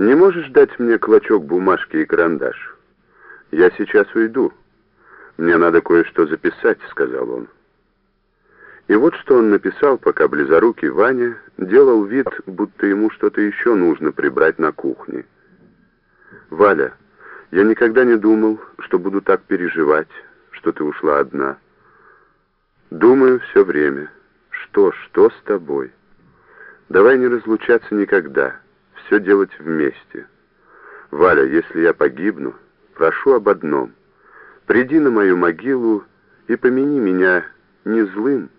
Не можешь дать мне клочок бумажки и карандаш? Я сейчас уйду. Мне надо кое-что записать, сказал он. И вот что он написал, пока близорукий Ваня делал вид, будто ему что-то еще нужно прибрать на кухне. «Валя, я никогда не думал, что буду так переживать, что ты ушла одна. Думаю все время, что, что с тобой? Давай не разлучаться никогда, все делать вместе. Валя, если я погибну, прошу об одном. Приди на мою могилу и помяни меня не злым,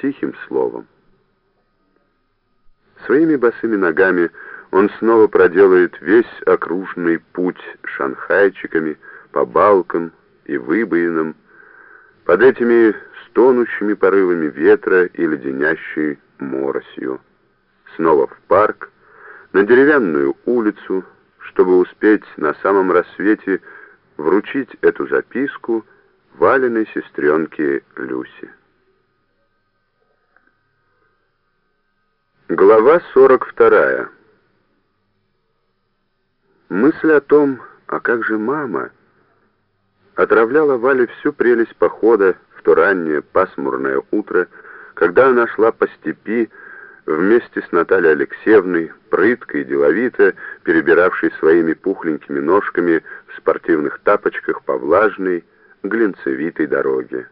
тихим словом. Своими босыми ногами он снова проделает весь окружный путь шанхайчиками по балкам и выбоинам, под этими стонущими порывами ветра и леденящей моросью. Снова в парк, на деревянную улицу, чтобы успеть на самом рассвете вручить эту записку Валиной сестренке Люси. Глава 42. Мысль о том, а как же мама, отравляла Вале всю прелесть похода в то раннее пасмурное утро, когда она шла по степи вместе с Натальей Алексеевной, прыткой и деловито, перебиравшей своими пухленькими ножками в спортивных тапочках по влажной, глинцевитой дороге.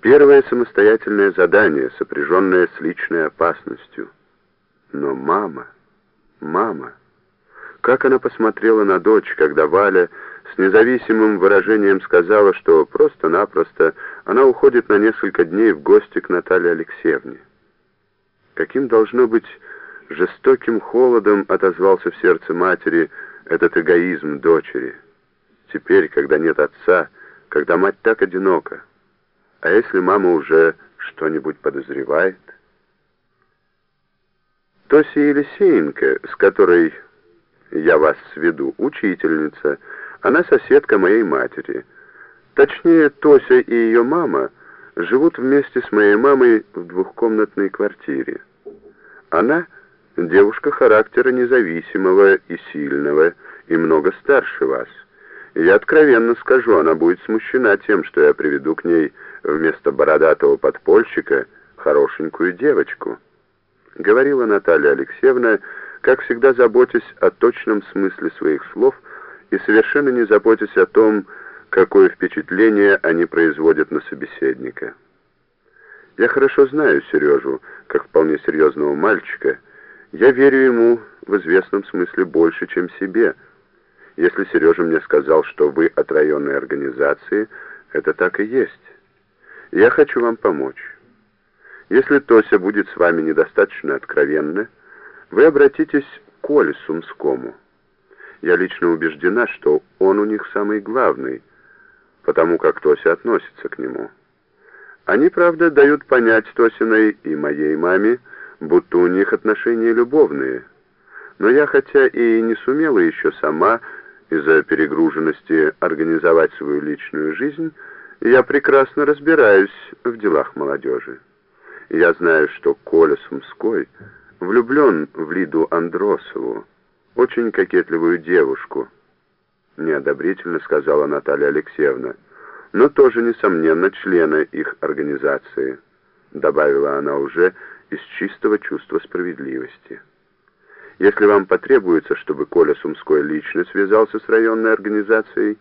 Первое самостоятельное задание, сопряженное с личной опасностью. Но мама, мама... Как она посмотрела на дочь, когда Валя с независимым выражением сказала, что просто-напросто она уходит на несколько дней в гости к Наталье Алексеевне. Каким должно быть жестоким холодом отозвался в сердце матери этот эгоизм дочери. Теперь, когда нет отца, когда мать так одинока, а если мама уже что-нибудь подозревает? Тося Елисеенко, с которой я вас сведу, учительница, она соседка моей матери. Точнее, Тося и ее мама живут вместе с моей мамой в двухкомнатной квартире. Она девушка характера независимого и сильного, и много старше вас. Я откровенно скажу, она будет смущена тем, что я приведу к ней вместо бородатого подпольщика хорошенькую девочку. Говорила Наталья Алексеевна, как всегда заботясь о точном смысле своих слов и совершенно не заботясь о том, какое впечатление они производят на собеседника. Я хорошо знаю Сережу, как вполне серьезного мальчика. Я верю ему в известном смысле больше, чем себе — если Сережа мне сказал, что вы от районной организации, это так и есть. Я хочу вам помочь. Если Тося будет с вами недостаточно откровенна, вы обратитесь к Коле Сумскому. Я лично убеждена, что он у них самый главный, потому как Тося относится к нему. Они, правда, дают понять Тосиной и моей маме, будто у них отношения любовные. Но я, хотя и не сумела еще сама из-за перегруженности организовать свою личную жизнь, я прекрасно разбираюсь в делах молодежи. Я знаю, что Коля Сумской влюблен в Лиду Андросову, очень кокетливую девушку, неодобрительно сказала Наталья Алексеевна, но тоже, несомненно, члена их организации, добавила она уже из чистого чувства справедливости. Если вам потребуется, чтобы Коля Сумской лично связался с районной организацией,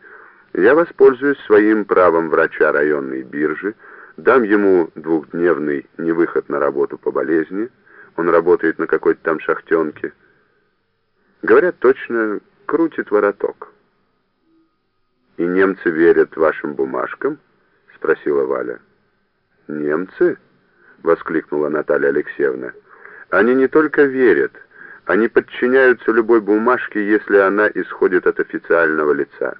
я воспользуюсь своим правом врача районной биржи, дам ему двухдневный невыход на работу по болезни, он работает на какой-то там шахтенке. Говорят, точно крутит вороток. «И немцы верят вашим бумажкам?» — спросила Валя. «Немцы?» — воскликнула Наталья Алексеевна. «Они не только верят, — они подчиняются любой бумажке, если она исходит от официального лица.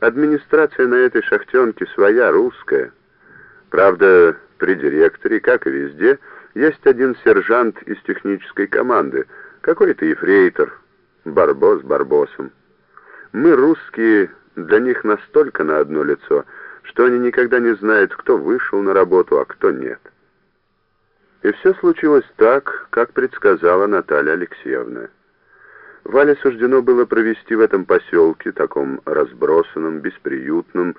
Администрация на этой шахтенке своя, русская. Правда, при директоре, как и везде, есть один сержант из технической команды, какой-то ефрейтор, барбос барбосом. Мы, русские, для них настолько на одно лицо, что они никогда не знают, кто вышел на работу, а кто нет. И все случилось так, как предсказала Наталья Алексеевна. Вале суждено было провести в этом поселке, таком разбросанном, бесприютном,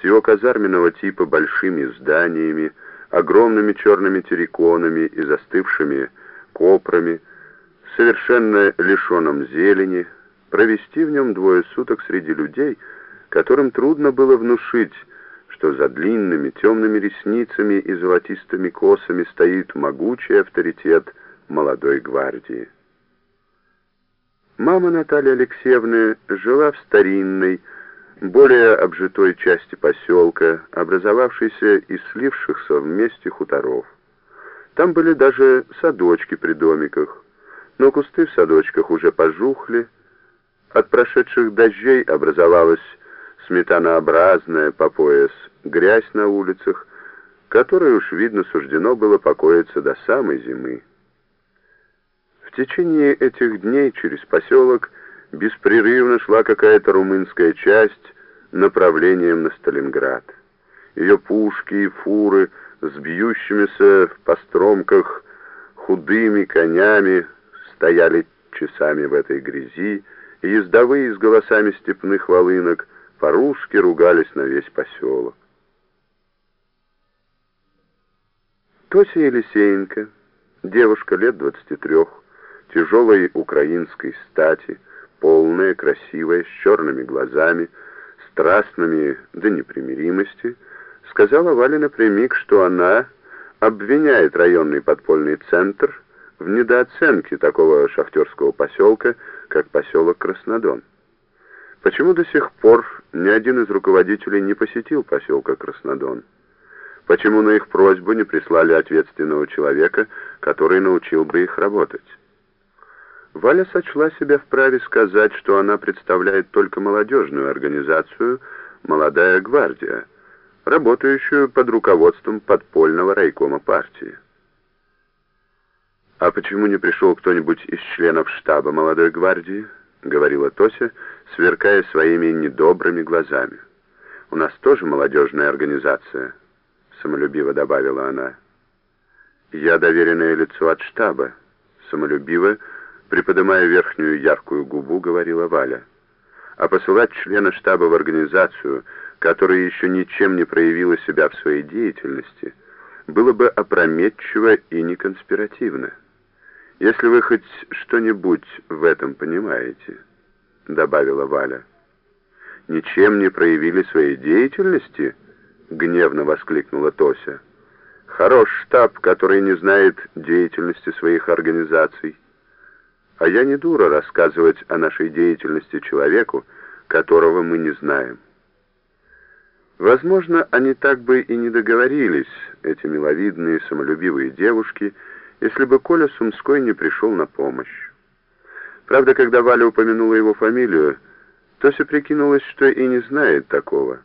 с его казарменного типа большими зданиями, огромными черными терриконами и застывшими копрами, совершенно лишенном зелени, провести в нем двое суток среди людей, которым трудно было внушить, что за длинными темными ресницами и золотистыми косами стоит могучий авторитет молодой гвардии. Мама Натальи Алексеевны жила в старинной, более обжитой части поселка, образовавшейся из слившихся вместе хуторов. Там были даже садочки при домиках, но кусты в садочках уже пожухли, от прошедших дождей образовалась сметанообразная по пояс грязь на улицах, которой уж, видно, суждено было покоиться до самой зимы. В течение этих дней через поселок беспрерывно шла какая-то румынская часть направлением на Сталинград. Ее пушки и фуры с бьющимися в постромках худыми конями стояли часами в этой грязи, ездовые с голосами степных волынок по-русски ругались на весь поселок. Тося Елисеенко, девушка лет двадцати трех, тяжелой украинской стати, полная, красивая, с черными глазами, страстными до непримиримости, сказала Вале напрямик, что она обвиняет районный подпольный центр в недооценке такого шахтерского поселка, как поселок Краснодон. Почему до сих пор ни один из руководителей не посетил поселка Краснодон? Почему на их просьбу не прислали ответственного человека, который научил бы их работать? Валя сочла себя вправе сказать, что она представляет только молодежную организацию «Молодая гвардия», работающую под руководством подпольного райкома партии. «А почему не пришел кто-нибудь из членов штаба молодой гвардии?» — говорила Тося, сверкая своими недобрыми глазами. «У нас тоже молодежная организация», — самолюбиво добавила она. «Я доверенное лицо от штаба», — самолюбиво, приподнимая верхнюю яркую губу, говорила Валя. «А посылать члена штаба в организацию, которая еще ничем не проявила себя в своей деятельности, было бы опрометчиво и неконспиративно. Если вы хоть что-нибудь в этом понимаете», — добавила Валя. «Ничем не проявили своей деятельности?» — гневно воскликнула Тося. «Хорош штаб, который не знает деятельности своих организаций. А я не дура рассказывать о нашей деятельности человеку, которого мы не знаем. Возможно, они так бы и не договорились, эти миловидные, самолюбивые девушки, если бы Коля Сумской не пришел на помощь. Правда, когда Валя упомянула его фамилию, Тося прикинулась, что и не знает такого.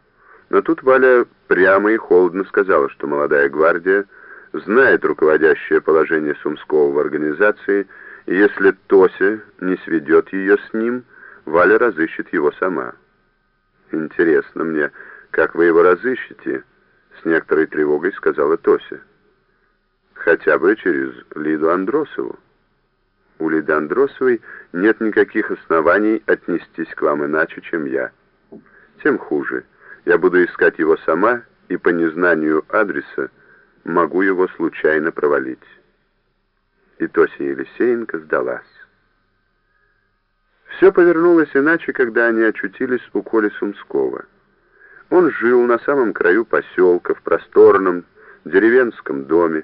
Но тут Валя прямо и холодно сказала, что молодая гвардия знает руководящее положение Сумского в организации и если Тося не сведет ее с ним, Валя разыщет его сама. «Интересно мне, как вы его разыщете?» — с некоторой тревогой сказала Тося. «Хотя бы через Лиду Андросову. У Лиды Андросовой нет никаких оснований отнестись к вам иначе, чем я. Тем хуже. Я буду искать его сама, и по незнанию адреса могу его случайно провалить» и Тося Елисеенко сдалась. Все повернулось иначе, когда они очутились у Коли Сумского. Он жил на самом краю поселка, в просторном деревенском доме.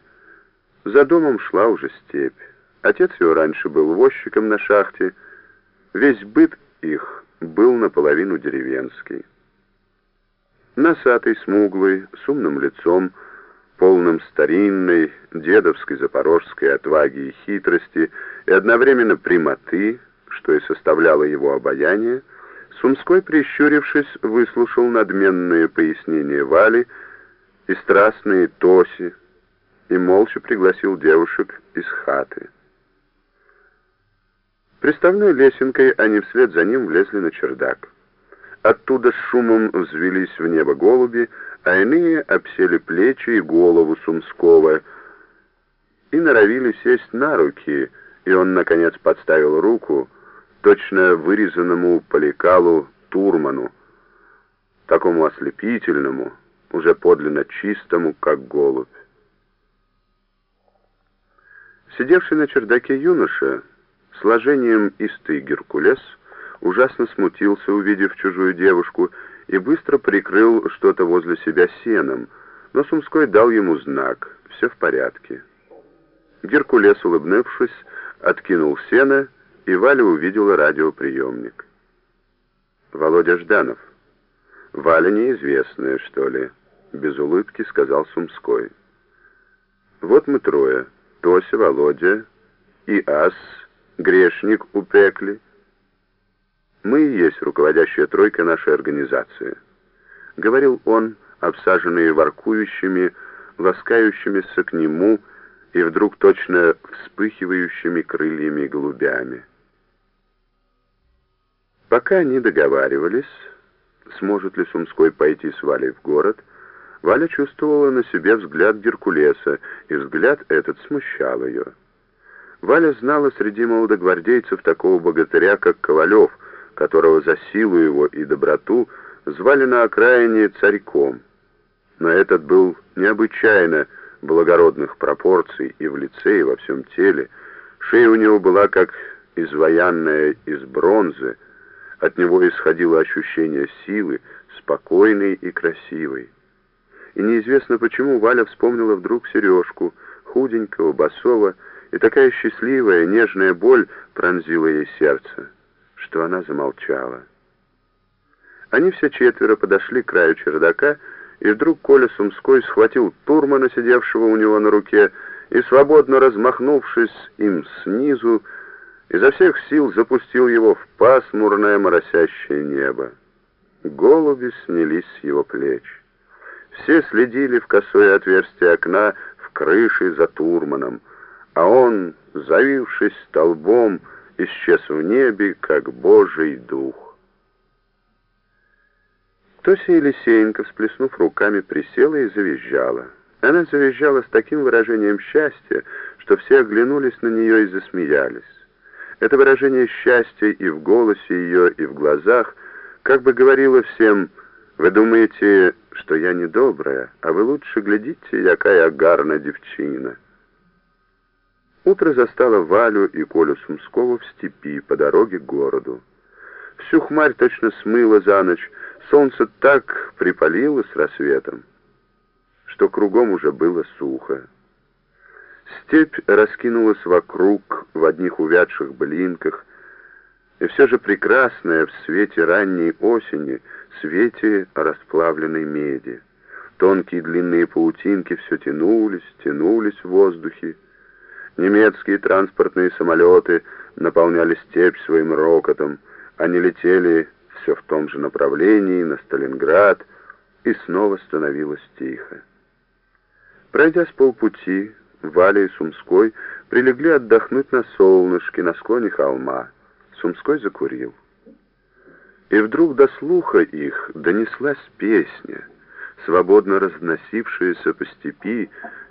За домом шла уже степь. Отец его раньше был возчиком на шахте. Весь быт их был наполовину деревенский. Носатый, смуглый, с умным лицом, полным старинной, дедовской, запорожской отваги и хитрости, и одновременно прямоты, что и составляло его обаяние, Сумской, прищурившись, выслушал надменные пояснения Вали и страстные Тоси, и молча пригласил девушек из хаты. Приставной лесенкой они вслед за ним влезли на чердак. Оттуда с шумом взвелись в небо голуби, а иные обсели плечи и голову Сумского и норовили сесть на руки, и он, наконец, подставил руку, точно вырезанному по лекалу Турману, такому ослепительному, уже подлинно чистому, как голубь. Сидевший на чердаке юноша, сложением истый Геркулес, ужасно смутился, увидев чужую девушку, и быстро прикрыл что-то возле себя сеном, но Сумской дал ему знак «все в порядке». Геркулес, улыбнувшись, откинул сено, и Валя увидела радиоприемник. «Володя Жданов». «Валя неизвестная, что ли?» — без улыбки сказал Сумской. «Вот мы трое. Тося, Володя и Ас, грешник упекли. Мы и есть руководящая тройка нашей организации», — говорил он, обсаженный воркующими, ласкающимися к нему и вдруг точно вспыхивающими крыльями голубями. Пока они договаривались, сможет ли Сумской пойти с Валей в город, Валя чувствовала на себе взгляд Геркулеса, и взгляд этот смущал ее. Валя знала среди молодогвардейцев такого богатыря, как Ковалев, которого за силу его и доброту звали на окраине царьком. Но этот был необычайно благородных пропорций и в лице, и во всем теле. Шея у него была как изваянная из бронзы, от него исходило ощущение силы, спокойной и красивой. И неизвестно почему Валя вспомнила вдруг сережку, худенького, босого, и такая счастливая, нежная боль пронзила ей сердце, что она замолчала. Они все четверо подошли к краю чердака, и вдруг Коля Сумской схватил Турмана, сидевшего у него на руке, и, свободно размахнувшись им снизу, изо всех сил запустил его в пасмурное моросящее небо. Голуби снялись с его плеч. Все следили в косое отверстие окна в крыше за Турманом, а он, завившись столбом, исчез в небе, как Божий дух. Тося Елисеенко, всплеснув руками, присела и завизжала. Она завизжала с таким выражением счастья, что все оглянулись на нее и засмеялись. Это выражение счастья и в голосе ее, и в глазах как бы говорило всем «Вы думаете, что я недобрая, а вы лучше глядите, якая гарна девчина». Утро застало Валю и Колю Сумского в степи по дороге к городу. Всю хмарь точно смыло за ночь, солнце так припалило с рассветом, что кругом уже было сухо. Степь раскинулась вокруг в одних увядших блинках, и все же прекрасная в свете ранней осени, свете расплавленной меди. Тонкие длинные паутинки все тянулись, тянулись в воздухе. Немецкие транспортные самолеты наполняли степь своим рокотом. Они летели все в том же направлении, на Сталинград, и снова становилось тихо. Пройдя с полпути, Валя и Сумской прилегли отдохнуть на солнышке на склоне холма. Сумской закурил. И вдруг до слуха их донеслась песня, свободно разносившаяся по степи,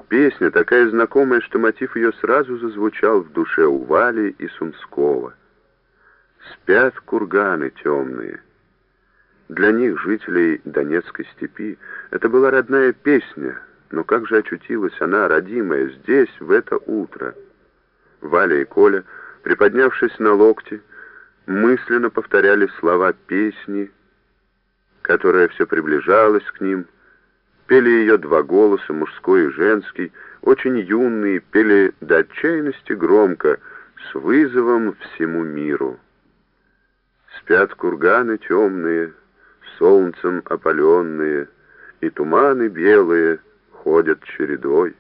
песня, такая знакомая, что мотив ее сразу зазвучал в душе у Вали и Сумского. Спят курганы темные. Для них, жителей Донецкой степи, это была родная песня — но как же очутилась она, родимая, здесь, в это утро? Валя и Коля, приподнявшись на локте, мысленно повторяли слова песни, которая все приближалась к ним. Пели ее два голоса, мужской и женский, очень юные, пели до отчаянности громко, с вызовом всему миру. Спят курганы темные, солнцем опаленные, и туманы белые — ходят чередой.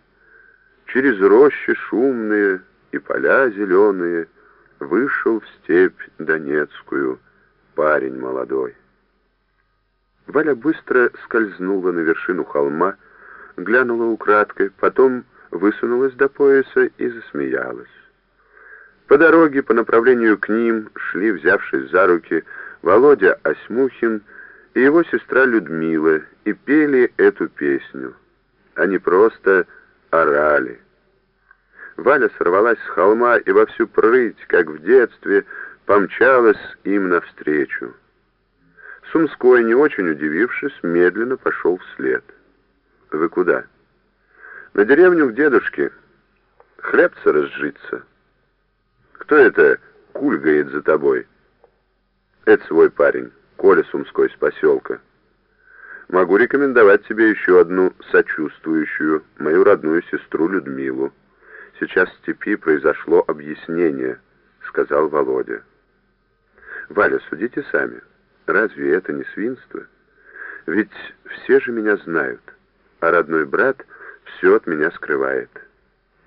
Через рощи шумные и поля зеленые Вышел в степь Донецкую парень молодой. Валя быстро скользнула на вершину холма, глянула украдкой, потом высунулась до пояса и засмеялась. По дороге по направлению к ним шли, взявшись за руки, Володя Осьмухин и его сестра Людмила и пели эту песню. Они просто орали. Валя сорвалась с холма и во всю прыть, как в детстве, помчалась им навстречу. Сумской, не очень удивившись, медленно пошел вслед. «Вы куда?» «На деревню к дедушке. Хлебца разжиться». «Кто это кульгает за тобой?» «Это свой парень, Коля Сумской с поселка. Могу рекомендовать тебе еще одну сочувствующую, мою родную сестру Людмилу. Сейчас в степи произошло объяснение», — сказал Володя. «Валя, судите сами». Разве это не свинство? Ведь все же меня знают, а родной брат все от меня скрывает.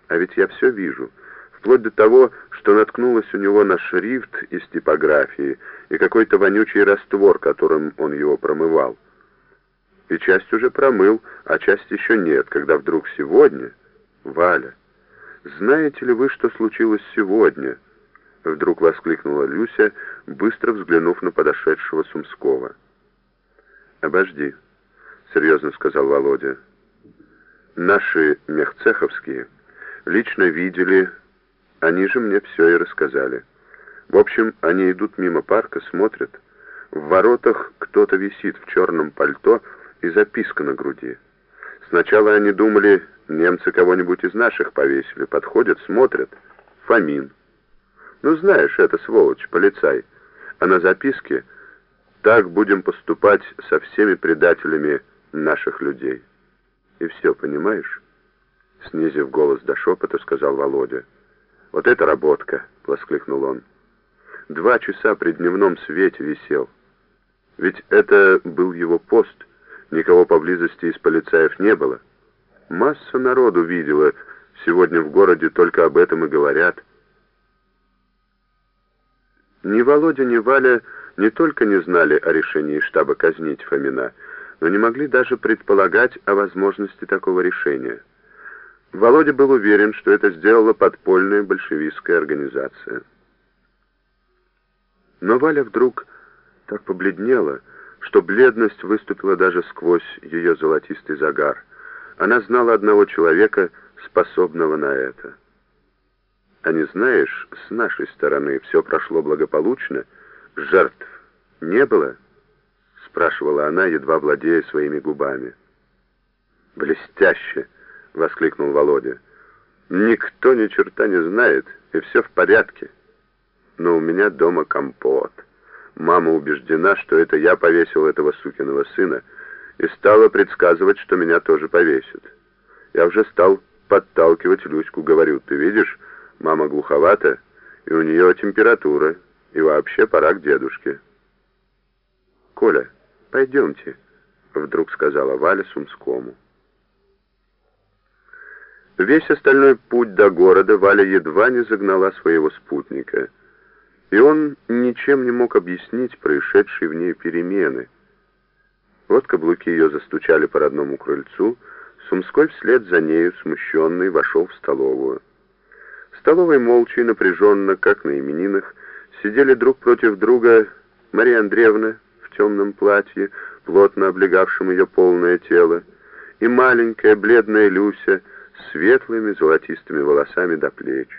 А ведь я все вижу, вплоть до того, что наткнулась у него на шрифт из типографии и какой-то вонючий раствор, которым он его промывал. И часть уже промыл, а часть еще нет, когда вдруг сегодня... Валя, знаете ли вы, что случилось сегодня?» Вдруг воскликнула Люся, быстро взглянув на подошедшего Сумского. «Обожди», — серьезно сказал Володя. «Наши мехцеховские лично видели, они же мне все и рассказали. В общем, они идут мимо парка, смотрят. В воротах кто-то висит в черном пальто и записка на груди. Сначала они думали, немцы кого-нибудь из наших повесили, подходят, смотрят. Фомин. Ну, знаешь, это сволочь, полицай. А на записке «Так будем поступать со всеми предателями наших людей». И все, понимаешь? Снизив голос до шепота, сказал Володя. «Вот это работка!» — воскликнул он. «Два часа при дневном свете висел. Ведь это был его пост, никого поблизости из полицаев не было. Масса народу видела, сегодня в городе только об этом и говорят». Ни Володя, ни Валя не только не знали о решении штаба казнить Фомина, но не могли даже предполагать о возможности такого решения. Володя был уверен, что это сделала подпольная большевистская организация. Но Валя вдруг так побледнела, что бледность выступила даже сквозь ее золотистый загар. Она знала одного человека, способного на это. А не знаешь, с нашей стороны все прошло благополучно, жертв не было?» — спрашивала она, едва владея своими губами. «Блестяще!» — воскликнул Володя. «Никто ни черта не знает, и все в порядке. Но у меня дома компот. Мама убеждена, что это я повесил этого сукиного сына, и стала предсказывать, что меня тоже повесят. Я уже стал подталкивать Люську, говорю, ты видишь, Мама глуховата, и у нее температура, и вообще пора к дедушке. «Коля, пойдемте», — вдруг сказала Валя Сумскому. Весь остальной путь до города Валя едва не загнала своего спутника, и он ничем не мог объяснить происшедшие в ней перемены. Вот каблуки ее застучали по родному крыльцу, Сумской вслед за нею, смущенный, вошел в столовую. В столовой молча и напряженно, как на именинах, сидели друг против друга Мария Андреевна в темном платье, плотно облегавшем ее полное тело, и маленькая бледная Люся с светлыми золотистыми волосами до плеч.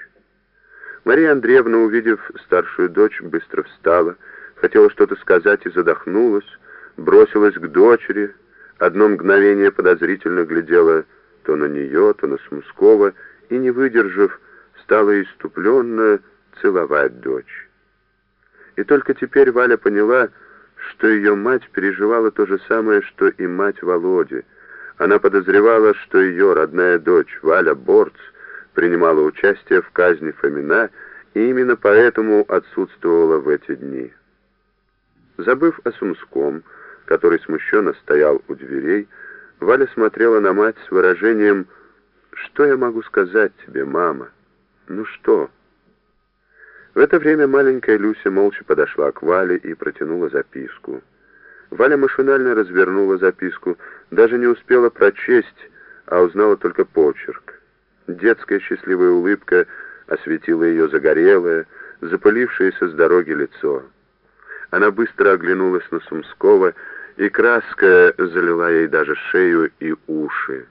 Мария Андреевна, увидев старшую дочь, быстро встала, хотела что-то сказать и задохнулась, бросилась к дочери, одно мгновение подозрительно глядела то на нее, то на Смускова, и, не выдержав, стала иступленно целовать дочь. И только теперь Валя поняла, что ее мать переживала то же самое, что и мать Володи. Она подозревала, что ее родная дочь, Валя Борц, принимала участие в казни Фомина и именно поэтому отсутствовала в эти дни. Забыв о Сумском, который смущенно стоял у дверей, Валя смотрела на мать с выражением «Что я могу сказать тебе, мама?» «Ну что?» В это время маленькая Люся молча подошла к Вале и протянула записку. Валя машинально развернула записку, даже не успела прочесть, а узнала только почерк. Детская счастливая улыбка осветила ее загорелое, запылившееся с дороги лицо. Она быстро оглянулась на Сумского, и краска залила ей даже шею и уши.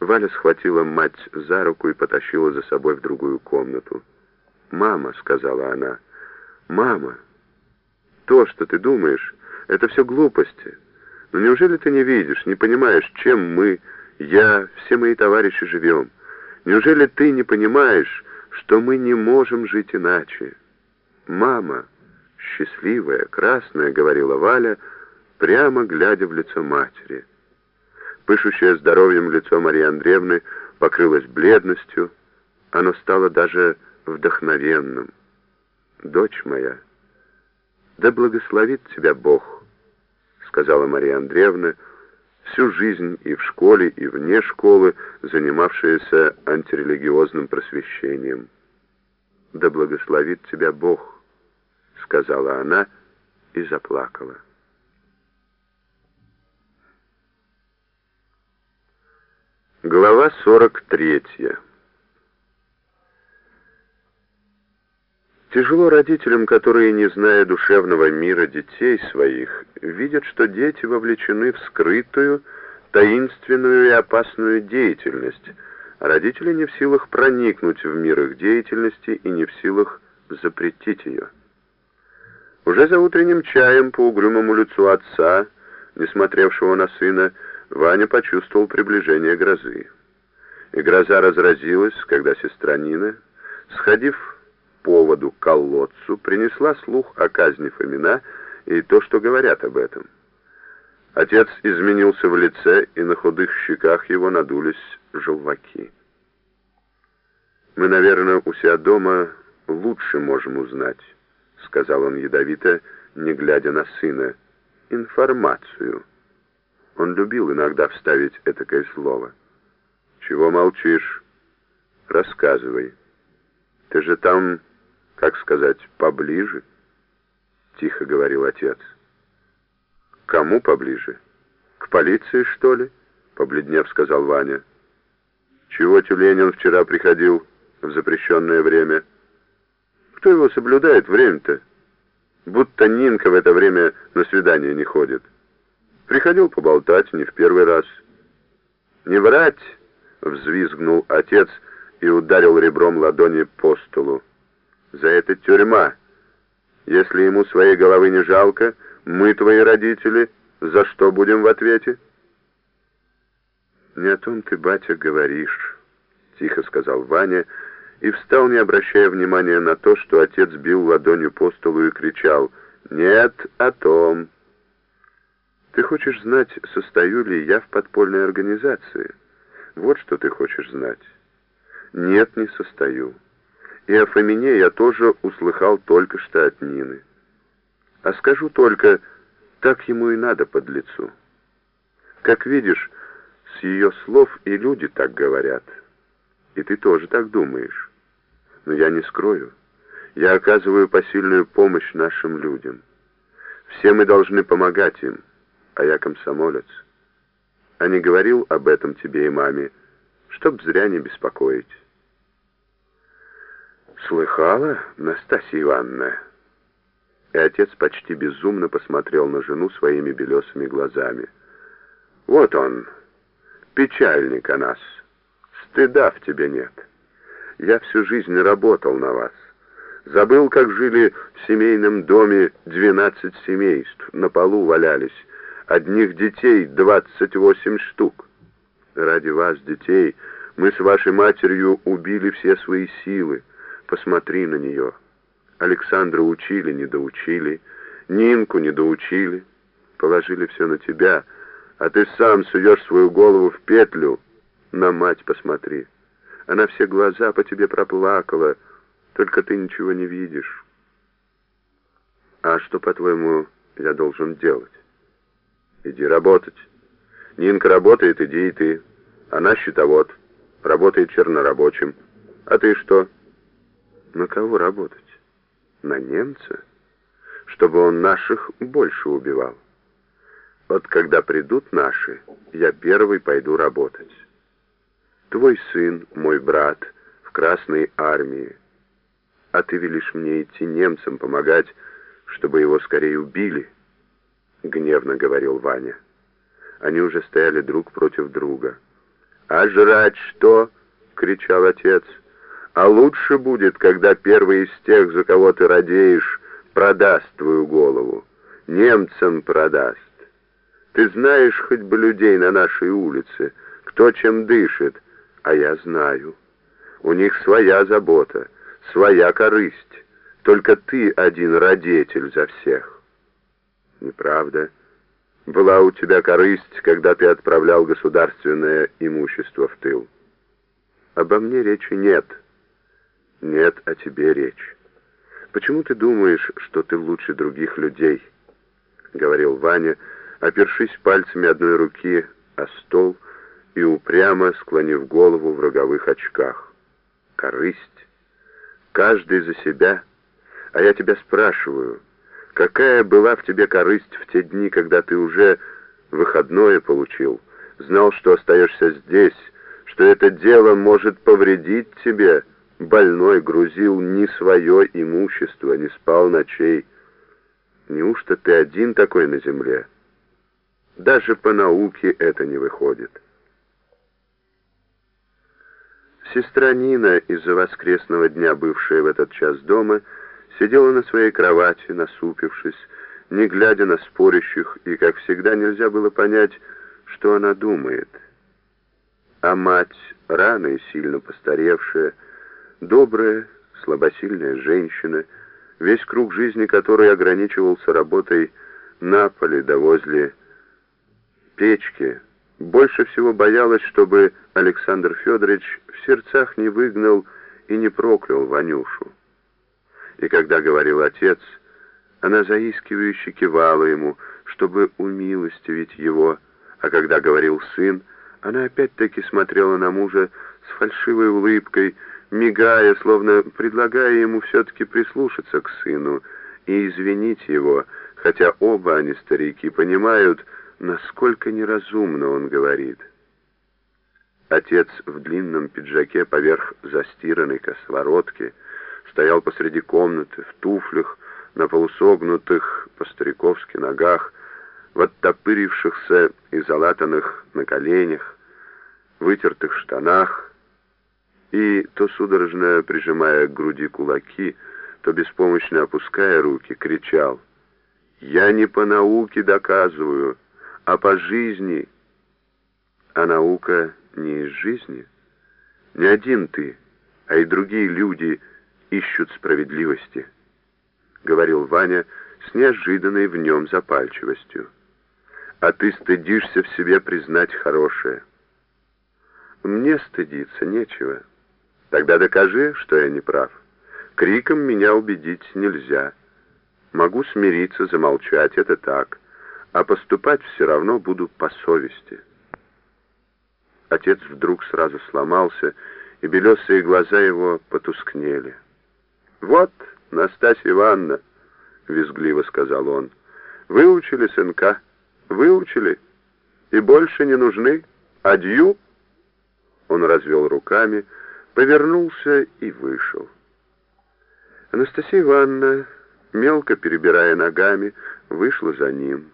Валя схватила мать за руку и потащила за собой в другую комнату. «Мама», — сказала она, Мама, то, что ты думаешь, это все глупости. Но неужели ты не видишь, не понимаешь, чем мы, я, все мои товарищи живем? Неужели ты не понимаешь, что мы не можем жить иначе? Мама, счастливая, красная, говорила Валя, прямо глядя в лицо матери. Пышущее здоровьем лицо Марии Андреевны покрылось бледностью, оно стало даже вдохновенным. «Дочь моя, да благословит тебя Бог», — сказала Мария Андреевна, всю жизнь и в школе, и вне школы, занимавшаяся антирелигиозным просвещением. «Да благословит тебя Бог», — сказала она и заплакала. Глава 43 Тяжело родителям, которые, не зная душевного мира детей своих, видят, что дети вовлечены в скрытую, таинственную и опасную деятельность, а родители не в силах проникнуть в мир их деятельности и не в силах запретить ее. Уже за утренним чаем по угрюмому лицу отца, не смотревшего на сына, Ваня почувствовал приближение грозы. И гроза разразилась, когда сестра Нина, сходив поводу колодцу, принесла слух о казни Фомина и то, что говорят об этом. Отец изменился в лице, и на худых щеках его надулись желваки. «Мы, наверное, у себя дома лучше можем узнать», — сказал он ядовито, не глядя на сына, — «информацию». Он любил иногда вставить этакое слово. «Чего молчишь? Рассказывай. Ты же там как сказать, поближе?» — тихо говорил отец. «Кому поближе? К полиции, что ли?» — побледнев сказал Ваня. «Чего Тюленин вчера приходил в запрещенное время? Кто его соблюдает время-то? Будто Нинка в это время на свидание не ходит. Приходил поболтать не в первый раз». «Не врать!» — взвизгнул отец и ударил ребром ладони по столу за это тюрьма. Если ему своей головы не жалко, мы, твои родители, за что будем в ответе?» «Не о том ты, батя, говоришь», — тихо сказал Ваня, и встал, не обращая внимания на то, что отец бил ладонью по столу и кричал «Нет о том». «Ты хочешь знать, состою ли я в подпольной организации? Вот что ты хочешь знать». «Нет, не состою». И о Фомине я тоже услыхал только что от Нины. А скажу только, так ему и надо под лицу. Как видишь, с ее слов и люди так говорят. И ты тоже так думаешь. Но я не скрою. Я оказываю посильную помощь нашим людям. Все мы должны помогать им, а я комсомолец. А не говорил об этом тебе и маме, чтоб зря не беспокоить. «Слыхала, Настасья Ивановна?» И отец почти безумно посмотрел на жену своими белесыми глазами. «Вот он, печальник о нас. Стыда в тебе нет. Я всю жизнь работал на вас. Забыл, как жили в семейном доме двенадцать семейств, на полу валялись, одних детей двадцать восемь штук. Ради вас, детей, мы с вашей матерью убили все свои силы, Посмотри на нее. Александра учили, не доучили, Нинку не доучили, положили все на тебя, а ты сам суешь свою голову в петлю. На мать посмотри. Она все глаза по тебе проплакала, только ты ничего не видишь. А что, по-твоему, я должен делать? Иди работать. Нинка работает, иди и ты. Она счетовод, работает чернорабочим. А ты что? На кого работать? На немца? Чтобы он наших больше убивал. Вот когда придут наши, я первый пойду работать. Твой сын, мой брат, в Красной армии. А ты велишь мне идти немцам помогать, чтобы его скорее убили, — гневно говорил Ваня. Они уже стояли друг против друга. «А жрать что?» — кричал отец. А лучше будет, когда первый из тех, за кого ты радеешь, продаст твою голову, немцам продаст. Ты знаешь хоть бы людей на нашей улице, кто чем дышит, а я знаю. У них своя забота, своя корысть. Только ты один родитель за всех. Неправда. Была у тебя корысть, когда ты отправлял государственное имущество в тыл. Обо мне речи нет. Нет о тебе речь. Почему ты думаешь, что ты лучше других людей? Говорил Ваня, опершись пальцами одной руки о стол и упрямо склонив голову в роговых очках. Корысть. Каждый за себя. А я тебя спрашиваю, какая была в тебе корысть в те дни, когда ты уже выходное получил, знал, что остаешься здесь, что это дело может повредить тебе, больной грузил не свое имущество, не спал ночей. Неужто ты один такой на земле? Даже по науке это не выходит. Сестра Нина, из-за воскресного дня бывшая в этот час дома, сидела на своей кровати, насупившись, не глядя на спорящих, и, как всегда, нельзя было понять, что она думает. А мать, рано и сильно постаревшая, добрая, слабосильная женщина, весь круг жизни которой ограничивался работой на поле да возле печки, больше всего боялась, чтобы Александр Федорович в сердцах не выгнал и не проклял Ванюшу. И когда говорил отец, она заискивающе кивала ему, чтобы умилостивить его, а когда говорил сын, она опять-таки смотрела на мужа с фальшивой улыбкой, мигая, словно предлагая ему все-таки прислушаться к сыну и извинить его, хотя оба они, старики, понимают, насколько неразумно он говорит. Отец в длинном пиджаке поверх застиранной косоворотки стоял посреди комнаты в туфлях, на полусогнутых по-стариковски ногах, в оттопырившихся и залатанных на коленях, вытертых штанах, и, то судорожно прижимая к груди кулаки, то беспомощно опуская руки, кричал «Я не по науке доказываю, а по жизни. А наука не из жизни. Не один ты, а и другие люди ищут справедливости, говорил Ваня с неожиданной в нем запальчивостью. А ты стыдишься в себе признать хорошее. Мне стыдиться нечего. Тогда докажи, что я не прав. Криком меня убедить нельзя. Могу смириться, замолчать, это так а поступать все равно буду по совести. Отец вдруг сразу сломался, и белесые глаза его потускнели. «Вот, Настасья Ивановна», — визгливо сказал он, — «выучили сынка, выучили, и больше не нужны. Адью!» Он развел руками, повернулся и вышел. Анастасия Ивановна, мелко перебирая ногами, вышла за ним.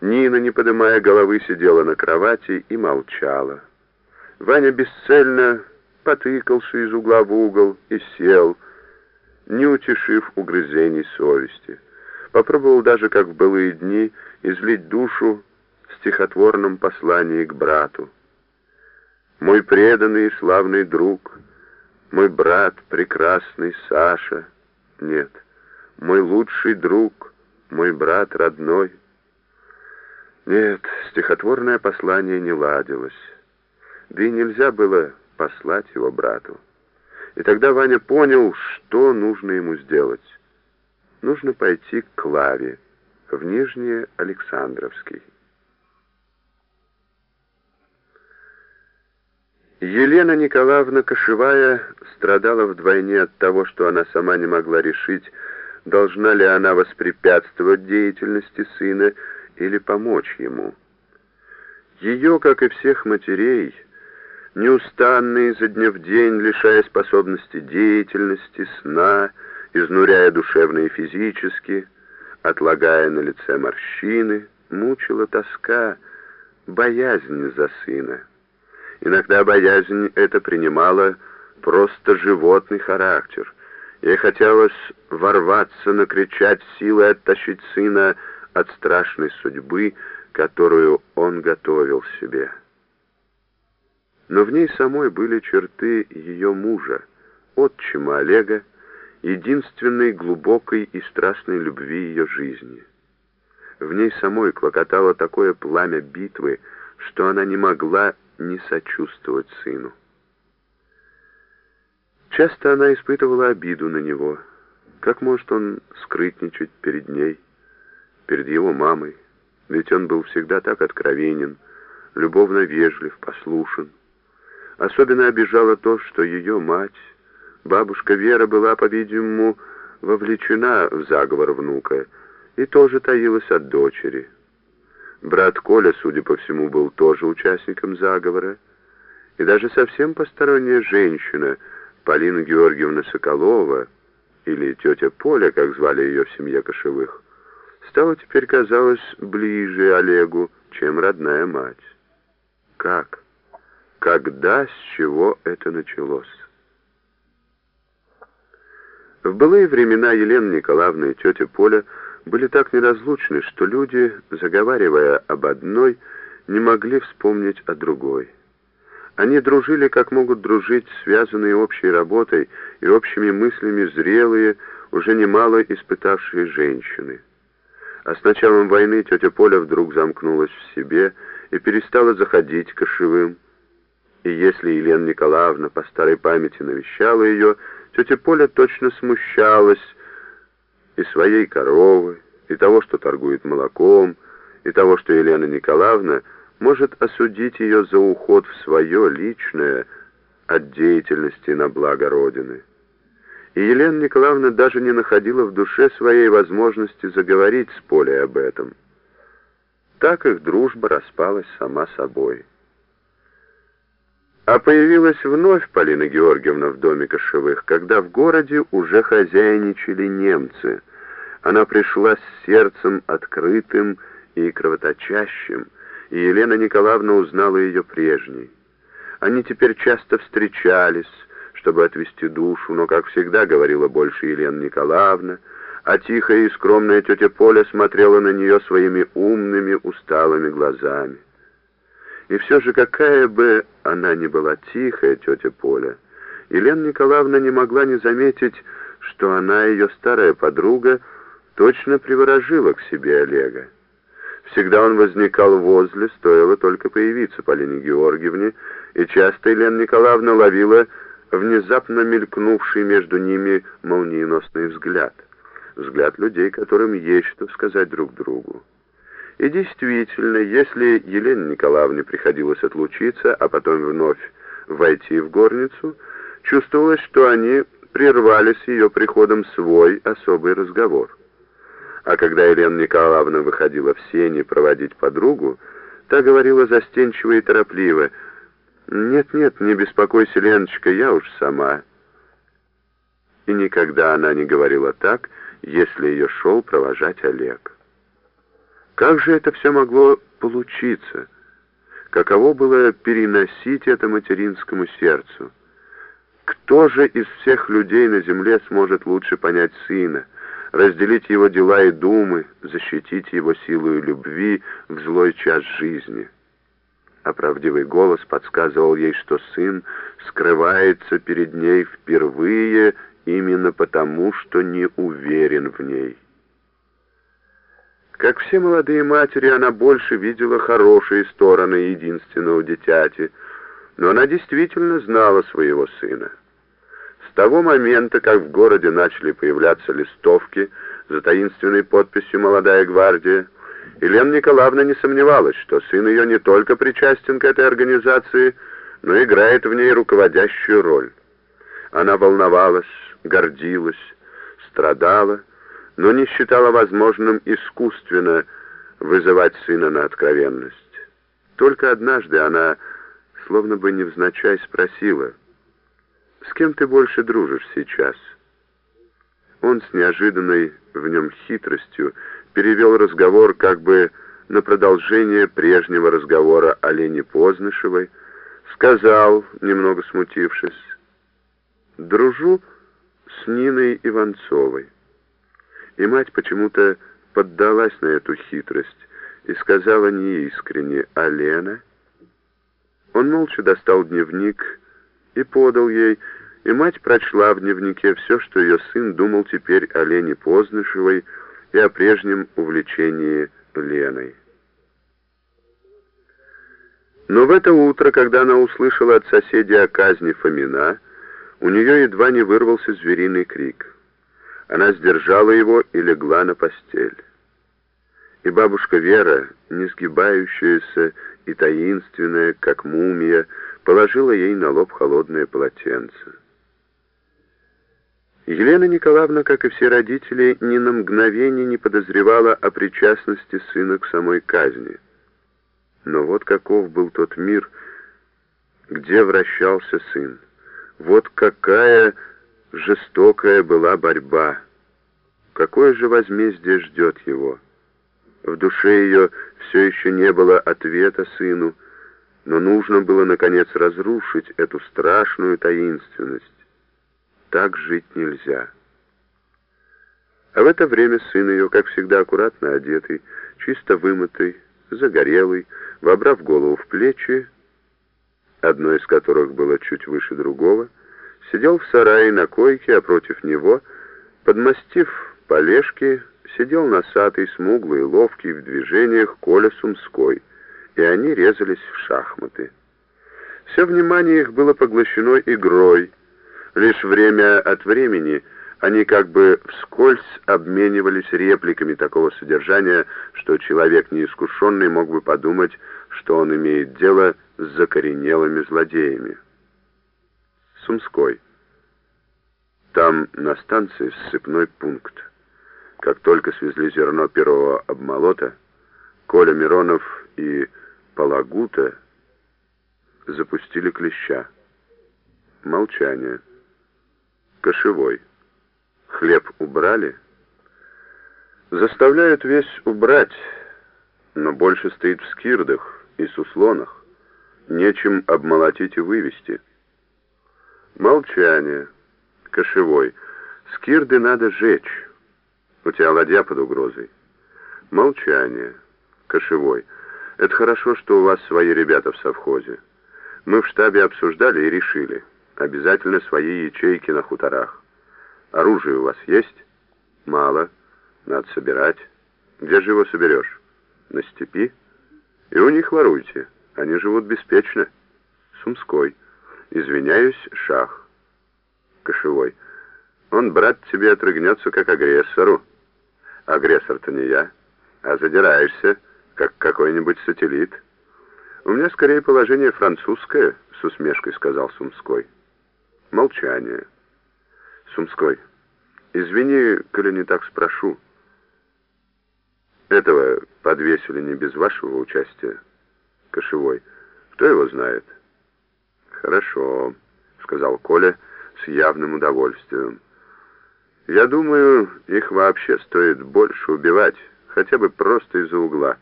Нина, не поднимая головы, сидела на кровати и молчала. Ваня бесцельно потыкался из угла в угол и сел, не утешив угрызений совести. Попробовал даже, как в былые дни, излить душу в стихотворном послании к брату. «Мой преданный и славный друг, мой брат прекрасный Саша, нет, мой лучший друг, мой брат родной». Нет, стихотворное послание не ладилось. Да и нельзя было послать его брату. И тогда Ваня понял, что нужно ему сделать. Нужно пойти к Клаве, в Нижнее Елена Николаевна Кошевая страдала вдвойне от того, что она сама не могла решить, должна ли она воспрепятствовать деятельности сына, или помочь ему. Ее, как и всех матерей, неустанно изо дня в день, лишая способности деятельности, сна, изнуряя душевно и физически, отлагая на лице морщины, мучила тоска, боязнь за сына. Иногда боязнь эта принимала просто животный характер, Ей хотелось ворваться, накричать силой, оттащить сына от страшной судьбы, которую он готовил себе. Но в ней самой были черты ее мужа, отчима Олега, единственной глубокой и страстной любви ее жизни. В ней самой клокотало такое пламя битвы, что она не могла не сочувствовать сыну. Часто она испытывала обиду на него. Как может он скрытничать перед ней, перед его мамой? Ведь он был всегда так откровенен, любовно вежлив, послушен. Особенно обижало то, что ее мать, бабушка Вера, была, по-видимому, вовлечена в заговор внука и тоже таилась от дочери. Брат Коля, судя по всему, был тоже участником заговора. И даже совсем посторонняя женщина, Полина Георгиевна Соколова, или тетя Поля, как звали ее в семье Кошевых, стала теперь, казалось, ближе Олегу, чем родная мать. Как? Когда, с чего это началось? В былые времена Елена Николаевна и тетя Поля были так неразлучны, что люди, заговаривая об одной, не могли вспомнить о другой. Они дружили, как могут дружить связанные общей работой и общими мыслями зрелые, уже немало испытавшие женщины. А с началом войны тетя Поля вдруг замкнулась в себе и перестала заходить к кошевым. И если Елена Николаевна по старой памяти навещала ее, тетя Поля точно смущалась, и своей коровы, и того, что торгует молоком, и того, что Елена Николаевна может осудить ее за уход в свое личное от деятельности на благо Родины. И Елена Николаевна даже не находила в душе своей возможности заговорить с Полей об этом. Так их дружба распалась сама собой. А появилась вновь Полина Георгиевна в доме Кошевых, когда в городе уже хозяйничали немцы — она пришла с сердцем открытым и кровоточащим, и Елена Николаевна узнала ее прежней. Они теперь часто встречались, чтобы отвести душу, но, как всегда, говорила больше Елена Николаевна, а тихая и скромная тетя Поля смотрела на нее своими умными, усталыми глазами. И все же, какая бы она ни была тихая, тетя Поля, Елена Николаевна не могла не заметить, что она, ее старая подруга, точно приворожила к себе Олега. Всегда он возникал возле, стоило только появиться Полине Георгиевне, и часто Елена Николаевна ловила внезапно мелькнувший между ними молниеносный взгляд. Взгляд людей, которым есть что сказать друг другу. И действительно, если Елене Николаевне приходилось отлучиться, а потом вновь войти в горницу, чувствовалось, что они прервали с ее приходом свой особый разговор. А когда Елена Николаевна выходила в сени проводить подругу, та говорила застенчиво и торопливо, «Нет-нет, не беспокойся, Леночка, я уж сама». И никогда она не говорила так, если ее шел провожать Олег. Как же это все могло получиться? Каково было переносить это материнскому сердцу? Кто же из всех людей на земле сможет лучше понять сына, разделить его дела и думы, защитить его силою любви в злой час жизни. А голос подсказывал ей, что сын скрывается перед ней впервые именно потому, что не уверен в ней. Как все молодые матери, она больше видела хорошие стороны единственного дитяти, но она действительно знала своего сына того момента, как в городе начали появляться листовки за таинственной подписью «Молодая гвардия», Елена Николаевна не сомневалась, что сын ее не только причастен к этой организации, но играет в ней руководящую роль. Она волновалась, гордилась, страдала, но не считала возможным искусственно вызывать сына на откровенность. Только однажды она, словно бы невзначай, спросила — с кем ты больше дружишь сейчас?» Он с неожиданной в нем хитростью перевел разговор как бы на продолжение прежнего разговора о Лене Познышевой, сказал, немного смутившись, «Дружу с Ниной Иванцовой. И мать почему-то поддалась на эту хитрость и сказала неискренне «А Лена?» Он молча достал дневник и подал ей, и мать прочла в дневнике все, что ее сын думал теперь о Лене Познышевой и о прежнем увлечении Леной. Но в это утро, когда она услышала от соседей о казни Фомина, у нее едва не вырвался звериный крик. Она сдержала его и легла на постель. И бабушка Вера, не сгибающаяся и таинственная, как мумия, положила ей на лоб холодное полотенце. Елена Николаевна, как и все родители, ни на мгновение не подозревала о причастности сына к самой казни. Но вот каков был тот мир, где вращался сын. Вот какая жестокая была борьба. Какое же возмездие ждет его? В душе ее все еще не было ответа сыну, но нужно было, наконец, разрушить эту страшную таинственность. Так жить нельзя. А в это время сын ее, как всегда аккуратно одетый, чисто вымытый, загорелый, вобрав голову в плечи, одно из которых было чуть выше другого, сидел в сарае на койке, а против него, подмастив полежки, сидел носатый, смуглый, ловкий в движениях Коля Сумской, и они резались в шахматы. Все внимание их было поглощено игрой, лишь время от времени они как бы вскользь обменивались репликами такого содержания, что человек неискушенный мог бы подумать, что он имеет дело с закоренелыми злодеями. Сумской. Там на станции ссыпной пункт. Как только свезли зерно первого обмолота, Коля Миронов и Палагута запустили клеща. Молчание. Кошевой. Хлеб убрали? Заставляют весь убрать, но больше стоит в скирдах и суслонах. Нечем обмолотить и вывести. Молчание. Кошевой. Скирды надо жечь. У тебя ладья под угрозой. Молчание. Кошевой. Это хорошо, что у вас свои ребята в совхозе. Мы в штабе обсуждали и решили. Обязательно свои ячейки на хуторах. Оружие у вас есть? Мало. Надо собирать. Где же его соберешь? На степи? И у них воруйте. Они живут беспечно. Сумской. Извиняюсь, шах. Кошевой. Он, брат, тебе отрыгнется как агрессору. Агрессор-то не я, а задираешься, как какой-нибудь сателлит. У меня скорее положение французское, с усмешкой сказал Сумской. Молчание. Сумской. Извини, коли не так спрошу. Этого подвесили не без вашего участия. Кошевой. Кто его знает? Хорошо, сказал Коля с явным удовольствием. Я думаю, их вообще стоит больше убивать, хотя бы просто из-за угла.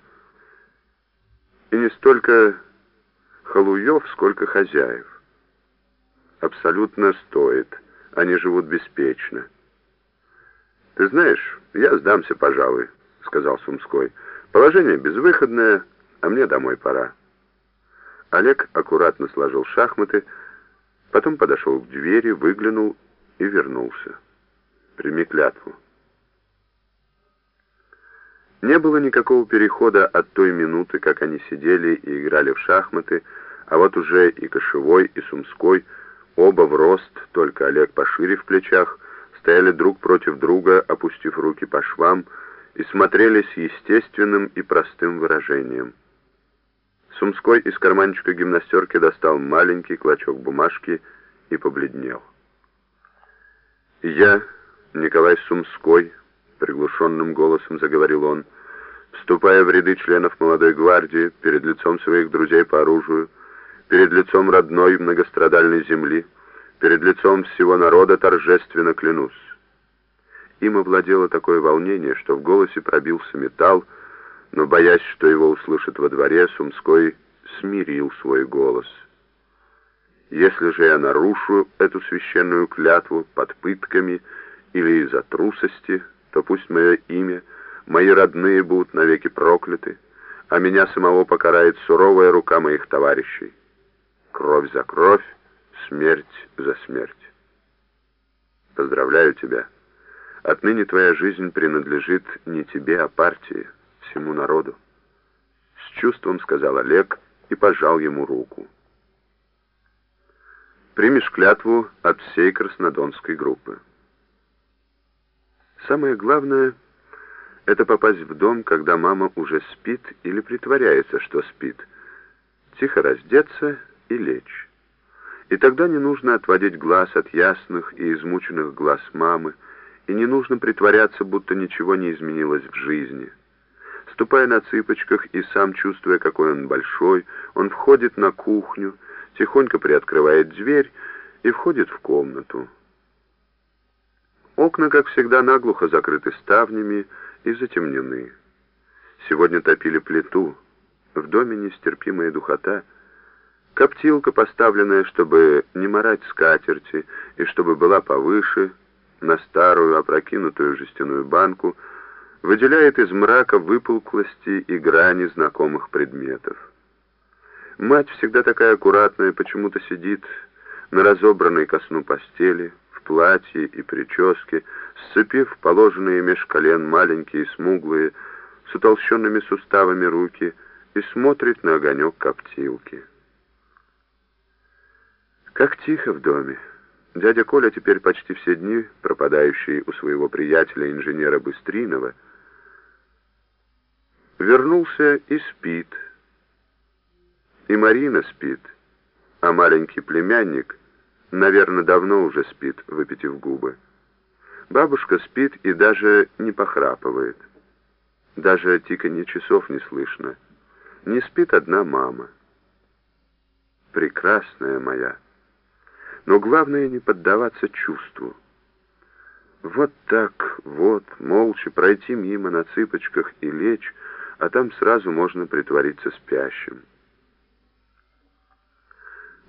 И не столько халуев, сколько хозяев. Абсолютно стоит. Они живут беспечно. «Ты знаешь, я сдамся, пожалуй», — сказал Сумской. «Положение безвыходное, а мне домой пора». Олег аккуратно сложил шахматы, потом подошел к двери, выглянул и вернулся. Прими клятву. Не было никакого перехода от той минуты, как они сидели и играли в шахматы, а вот уже и Кошевой, и Сумской, оба в рост, только Олег пошире в плечах, стояли друг против друга, опустив руки по швам, и смотрели с естественным и простым выражением. Сумской из карманчика гимнастерки достал маленький клочок бумажки и побледнел. «Я...» Николай Сумской, приглушенным голосом заговорил он, вступая в ряды членов молодой гвардии, перед лицом своих друзей по оружию, перед лицом родной многострадальной земли, перед лицом всего народа торжественно клянусь. Им овладело такое волнение, что в голосе пробился металл, но, боясь, что его услышат во дворе, Сумской смирил свой голос. Если же я нарушу эту священную клятву под пытками или из-за трусости, то пусть мое имя, мои родные будут навеки прокляты, а меня самого покарает суровая рука моих товарищей. Кровь за кровь, смерть за смерть. Поздравляю тебя. Отныне твоя жизнь принадлежит не тебе, а партии, всему народу. С чувством сказал Олег и пожал ему руку. Примешь клятву от всей краснодонской группы. Самое главное — это попасть в дом, когда мама уже спит или притворяется, что спит. Тихо раздеться и лечь. И тогда не нужно отводить глаз от ясных и измученных глаз мамы, и не нужно притворяться, будто ничего не изменилось в жизни. Ступая на цыпочках и сам чувствуя, какой он большой, он входит на кухню, тихонько приоткрывает дверь и входит в комнату. Окна, как всегда, наглухо закрыты ставнями и затемнены. Сегодня топили плиту. В доме нестерпимая духота. Коптилка, поставленная, чтобы не морать скатерти и чтобы была повыше, на старую опрокинутую жестяную банку, выделяет из мрака выпуклости и грани знакомых предметов. Мать всегда такая аккуратная, почему-то сидит на разобранной ко постели, в платье и прическе, сцепив положенные меж колен маленькие, смуглые, с утолщенными суставами руки, и смотрит на огонек коптилки. Как тихо в доме. Дядя Коля теперь почти все дни, пропадающий у своего приятеля-инженера Быстринова, вернулся и спит. И Марина спит, а маленький племянник, наверное, давно уже спит, выпитив губы. Бабушка спит и даже не похрапывает. Даже тиканье часов не слышно. Не спит одна мама. Прекрасная моя. Но главное не поддаваться чувству. Вот так, вот, молча пройти мимо на цыпочках и лечь, а там сразу можно притвориться спящим.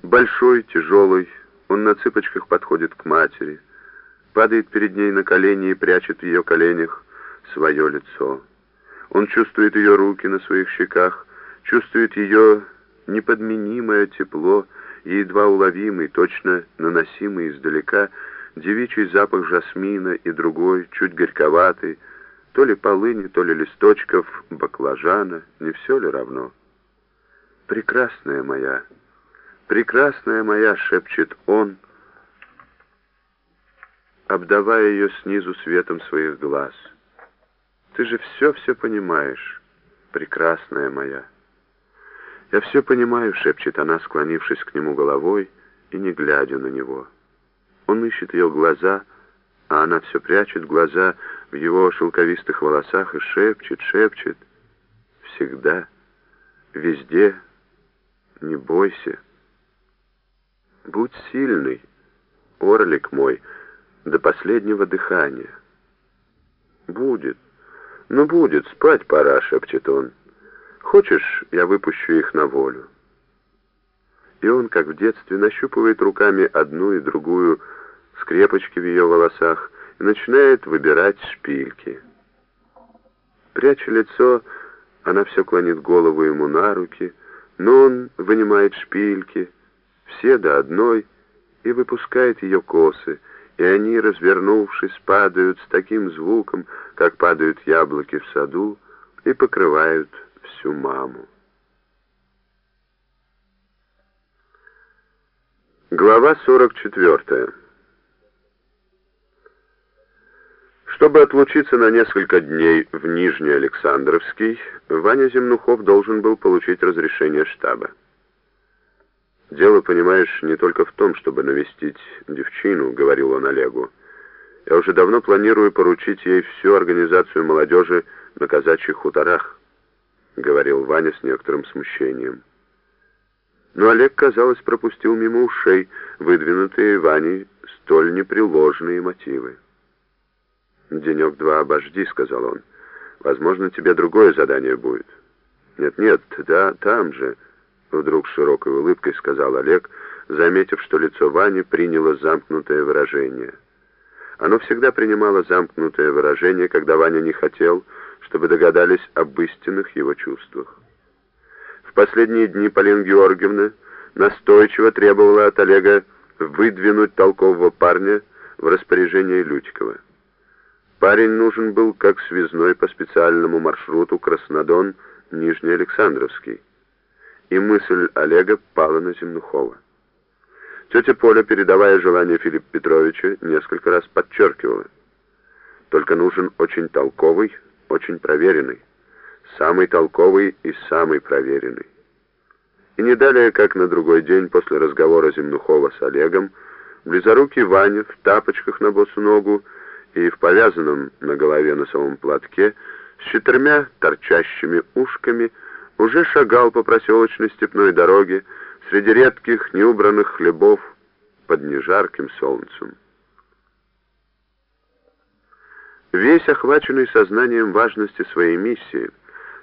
Большой, тяжелый, он на цыпочках подходит к матери, падает перед ней на колени и прячет в ее коленях свое лицо. Он чувствует ее руки на своих щеках, чувствует ее неподменимое тепло, и едва уловимый, точно наносимый издалека, девичий запах жасмина и другой, чуть горьковатый, то ли полыни, то ли листочков, баклажана, не все ли равно? «Прекрасная моя, прекрасная моя!» — шепчет он, обдавая ее снизу светом своих глаз. «Ты же все-все понимаешь, прекрасная моя!» «Я все понимаю», — шепчет она, склонившись к нему головой и не глядя на него. Он ищет ее глаза, а она все прячет глаза в его шелковистых волосах и шепчет, шепчет. «Всегда, везде, не бойся. Будь сильный, орлик мой, до последнего дыхания». «Будет, ну будет, спать пора», — шепчет он. Хочешь, я выпущу их на волю?» И он, как в детстве, нащупывает руками одну и другую скрепочки в ее волосах начинает выбирать шпильки. Пряча лицо, она все клонит голову ему на руки, но он вынимает шпильки, все до одной, и выпускает ее косы, и они, развернувшись, падают с таким звуком, как падают яблоки в саду, и покрывают всю маму. Глава 44. Чтобы отлучиться на несколько дней в Нижний Александровский, Ваня Земнухов должен был получить разрешение штаба. «Дело, понимаешь, не только в том, чтобы навестить девчину», — говорил он Олегу. «Я уже давно планирую поручить ей всю организацию молодежи на казачьих хуторах». — говорил Ваня с некоторым смущением. Но Олег, казалось, пропустил мимо ушей выдвинутые Ваней столь непреложные мотивы. «Денек-два обожди», — сказал он. «Возможно, тебе другое задание будет». «Нет-нет, да, там же», — вдруг широкой улыбкой сказал Олег, заметив, что лицо Вани приняло замкнутое выражение. Оно всегда принимало замкнутое выражение, когда Ваня не хотел, чтобы догадались об истинных его чувствах. В последние дни Полина Георгиевна настойчиво требовала от Олега выдвинуть толкового парня в распоряжение Лютикова. Парень нужен был как связной по специальному маршруту Краснодон-Нижнеалександровский. И мысль Олега пала на Земнухова. Тетя Поля, передавая желание Филиппа Петровича, несколько раз подчеркивала. Только нужен очень толковый, очень проверенный. Самый толковый и самый проверенный. И не далее, как на другой день после разговора Земнухова с Олегом, близорукий Ваня в тапочках на босу ногу и в повязанном на голове носовом платке с четырьмя торчащими ушками уже шагал по проселочной степной дороге среди редких неубранных хлебов под нежарким солнцем. Весь охваченный сознанием важности своей миссии,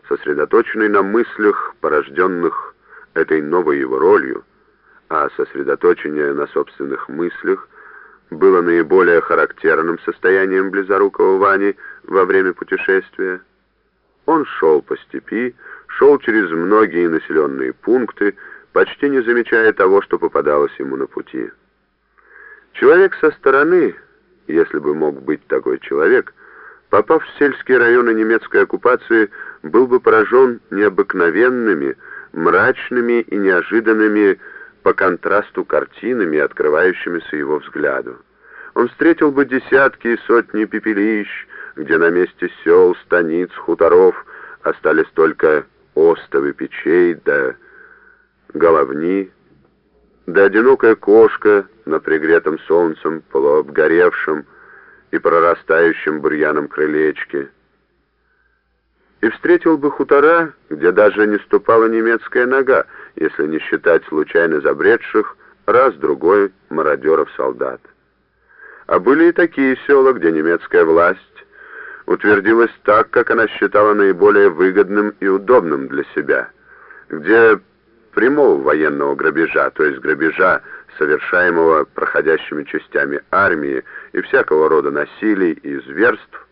сосредоточенный на мыслях, порожденных этой новой его ролью, а сосредоточение на собственных мыслях было наиболее характерным состоянием близорукого Вани во время путешествия. Он шел по степи, шел через многие населенные пункты, почти не замечая того, что попадалось ему на пути. Человек со стороны, если бы мог быть такой человек, попав в сельские районы немецкой оккупации, был бы поражен необыкновенными, мрачными и неожиданными по контрасту картинами, открывающимися его взгляду. Он встретил бы десятки и сотни пепелищ, где на месте сел, станиц, хуторов остались только остовы печей да головни, да одинокая кошка на пригретом солнцем, полуобгоревшем и прорастающем бурьяном крылечке. И встретил бы хутора, где даже не ступала немецкая нога, если не считать случайно забредших раз-другой мародеров-солдат. А были и такие села, где немецкая власть утвердилась так, как она считала наиболее выгодным и удобным для себя, где прямого военного грабежа, то есть грабежа, совершаемого проходящими частями армии и всякого рода насилий и зверств,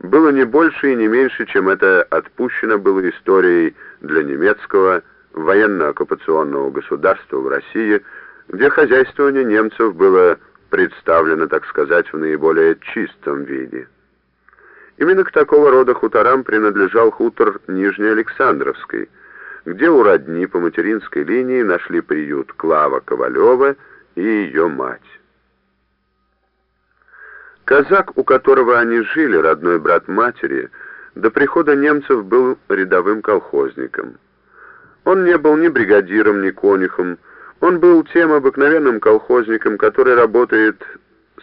было не больше и не меньше, чем это отпущено было историей для немецкого военно-оккупационного государства в России, где хозяйствование немцев было представлено, так сказать, в наиболее чистом виде. Именно к такого рода хуторам принадлежал хутор Нижнеалександровский, где у родни по материнской линии нашли приют Клава Ковалева и ее мать. Казак, у которого они жили, родной брат матери, до прихода немцев был рядовым колхозником. Он не был ни бригадиром, ни конюхом, он был тем обыкновенным колхозником, который работает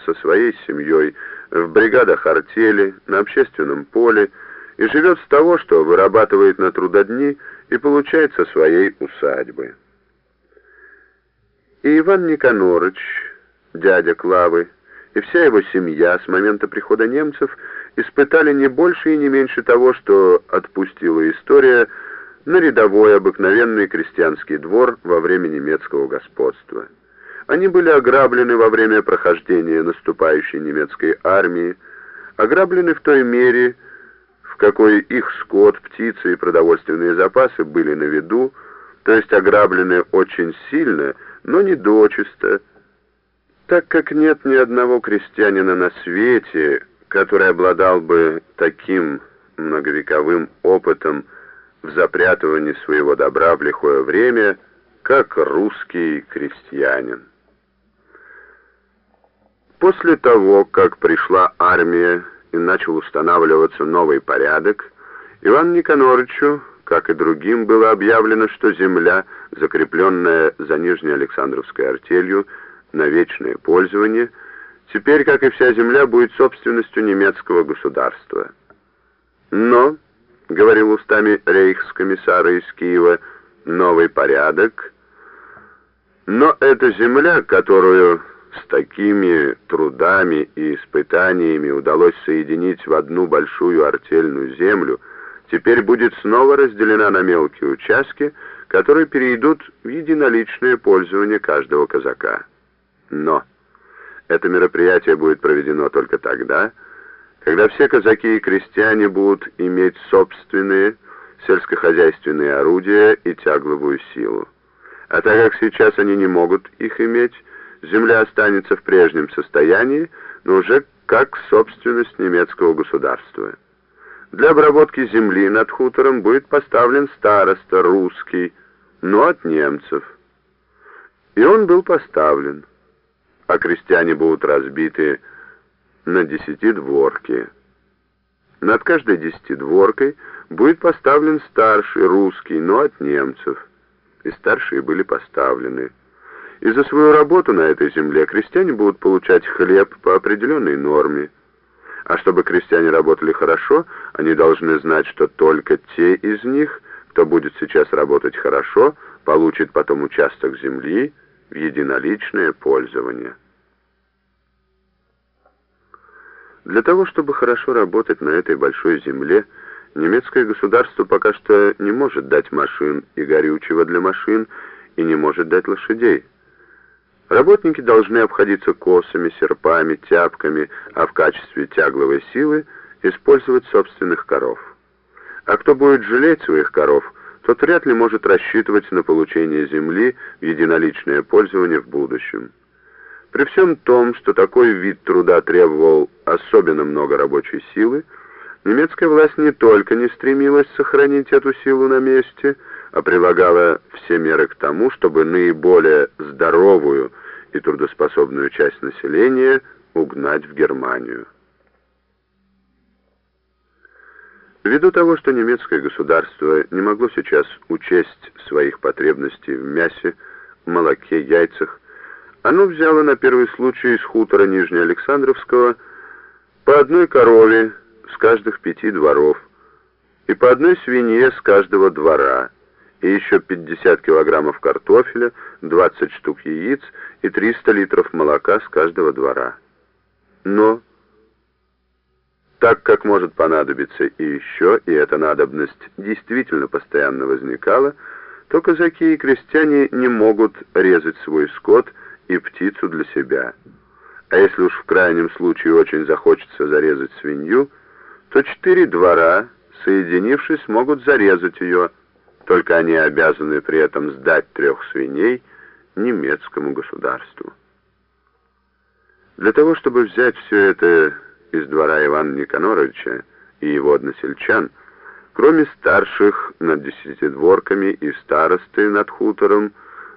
со своей семьей в бригадах артели, на общественном поле и живет с того, что вырабатывает на трудодни и получает со своей усадьбы. И Иван Никонорыч, дядя Клавы, и вся его семья с момента прихода немцев испытали не больше и не меньше того, что отпустила история на рядовой обыкновенный крестьянский двор во время немецкого господства. Они были ограблены во время прохождения наступающей немецкой армии, ограблены в той мере, в какой их скот, птицы и продовольственные запасы были на виду, то есть ограблены очень сильно, но не дочисто, так как нет ни одного крестьянина на свете, который обладал бы таким многовековым опытом в запрятывании своего добра в лихое время, как русский крестьянин. После того, как пришла армия и начал устанавливаться новый порядок, Иван Никонорычу, как и другим, было объявлено, что земля, закрепленная за Нижней Александровской артелью, на вечное пользование, теперь, как и вся земля, будет собственностью немецкого государства. Но, говорил устами рейхскомиссара из Киева, новый порядок, но эта земля, которую с такими трудами и испытаниями удалось соединить в одну большую артельную землю, теперь будет снова разделена на мелкие участки, которые перейдут в единоличное пользование каждого казака. Но это мероприятие будет проведено только тогда, когда все казаки и крестьяне будут иметь собственные сельскохозяйственные орудия и тягловую силу. А так как сейчас они не могут их иметь, земля останется в прежнем состоянии, но уже как собственность немецкого государства. Для обработки земли над хутором будет поставлен староста русский, но от немцев. И он был поставлен, а крестьяне будут разбиты на десятидворки. Над каждой десятидворкой будет поставлен старший русский, но от немцев. И старшие были поставлены. И за свою работу на этой земле крестьяне будут получать хлеб по определенной норме. А чтобы крестьяне работали хорошо, они должны знать, что только те из них, кто будет сейчас работать хорошо, получит потом участок земли в единоличное пользование. Для того, чтобы хорошо работать на этой большой земле, немецкое государство пока что не может дать машин и горючего для машин и не может дать лошадей. Работники должны обходиться косами, серпами, тяпками, а в качестве тягловой силы использовать собственных коров. А кто будет жалеть своих коров, тот вряд ли может рассчитывать на получение земли в единоличное пользование в будущем. При всем том, что такой вид труда требовал особенно много рабочей силы, немецкая власть не только не стремилась сохранить эту силу на месте, а прилагала все меры к тому, чтобы наиболее здоровую и трудоспособную часть населения угнать в Германию. Ввиду того, что немецкое государство не могло сейчас учесть своих потребностей в мясе, молоке, яйцах, оно взяло на первый случай из хутора Нижнеалександровского по одной корове с каждых пяти дворов и по одной свинье с каждого двора, и еще 50 килограммов картофеля, 20 штук яиц и 300 литров молока с каждого двора. Но, так как может понадобиться и еще, и эта надобность действительно постоянно возникала, то казаки и крестьяне не могут резать свой скот и птицу для себя. А если уж в крайнем случае очень захочется зарезать свинью, то четыре двора, соединившись, могут зарезать ее, только они обязаны при этом сдать трех свиней немецкому государству. Для того, чтобы взять все это из двора Ивана Никаноровича и его односельчан, кроме старших над десятидворками и старосты над хутором,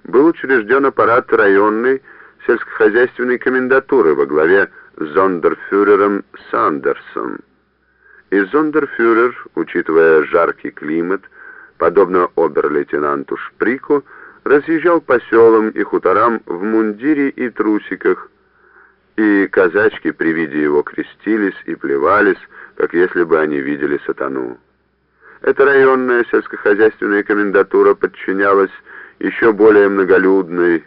был учрежден аппарат районной сельскохозяйственной комендатуры во главе с зондерфюрером Сандерсом. И зондерфюрер, учитывая жаркий климат, подобно обер-лейтенанту Шприку, разъезжал по селам и хуторам в мундире и трусиках, и казачки при виде его крестились и плевались, как если бы они видели сатану. Эта районная сельскохозяйственная комендатура подчинялась еще более многолюдной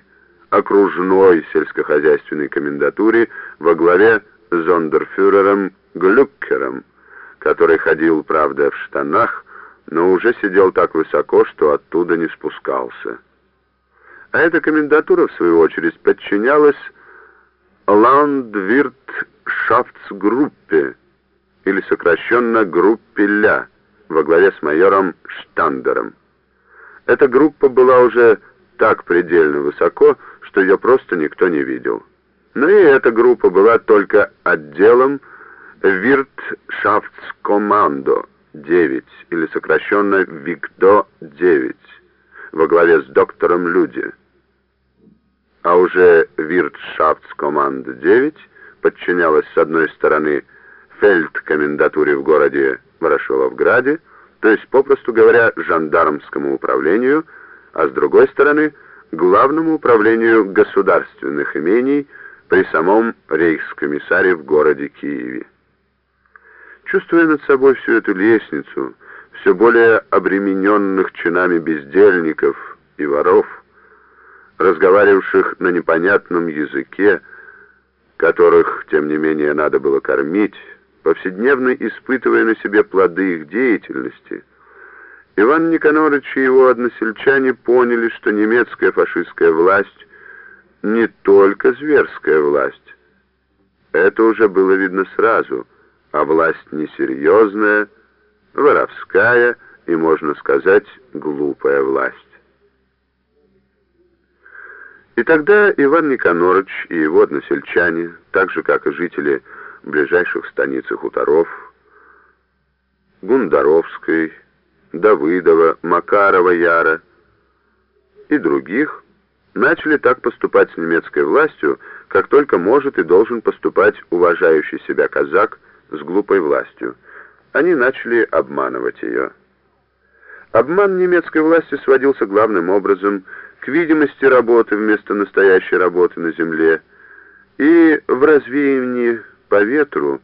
окружной сельскохозяйственной комендатуре во главе с зондерфюрером Глюккером, который ходил, правда, в штанах, но уже сидел так высоко, что оттуда не спускался. А эта комендатура, в свою очередь, подчинялась Ландвиртшафтсгруппе, или сокращенно группе Ля, во главе с майором Штандером. Эта группа была уже так предельно высоко, что ее просто никто не видел. Но и эта группа была только отделом Виртшафтскомандо, 9, или сокращенно ВИКДО-9, во главе с доктором Люди. А уже Виртшафтскоманда 9 подчинялась с одной стороны фельдкомендатуре в городе Ворошиловграде, то есть, попросту говоря, жандармскому управлению, а с другой стороны, главному управлению государственных имений при самом рейхскомиссаре в городе Киеве. Чувствуя над собой всю эту лестницу, все более обремененных чинами бездельников и воров, разговаривавших на непонятном языке, которых, тем не менее, надо было кормить, повседневно испытывая на себе плоды их деятельности, Иван Никонорович и его односельчане поняли, что немецкая фашистская власть не только зверская власть. Это уже было видно сразу, а власть несерьезная, воровская и, можно сказать, глупая власть. И тогда Иван Никонорович и его односельчане, так же, как и жители ближайших станиц и хуторов, Гундаровской, Давыдова, Макарова Яра и других, начали так поступать с немецкой властью, как только может и должен поступать уважающий себя казак с глупой властью. Они начали обманывать ее. Обман немецкой власти сводился главным образом к видимости работы вместо настоящей работы на земле и в развеянии по ветру,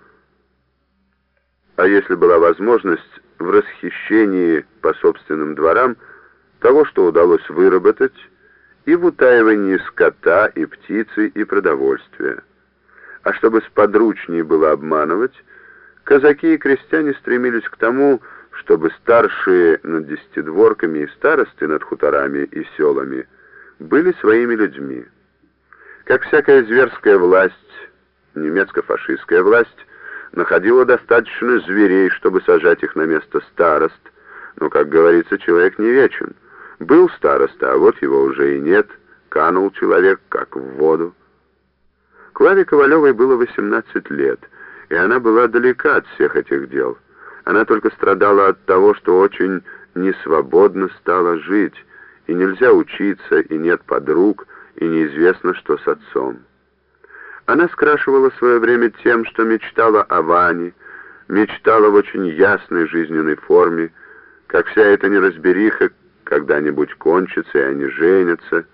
а если была возможность, в расхищении по собственным дворам того, что удалось выработать, и в утаивании скота и птицы и продовольствия. А чтобы сподручнее было обманывать, казаки и крестьяне стремились к тому, чтобы старшие над десятидворками и старосты над хуторами и селами были своими людьми. Как всякая зверская власть, немецко-фашистская власть, находила достаточно зверей, чтобы сажать их на место старост, но, как говорится, человек не вечен — был староста, а вот его уже и нет. Канул человек, как в воду. Клаве Ковалевой было 18 лет, и она была далека от всех этих дел. Она только страдала от того, что очень несвободно стала жить, и нельзя учиться, и нет подруг, и неизвестно, что с отцом. Она скрашивала свое время тем, что мечтала о Ване, мечтала в очень ясной жизненной форме, как вся эта неразбериха когда-нибудь кончится, и они женятся,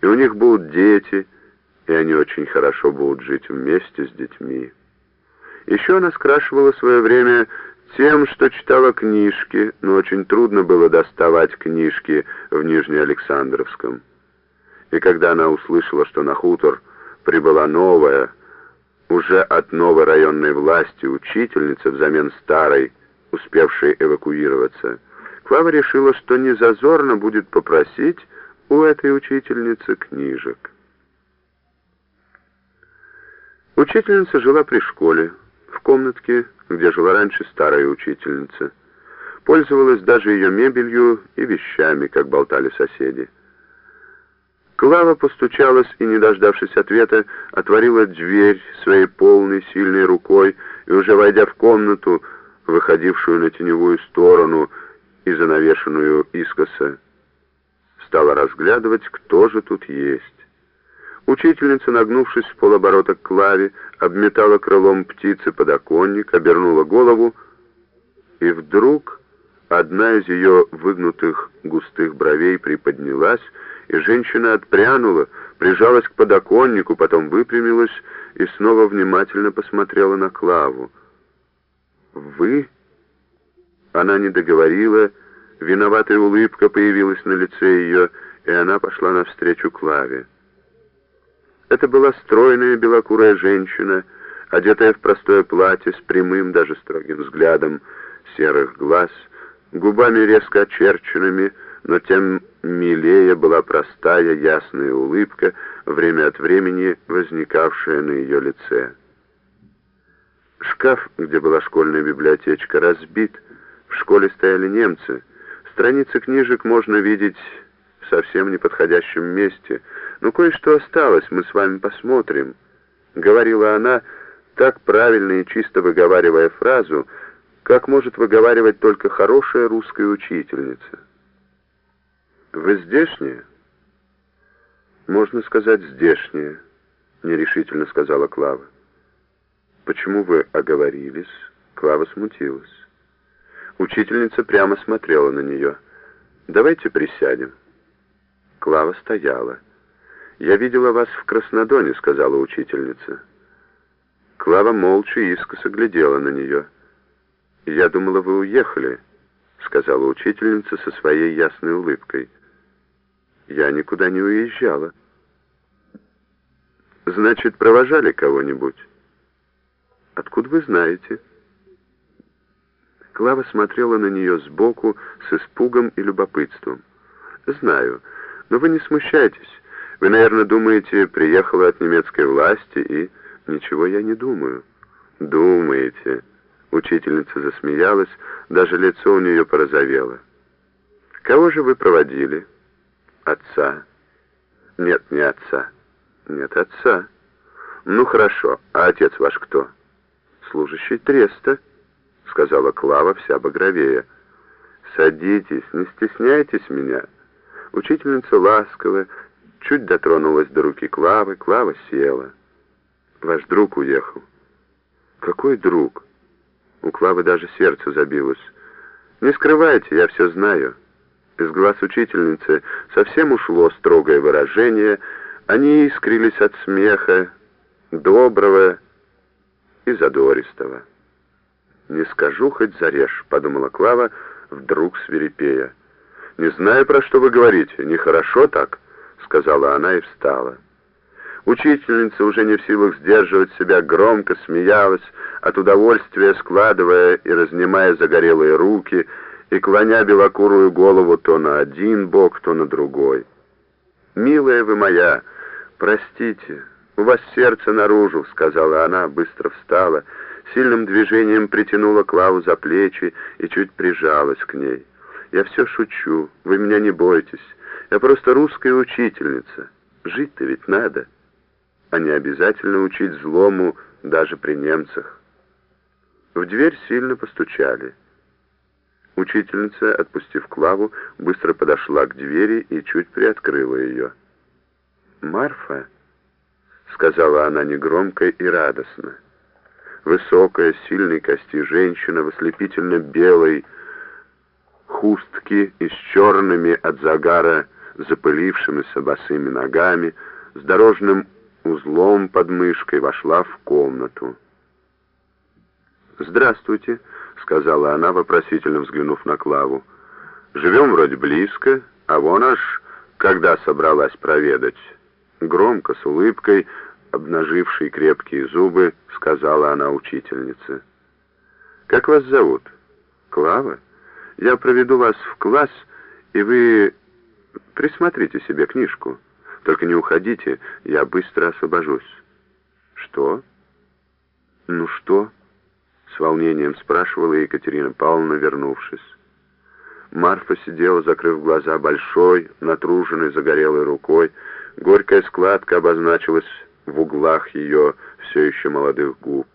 и у них будут дети, и они очень хорошо будут жить вместе с детьми. Еще она скрашивала свое время тем, что читала книжки, но очень трудно было доставать книжки в Нижнеалександровском. И когда она услышала, что на хутор прибыла новая, уже от новой районной власти учительница взамен старой, успевшей эвакуироваться, Клава решила, что не зазорно будет попросить у этой учительницы книжек. Учительница жила при школе, в комнатке, где жила раньше старая учительница. Пользовалась даже ее мебелью и вещами, как болтали соседи. Клава постучалась и, не дождавшись ответа, отворила дверь своей полной сильной рукой и, уже войдя в комнату, выходившую на теневую сторону, и занавешенную искоса, стала разглядывать, кто же тут есть. Учительница, нагнувшись в полоборота к Клаве, обметала крылом птицы подоконник, обернула голову, и вдруг одна из ее выгнутых густых бровей приподнялась, и женщина отпрянула, прижалась к подоконнику, потом выпрямилась и снова внимательно посмотрела на Клаву. «Вы?» Она не договорила, виноватая улыбка появилась на лице ее, и она пошла навстречу Клаве. Это была стройная белокурая женщина, одетая в простое платье с прямым, даже строгим взглядом серых глаз, губами резко очерченными, но тем милее была простая, ясная улыбка, время от времени возникавшая на ее лице. Шкаф, где была школьная библиотечка, разбит, в школе стояли немцы. Страницы книжек можно видеть в совсем неподходящем месте. Но кое-что осталось, мы с вами посмотрим», — говорила она, так правильно и чисто выговаривая фразу, как может выговаривать только хорошая русская учительница. «Вы здешняя?» «Можно сказать, здешняя», — нерешительно сказала Клава. «Почему вы оговорились?» Клава смутилась. Учительница прямо смотрела на нее. «Давайте присядем». Клава стояла. «Я видела вас в Краснодоне», — сказала учительница. Клава молча и искоса глядела на нее. «Я думала, вы уехали», — сказала учительница со своей ясной улыбкой. «Я никуда не уезжала». «Значит, провожали кого-нибудь?» «Откуда вы знаете?» Клава смотрела на нее сбоку с испугом и любопытством. «Знаю, но вы не смущайтесь. Вы, наверное, думаете, приехала от немецкой власти, и ничего я не думаю». «Думаете?» Учительница засмеялась, даже лицо у нее порозовело. «Кого же вы проводили?» «Отца». «Нет, не отца». «Нет, отца». «Ну, хорошо. А отец ваш кто?» «Служащий треста», — сказала Клава вся багровее. «Садитесь, не стесняйтесь меня». Учительница ласково, чуть дотронулась до руки Клавы, Клава села. «Ваш друг уехал». «Какой друг?» У Клавы даже сердце забилось. «Не скрывайте, я все знаю». Из глаз учительницы совсем ушло строгое выражение, они искрились от смеха, доброго и задористого. «Не скажу, хоть зарежь», — подумала Клава, вдруг свирепея. «Не знаю, про что вы говорите. Нехорошо так», — сказала она и встала. Учительница, уже не в силах сдерживать себя, громко смеялась, от удовольствия складывая и разнимая загорелые руки, и клоня белокурую голову то на один бок, то на другой. «Милая вы моя, простите, у вас сердце наружу», — сказала она, быстро встала, сильным движением притянула Клаву за плечи и чуть прижалась к ней. «Я все шучу, вы меня не бойтесь, я просто русская учительница, жить-то ведь надо» а не обязательно учить злому даже при немцах. В дверь сильно постучали. Учительница, отпустив Клаву, быстро подошла к двери и чуть приоткрыла ее. «Марфа», — сказала она негромко и радостно, высокая, сильной кости женщина в ослепительно белой хустке и с черными от загара запылившимися босыми ногами, с дорожным узлом под мышкой вошла в комнату. «Здравствуйте», — сказала она, вопросительно взглянув на Клаву. «Живем вроде близко, а вон аж, когда собралась проведать». Громко, с улыбкой, обнажившей крепкие зубы, сказала она учительнице. «Как вас зовут?» «Клава. Я проведу вас в класс, и вы присмотрите себе книжку». Только не уходите, я быстро освобожусь». «Что?» «Ну что?» — с волнением спрашивала Екатерина Павловна, вернувшись. Марфа сидела, закрыв глаза большой, натруженной, загорелой рукой. Горькая складка обозначилась в углах ее все еще молодых губ.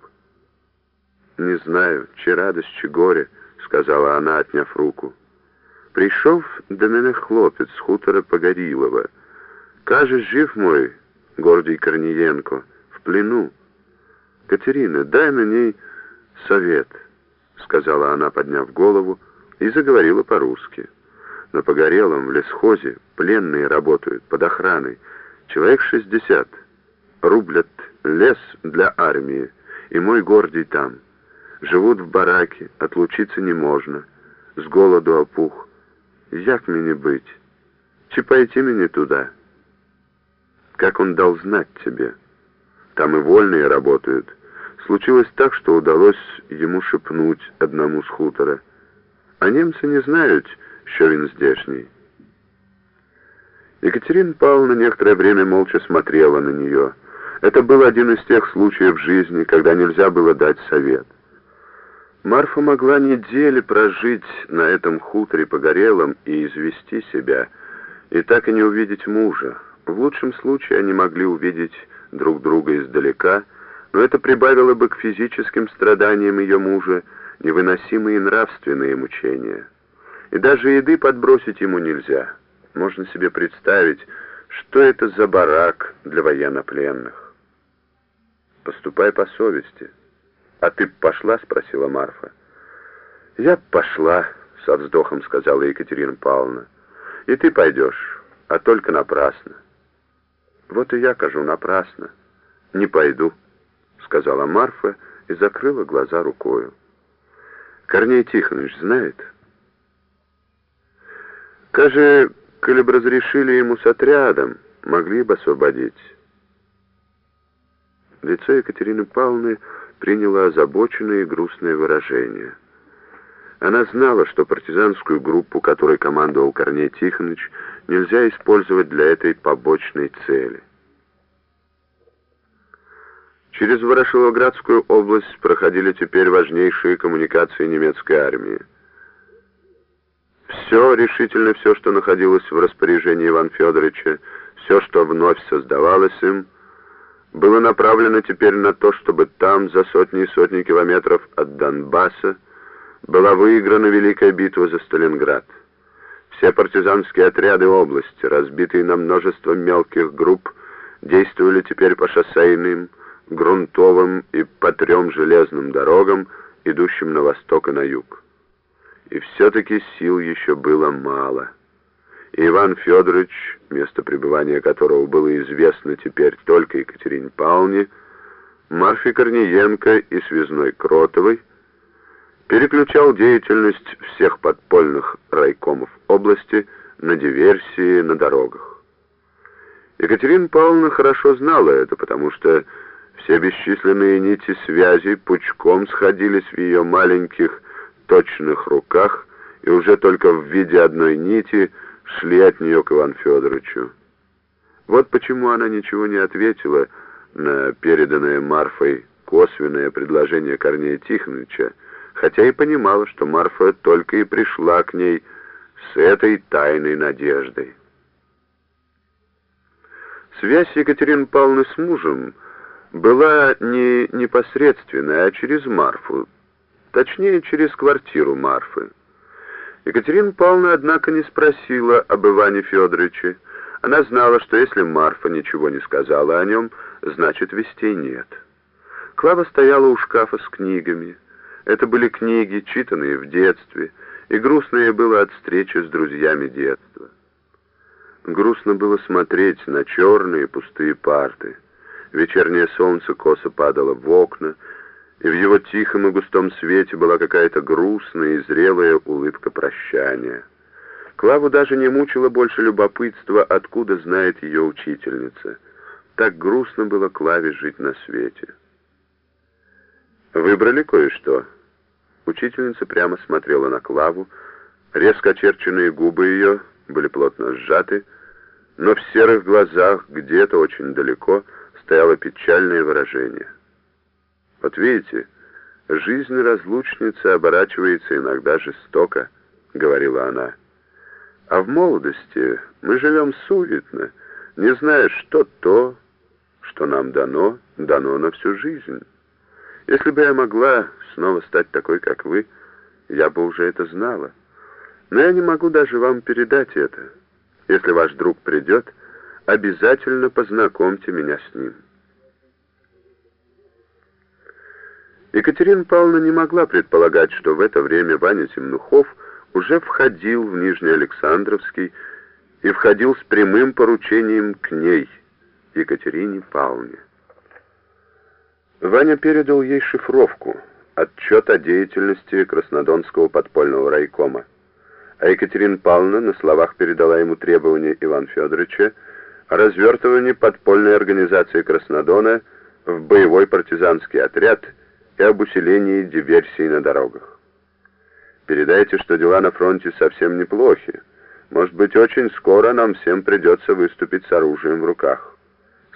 «Не знаю, чи радость, чи горе», — сказала она, отняв руку. «Прийшов до мене хлопець з хутора Погорілова». Каже, жив мой, Гордий Корниенко, в плену. Катерина, дай на ней совет, сказала она, подняв голову, и заговорила по-русски. На Погорелом, в лесхозе, пленные работают под охраной. Человек шестьдесят. Рублят лес для армии, и мой Гордий там. Живут в бараке, отлучиться не можно. С голоду опух. Як мне быть? Чи пойти мне туда?» Как он дал знать тебе? Там и вольные работают. Случилось так, что удалось ему шепнуть одному с хутора. А немцы не знают, что он здешний. Екатерина Павловна некоторое время молча смотрела на нее. Это был один из тех случаев в жизни, когда нельзя было дать совет. Марфа могла недели прожить на этом хуторе погорелом и извести себя, и так и не увидеть мужа. В лучшем случае они могли увидеть друг друга издалека, но это прибавило бы к физическим страданиям ее мужа невыносимые нравственные мучения. И даже еды подбросить ему нельзя. Можно себе представить, что это за барак для военнопленных. «Поступай по совести». «А ты пошла?» — спросила Марфа. «Я пошла», — со вздохом сказала Екатерина Павловна. «И ты пойдешь, а только напрасно». «Вот и я кажу напрасно. Не пойду», — сказала Марфа и закрыла глаза рукою. «Корней Тихонович знает?» «Каже, коли бы разрешили ему с отрядом, могли бы освободить». Лицо Екатерины Павловны приняло озабоченное и грустное выражение. Она знала, что партизанскую группу, которой командовал Корней Тихонович, нельзя использовать для этой побочной цели. Через Ворошиловградскую область проходили теперь важнейшие коммуникации немецкой армии. Все, решительно все, что находилось в распоряжении Ивана Федоровича, все, что вновь создавалось им, было направлено теперь на то, чтобы там, за сотни и сотни километров от Донбасса, была выиграна Великая битва за Сталинград. Все партизанские отряды области, разбитые на множество мелких групп, действовали теперь по шоссейным, грунтовым и по трем железным дорогам, идущим на восток и на юг. И все-таки сил еще было мало. И Иван Федорович, место пребывания которого было известно теперь только Екатерине Павловне, Марфе Корниенко и Связной Кротовой, переключал деятельность всех подпольных райкомов области на диверсии на дорогах. Екатерина Павловна хорошо знала это, потому что все бесчисленные нити связи пучком сходились в ее маленьких точных руках и уже только в виде одной нити шли от нее к Ивану Федоровичу. Вот почему она ничего не ответила на переданное Марфой косвенное предложение Корнея Тихоновича, хотя и понимала, что Марфа только и пришла к ней с этой тайной надеждой. Связь Екатерины Павловны с мужем была не непосредственная, а через Марфу, точнее, через квартиру Марфы. Екатерина Павловна, однако, не спросила об Иване Федоровиче. Она знала, что если Марфа ничего не сказала о нем, значит, вестей нет. Клава стояла у шкафа с книгами. Это были книги, читанные в детстве, и грустное было от встречи с друзьями детства. Грустно было смотреть на черные пустые парты. Вечернее солнце косо падало в окна, и в его тихом и густом свете была какая-то грустная и зрелая улыбка прощания. Клаву даже не мучило больше любопытства, откуда знает ее учительница. Так грустно было Клаве жить на свете. «Выбрали кое-что?» Учительница прямо смотрела на Клаву, резко очерченные губы ее были плотно сжаты, но в серых глазах где-то очень далеко стояло печальное выражение. Вот видите, жизнь разлучницы оборачивается иногда жестоко, говорила она. А в молодости мы живем суетно, не зная, что то, что нам дано, дано на всю жизнь. Если бы я могла снова стать такой, как вы, я бы уже это знала. Но я не могу даже вам передать это. Если ваш друг придет, обязательно познакомьте меня с ним. Екатерина Павловна не могла предполагать, что в это время Ваня Темнухов уже входил в Нижний Александровский и входил с прямым поручением к ней, Екатерине Павловне. Ваня передал ей шифровку, отчет о деятельности Краснодонского подпольного райкома, а Екатерина Павловна на словах передала ему требования Ивана Федоровича о развертывании подпольной организации Краснодона в боевой партизанский отряд – и об усилении диверсий на дорогах. Передайте, что дела на фронте совсем неплохи. Может быть, очень скоро нам всем придется выступить с оружием в руках»,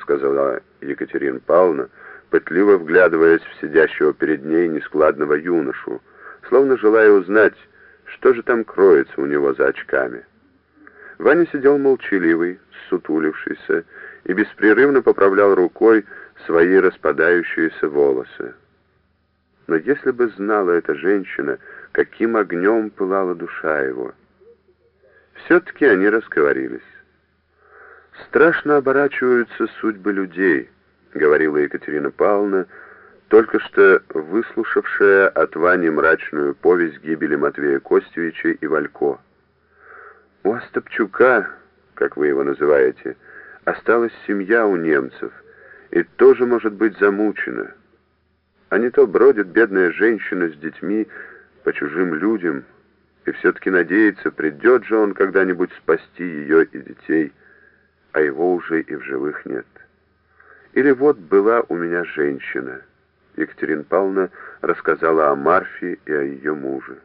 сказала Екатерина Павловна, пытливо вглядываясь в сидящего перед ней нескладного юношу, словно желая узнать, что же там кроется у него за очками. Ваня сидел молчаливый, сутулившийся, и беспрерывно поправлял рукой свои распадающиеся волосы. Но если бы знала эта женщина, каким огнем пылала душа его. Все-таки они разговорились. «Страшно оборачиваются судьбы людей», — говорила Екатерина Павловна, только что выслушавшая от Вани мрачную повесть гибели Матвея Костевича и Валько. «У Остапчука, как вы его называете, осталась семья у немцев, и тоже может быть замучена». А не то бродит бедная женщина с детьми по чужим людям, и все-таки надеется, придет же он когда-нибудь спасти ее и детей, а его уже и в живых нет. Или вот была у меня женщина. Екатерина Павловна рассказала о Марфе и о ее муже.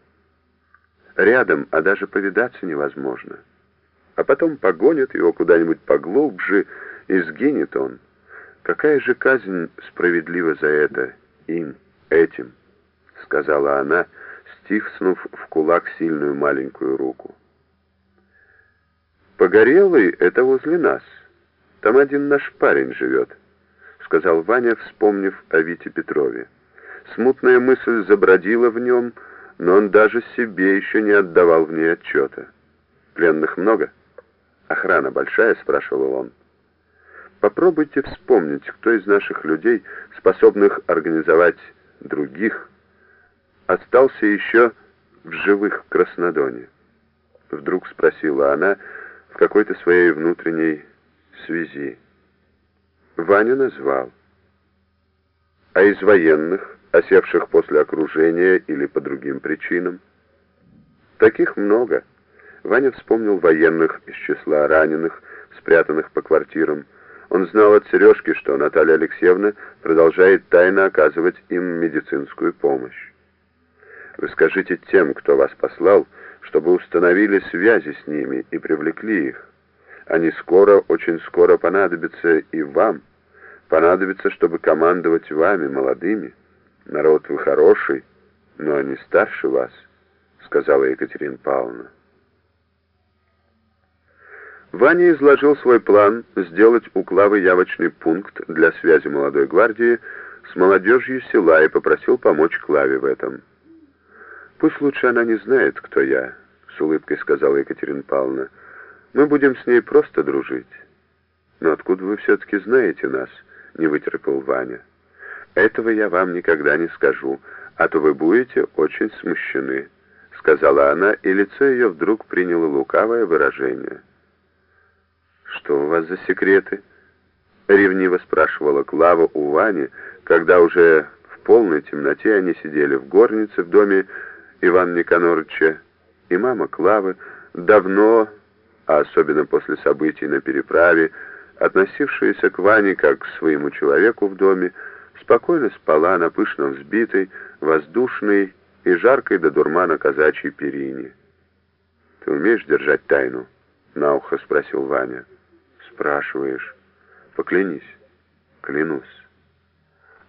Рядом, а даже повидаться невозможно. А потом погонят его куда-нибудь поглубже, и сгинет он. Какая же казнь справедлива за это им, этим, сказала она, стиснув в кулак сильную маленькую руку. «Погорелый — это возле нас. Там один наш парень живет», — сказал Ваня, вспомнив о Вите Петрове. Смутная мысль забродила в нем, но он даже себе еще не отдавал в ней отчета. «Пленных много?» «Охрана большая?» — спрашивал он. «Попробуйте вспомнить, кто из наших людей, способных организовать других, остался еще в живых в Краснодоне?» Вдруг спросила она в какой-то своей внутренней связи. Ваня назвал. А из военных, осевших после окружения или по другим причинам? Таких много. Ваня вспомнил военных из числа раненых, спрятанных по квартирам. Он знал от Сережки, что Наталья Алексеевна продолжает тайно оказывать им медицинскую помощь. Вы скажите тем, кто вас послал, чтобы установили связи с ними и привлекли их. Они скоро, очень скоро понадобятся и вам. Понадобится, чтобы командовать вами, молодыми. Народ вы хороший, но они старше вас, сказала Екатерина Павловна. Ваня изложил свой план сделать у Клавы явочный пункт для связи молодой гвардии с молодежью села и попросил помочь Клаве в этом. «Пусть лучше она не знает, кто я», — с улыбкой сказала Екатерина Павловна. «Мы будем с ней просто дружить». «Но откуда вы все-таки знаете нас?» — не вытерпел Ваня. «Этого я вам никогда не скажу, а то вы будете очень смущены», — сказала она, и лицо ее вдруг приняло лукавое выражение. «Что у вас за секреты?» — ревниво спрашивала Клава у Вани, когда уже в полной темноте они сидели в горнице в доме Ивана Никонорыча, и мама Клавы давно, а особенно после событий на переправе, относившаяся к Ване как к своему человеку в доме, спокойно спала на пышно взбитой, воздушной и жаркой до дурмана казачьей перине. «Ты умеешь держать тайну?» — на ухо спросил Ваня. «Спрашиваешь. Поклянись». «Клянусь».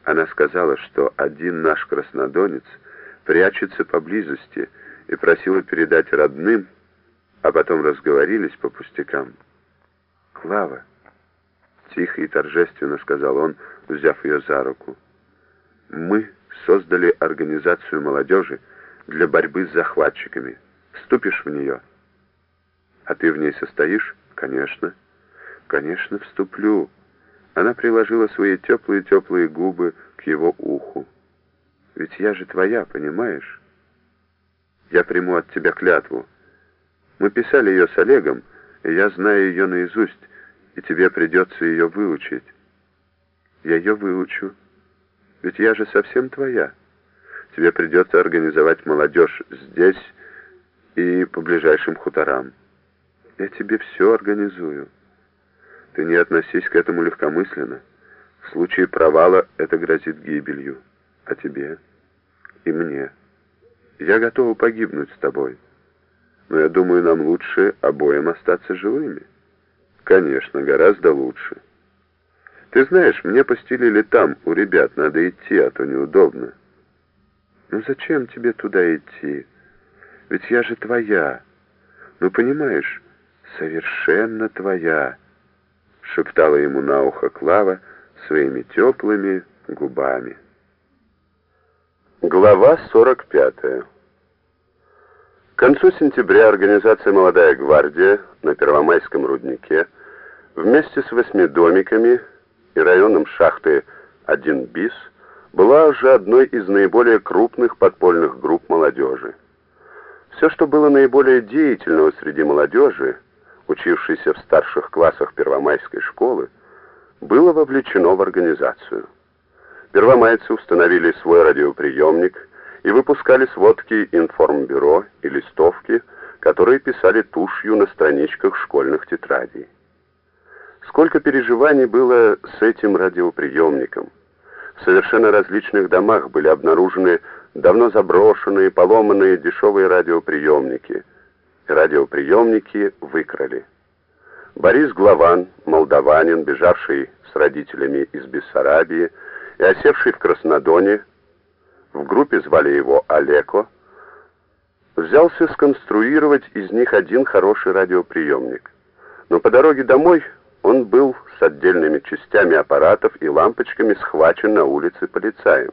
Она сказала, что один наш краснодонец — прячется поблизости, и просила передать родным, а потом разговорились по пустякам. «Клава!» — тихо и торжественно сказал он, взяв ее за руку. «Мы создали организацию молодежи для борьбы с захватчиками. Вступишь в нее?» «А ты в ней состоишь?» «Конечно». «Конечно, вступлю». Она приложила свои теплые-теплые губы к его уху. Ведь я же твоя, понимаешь? Я приму от тебя клятву. Мы писали ее с Олегом, и я знаю ее наизусть, и тебе придется ее выучить. Я ее выучу. Ведь я же совсем твоя. Тебе придется организовать молодежь здесь и по ближайшим хуторам. Я тебе все организую. Ты не относись к этому легкомысленно. В случае провала это грозит гибелью. А тебе? И мне. Я готова погибнуть с тобой. Но я думаю, нам лучше обоим остаться живыми. Конечно, гораздо лучше. Ты знаешь, мне постелили там, у ребят, надо идти, а то неудобно. Ну зачем тебе туда идти? Ведь я же твоя. Ну, понимаешь, совершенно твоя, шептала ему на ухо Клава своими теплыми губами. Глава 45. К концу сентября организация «Молодая гвардия» на Первомайском руднике вместе с восьми домиками и районом шахты 1 БИС была уже одной из наиболее крупных подпольных групп молодежи. Все, что было наиболее деятельного среди молодежи, учившейся в старших классах Первомайской школы, было вовлечено в организацию. Первомайцы установили свой радиоприемник и выпускали сводки информбюро и листовки, которые писали тушью на страничках школьных тетрадей. Сколько переживаний было с этим радиоприемником. В совершенно различных домах были обнаружены давно заброшенные, поломанные дешевые радиоприемники. Радиоприемники выкрали. Борис Главан, молдаванин, бежавший с родителями из Бессарабии и осевший в Краснодоне, в группе звали его Олеко, взялся сконструировать из них один хороший радиоприемник. Но по дороге домой он был с отдельными частями аппаратов и лампочками схвачен на улице полицаем.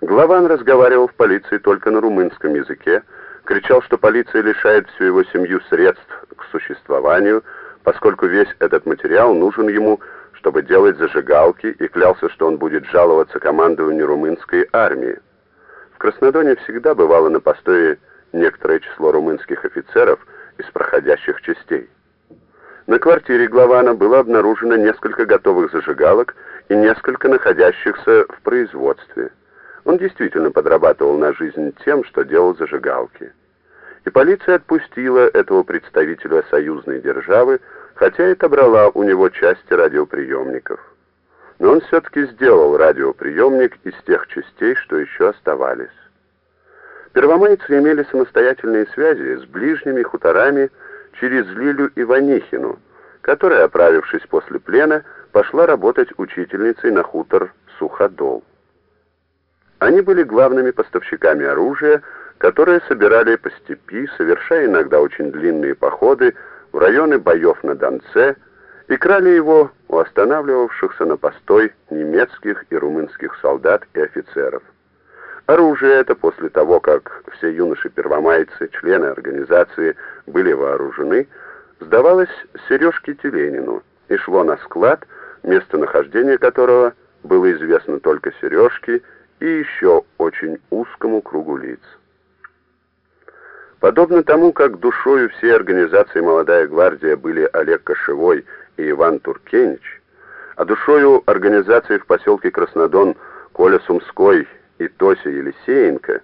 Главан разговаривал в полиции только на румынском языке, кричал, что полиция лишает всю его семью средств к существованию, поскольку весь этот материал нужен ему, чтобы делать зажигалки, и клялся, что он будет жаловаться командованию румынской армии. В Краснодоне всегда бывало на постое некоторое число румынских офицеров из проходящих частей. На квартире Главана было обнаружено несколько готовых зажигалок и несколько находящихся в производстве. Он действительно подрабатывал на жизнь тем, что делал зажигалки. И полиция отпустила этого представителя союзной державы, хотя и отобрала у него части радиоприемников. Но он все-таки сделал радиоприемник из тех частей, что еще оставались. Первомайцы имели самостоятельные связи с ближними хуторами через Лилю Иванихину, которая, оправившись после плена, пошла работать учительницей на хутор Суходол. Они были главными поставщиками оружия, которые собирали по степи, совершая иногда очень длинные походы в районы боев на Донце и крали его у останавливавшихся на постой немецких и румынских солдат и офицеров. Оружие это после того, как все юноши-первомайцы, члены организации, были вооружены, сдавалось Сережке Теленину и шло на склад, местонахождение которого было известно только Сережке и еще очень узкому кругу лиц. Подобно тому, как душою всей организации «Молодая гвардия» были Олег Кошевой и Иван Туркенич, а душою организации в поселке Краснодон Коля Сумской и Тося Елисеенко,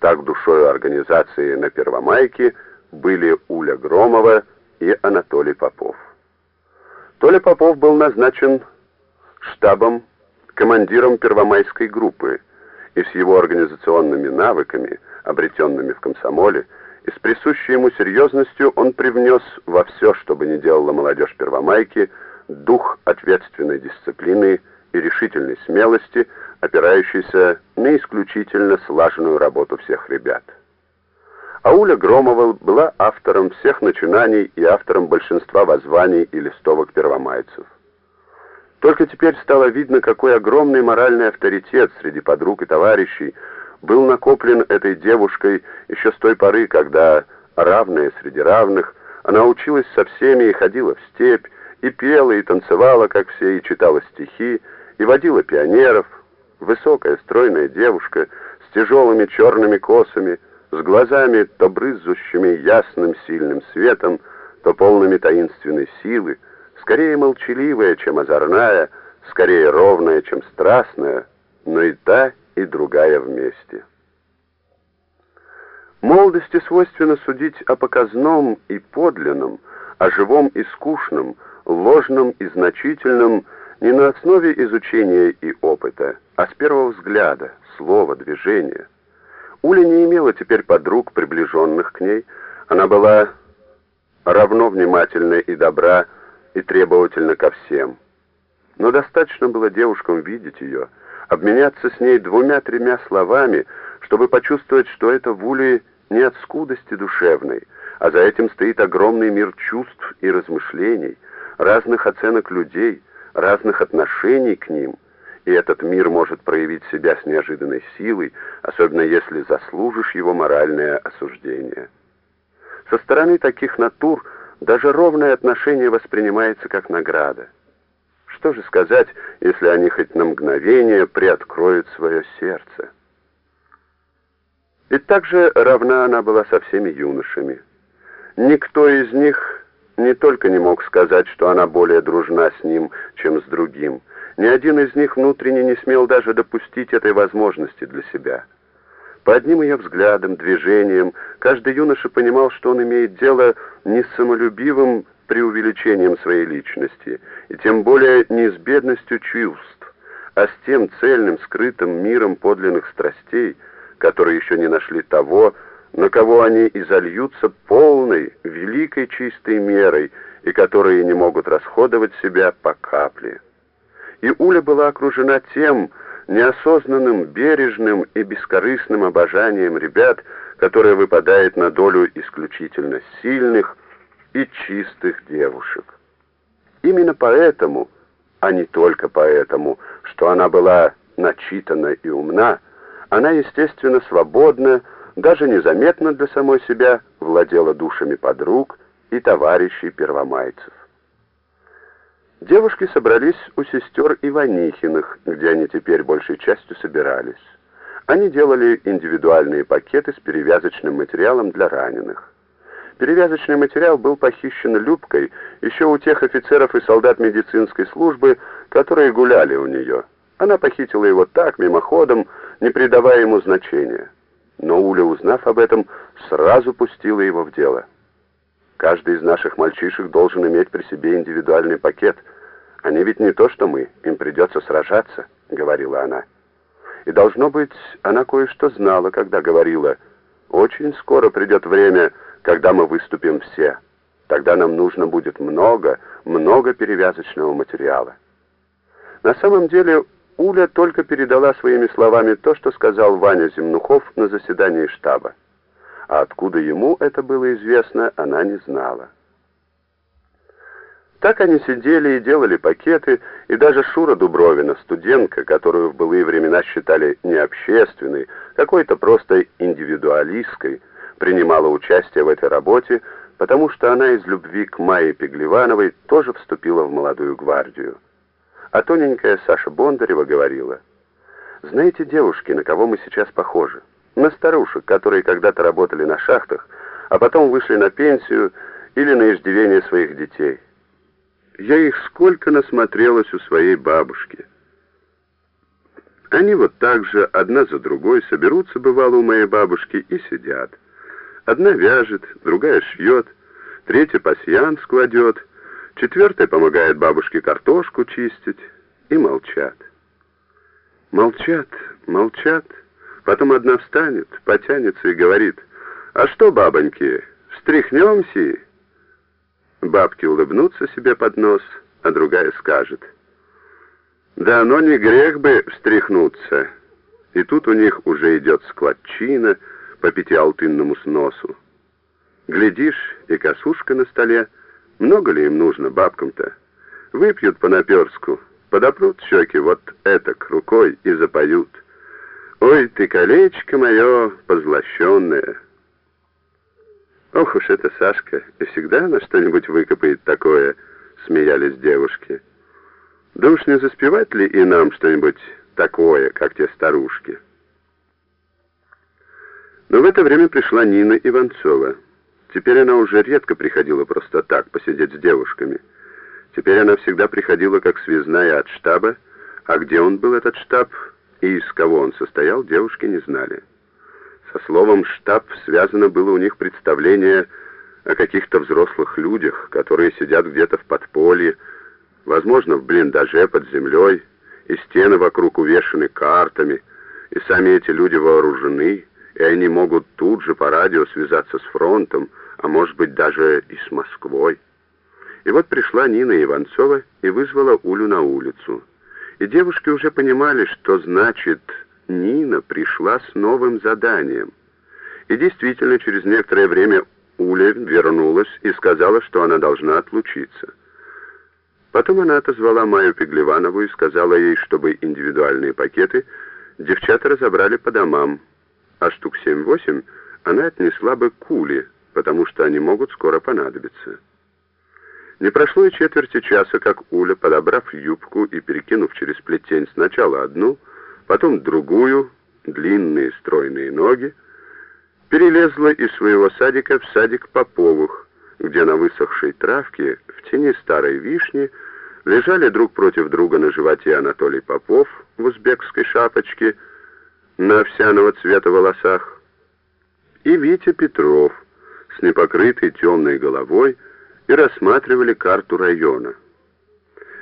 так душою организации на Первомайке были Уля Громова и Анатолий Попов. Толя Попов был назначен штабом командиром Первомайской группы, и с его организационными навыками, обретенными в комсомоле, и с присущей ему серьезностью он привнес во все, что бы ни делала молодежь Первомайки, дух ответственной дисциплины и решительной смелости, опирающийся на исключительно слаженную работу всех ребят. Ауля Громова была автором всех начинаний и автором большинства воззваний и листовок первомайцев. Только теперь стало видно, какой огромный моральный авторитет среди подруг и товарищей был накоплен этой девушкой еще с той поры, когда, равная среди равных, она училась со всеми и ходила в степь, и пела, и танцевала, как все, и читала стихи, и водила пионеров. Высокая, стройная девушка с тяжелыми черными косами, с глазами то брызжущими ясным сильным светом, то полными таинственной силы, скорее молчаливая, чем озорная, скорее ровная, чем страстная, но и та, и другая вместе. Молодости свойственно судить о показном и подлинном, о живом и скучном, ложном и значительном не на основе изучения и опыта, а с первого взгляда, слова, движения. Уля не имела теперь подруг, приближенных к ней, она была равно внимательна и добра, и требовательна ко всем. Но достаточно было девушкам видеть ее, обменяться с ней двумя-тремя словами, чтобы почувствовать, что это в Уле не от скудости душевной, а за этим стоит огромный мир чувств и размышлений, разных оценок людей, разных отношений к ним, и этот мир может проявить себя с неожиданной силой, особенно если заслужишь его моральное осуждение. Со стороны таких натур – даже ровное отношение воспринимается как награда. Что же сказать, если они хоть на мгновение приоткроют свое сердце? И также равна она была со всеми юношами. Никто из них не только не мог сказать, что она более дружна с ним, чем с другим, ни один из них внутренне не смел даже допустить этой возможности для себя. По одним ее взглядам, движениям, каждый юноша понимал, что он имеет дело не с самолюбивым преувеличением своей личности, и тем более не с бедностью чувств, а с тем цельным, скрытым миром подлинных страстей, которые еще не нашли того, на кого они изольются полной, великой чистой мерой, и которые не могут расходовать себя по капле. И Уля была окружена тем неосознанным, бережным и бескорыстным обожанием ребят, которое выпадает на долю исключительно сильных и чистых девушек. Именно поэтому, а не только поэтому, что она была начитана и умна, она, естественно, свободна, даже незаметно для самой себя владела душами подруг и товарищей первомайцев. Девушки собрались у сестер Иванихиных, где они теперь большей частью собирались. Они делали индивидуальные пакеты с перевязочным материалом для раненых. Перевязочный материал был похищен Любкой еще у тех офицеров и солдат медицинской службы, которые гуляли у нее. Она похитила его так, мимоходом, не придавая ему значения. Но Уля, узнав об этом, сразу пустила его в дело. Каждый из наших мальчишек должен иметь при себе индивидуальный пакет. Они ведь не то, что мы, им придется сражаться, — говорила она. И, должно быть, она кое-что знала, когда говорила, «Очень скоро придет время, когда мы выступим все. Тогда нам нужно будет много, много перевязочного материала». На самом деле Уля только передала своими словами то, что сказал Ваня Земнухов на заседании штаба. А откуда ему это было известно, она не знала. Так они сидели и делали пакеты, и даже Шура Дубровина, студентка, которую в былые времена считали не общественной, какой-то просто индивидуалисткой, принимала участие в этой работе, потому что она из любви к Майе Пеглевановой тоже вступила в молодую гвардию. А тоненькая Саша Бондарева говорила, «Знаете, девушки, на кого мы сейчас похожи? На старушек, которые когда-то работали на шахтах, а потом вышли на пенсию или на иждивение своих детей. Я их сколько насмотрелась у своей бабушки». Они вот так же, одна за другой, соберутся, бывало, у моей бабушки и сидят. Одна вяжет, другая шьет, третья пасьян складет, Четвертая помогает бабушке картошку чистить и молчат. Молчат, молчат. Потом одна встанет, потянется и говорит, «А что, бабоньки, встряхнемся?» Бабки улыбнутся себе под нос, а другая скажет, «Да но не грех бы встряхнуться». И тут у них уже идет складчина по пятиалтынному сносу. Глядишь, и косушка на столе — много ли им нужно бабкам-то? Выпьют по наперску, подопрут щеки вот этак рукой и запоют. «Ой, ты, колечко мое позлощенное!» «Ох уж эта Сашка, и всегда она что-нибудь выкопает такое», — смеялись девушки. «Да уж не заспевать ли и нам что-нибудь такое, как те старушки?» Но в это время пришла Нина Иванцова. Теперь она уже редко приходила просто так, посидеть с девушками. Теперь она всегда приходила как связная от штаба, а где он был, этот штаб, и из кого он состоял, девушки не знали. Со словом «штаб» связано было у них представление о каких-то взрослых людях, которые сидят где-то в подполье, возможно, в блиндаже под землей, и стены вокруг увешаны картами, и сами эти люди вооружены, и они могут тут же по радио связаться с фронтом, а может быть даже и с Москвой. И вот пришла Нина Иванцова и вызвала Улю на улицу. И девушки уже понимали, что значит Нина пришла с новым заданием. И действительно, через некоторое время Уля вернулась и сказала, что она должна отлучиться. Потом она отозвала Майю Пеглеванову и сказала ей, чтобы индивидуальные пакеты девчата разобрали по домам, а штук семь-восемь она отнесла бы к Уле, потому что они могут скоро понадобиться. Не прошло и четверти часа, как Уля, подобрав юбку и перекинув через плетень сначала одну, потом другую, длинные стройные ноги, перелезла из своего садика в садик Поповых, где на высохшей травке в тени старой вишни лежали друг против друга на животе Анатолий Попов в узбекской шапочке, на овсяного цвета волосах, и Витя Петров, с непокрытой темной головой и рассматривали карту района.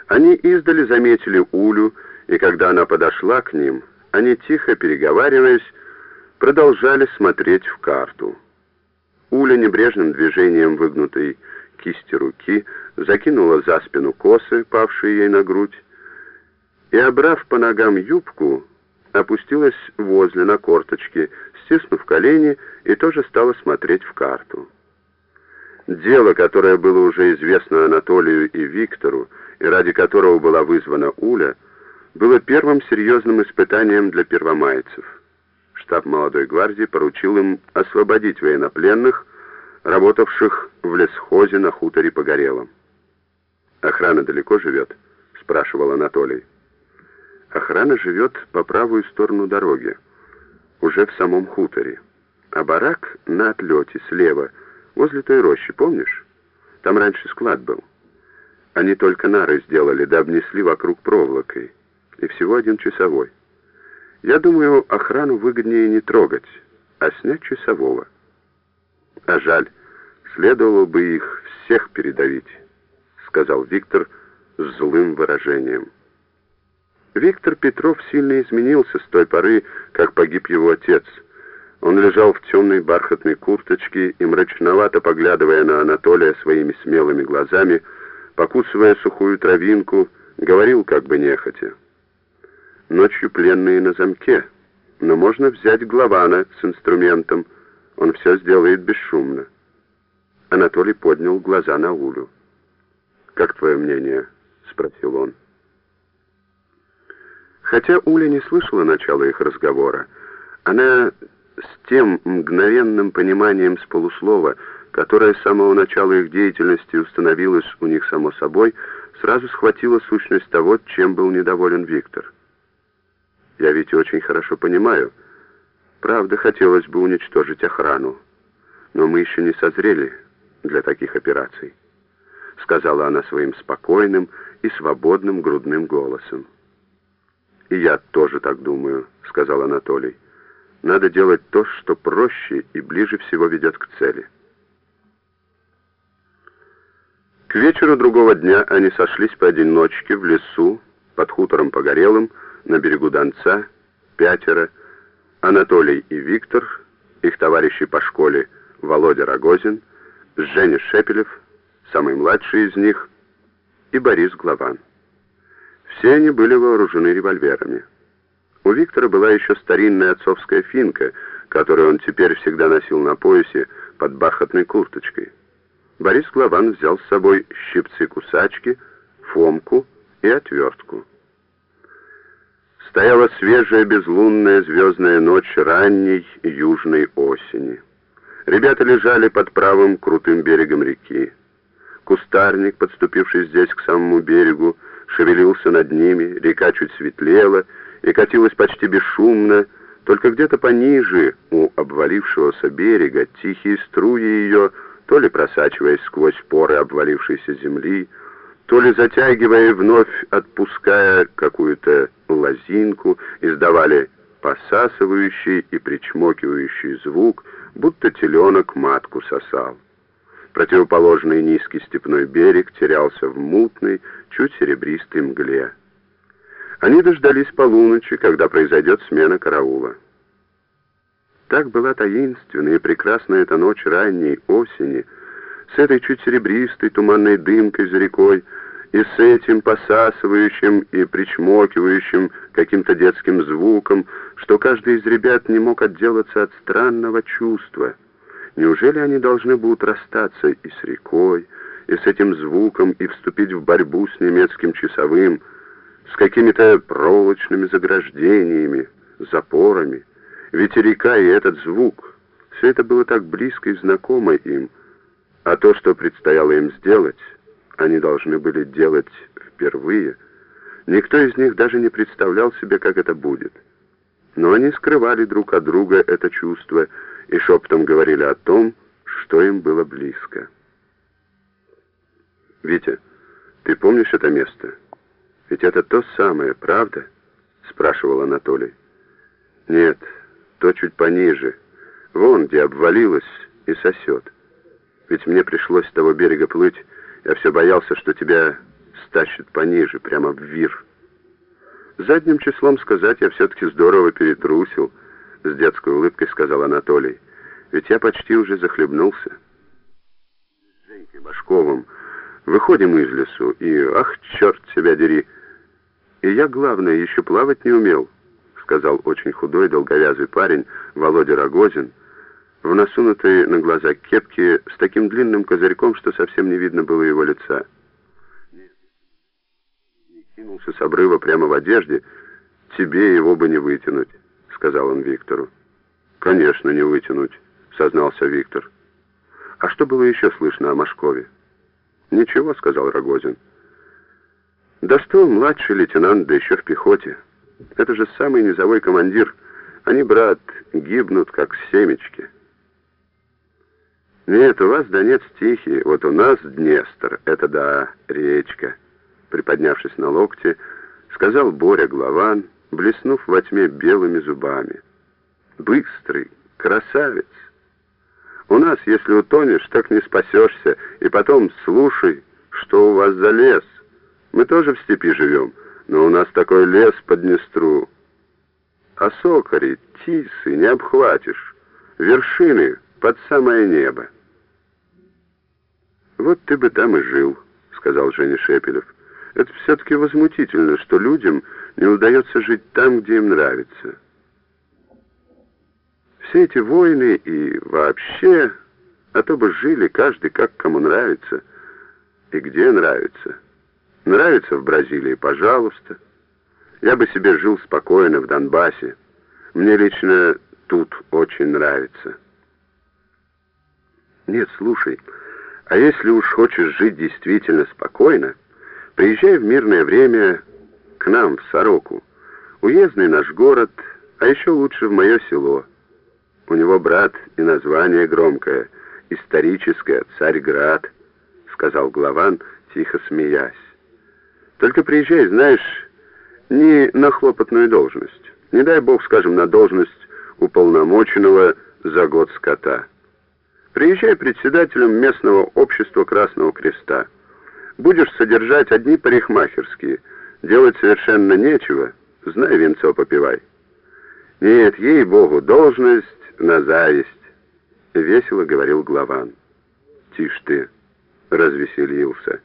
Они издали заметили Улю и когда она подошла к ним, они, тихо переговариваясь, продолжали смотреть в карту. Уля небрежным движением выгнутой кисти руки закинула за спину косы, павшие ей на грудь, и, обрав по ногам юбку, опустилась возле на корточки, стиснув колени, и тоже стала смотреть в карту. Дело, которое было уже известно Анатолию и Виктору, и ради которого была вызвана Уля, было первым серьезным испытанием для первомайцев. Штаб молодой гвардии поручил им освободить военнопленных, работавших в лесхозе на хуторе Погорелом. «Охрана далеко живет?» — спрашивал Анатолий. «Охрана живет по правую сторону дороги, уже в самом хуторе, а барак на отлете слева, возле той рощи, помнишь? Там раньше склад был. Они только нары сделали, да обнесли вокруг проволокой, и всего один часовой. Я думаю, охрану выгоднее не трогать, а снять часового. А жаль, следовало бы их всех передавить, сказал Виктор с злым выражением. Виктор Петров сильно изменился с той поры, как погиб его отец. Он лежал в темной бархатной курточке и, мрачновато поглядывая на Анатолия своими смелыми глазами, покусывая сухую травинку, говорил как бы нехотя. Ночью пленные на замке, но можно взять главана с инструментом, он все сделает бесшумно. Анатолий поднял глаза на Улю. «Как твое мнение?» — спросил он. Хотя Уля не слышала начала их разговора, она с тем мгновенным пониманием с полуслова, которое с самого начала их деятельности установилось у них само собой, сразу схватила сущность того, чем был недоволен Виктор. «Я ведь очень хорошо понимаю. Правда, хотелось бы уничтожить охрану, но мы еще не созрели для таких операций», сказала она своим спокойным и свободным грудным голосом. «И я тоже так думаю», — сказал Анатолий. «Надо делать то, что проще и ближе всего ведет к цели». К вечеру другого дня они сошлись поодиночке в лесу, под хутором Погорелым, на берегу Донца, пятеро, Анатолий и Виктор, их товарищи по школе Володя Рогозин, Женя Шепелев, самый младший из них, и Борис Главан. Все они были вооружены револьверами. У Виктора была еще старинная отцовская финка, которую он теперь всегда носил на поясе под бархатной курточкой. Борис Главан взял с собой щипцы-кусачки, фомку и отвертку. Стояла свежая безлунная звездная ночь ранней южной осени. Ребята лежали под правым крутым берегом реки. Кустарник, подступивший здесь к самому берегу, шевелился над ними, река чуть светлела и катилась почти бесшумно, только где-то пониже, у обвалившегося берега, тихие струи ее, то ли просачиваясь сквозь поры обвалившейся земли, то ли затягивая и вновь отпуская какую-то лозинку, издавали посасывающий и причмокивающий звук, будто теленок матку сосал. Противоположный низкий степной берег терялся в мутной, чуть серебристой мгле. Они дождались полуночи, когда произойдет смена караула. Так была таинственная и прекрасная эта ночь ранней осени, с этой чуть серебристой туманной дымкой за рекой, и с этим посасывающим и причмокивающим каким-то детским звуком, что каждый из ребят не мог отделаться от странного чувства — Неужели они должны будут расстаться и с рекой, и с этим звуком, и вступить в борьбу с немецким часовым, с какими-то проволочными заграждениями, запорами? Ведь и река, и этот звук, все это было так близко и знакомо им, а то, что предстояло им сделать, они должны были делать впервые. Никто из них даже не представлял себе, как это будет. Но они скрывали друг от друга это чувство и шепотом говорили о том, что им было близко. «Витя, ты помнишь это место? Ведь это то самое, правда?» — спрашивал Анатолий. «Нет, то чуть пониже. Вон, где обвалилось и сосет. Ведь мне пришлось с того берега плыть, я все боялся, что тебя стащит пониже, прямо в вир. Задним числом сказать, я все-таки здорово перетрусил, с детской улыбкой сказал Анатолий. Ведь я почти уже захлебнулся. С Женькой Башковым выходим из лесу, и, ах, черт тебя дери, и я, главное, еще плавать не умел, сказал очень худой, долговязый парень Володя Рогозин, в насунутой на глаза кепке с таким длинным козырьком, что совсем не видно было его лица. Не кинулся с обрыва прямо в одежде, тебе его бы не вытянуть, сказал он Виктору. Конечно, не вытянуть, сознался Виктор. А что было еще слышно о Машкове? Ничего, сказал Рогозин. Достал младший лейтенант, да еще в пехоте. Это же самый низовой командир. Они, брат, гибнут, как семечки. Нет, у вас Донец тихий, вот у нас Днестр, это да, речка. Приподнявшись на локте, сказал Боря Главан, блеснув во тьме белыми зубами. Быстрый, красавец. У нас, если утонешь, так не спасешься, и потом слушай, что у вас за лес. Мы тоже в степи живем, но у нас такой лес под Днестру. А сокари, тисы не обхватишь, вершины под самое небо. «Вот ты бы там и жил», — сказал Женя Шепелев. «Это все-таки возмутительно, что людям не удается жить там, где им нравится. Все эти войны и вообще, а то бы жили каждый как кому нравится и где нравится. Нравится в Бразилии, пожалуйста. Я бы себе жил спокойно в Донбассе. Мне лично тут очень нравится». «Нет, слушай». А если уж хочешь жить действительно спокойно, приезжай в мирное время к нам, в Сороку. Уездный наш город, а еще лучше в мое село. У него, брат, и название громкое, историческое, Царьград, сказал Главан, тихо смеясь. Только приезжай, знаешь, не на хлопотную должность. Не дай бог, скажем, на должность уполномоченного за год скота. Приезжай председателем местного общества Красного Креста. Будешь содержать одни парикмахерские. Делать совершенно нечего. Знай, венцо попивай. Нет, ей-богу, должность на зависть. Весело говорил Главан. Тишь ты, развеселился.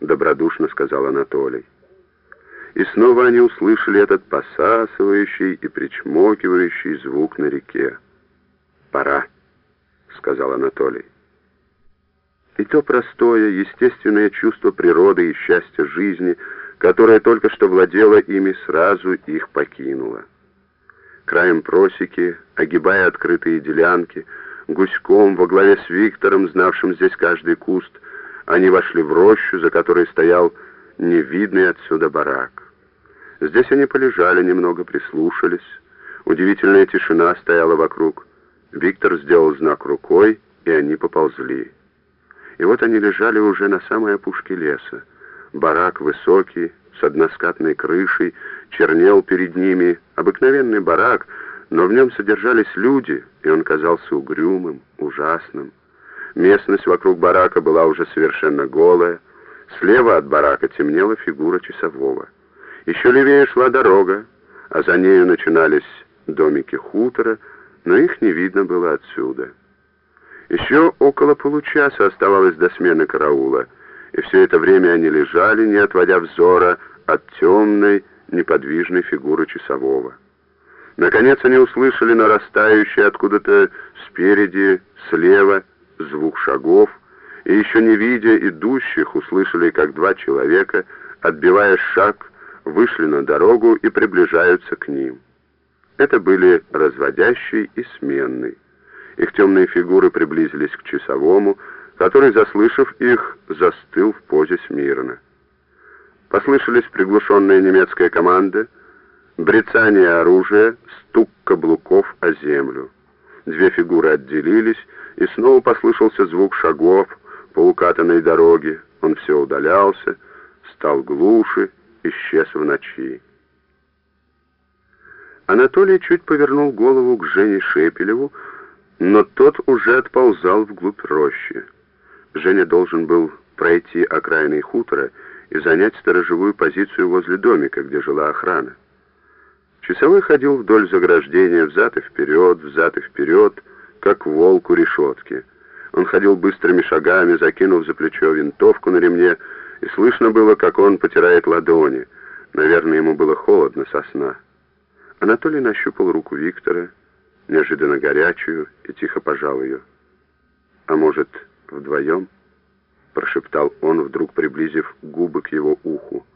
Добродушно сказал Анатолий. И снова они услышали этот посасывающий и причмокивающий звук на реке. Пора. — сказал Анатолий. И то простое, естественное чувство природы и счастья жизни, которое только что владело ими, сразу их покинуло. Краем просеки, огибая открытые делянки, гуськом во главе с Виктором, знавшим здесь каждый куст, они вошли в рощу, за которой стоял невидный отсюда барак. Здесь они полежали немного, прислушались. Удивительная тишина стояла вокруг. Виктор сделал знак рукой, и они поползли. И вот они лежали уже на самой опушке леса. Барак высокий, с односкатной крышей, чернел перед ними. Обыкновенный барак, но в нем содержались люди, и он казался угрюмым, ужасным. Местность вокруг барака была уже совершенно голая. Слева от барака темнела фигура часового. Еще левее шла дорога, а за нею начинались домики хутора, но их не видно было отсюда. Еще около получаса оставалось до смены караула, и все это время они лежали, не отводя взора от темной, неподвижной фигуры часового. Наконец они услышали нарастающий откуда-то спереди, слева, звук шагов, и еще не видя идущих, услышали, как два человека, отбивая шаг, вышли на дорогу и приближаются к ним. Это были разводящий и сменный. Их темные фигуры приблизились к часовому, который, заслышав их, застыл в позе смирно. Послышались приглушенная немецкая команда, брецание оружия, стук каблуков о землю. Две фигуры отделились, и снова послышался звук шагов по укатанной дороге. Он все удалялся, стал глуше, исчез в ночи. Анатолий чуть повернул голову к Жене Шепелеву, но тот уже отползал вглубь рощи. Женя должен был пройти окраины хутора и занять сторожевую позицию возле домика, где жила охрана. Часовой ходил вдоль заграждения, взад и вперед, взад и вперед, как волк у решетки. Он ходил быстрыми шагами, закинув за плечо винтовку на ремне, и слышно было, как он потирает ладони. Наверное, ему было холодно со сна. Анатолий нащупал руку Виктора, неожиданно горячую, и тихо пожал ее. «А может, вдвоем?» — прошептал он, вдруг приблизив губы к его уху.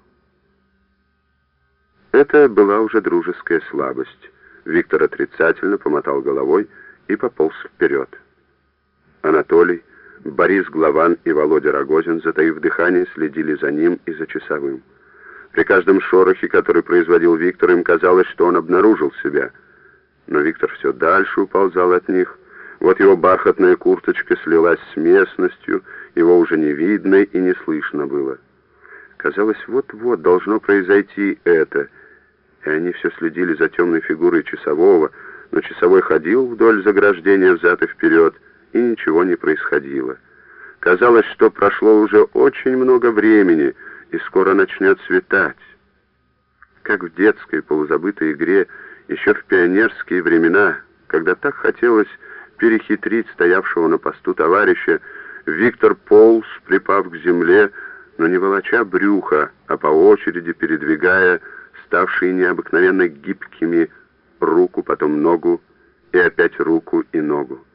Это была уже дружеская слабость. Виктор отрицательно помотал головой и пополз вперед. Анатолий, Борис Главан и Володя Рогозин, затаив дыхание, следили за ним и за часовым. При каждом шорохе, который производил Виктор, им казалось, что он обнаружил себя. Но Виктор все дальше уползал от них. Вот его бархатная курточка слилась с местностью, его уже не видно и не слышно было. Казалось, вот-вот должно произойти это — и они все следили за темной фигурой часового, но часовой ходил вдоль заграждения взад и вперед, и ничего не происходило. Казалось, что прошло уже очень много времени, и скоро начнет светать. Как в детской полузабытой игре, еще в пионерские времена, когда так хотелось перехитрить стоявшего на посту товарища, Виктор полз, припав к земле, но не волоча брюха, а по очереди передвигая ставшие необыкновенно гибкими руку, потом ногу и опять руку и ногу.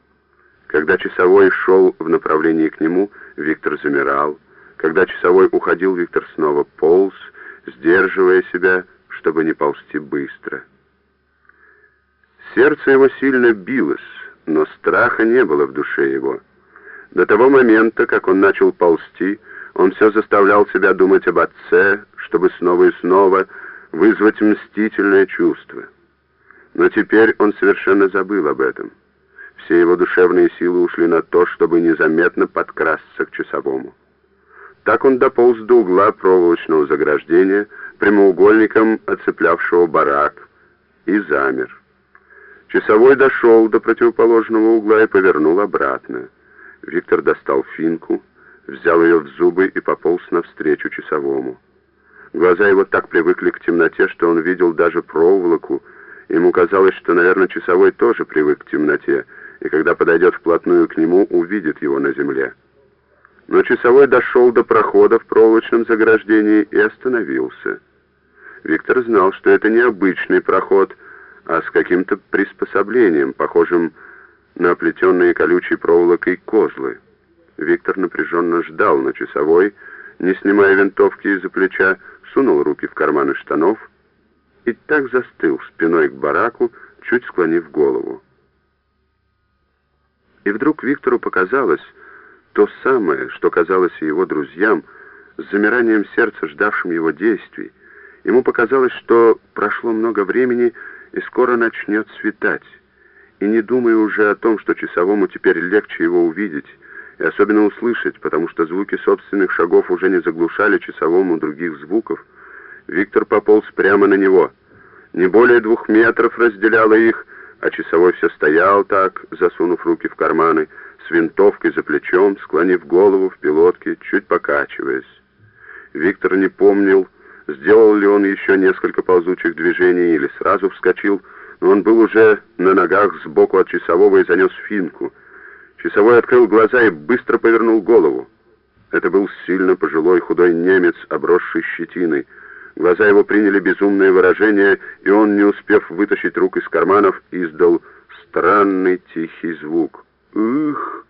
Когда часовой шел в направлении к нему, Виктор замирал. Когда часовой уходил, Виктор снова полз, сдерживая себя, чтобы не ползти быстро. Сердце его сильно билось, но страха не было в душе его. До того момента, как он начал ползти, он все заставлял себя думать об отце, чтобы снова и снова вызвать мстительное чувство. Но теперь он совершенно забыл об этом. Все его душевные силы ушли на то, чтобы незаметно подкрасться к часовому. Так он дополз до угла проволочного заграждения, прямоугольником оцеплявшего барак, и замер. Часовой дошел до противоположного угла и повернул обратно. Виктор достал финку, взял ее в зубы и пополз навстречу часовому. Глаза его так привыкли к темноте, что он видел даже проволоку. Ему казалось, что, наверное, часовой тоже привык к темноте, и когда подойдет вплотную к нему, увидит его на земле. Но часовой дошел до прохода в проволочном заграждении и остановился. Виктор знал, что это не обычный проход, а с каким-то приспособлением, похожим на оплетенные колючей проволокой козлы. Виктор напряженно ждал, но часовой, не снимая винтовки из-за плеча, сунул руки в карманы штанов и так застыл спиной к бараку, чуть склонив голову. И вдруг Виктору показалось то самое, что казалось и его друзьям, с замиранием сердца, ждавшим его действий. Ему показалось, что прошло много времени и скоро начнет светать. И не думая уже о том, что часовому теперь легче его увидеть, и особенно услышать, потому что звуки собственных шагов уже не заглушали часовому других звуков, Виктор пополз прямо на него. Не более двух метров разделяло их, а часовой все стоял так, засунув руки в карманы, с винтовкой за плечом, склонив голову в пилотке, чуть покачиваясь. Виктор не помнил, сделал ли он еще несколько ползучих движений или сразу вскочил, но он был уже на ногах сбоку от часового и занес финку — Часовой открыл глаза и быстро повернул голову. Это был сильно пожилой худой немец, обросший щетиной. Глаза его приняли безумное выражение, и он, не успев вытащить рук из карманов, издал странный тихий звук. «Ух!»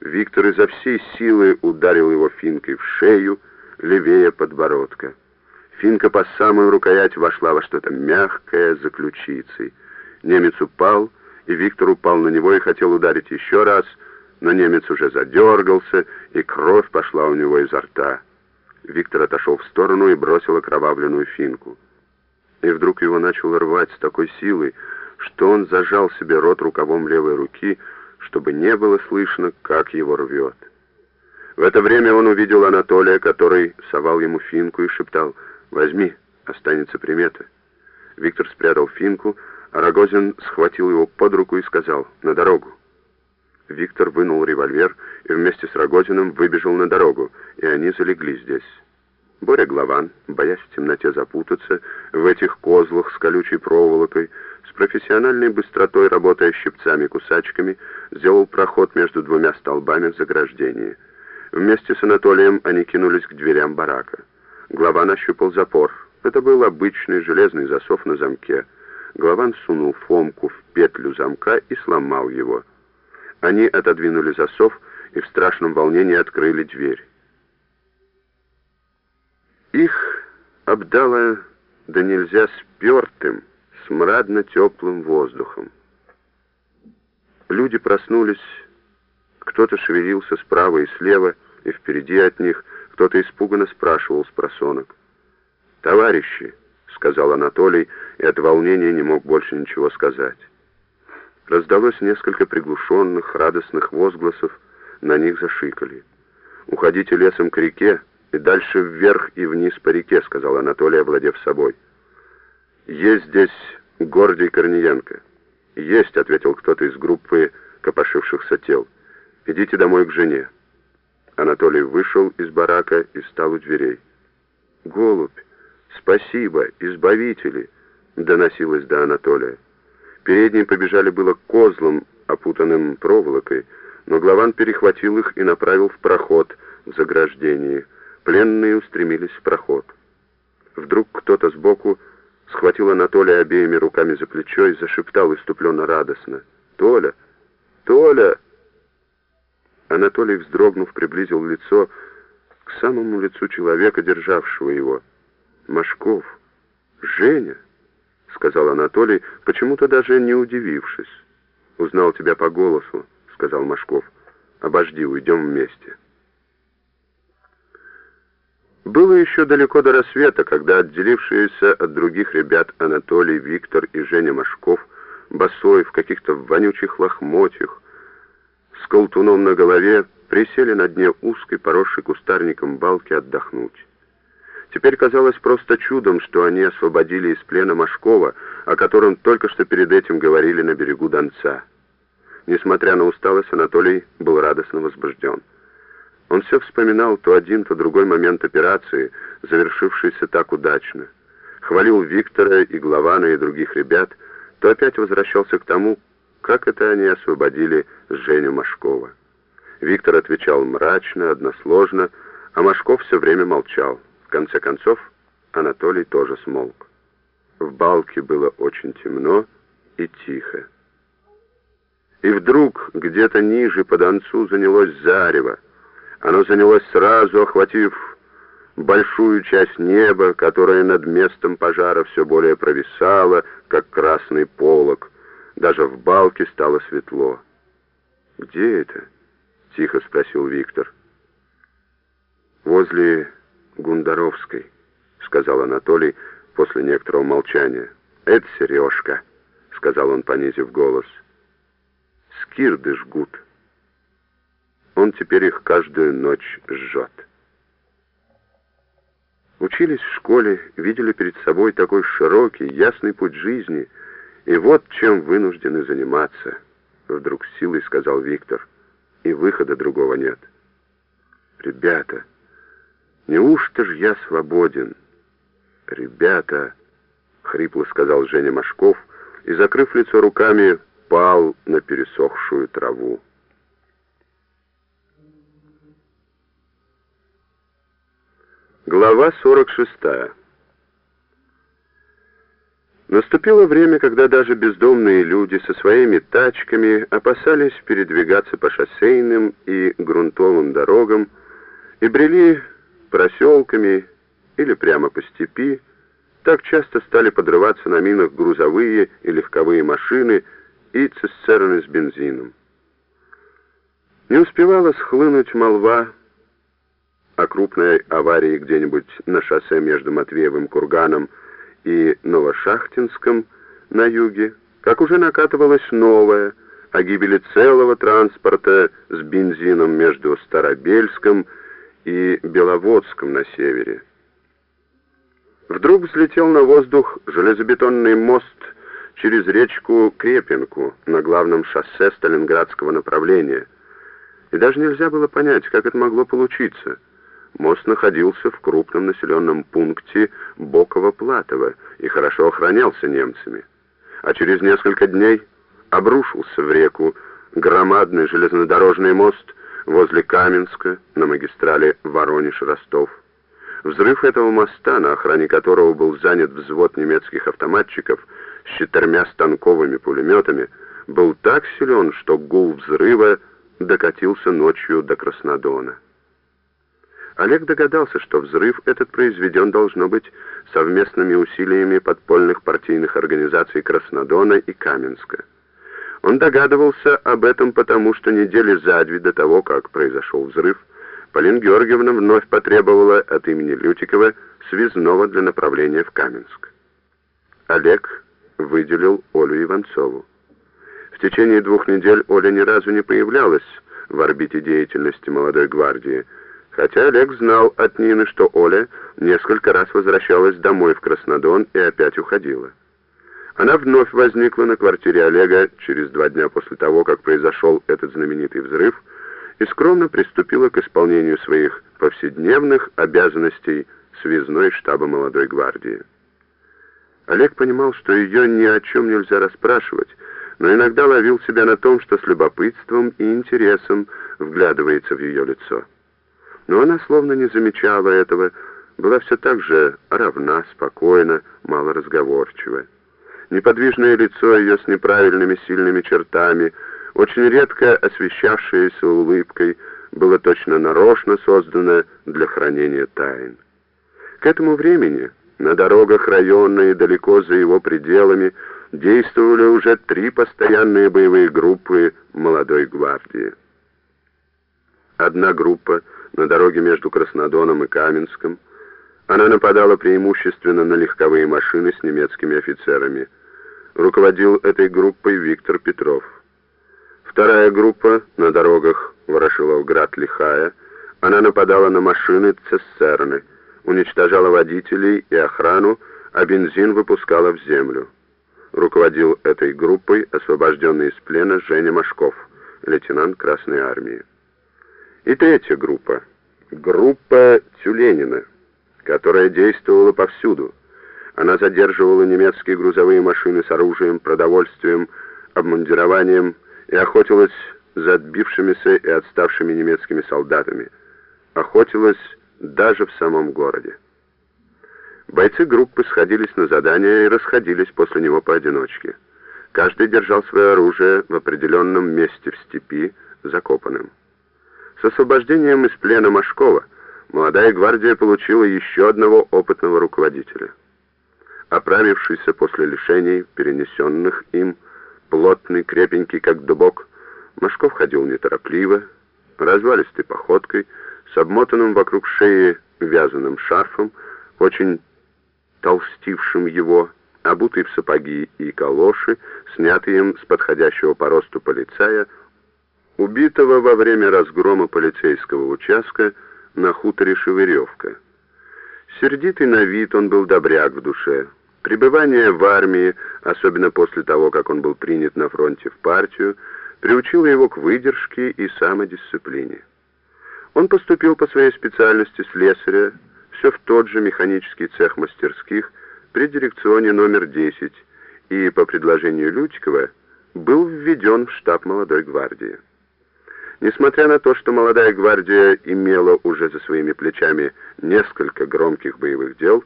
Виктор изо всей силы ударил его финкой в шею, левее подбородка. Финка по самую рукоять вошла во что-то мягкое за ключицей. Немец упал и Виктор упал на него и хотел ударить еще раз, но немец уже задергался, и кровь пошла у него изо рта. Виктор отошел в сторону и бросил окровавленную финку. И вдруг его начало рвать с такой силой, что он зажал себе рот рукавом левой руки, чтобы не было слышно, как его рвет. В это время он увидел Анатолия, который совал ему финку и шептал «Возьми, останется примета». Виктор спрятал финку, Рогозин схватил его под руку и сказал «На дорогу». Виктор вынул револьвер и вместе с Рогозиным выбежал на дорогу, и они залегли здесь. Боря Главан, боясь в темноте запутаться, в этих козлах с колючей проволокой, с профессиональной быстротой, работая щипцами-кусачками, сделал проход между двумя столбами заграждения. Вместе с Анатолием они кинулись к дверям барака. Главан ощупал запор. Это был обычный железный засов на замке. Главан сунул Фомку в петлю замка и сломал его. Они отодвинули засов и в страшном волнении открыли дверь. Их обдало да нельзя спертым, смрадно-теплым воздухом. Люди проснулись, кто-то шевелился справа и слева, и впереди от них кто-то испуганно спрашивал с просонок. «Товарищи!» — сказал Анатолий, и от волнения не мог больше ничего сказать. Раздалось несколько приглушенных, радостных возгласов, на них зашикали. «Уходите лесом к реке и дальше вверх и вниз по реке», — сказал Анатолий, овладев собой. «Есть здесь Гордий Корниенко». «Есть», — ответил кто-то из группы копошившихся тел. «Идите домой к жене». Анатолий вышел из барака и стал у дверей. «Голубь, спасибо, избавители!» — доносилось до Анатолия. Передние побежали было к козлам, опутанным проволокой, но Главан перехватил их и направил в проход в заграждении. Пленные устремились в проход. Вдруг кто-то сбоку схватил Анатолия обеими руками за плечо и зашептал иступленно радостно. «Толя! Толя!» Анатолий, вздрогнув, приблизил лицо к самому лицу человека, державшего его. «Машков! Женя!» — сказал Анатолий, почему-то даже не удивившись. «Узнал тебя по голосу», — сказал Машков. «Обожди, уйдем вместе». Было еще далеко до рассвета, когда отделившиеся от других ребят Анатолий, Виктор и Женя Машков, босой, в каких-то вонючих лохмотьях, с колтуном на голове, присели на дне узкой, поросшей кустарником балки отдохнуть. Теперь казалось просто чудом, что они освободили из плена Машкова, о котором только что перед этим говорили на берегу Донца. Несмотря на усталость, Анатолий был радостно возбужден. Он все вспоминал то один, то другой момент операции, завершившейся так удачно. Хвалил Виктора и Главана и других ребят, то опять возвращался к тому, как это они освободили Женю Машкова. Виктор отвечал мрачно, односложно, а Машков все время молчал конце концов, Анатолий тоже смолк. В балке было очень темно и тихо. И вдруг где-то ниже по донцу занялось зарево. Оно занялось сразу, охватив большую часть неба, которая над местом пожара все более провисала, как красный полог. Даже в балке стало светло. «Где это?» — тихо спросил Виктор. «Возле Гундаровской», — сказал Анатолий после некоторого молчания. «Это Сережка», — сказал он, понизив голос. «Скирды жгут. Он теперь их каждую ночь жжет». Учились в школе, видели перед собой такой широкий, ясный путь жизни, и вот чем вынуждены заниматься, — вдруг силой сказал Виктор, — и выхода другого нет. «Ребята», Неужто ж я свободен? Ребята, хрипло сказал Женя Машков и, закрыв лицо руками, пал на пересохшую траву. Глава 46. Наступило время, когда даже бездомные люди со своими тачками опасались передвигаться по шоссейным и грунтовым дорогам и брели проселками или прямо по степи, так часто стали подрываться на минах грузовые и легковые машины и цистерны с бензином. Не успевала схлынуть молва о крупной аварии где-нибудь на шоссе между Матвеевым курганом и Новошахтинском на юге, как уже накатывалась новая о гибели целого транспорта с бензином между Старобельском и и Беловодском на севере. Вдруг взлетел на воздух железобетонный мост через речку Крепинку на главном шоссе Сталинградского направления. И даже нельзя было понять, как это могло получиться. Мост находился в крупном населенном пункте Боково-Платово и хорошо охранялся немцами. А через несколько дней обрушился в реку громадный железнодорожный мост возле Каменска на магистрали Воронеж-Ростов. Взрыв этого моста, на охране которого был занят взвод немецких автоматчиков с четырьмя станковыми пулеметами, был так силен, что гул взрыва докатился ночью до Краснодона. Олег догадался, что взрыв этот произведен должно быть совместными усилиями подпольных партийных организаций Краснодона и Каменска. Он догадывался об этом потому, что недели за две до того, как произошел взрыв, Полина Георгиевна вновь потребовала от имени Лютикова связного для направления в Каменск. Олег выделил Олю Иванцову. В течение двух недель Оля ни разу не появлялась в орбите деятельности молодой гвардии, хотя Олег знал от Нины, что Оля несколько раз возвращалась домой в Краснодон и опять уходила. Она вновь возникла на квартире Олега через два дня после того, как произошел этот знаменитый взрыв, и скромно приступила к исполнению своих повседневных обязанностей связной штаба молодой гвардии. Олег понимал, что ее ни о чем нельзя расспрашивать, но иногда ловил себя на том, что с любопытством и интересом вглядывается в ее лицо. Но она словно не замечала этого, была все так же равна, спокойна, малоразговорчива. Неподвижное лицо ее с неправильными сильными чертами, очень редко освещавшееся улыбкой, было точно нарочно создано для хранения тайн. К этому времени на дорогах района и далеко за его пределами действовали уже три постоянные боевые группы молодой гвардии. Одна группа на дороге между Краснодоном и Каменском. Она нападала преимущественно на легковые машины с немецкими офицерами. Руководил этой группой Виктор Петров. Вторая группа на дорогах Ворошиловград-Лихая. Она нападала на машины цистерны, уничтожала водителей и охрану, а бензин выпускала в землю. Руководил этой группой освобожденный из плена Женя Машков, лейтенант Красной Армии. И третья группа. Группа Тюленина, которая действовала повсюду. Она задерживала немецкие грузовые машины с оружием, продовольствием, обмундированием и охотилась за отбившимися и отставшими немецкими солдатами. Охотилась даже в самом городе. Бойцы группы сходились на задание и расходились после него поодиночке. Каждый держал свое оружие в определенном месте в степи, закопанным. С освобождением из плена Машкова молодая гвардия получила еще одного опытного руководителя. Оправившийся после лишений, перенесенных им, плотный, крепенький, как дубок, Машков ходил неторопливо, развалистой походкой, с обмотанным вокруг шеи вязаным шарфом, очень толстившим его, обутый в сапоги и калоши, снятый им с подходящего по росту полицая, убитого во время разгрома полицейского участка на хуторе Шевыревка. Сердитый на вид он был добряк в душе. Пребывание в армии, особенно после того, как он был принят на фронте в партию, приучило его к выдержке и самодисциплине. Он поступил по своей специальности слесаря, все в тот же механический цех мастерских при дирекционе номер 10 и по предложению Лютикова был введен в штаб молодой гвардии. Несмотря на то, что молодая гвардия имела уже за своими плечами несколько громких боевых дел,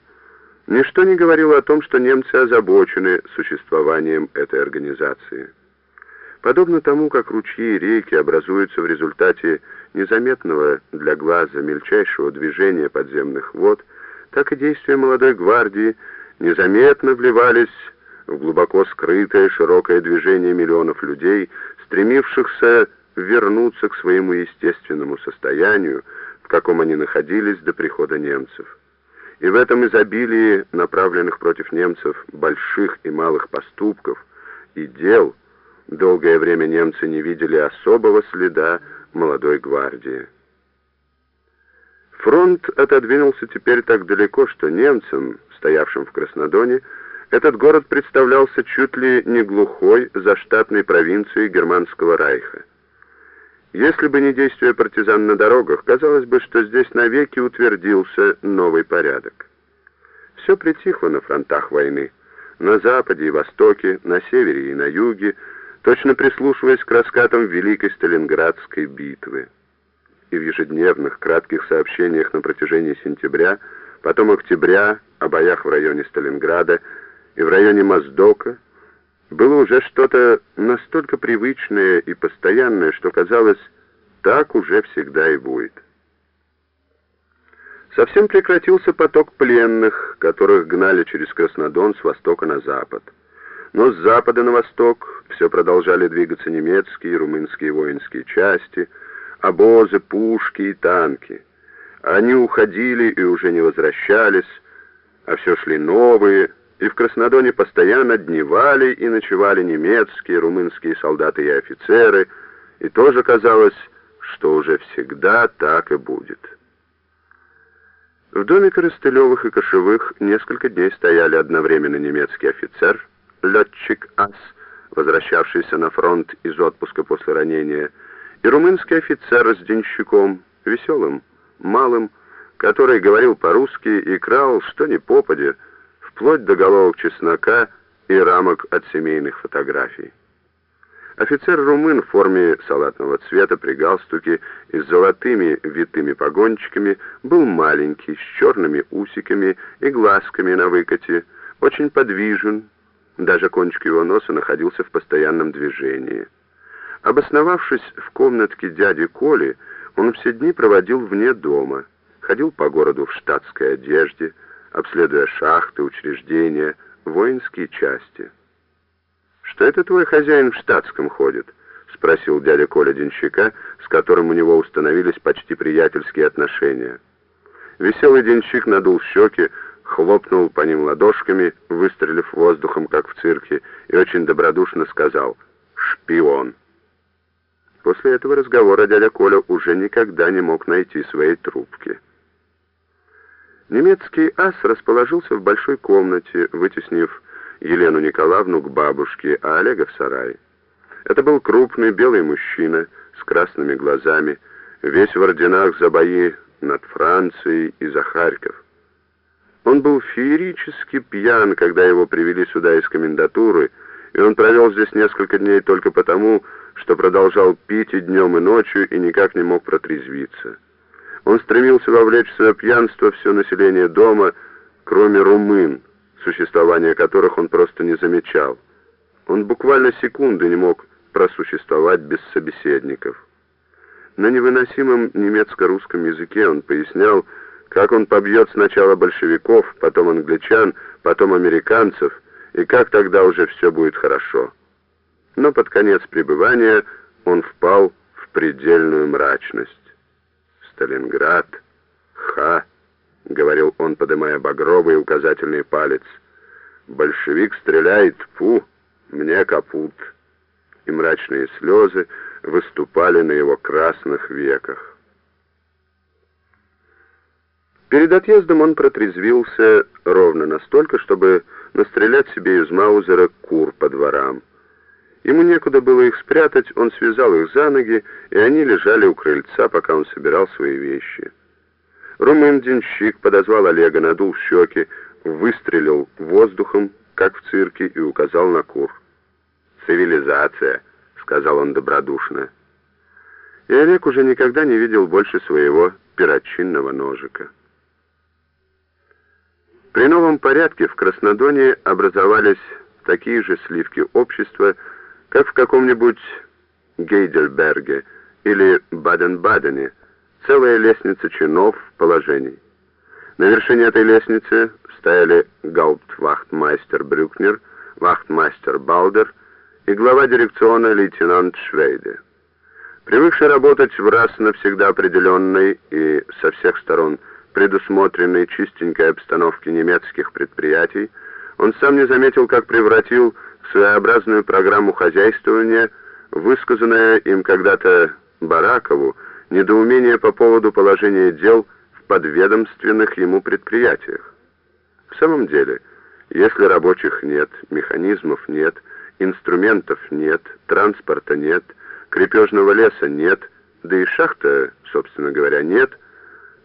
ничто не говорило о том, что немцы озабочены существованием этой организации. Подобно тому, как ручьи и реки образуются в результате незаметного для глаза мельчайшего движения подземных вод, так и действия молодой гвардии незаметно вливались в глубоко скрытое широкое движение миллионов людей, стремившихся вернуться к своему естественному состоянию, в каком они находились до прихода немцев. И в этом изобилии направленных против немцев больших и малых поступков и дел долгое время немцы не видели особого следа молодой гвардии. Фронт отодвинулся теперь так далеко, что немцам, стоявшим в Краснодоне, этот город представлялся чуть ли не глухой заштатной провинцией Германского райха. Если бы не действия партизан на дорогах, казалось бы, что здесь навеки утвердился новый порядок. Все притихло на фронтах войны. На западе и востоке, на севере и на юге, точно прислушиваясь к раскатам Великой Сталинградской битвы. И в ежедневных кратких сообщениях на протяжении сентября, потом октября о боях в районе Сталинграда и в районе Моздока, было уже что-то настолько привычное и постоянное, что казалось, так уже всегда и будет. Совсем прекратился поток пленных, которых гнали через Краснодон с востока на запад. Но с запада на восток все продолжали двигаться немецкие и румынские воинские части, обозы, пушки и танки. Они уходили и уже не возвращались, а все шли новые, и в Краснодоне постоянно дневали и ночевали немецкие, румынские солдаты и офицеры, и тоже казалось, что уже всегда так и будет. В доме Коростылевых и Кошевых несколько дней стояли одновременно немецкий офицер, летчик АС, возвращавшийся на фронт из отпуска после ранения, и румынский офицер с денщиком, веселым, малым, который говорил по-русски и крал что ни попадя, вплоть до головок чеснока и рамок от семейных фотографий. Офицер-румын в форме салатного цвета при галстуке и с золотыми витыми погончиками был маленький, с черными усиками и глазками на выкате, очень подвижен, даже кончик его носа находился в постоянном движении. Обосновавшись в комнатке дяди Коли, он все дни проводил вне дома, ходил по городу в штатской одежде, обследуя шахты, учреждения, воинские части. «Что это твой хозяин в штатском ходит?» — спросил дядя Коля денщика, с которым у него установились почти приятельские отношения. Веселый денщик надул щеки, хлопнул по ним ладошками, выстрелив воздухом, как в цирке, и очень добродушно сказал «Шпион». После этого разговора дядя Коля уже никогда не мог найти своей трубки. Немецкий ас расположился в большой комнате, вытеснив Елену Николаевну к бабушке, а Олега в сарай. Это был крупный белый мужчина с красными глазами, весь в орденах за бои над Францией и за Харьков. Он был феерически пьян, когда его привели сюда из комендатуры, и он провел здесь несколько дней только потому, что продолжал пить и днем, и ночью, и никак не мог протрезвиться. Он стремился вовлечь в свое пьянство все население дома, кроме румын, существование которых он просто не замечал. Он буквально секунды не мог просуществовать без собеседников. На невыносимом немецко-русском языке он пояснял, как он побьет сначала большевиков, потом англичан, потом американцев, и как тогда уже все будет хорошо. Но под конец пребывания он впал в предельную мрачность. Сталинград, Ха, — говорил он, подымая багровый указательный палец. «Большевик стреляет, фу, мне капут». И мрачные слезы выступали на его красных веках. Перед отъездом он протрезвился ровно настолько, чтобы настрелять себе из Маузера кур по дворам. Ему некуда было их спрятать, он связал их за ноги, и они лежали у крыльца, пока он собирал свои вещи. Румын-денщик подозвал Олега, надул щеки, выстрелил воздухом, как в цирке, и указал на кур. «Цивилизация», — сказал он добродушно. И Олег уже никогда не видел больше своего перочинного ножика. При новом порядке в Краснодоне образовались такие же сливки общества, как в каком-нибудь Гейдельберге или Баден-Бадене, целая лестница чинов, положений. На вершине этой лестницы стояли гауптвахтмайстер Брюкнер, вахтмайстер Балдер и глава дирекциона лейтенант Швейде. Привыкший работать в раз навсегда определенной и со всех сторон предусмотренной чистенькой обстановке немецких предприятий, он сам не заметил, как превратил своеобразную программу хозяйствования, высказанное им когда-то Баракову, недоумение по поводу положения дел в подведомственных ему предприятиях. В самом деле, если рабочих нет, механизмов нет, инструментов нет, транспорта нет, крепежного леса нет, да и шахта, собственно говоря, нет,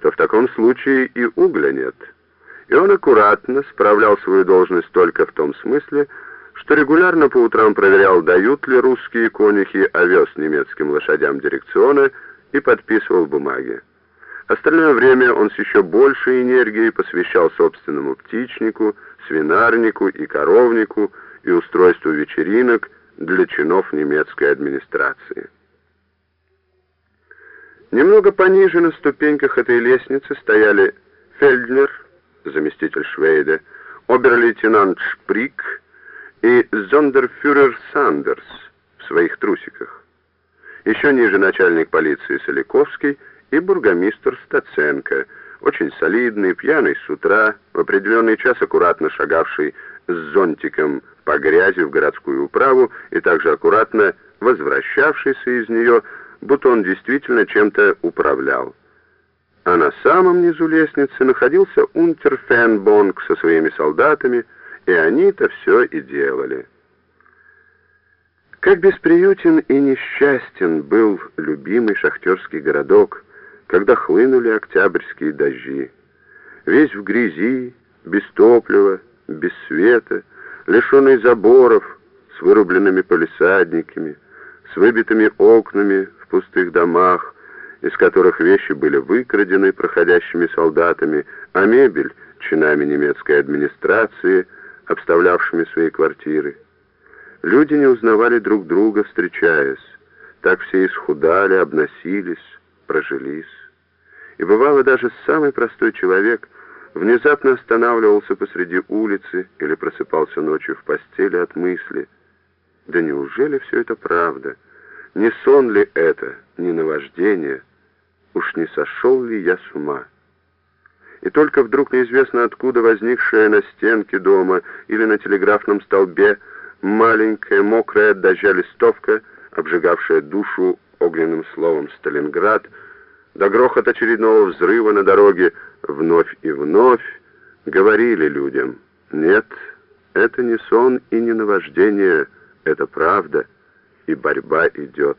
то в таком случае и угля нет. И он аккуратно справлял свою должность только в том смысле, что регулярно по утрам проверял, дают ли русские конюхи овес немецким лошадям дирекциона и подписывал бумаги. Остальное время он с еще большей энергией посвящал собственному птичнику, свинарнику и коровнику и устройству вечеринок для чинов немецкой администрации. Немного пониже на ступеньках этой лестницы стояли Фельднер, заместитель Швейда, обер-лейтенант Шприк и зондерфюрер Сандерс в своих трусиках. Еще ниже начальник полиции Соляковский и бургомистр Стаценко, очень солидный, пьяный с утра, в определенный час аккуратно шагавший с зонтиком по грязи в городскую управу и также аккуратно возвращавшийся из нее, будто он действительно чем-то управлял. А на самом низу лестницы находился унтер Фенбонг со своими солдатами, и они-то все и делали. Как бесприютен и несчастен был любимый шахтерский городок, когда хлынули октябрьские дожди. Весь в грязи, без топлива, без света, лишенный заборов, с вырубленными полисадниками, с выбитыми окнами в пустых домах, из которых вещи были выкрадены проходящими солдатами, а мебель — чинами немецкой администрации, обставлявшими свои квартиры. Люди не узнавали друг друга, встречаясь. Так все исхудали, обносились, прожились. И бывало даже самый простой человек внезапно останавливался посреди улицы или просыпался ночью в постели от мысли. Да неужели все это правда? Не сон ли это, не наваждение? Уж не сошел ли я с ума? И только вдруг неизвестно откуда возникшая на стенке дома или на телеграфном столбе маленькая мокрая дождя листовка, обжигавшая душу огненным словом «Сталинград», до грохот очередного взрыва на дороге вновь и вновь говорили людям, «Нет, это не сон и не наваждение, это правда, и борьба идет».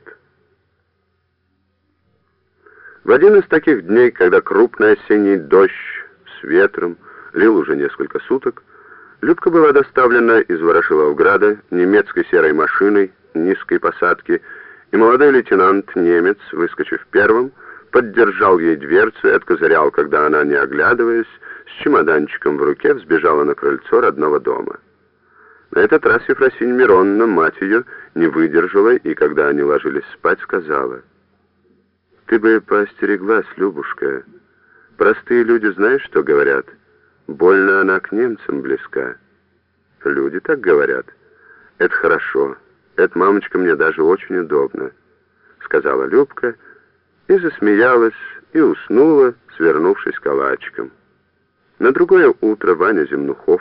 В один из таких дней, когда крупный осенний дождь с ветром лил уже несколько суток, Любка была доставлена из Ворошиловграда немецкой серой машиной низкой посадки, и молодой лейтенант, немец, выскочив первым, поддержал ей дверцу и откозырял, когда она, не оглядываясь, с чемоданчиком в руке взбежала на крыльцо родного дома. На этот раз Ефросинь Миронна, мать ее, не выдержала и, когда они ложились спать, сказала, «Ты бы поостереглась, Любушка. Простые люди знаешь, что говорят? Больно она к немцам близка. Люди так говорят. Это хорошо. Это, мамочка, мне даже очень удобно», — сказала Любка, — и засмеялась, и уснула, свернувшись калачиком. На другое утро Ваня Земнухов,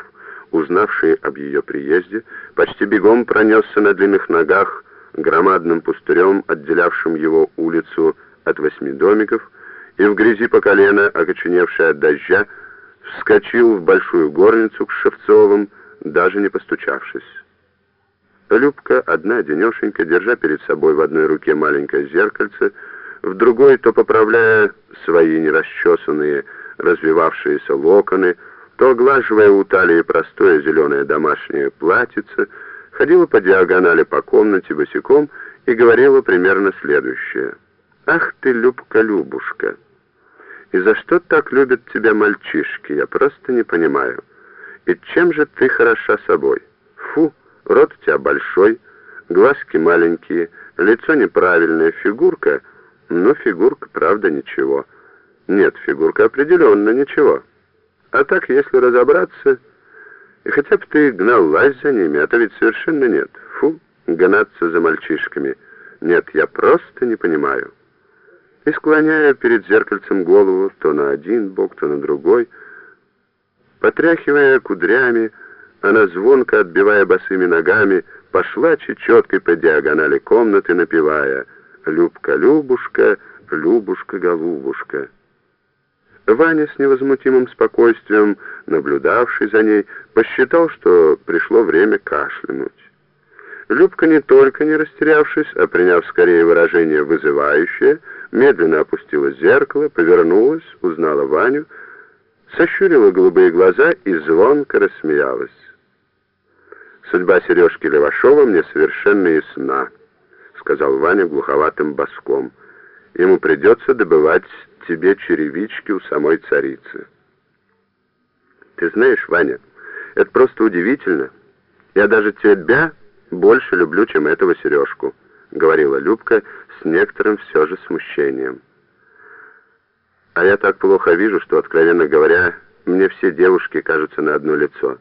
узнавший об ее приезде, почти бегом пронесся на длинных ногах громадным пустырем, отделявшим его улицу от восьми домиков, и в грязи по колено, окоченевший от дождя, вскочил в большую горницу к Шевцовым, даже не постучавшись. Любка, одна денешенька, держа перед собой в одной руке маленькое зеркальце, в другой то поправляя свои нерасчесанные, развивавшиеся локоны, то оглаживая у талии простое зеленое домашнее платьице, ходила по диагонали по комнате босиком и говорила примерно следующее. «Ах ты, Любка-Любушка! И за что так любят тебя мальчишки, я просто не понимаю. И чем же ты хороша собой? Фу, рот у тебя большой, глазки маленькие, лицо неправильное, фигурка — но фигурка, правда, ничего. Нет, фигурка определенно ничего. А так, если разобраться, и хотя бы ты гналась за ними, а то ведь совершенно нет. Фу, гнаться за мальчишками. Нет, я просто не понимаю. И склоняя перед зеркальцем голову то на один бок, то на другой, потряхивая кудрями, она звонко отбивая босыми ногами, пошла чечеткой по диагонали комнаты, напевая — Любка-Любушка, Любушка-Голубушка. Ваня с невозмутимым— наблюдавший за ней, посчитал, что пришло время кашлянуть. Любка не только не растерявшись, а приняв скорее выражение вызывающее, медленно опустила зеркало, повернулась, узнала Ваню, сощурила голубые глаза и звонко рассмеялась. «Судьба Сережки Левашова мне совершенно ясна», — сказал Ваня глуховатым боском. «Ему придется добывать тебе черевички у самой царицы». «Ты знаешь, Ваня, это просто удивительно. Я даже тебя больше люблю, чем этого Сережку», — говорила Любка с некоторым все же смущением. «А я так плохо вижу, что, откровенно говоря, мне все девушки кажутся на одно лицо.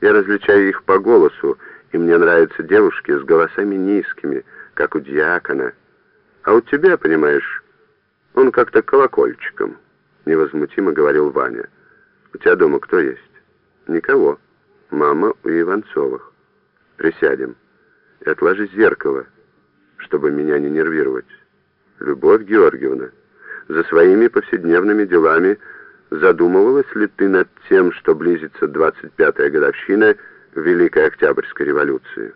Я различаю их по голосу, и мне нравятся девушки с голосами низкими, как у дьякона. А у тебя, понимаешь, он как-то колокольчиком», — невозмутимо говорил Ваня. «У тебя дома кто есть?» «Никого. Мама у Иванцовых. Присядем» отложи зеркало, чтобы меня не нервировать. Любовь Георгиевна, за своими повседневными делами задумывалась ли ты над тем, что близится 25-я годовщина Великой Октябрьской революции?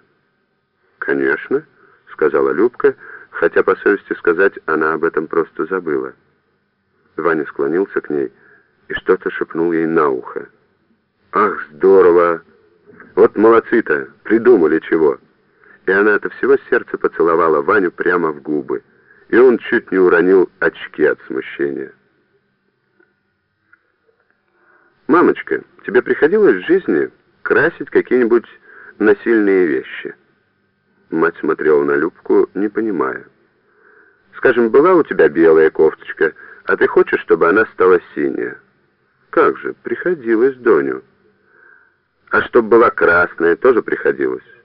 Конечно, сказала Любка, хотя, по совести сказать, она об этом просто забыла. Ваня склонился к ней и что-то шепнул ей на ухо. «Ах, здорово! Вот молодцы-то, придумали чего!» И она от всего сердца поцеловала Ваню прямо в губы, и он чуть не уронил очки от смущения. «Мамочка, тебе приходилось в жизни красить какие-нибудь насильные вещи?» Мать смотрела на Любку, не понимая. «Скажем, была у тебя белая кофточка, а ты хочешь, чтобы она стала синяя?» «Как же, приходилось, Доню». «А чтобы была красная, тоже приходилось?»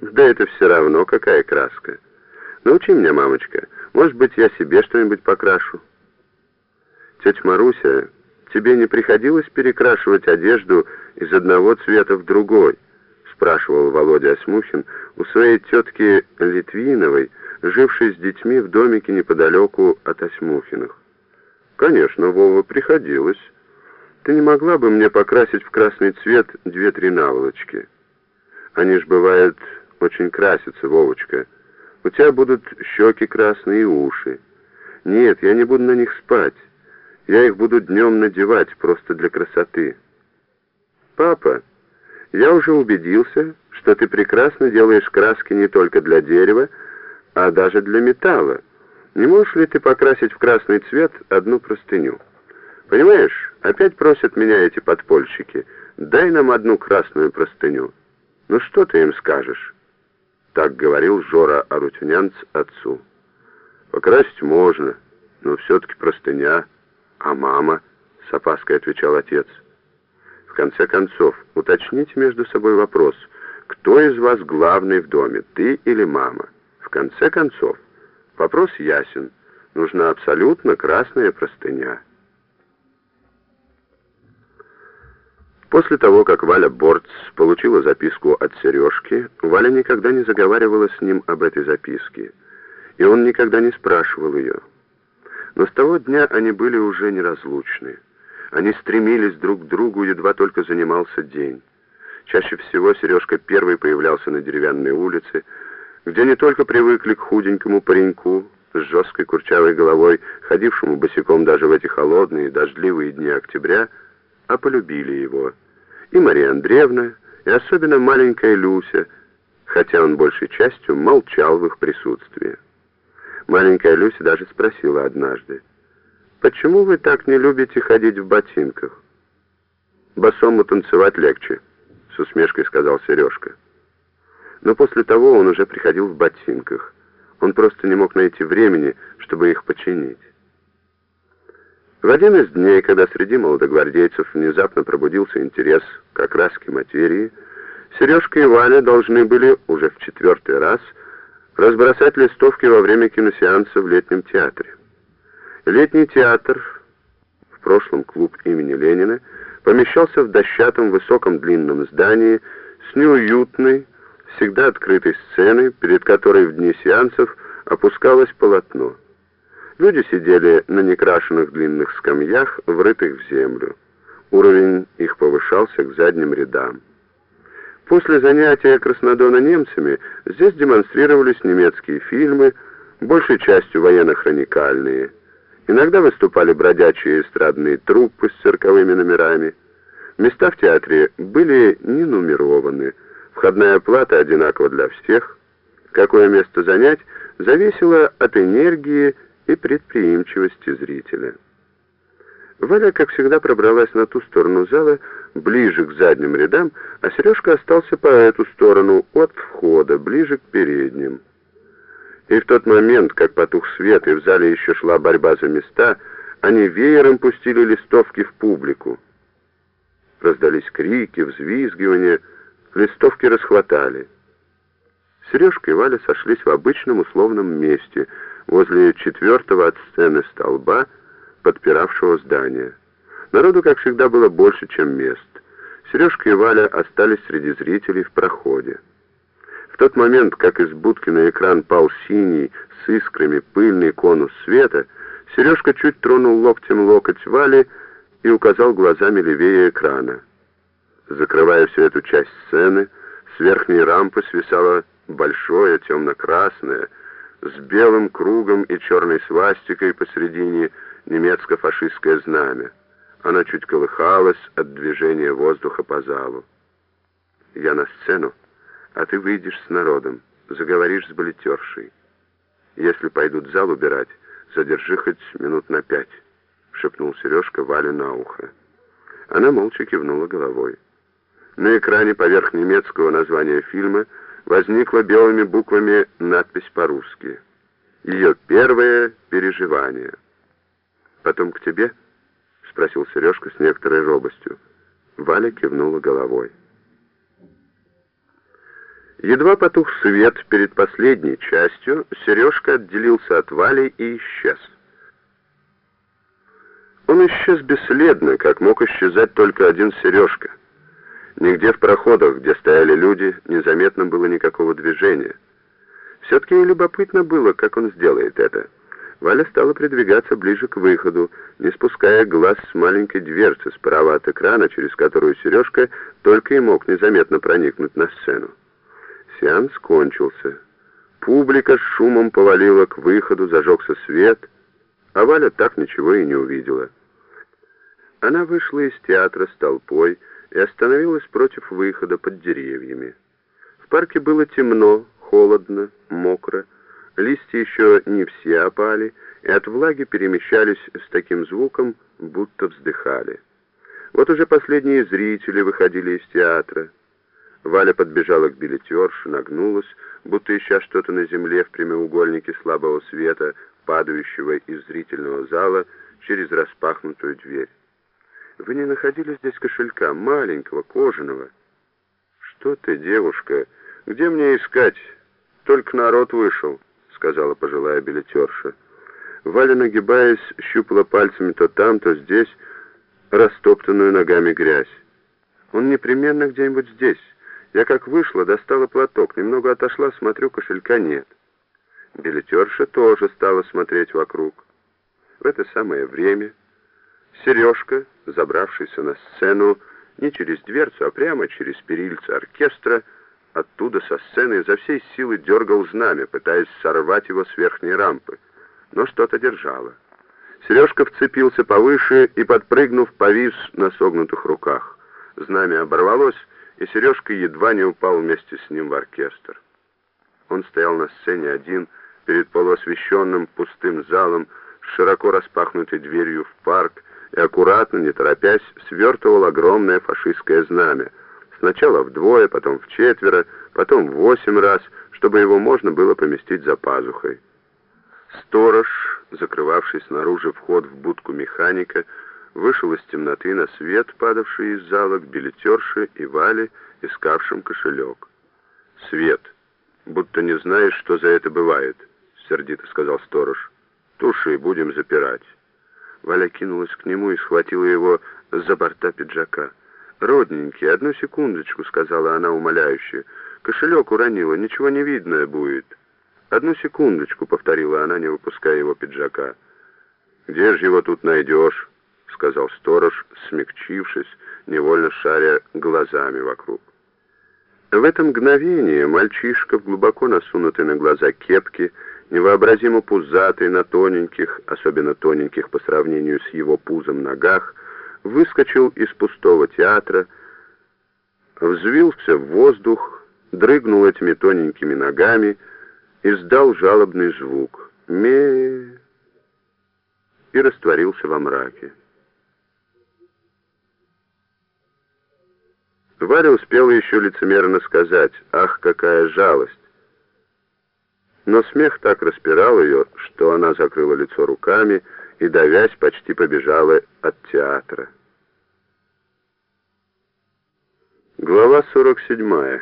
Да это все равно, какая краска. Научи меня, мамочка. Может быть, я себе что-нибудь покрашу. Тетя Маруся, тебе не приходилось перекрашивать одежду из одного цвета в другой? Спрашивал Володя Осмухин у своей тетки Литвиновой, жившей с детьми в домике неподалеку от Осмухиных. Конечно, Вова, приходилось. Ты не могла бы мне покрасить в красный цвет две-три наволочки? Они ж бывают очень красится, Вовочка. У тебя будут щеки красные и уши. Нет, я не буду на них спать. Я их буду днем надевать, просто для красоты. Папа, я уже убедился, что ты прекрасно делаешь краски не только для дерева, а даже для металла. Не можешь ли ты покрасить в красный цвет одну простыню? Понимаешь, опять просят меня эти подпольщики. Дай нам одну красную простыню. Ну что ты им скажешь? Так говорил Жора Арутюнянц отцу. «Покрасить можно, но все-таки простыня. А мама?» — с опаской отвечал отец. «В конце концов, уточните между собой вопрос, кто из вас главный в доме, ты или мама? В конце концов, вопрос ясен. Нужна абсолютно красная простыня». После того, как Валя Борц получила записку от Сережки, Валя никогда не заговаривала с ним об этой записке, и он никогда не спрашивал ее. Но с того дня они были уже неразлучны. Они стремились друг к другу, едва только занимался день. Чаще всего Сережка первый появлялся на деревянной улице, где не только привыкли к худенькому пареньку с жесткой курчавой головой, ходившему босиком даже в эти холодные, дождливые дни октября, а полюбили его. И Мария Андреевна, и особенно маленькая Люся, хотя он большей частью молчал в их присутствии. Маленькая Люся даже спросила однажды, «Почему вы так не любите ходить в ботинках?» «Босому танцевать легче», — с усмешкой сказал Сережка. Но после того он уже приходил в ботинках. Он просто не мог найти времени, чтобы их починить. В один из дней, когда среди молодогвардейцев внезапно пробудился интерес к окраске материи, Сережка и Валя должны были уже в четвертый раз разбросать листовки во время киносеанса в летнем театре. Летний театр, в прошлом клуб имени Ленина, помещался в дощатом высоком длинном здании с неуютной, всегда открытой сценой, перед которой в дни сеансов опускалось полотно. Люди сидели на некрашенных длинных скамьях, врытых в землю. Уровень их повышался к задним рядам. После занятия Краснодона немцами здесь демонстрировались немецкие фильмы, большей частью военно-хроникальные. Иногда выступали бродячие эстрадные труппы с цирковыми номерами. Места в театре были не нумерованы, входная плата одинакова для всех. Какое место занять, зависело от энергии и предприимчивости зрителя. Валя, как всегда, пробралась на ту сторону зала, ближе к задним рядам, а Сережка остался по эту сторону, от входа, ближе к передним. И в тот момент, как потух свет и в зале еще шла борьба за места, они веером пустили листовки в публику. Раздались крики, взвизгивания, листовки расхватали. Сережка и Валя сошлись в обычном условном месте, возле четвертого от сцены столба, подпиравшего здание. Народу, как всегда, было больше, чем мест. Сережка и Валя остались среди зрителей в проходе. В тот момент, как из будки на экран пал синий, с искрами, пыльный конус света, Сережка чуть тронул локтем локоть Вали и указал глазами левее экрана. Закрывая всю эту часть сцены, с верхней рампы свисало большое темно-красное, с белым кругом и черной свастикой посредине немецко-фашистское знамя. Она чуть колыхалась от движения воздуха по залу. «Я на сцену, а ты выйдешь с народом, заговоришь с балетершей. Если пойдут зал убирать, задержи хоть минут на пять», — шепнул Сережка Вале на ухо. Она молча кивнула головой. На экране поверх немецкого названия фильма возникла белыми буквами надпись по-русски. Ее первое переживание. Потом к тебе —— спросил Сережка с некоторой робостью. Валя кивнула головой. Едва потух свет перед последней частью, Сережка отделился от Вали и исчез. Он исчез бесследно, как мог исчезать только один Сережка. Нигде в проходах, где стояли люди, незаметно было никакого движения. Все-таки любопытно было, как он сделает это. Валя стала придвигаться ближе к выходу, не спуская глаз с маленькой дверцы справа от экрана, через которую Сережка только и мог незаметно проникнуть на сцену. Сеанс кончился. Публика с шумом повалила к выходу, зажегся свет, а Валя так ничего и не увидела. Она вышла из театра с толпой и остановилась против выхода под деревьями. В парке было темно, холодно, мокро, Листья еще не все опали, и от влаги перемещались с таким звуком, будто вздыхали. Вот уже последние зрители выходили из театра. Валя подбежала к билетерше, нагнулась, будто ища что-то на земле в прямоугольнике слабого света, падающего из зрительного зала через распахнутую дверь. «Вы не находили здесь кошелька, маленького, кожаного?» «Что ты, девушка? Где мне искать? Только народ вышел» сказала пожилая билетерша. Валя, нагибаясь, щупала пальцами то там, то здесь растоптанную ногами грязь. Он непременно где-нибудь здесь. Я как вышла, достала платок, немного отошла, смотрю, кошелька нет. Билетерша тоже стала смотреть вокруг. В это самое время Сережка, забравшийся на сцену не через дверцу, а прямо через перильца оркестра, оттуда со сцены изо всей силы дергал знамя, пытаясь сорвать его с верхней рампы, но что-то держало. Сережка вцепился повыше и, подпрыгнув, повис на согнутых руках. Знамя оборвалось, и Сережка едва не упал вместе с ним в оркестр. Он стоял на сцене один, перед полуосвещенным пустым залом, с широко распахнутой дверью в парк, и аккуратно, не торопясь, свертывал огромное фашистское знамя, Сначала вдвое, потом в четверо, потом в восемь раз, чтобы его можно было поместить за пазухой. Сторож, закрывавший снаружи вход в будку механика, вышел из темноты на свет, падавший из зала к билетерше и Вале, искавшим кошелек. «Свет, будто не знаешь, что за это бывает», — сердито сказал сторож. «Туши будем запирать». Валя кинулась к нему и схватила его за борта пиджака. «Родненький, одну секундочку», — сказала она умоляюще. «Кошелек уронила, ничего не видно будет». «Одну секундочку», — повторила она, не выпуская его пиджака. «Где же его тут найдешь?» — сказал сторож, смягчившись, невольно шаря глазами вокруг. В это мгновение мальчишка в глубоко насунутой на глаза кепке, невообразимо пузатый на тоненьких, особенно тоненьких по сравнению с его пузом ногах, выскочил из пустого театра, взвился в воздух, дрыгнул этими тоненькими ногами, издал жалобный звук ме и растворился во мраке. Варя успела еще лицемерно сказать «Ах, какая жалость!» Но смех так распирал ее, что она закрыла лицо руками и, давясь, почти побежала от театра. Глава 47.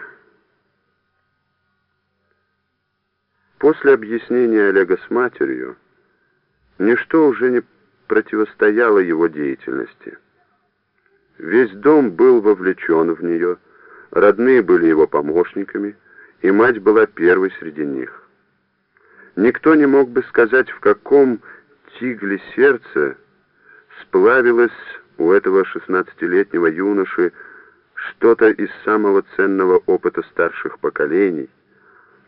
После объяснения Олега с матерью, ничто уже не противостояло его деятельности. Весь дом был вовлечен в нее, родные были его помощниками, и мать была первой среди них. Никто не мог бы сказать, в каком тигле сердца сплавилось у этого шестнадцатилетнего юноши что-то из самого ценного опыта старших поколений,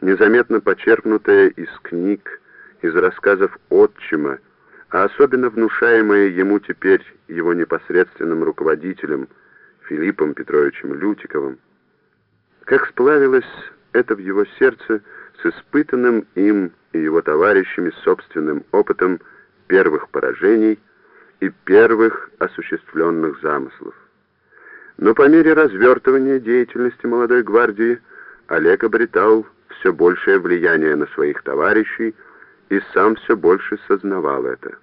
незаметно почерпнутое из книг, из рассказов отчима, а особенно внушаемое ему теперь его непосредственным руководителем Филиппом Петровичем Лютиковым, как сплавилось это в его сердце с испытанным им и его товарищами собственным опытом первых поражений и первых осуществленных замыслов. Но по мере развертывания деятельности молодой гвардии Олег обретал все большее влияние на своих товарищей и сам все больше сознавал это.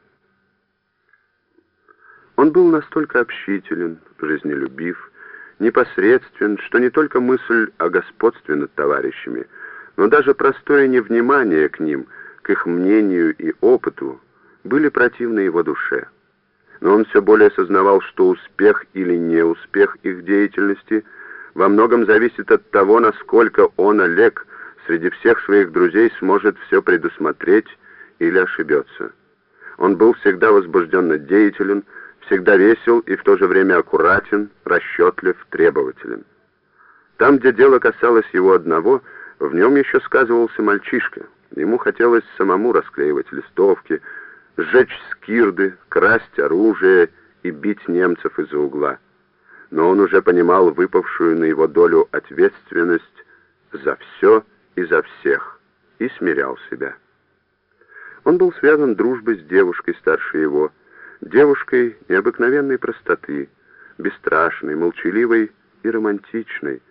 Он был настолько общителен, жизнелюбив, непосредствен, что не только мысль о господстве над товарищами, но даже простое невнимание к ним, к их мнению и опыту, были противны его душе но он все более осознавал, что успех или неуспех их деятельности во многом зависит от того, насколько он, Олег, среди всех своих друзей сможет все предусмотреть или ошибется. Он был всегда возбужденно деятелен, всегда весел и в то же время аккуратен, расчетлив, требователен. Там, где дело касалось его одного, в нем еще сказывался мальчишка. Ему хотелось самому расклеивать листовки, сжечь скирды, красть оружие и бить немцев из-за угла. Но он уже понимал выпавшую на его долю ответственность за все и за всех и смирял себя. Он был связан дружбой с девушкой старше его, девушкой необыкновенной простоты, бесстрашной, молчаливой и романтичной,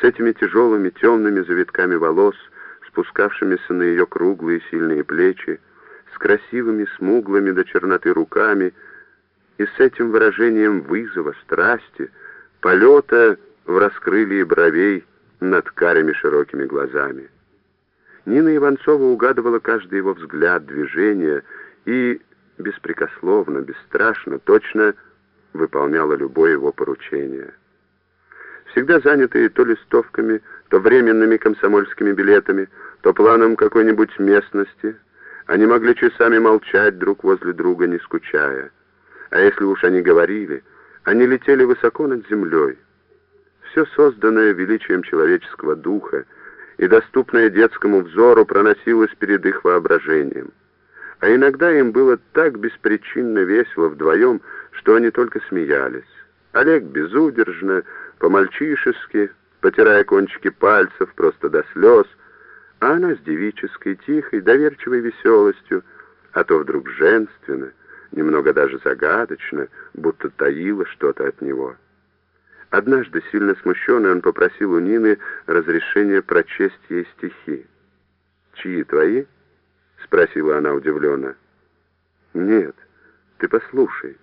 с этими тяжелыми темными завитками волос, спускавшимися на ее круглые сильные плечи, с красивыми смуглыми до черноты руками и с этим выражением вызова, страсти, полета в раскрылии бровей над карими широкими глазами. Нина Иванцова угадывала каждый его взгляд, движение и беспрекословно, бесстрашно, точно выполняла любое его поручение. Всегда занятые то листовками, то временными комсомольскими билетами, то планом какой-нибудь местности — они могли часами молчать друг возле друга, не скучая. А если уж они говорили, они летели высоко над землей. Все созданное величием человеческого духа и доступное детскому взору проносилось перед их воображением. А иногда им было так беспричинно весело вдвоем, что они только смеялись. Олег безудержно, по-мальчишески, потирая кончики пальцев просто до слез, а она с девической, тихой, доверчивой веселостью, а то вдруг женственно, немного даже загадочно, будто таила что-то от него. Однажды, сильно смущенный, он попросил у Нины разрешения прочесть ей стихи. «Чьи твои?» — спросила она удивленно. «Нет, ты послушай».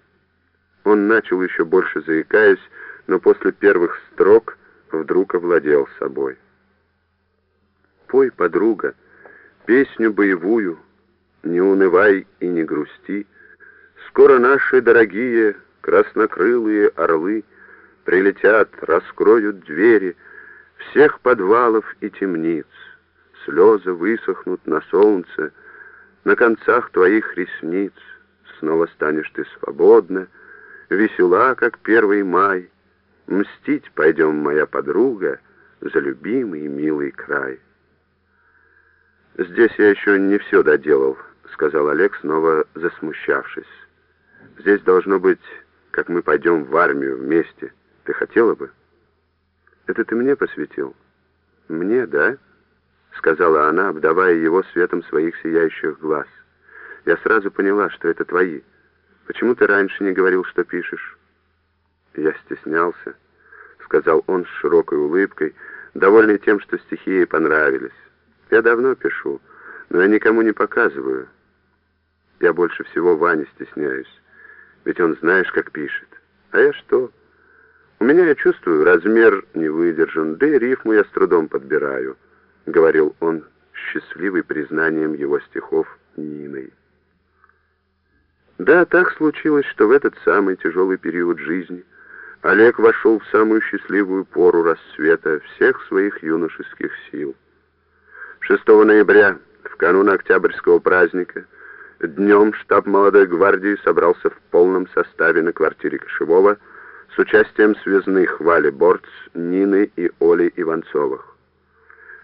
Он начал еще больше заикаясь, но после первых строк вдруг овладел собой. Пой, подруга, песню боевую, не унывай и не грусти. Скоро наши дорогие краснокрылые орлы Прилетят, раскроют двери Всех подвалов и темниц. Слезы высохнут на солнце, На концах твоих ресниц. Снова станешь ты свободна, Весела, как первый май. Мстить пойдем, моя подруга, за любимый и милый край. «Здесь я еще не все доделал», — сказал Олег, снова засмущавшись. «Здесь должно быть, как мы пойдем в армию вместе. Ты хотела бы?» «Это ты мне посвятил?» «Мне, да?» — сказала она, обдавая его светом своих сияющих глаз. «Я сразу поняла, что это твои. Почему ты раньше не говорил, что пишешь?» «Я стеснялся», — сказал он с широкой улыбкой, довольный тем, что стихи ей понравились. Я давно пишу, но я никому не показываю. Я больше всего Ване стесняюсь, ведь он знаешь, как пишет. А я что? У меня, я чувствую, размер не выдержан, да и рифму я с трудом подбираю, — говорил он, счастливый признанием его стихов Ниной. Да, так случилось, что в этот самый тяжелый период жизни Олег вошел в самую счастливую пору расцвета всех своих юношеских сил. 6 ноября, в канун Октябрьского праздника, днем штаб молодой гвардии собрался в полном составе на квартире Кошевого с участием связных Вали Борц, Нины и Оли Иванцовых.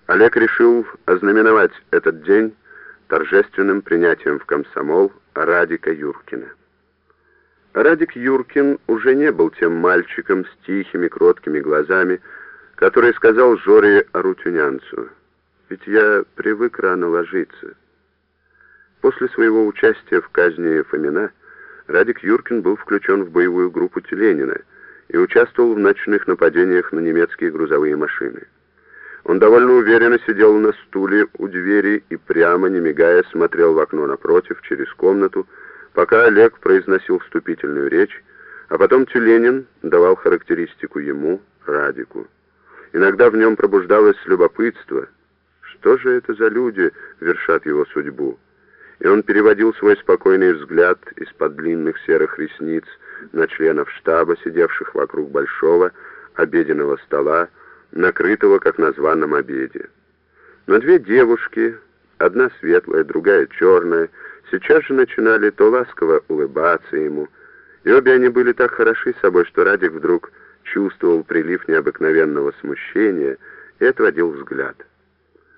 Олег решил ознаменовать этот день торжественным принятием в комсомол Радика Юркина. Радик Юркин уже не был тем мальчиком с тихими, кроткими глазами, который сказал Жоре Арутюнянцу — ведь я привык рано ложиться. После своего участия в казни Фомина Радик Юркин был включен в боевую группу Тюленина и участвовал в ночных нападениях на немецкие грузовые машины. Он довольно уверенно сидел на стуле у двери и прямо, не мигая, смотрел в окно напротив, через комнату, пока Олег произносил вступительную речь, а потом Тюленин давал характеристику ему, Радику. Иногда в нем пробуждалось любопытство — что же это за люди вершат его судьбу? И он переводил свой спокойный взгляд из-под длинных серых ресниц на членов штаба, сидевших вокруг большого обеденного стола, накрытого как на званом обеде. Но две девушки, одна светлая, другая черная, сейчас же начинали то ласково улыбаться ему, и обе они были так хороши собой, что Радик вдруг чувствовал прилив необыкновенного смущения и отводил взгляд.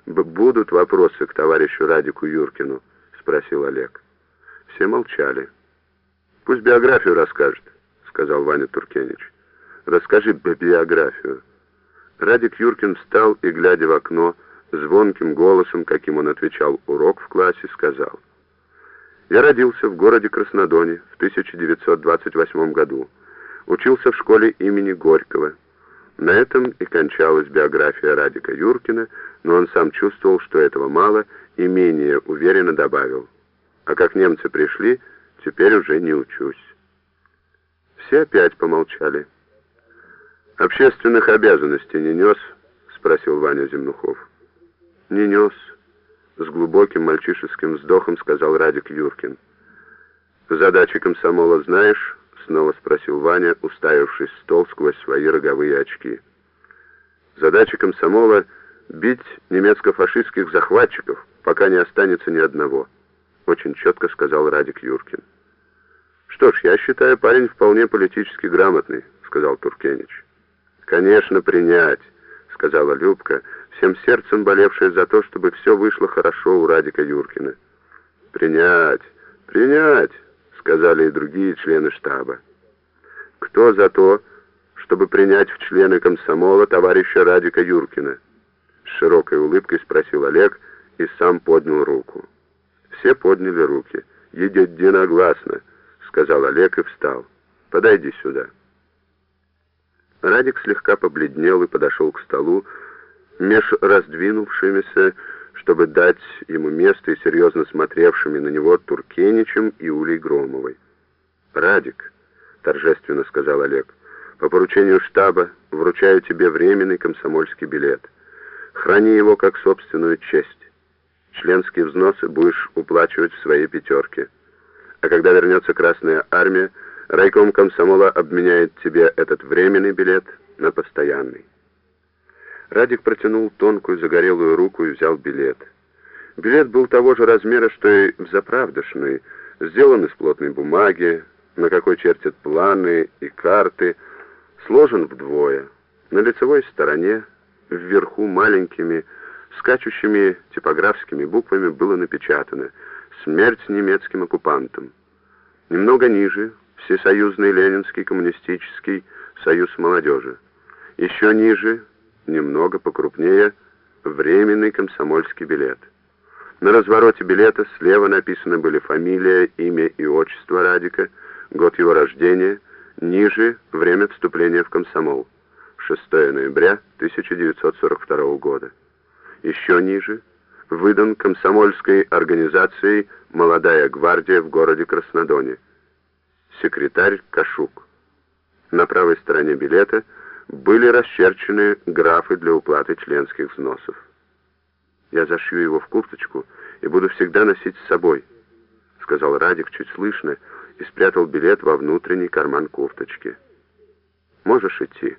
«Будут вопросы к товарищу Радику Юркину?» — спросил Олег. Все молчали. «Пусть биографию расскажет», — сказал Ваня Туркенич. «Расскажи биографию». Радик Юркин встал и, глядя в окно, звонким голосом, каким он отвечал урок в классе, сказал. «Я родился в городе Краснодоне в 1928 году. Учился в школе имени Горького». На этом и кончалась биография Радика Юркина, но он сам чувствовал, что этого мало, и менее уверенно добавил. А как немцы пришли, теперь уже не учусь. Все опять помолчали. «Общественных обязанностей не нес?» — спросил Ваня Земнухов. «Не нес», — с глубоким мальчишеским вздохом сказал Радик Юркин. «Задачи комсомола знаешь?» — снова спросил Ваня, уставившись в стол сквозь свои роговые очки. «Задача комсомола — бить немецко-фашистских захватчиков, пока не останется ни одного», — очень четко сказал Радик Юркин. «Что ж, я считаю, парень вполне политически грамотный», — сказал Туркенич. «Конечно, принять», — сказала Любка, всем сердцем болевшая за то, чтобы все вышло хорошо у Радика Юркина. «Принять, принять», сказали и другие члены штаба. Кто за то, чтобы принять в члены комсомола товарища Радика Юркина? С широкой улыбкой спросил Олег и сам поднял руку. Все подняли руки. «Единогласно», — сказал Олег и встал. «Подойди сюда». Радик слегка побледнел и подошел к столу, меж раздвинувшимися чтобы дать ему место и серьезно смотревшими на него Туркеничем и Улей Громовой. «Радик», — торжественно сказал Олег, — «по поручению штаба вручаю тебе временный комсомольский билет. Храни его как собственную честь. Членские взносы будешь уплачивать в своей пятерке. А когда вернется Красная Армия, райком комсомола обменяет тебе этот временный билет на постоянный. Радик протянул тонкую загорелую руку и взял билет. Билет был того же размера, что и взаправдошный, сделан из плотной бумаги, на какой чертят планы и карты, сложен вдвое. На лицевой стороне вверху маленькими, скачущими типографскими буквами было напечатано «Смерть немецким оккупантам». Немного ниже Всесоюзный Ленинский коммунистический союз молодежи. Еще ниже, немного покрупнее, временный комсомольский билет. На развороте билета слева написаны были фамилия, имя и отчество Радика, год его рождения, ниже время вступления в комсомол. 6 ноября 1942 года. Еще ниже выдан комсомольской организацией «Молодая гвардия» в городе Краснодоне. Секретарь Кашук. На правой стороне билета были расчерчены графы для уплаты членских взносов. Я зашью его в курточку и буду всегда носить с собой, сказал Радик чуть слышно и спрятал билет во внутренний карман курточки. Можешь идти,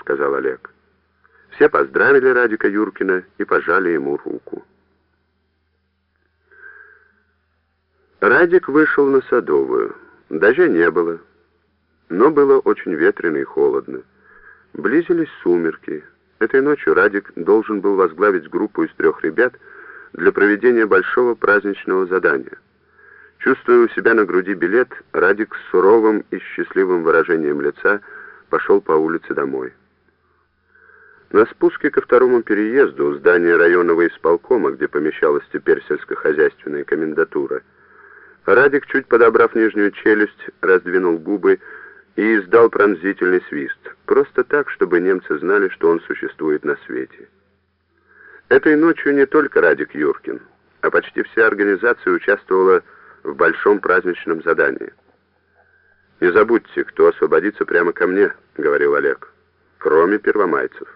сказал Олег. Все поздравили Радика Юркина и пожали ему руку. Радик вышел на Садовую. Дождя не было, но было очень ветрено и холодно. Близились сумерки. Этой ночью Радик должен был возглавить группу из трех ребят для проведения большого праздничного задания. Чувствуя у себя на груди билет, Радик с суровым и счастливым выражением лица пошел по улице домой. На спуске ко второму переезду у здания районного исполкома, где помещалась теперь сельскохозяйственная комендатура, Радик, чуть подобрав нижнюю челюсть, раздвинул губы и издал пронзительный свист, просто так, чтобы немцы знали, что он существует на свете. Этой ночью не только Радик Юркин, а почти вся организация участвовала в большом праздничном задании. «Не забудьте, кто освободится прямо ко мне», — говорил Олег, — «кроме первомайцев».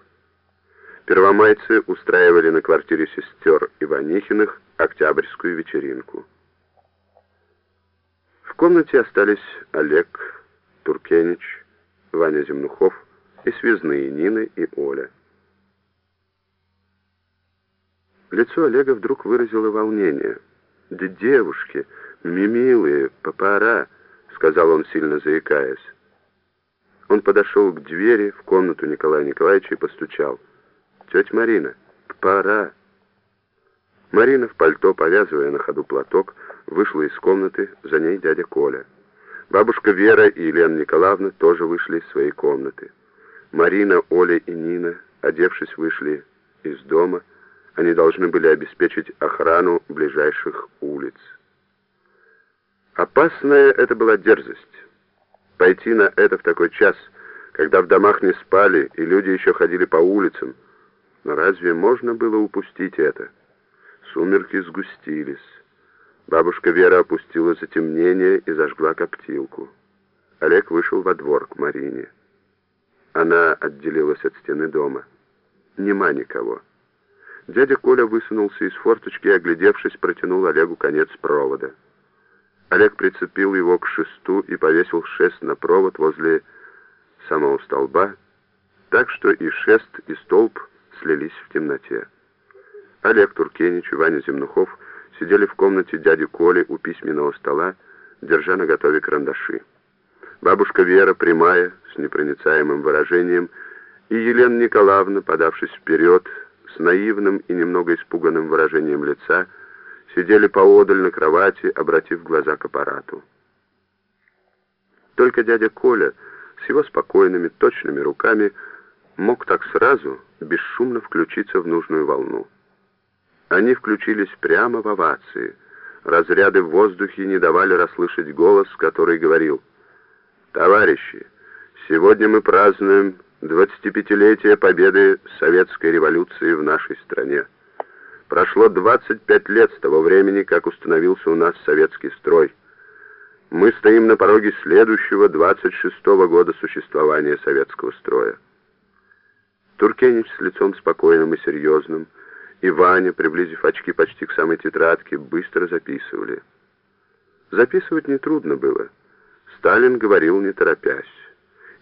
Первомайцы устраивали на квартире сестер Иванихиных октябрьскую вечеринку. В комнате остались Олег, Туркенич, Ваня Земнухов и связные Нина и Оля. Лицо Олега вдруг выразило волнение. «Да девушки, мимилые, папара», — сказал он, сильно заикаясь. Он подошел к двери в комнату Николая Николаевича и постучал. «Тетя Марина, пора». Марина в пальто, повязывая на ходу платок, вышла из комнаты, за ней дядя Коля. Бабушка Вера и Елена Николаевна тоже вышли из своей комнаты. Марина, Оля и Нина, одевшись, вышли из дома. Они должны были обеспечить охрану ближайших улиц. Опасная это была дерзость. Пойти на это в такой час, когда в домах не спали и люди еще ходили по улицам. Но разве можно было упустить это? Сумерки сгустились. Бабушка Вера опустила затемнение и зажгла коптилку. Олег вышел во двор к Марине. Она отделилась от стены дома. Нема никого. Дядя Коля высунулся из форточки и, оглядевшись, протянул Олегу конец провода. Олег прицепил его к шесту и повесил шест на провод возле самого столба, так что и шест, и столб слились в темноте. Олег Туркенич и Ваня Земнухов — сидели в комнате дяди Коли у письменного стола, держа на готове карандаши. Бабушка Вера, прямая, с непроницаемым выражением, и Елена Николаевна, подавшись вперед, с наивным и немного испуганным выражением лица, сидели поодаль на кровати, обратив глаза к аппарату. Только дядя Коля с его спокойными, точными руками мог так сразу, бесшумно включиться в нужную волну. Они включились прямо в овации. Разряды в воздухе не давали расслышать голос, который говорил «Товарищи, сегодня мы празднуем 25-летие победы советской революции в нашей стране. Прошло 25 лет с того времени, как установился у нас советский строй. Мы стоим на пороге следующего 26-го года существования советского строя». Туркенич с лицом спокойным и серьезным, и Ваня, приблизив очки почти к самой тетрадке, быстро записывали. Записывать нетрудно было. Сталин говорил не торопясь.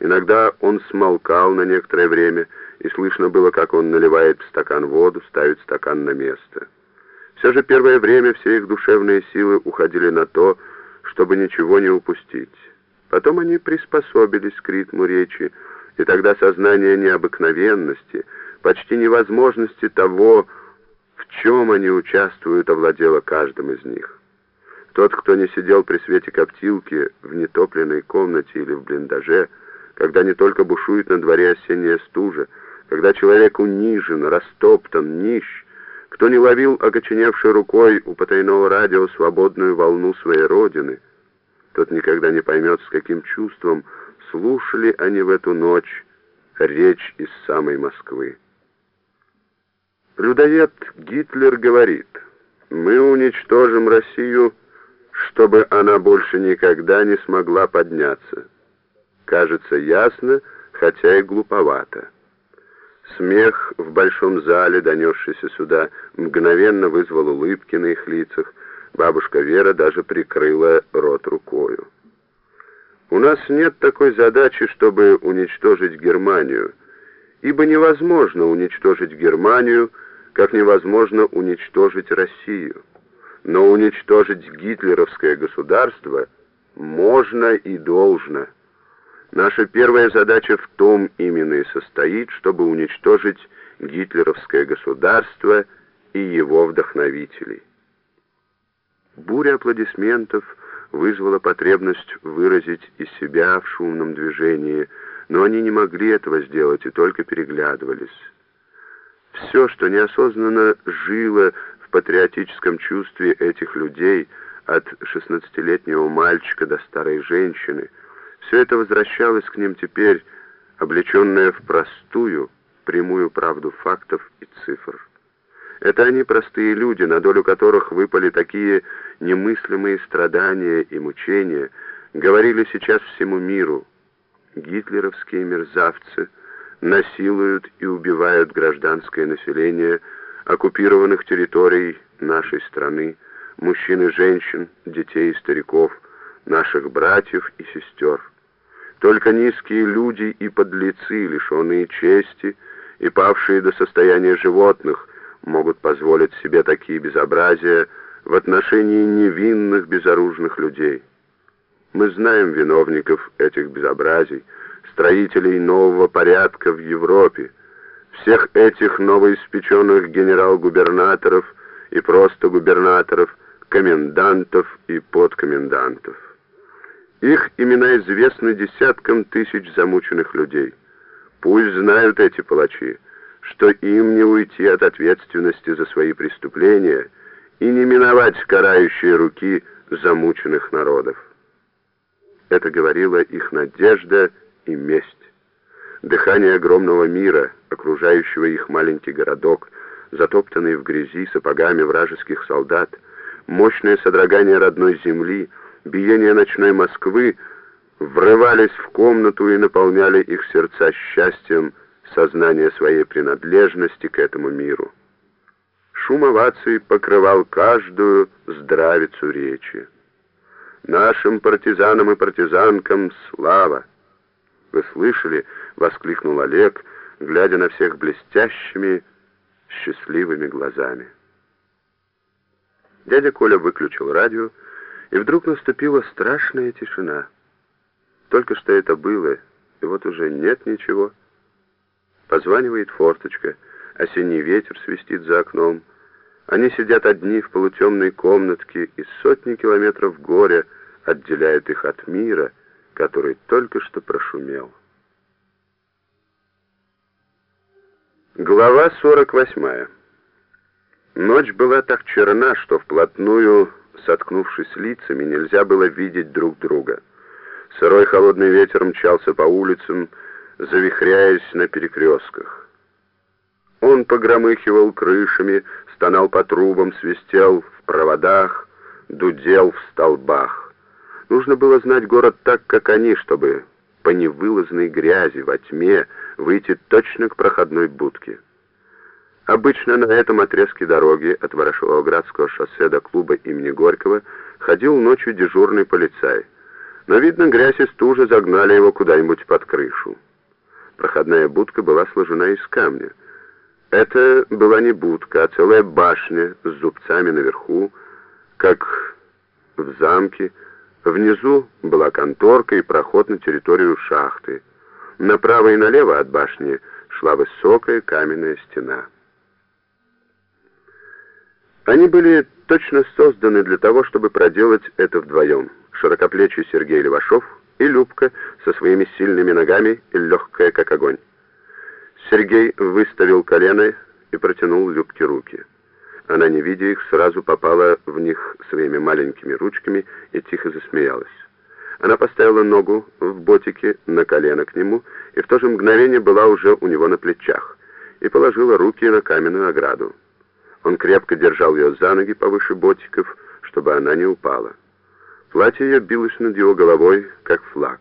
Иногда он смолкал на некоторое время, и слышно было, как он наливает в стакан воду, ставит стакан на место. Все же первое время все их душевные силы уходили на то, чтобы ничего не упустить. Потом они приспособились к ритму речи, и тогда сознание необыкновенности — почти невозможности того, чем они участвуют, овладела каждым из них. Тот, кто не сидел при свете коптилки в нетопленной комнате или в блиндаже, когда не только бушует на дворе осенняя стужа, когда человек унижен, растоптан, нищ, кто не ловил окоченевшей рукой у потайного радио свободную волну своей родины, тот никогда не поймет, с каким чувством слушали они в эту ночь речь из самой Москвы. Людоед Гитлер говорит, мы уничтожим Россию, чтобы она больше никогда не смогла подняться. Кажется ясно, хотя и глуповато. Смех в большом зале, донесшийся сюда, мгновенно вызвал улыбки на их лицах. Бабушка Вера даже прикрыла рот рукою. У нас нет такой задачи, чтобы уничтожить Германию, ибо невозможно уничтожить Германию, как невозможно уничтожить Россию. Но уничтожить гитлеровское государство можно и должно. Наша первая задача в том именно и состоит, чтобы уничтожить гитлеровское государство и его вдохновителей. Буря аплодисментов вызвала потребность выразить из себя в шумном движении, но они не могли этого сделать и только переглядывались. Все, что неосознанно жило в патриотическом чувстве этих людей, от шестнадцатилетнего мальчика до старой женщины – все это возвращалось к ним теперь, облеченное в простую, прямую правду фактов и цифр. Это они простые люди, на долю которых выпали такие немыслимые страдания и мучения, говорили сейчас всему миру. Гитлеровские мерзавцы насилуют и убивают гражданское население оккупированных территорий нашей страны, мужчин и женщин, детей и стариков, наших братьев и сестер. Только низкие люди и подлецы, лишенные чести и павшие до состояния животных, могут позволить себе такие безобразия в отношении невинных безоружных людей. Мы знаем виновников этих безобразий, строителей нового порядка в Европе, всех этих новоиспеченных генерал-губернаторов и просто губернаторов, комендантов и подкомендантов. Их имена известны десяткам тысяч замученных людей. Пусть знают эти палачи, что им не уйти от ответственности за свои преступления и не миновать карающие руки замученных народов. Это говорила их надежда и месть. Дыхание огромного мира, окружающего их маленький городок, затоптанный в грязи сапогами вражеских солдат, мощное содрогание родной земли — биение ночной Москвы врывались в комнату и наполняли их сердца счастьем сознания своей принадлежности к этому миру. Шум оваций покрывал каждую здравицу речи. «Нашим партизанам и партизанкам слава!» «Вы слышали?» — воскликнул Олег, глядя на всех блестящими, счастливыми глазами. Дядя Коля выключил радио, и вдруг наступила страшная тишина. Только что это было, и вот уже нет ничего. Позванивает форточка, осенний ветер свистит за окном. Они сидят одни в полутемной комнатке, и сотни километров горя отделяют их от мира, который только что прошумел. Глава 48. Ночь была так черна, что вплотную соткнувшись лицами, нельзя было видеть друг друга. Сырой холодный ветер мчался по улицам, завихряясь на перекрестках. Он погромыхивал крышами, стонал по трубам, свистел в проводах, дудел в столбах. Нужно было знать город так, как они, чтобы по невылазной грязи во тьме выйти точно к проходной будке. Обычно на этом отрезке дороги от Ворошиловградского шоссе до клуба имени Горького ходил ночью дежурный полицай. Но, видно, грязь и стужа загнали его куда-нибудь под крышу. Проходная будка была сложена из камня. Это была не будка, а целая башня с зубцами наверху, как в замке. Внизу была конторка и проход на территорию шахты. Направо и налево от башни шла высокая каменная стена. Они были точно созданы для того, чтобы проделать это вдвоем. Широкоплечий Сергей Левашов и Любка со своими сильными ногами и легкая, как огонь. Сергей выставил колено и протянул Любке руки. Она, не видя их, сразу попала в них своими маленькими ручками и тихо засмеялась. Она поставила ногу в ботике на колено к нему и в то же мгновение была уже у него на плечах и положила руки на каменную ограду. Он крепко держал ее за ноги повыше ботиков, чтобы она не упала. Платье ее билось над его головой, как флаг.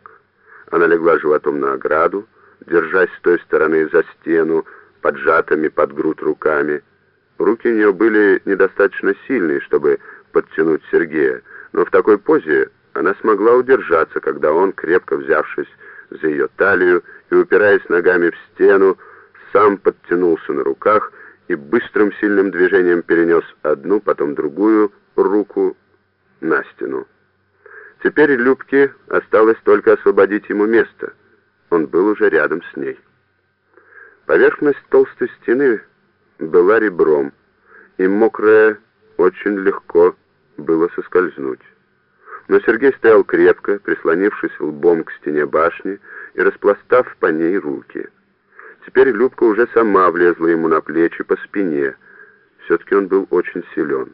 Она легла животом на ограду, держась с той стороны за стену, поджатыми под грудь руками. Руки у нее были недостаточно сильные, чтобы подтянуть Сергея, но в такой позе она смогла удержаться, когда он, крепко взявшись за ее талию и упираясь ногами в стену, сам подтянулся на руках и быстрым сильным движением перенес одну, потом другую руку на стену. Теперь Любке осталось только освободить ему место. Он был уже рядом с ней. Поверхность толстой стены была ребром, и мокрая очень легко было соскользнуть. Но Сергей стоял крепко, прислонившись лбом к стене башни и распластав по ней руки. Теперь Любка уже сама влезла ему на плечи по спине. Все-таки он был очень силен.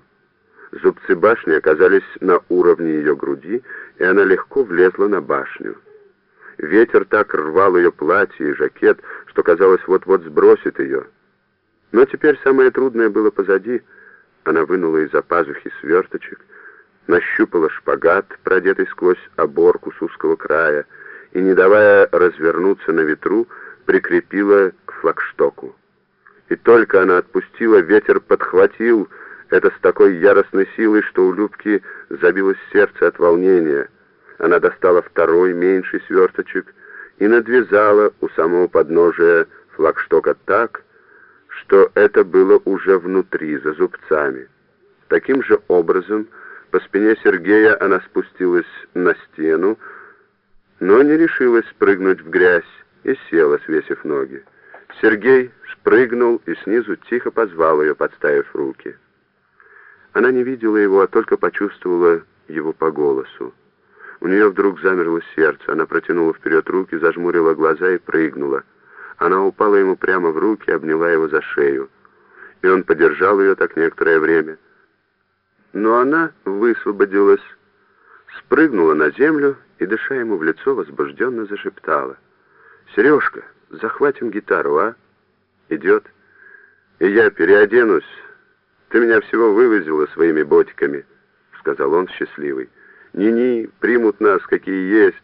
Зубцы башни оказались на уровне ее груди, и она легко влезла на башню. Ветер так рвал ее платье и жакет, что казалось, вот-вот сбросит ее. Но теперь самое трудное было позади. Она вынула из-за пазухи сверточек, нащупала шпагат, продетый сквозь оборку с узкого края, и, не давая развернуться на ветру, прикрепила к флагштоку. И только она отпустила, ветер подхватил это с такой яростной силой, что у Любки забилось сердце от волнения. Она достала второй, меньший сверточек и надвязала у самого подножия флагштока так, что это было уже внутри, за зубцами. Таким же образом по спине Сергея она спустилась на стену, но не решилась спрыгнуть в грязь и села, свесив ноги. Сергей спрыгнул и снизу тихо позвал ее, подставив руки. Она не видела его, а только почувствовала его по голосу. У нее вдруг замерло сердце, она протянула вперед руки, зажмурила глаза и прыгнула. Она упала ему прямо в руки, обняла его за шею. И он подержал ее так некоторое время. Но она высвободилась, спрыгнула на землю и, дыша ему в лицо, возбужденно зашептала. «Сережка, захватим гитару, а? Идет. И я переоденусь. Ты меня всего вывозила своими ботиками», — сказал он счастливый. «Ни-ни, примут нас, какие есть».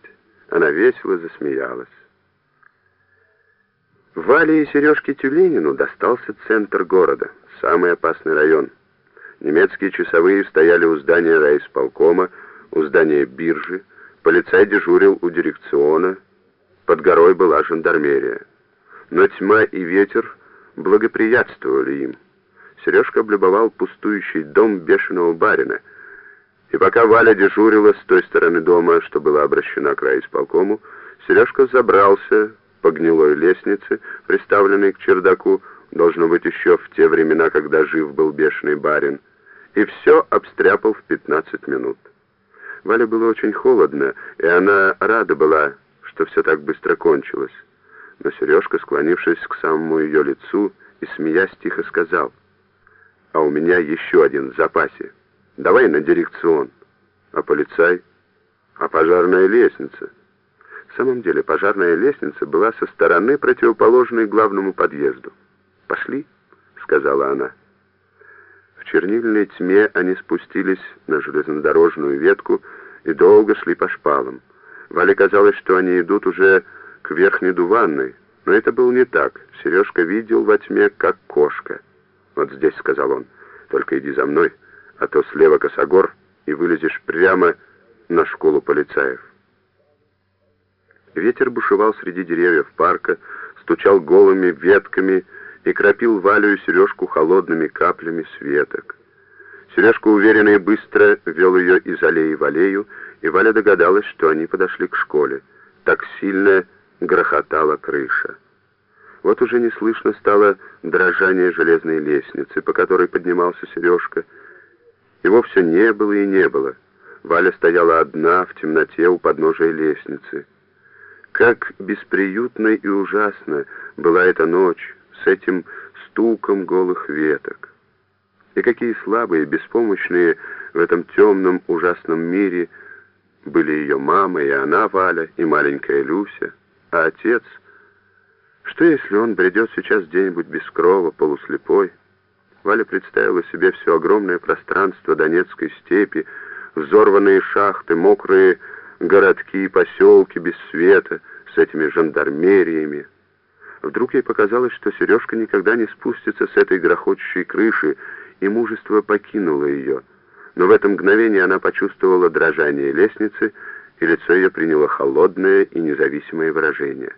Она весело засмеялась. Вале и Сережке Тюленину достался центр города, самый опасный район. Немецкие часовые стояли у здания райисполкома, у здания биржи, полицай дежурил у дирекциона, под горой была жандармерия. Но тьма и ветер благоприятствовали им. Сережка облюбовал пустующий дом бешеного барина, и пока Валя дежурила с той стороны дома, что была обращена к райисполкому, Сережка забрался по гнилой лестнице, приставленной к чердаку, должно быть еще в те времена, когда жив был бешеный барин, и все обстряпал в 15 минут. Вале было очень холодно, и она рада была, что все так быстро кончилось. Но Сережка, склонившись к самому ее лицу и смеясь, тихо сказал, «А у меня еще один в запасе. Давай на дирекцион. А полицай? А пожарная лестница?» В самом деле, пожарная лестница была со стороны, противоположной главному подъезду. «Пошли», — сказала она. В чернильной тьме они спустились на железнодорожную ветку и долго шли по шпалам. Вале казалось, что они идут уже к верхней дуванной, но это было не так. Сережка видел во тьме, как кошка. «Вот здесь», — сказал он, — «только иди за мной, а то слева косогор, и вылезешь прямо на школу полицаев». Ветер бушевал среди деревьев парка, стучал голыми ветками и кропил Валю и Сережку холодными каплями светок. Сережка уверенно и быстро вел ее из аллеи в аллею, и Валя догадалась, что они подошли к школе. Так сильно грохотала крыша. Вот уже не слышно стало дрожание железной лестницы, по которой поднимался Сережка. Его все не было и не было. Валя стояла одна в темноте у подножия лестницы. Как бесприютно и ужасно была эта ночь с этим стуком голых веток. И какие слабые, беспомощные в этом темном ужасном мире были ее мама и она, Валя, и маленькая Люся, а отец — что, если он бредет сейчас где-нибудь без крова, полуслепой? Валя представила себе все огромное пространство Донецкой степи, взорванные шахты, мокрые городки, поселки без света, с этими жандармериями. Вдруг ей показалось, что Сережка никогда не спустится с этой грохочущей крыши, и мужество покинуло ее. Но в это мгновение она почувствовала дрожание лестницы, и лицо ее приняло холодное и независимое выражение.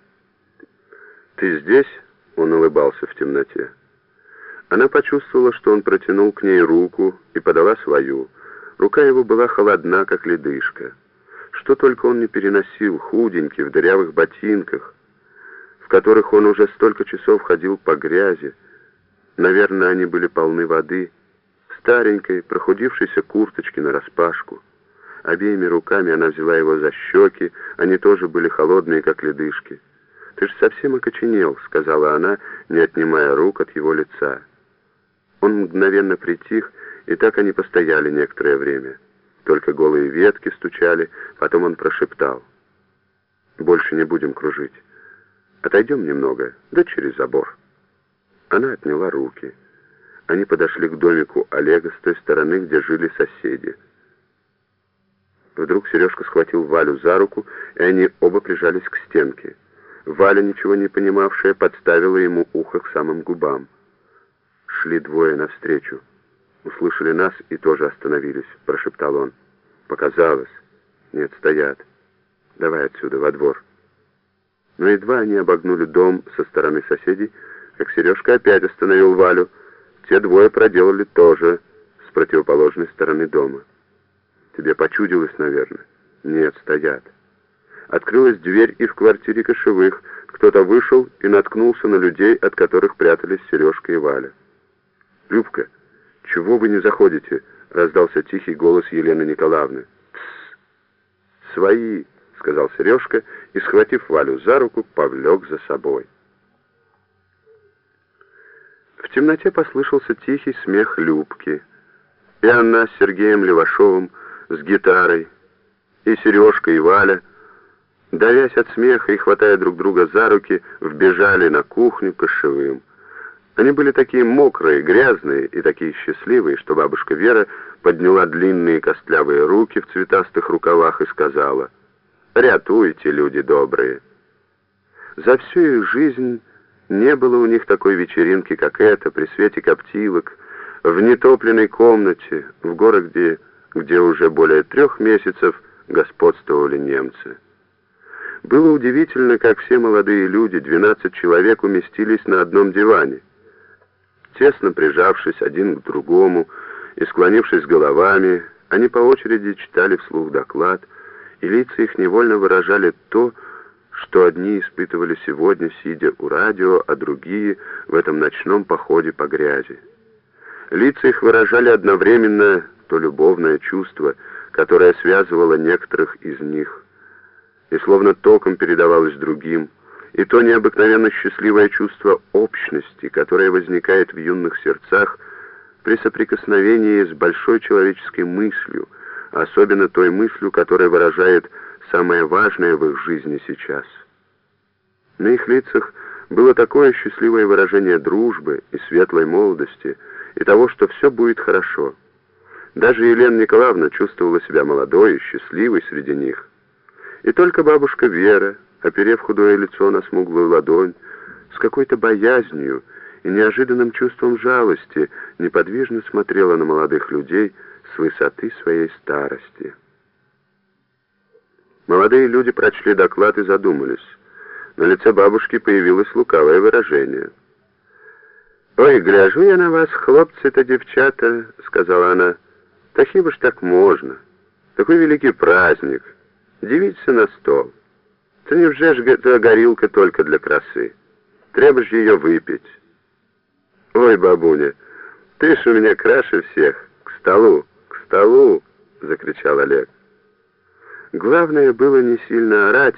«Ты здесь?» — он улыбался в темноте. Она почувствовала, что он протянул к ней руку и подала свою. Рука его была холодна, как ледышка. Что только он не переносил, худенький, в дырявых ботинках, в которых он уже столько часов ходил по грязи. Наверное, они были полны воды, старенькой, прохудившейся курточки нараспашку. Обеими руками она взяла его за щеки, они тоже были холодные, как ледышки. «Ты же совсем окоченел», — сказала она, не отнимая рук от его лица. Он мгновенно притих, и так они постояли некоторое время. Только голые ветки стучали, потом он прошептал. «Больше не будем кружить. Отойдем немного, да через забор». Она отняла руки. Они подошли к домику Олега с той стороны, где жили соседи. Вдруг Сережка схватил Валю за руку, и они оба прижались к стенке. Валя, ничего не понимавшая, подставила ему ухо к самым губам. Шли двое навстречу. Услышали нас и тоже остановились, прошептал он. Показалось. Нет, стоят. Давай отсюда, во двор. Но едва они обогнули дом со стороны соседей, как Сережка опять остановил Валю. Те двое проделали тоже с противоположной стороны дома. Тебе почудилось, наверное? Нет, стоят. Открылась дверь и в квартире кошевых. Кто-то вышел и наткнулся на людей, от которых прятались Сережка и Валя. «Любка, чего вы не заходите?» — раздался тихий голос Елены Николаевны. «Тссс! Свои!» — сказал Сережка и, схватив Валю за руку, повлек за собой. В темноте послышался тихий смех Любки. И она с Сергеем Левашовым, с гитарой, и Сережка, и Валя — давясь от смеха и хватая друг друга за руки, вбежали на кухню кошевым. Они были такие мокрые, грязные и такие счастливые, что бабушка Вера подняла длинные костлявые руки в цветастых рукавах и сказала «Рятуйте, люди добрые». За всю их жизнь не было у них такой вечеринки, как эта, при свете коптилок, в нетопленной комнате, в городе, где уже более трех месяцев господствовали немцы. Было удивительно, как все молодые люди, 12 человек, уместились на одном диване. Тесно прижавшись один к другому и склонившись головами, они по очереди читали вслух доклад, и лица их невольно выражали то, что одни испытывали сегодня, сидя у радио, а другие в этом ночном походе по грязи. Лица их выражали одновременно то любовное чувство, которое связывало некоторых из них и словно током передавалось другим, и то необыкновенно счастливое чувство общности, которое возникает в юных сердцах при соприкосновении с большой человеческой мыслью, особенно той мыслью, которая выражает самое важное в их жизни сейчас. На их лицах было такое счастливое выражение дружбы и светлой молодости, и того, что все будет хорошо. Даже Елена Николаевна чувствовала себя молодой и счастливой среди них. И только бабушка Вера, оперев худое лицо на смуглую ладонь, с какой-то боязнью и неожиданным чувством жалости неподвижно смотрела на молодых людей с высоты своей старости. Молодые люди прочли доклад и задумались. На лице бабушки появилось лукавое выражение. «Ой, гляжу я на вас, хлопцы-то, девчата», — сказала она. «Да хиба ж так можно? Такой великий праздник». Дивіться на стол. Це не вже ж горілка только для красы. требуешь ее выпить. Ой, бабуня, ты ж у меня краше всех. К столу, к столу, закричал Олег. Главное было не сильно орать,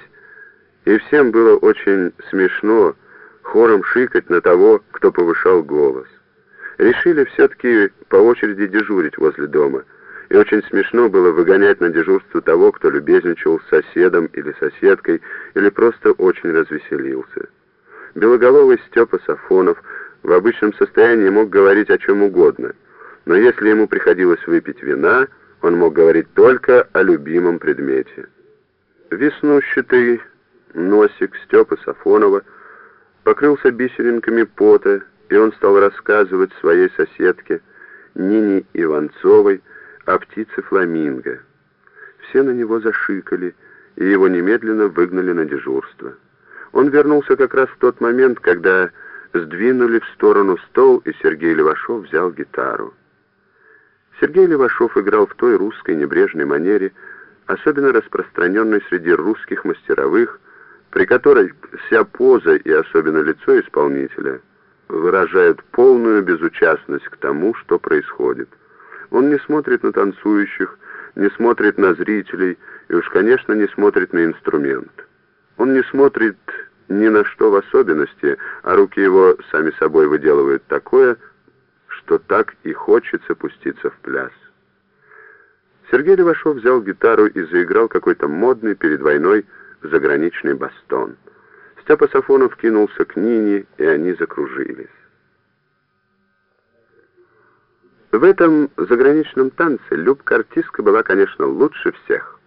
и всем было очень смешно хором шикать на того, кто повышал голос. Решили все-таки по очереди дежурить возле дома, и очень смешно было выгонять на дежурство того, кто любезничал с соседом или соседкой, или просто очень развеселился. Белоголовый Степа Сафонов в обычном состоянии мог говорить о чем угодно, но если ему приходилось выпить вина, он мог говорить только о любимом предмете. Веснущатый носик Степы Сафонова покрылся бисеринками пота, и он стал рассказывать своей соседке Нине Иванцовой о птице фламинго. Все на него зашикали, и его немедленно выгнали на дежурство. Он вернулся как раз в тот момент, когда сдвинули в сторону стол, и Сергей Левашов взял гитару. Сергей Левашов играл в той русской небрежной манере, особенно распространенной среди русских мастеровых, при которой вся поза и особенно лицо исполнителя выражают полную безучастность к тому, что происходит. Он не смотрит на танцующих, не смотрит на зрителей и уж, конечно, не смотрит на инструмент. Он не смотрит ни на что в особенности, а руки его сами собой выделывают такое, что так и хочется пуститься в пляс. Сергей Левашов взял гитару и заиграл какой-то модный перед войной заграничный бастон. Степа Сафонов кинулся к Нине, и они закружились. В этом заграничном танце Любка-артистка была, конечно, лучше всех.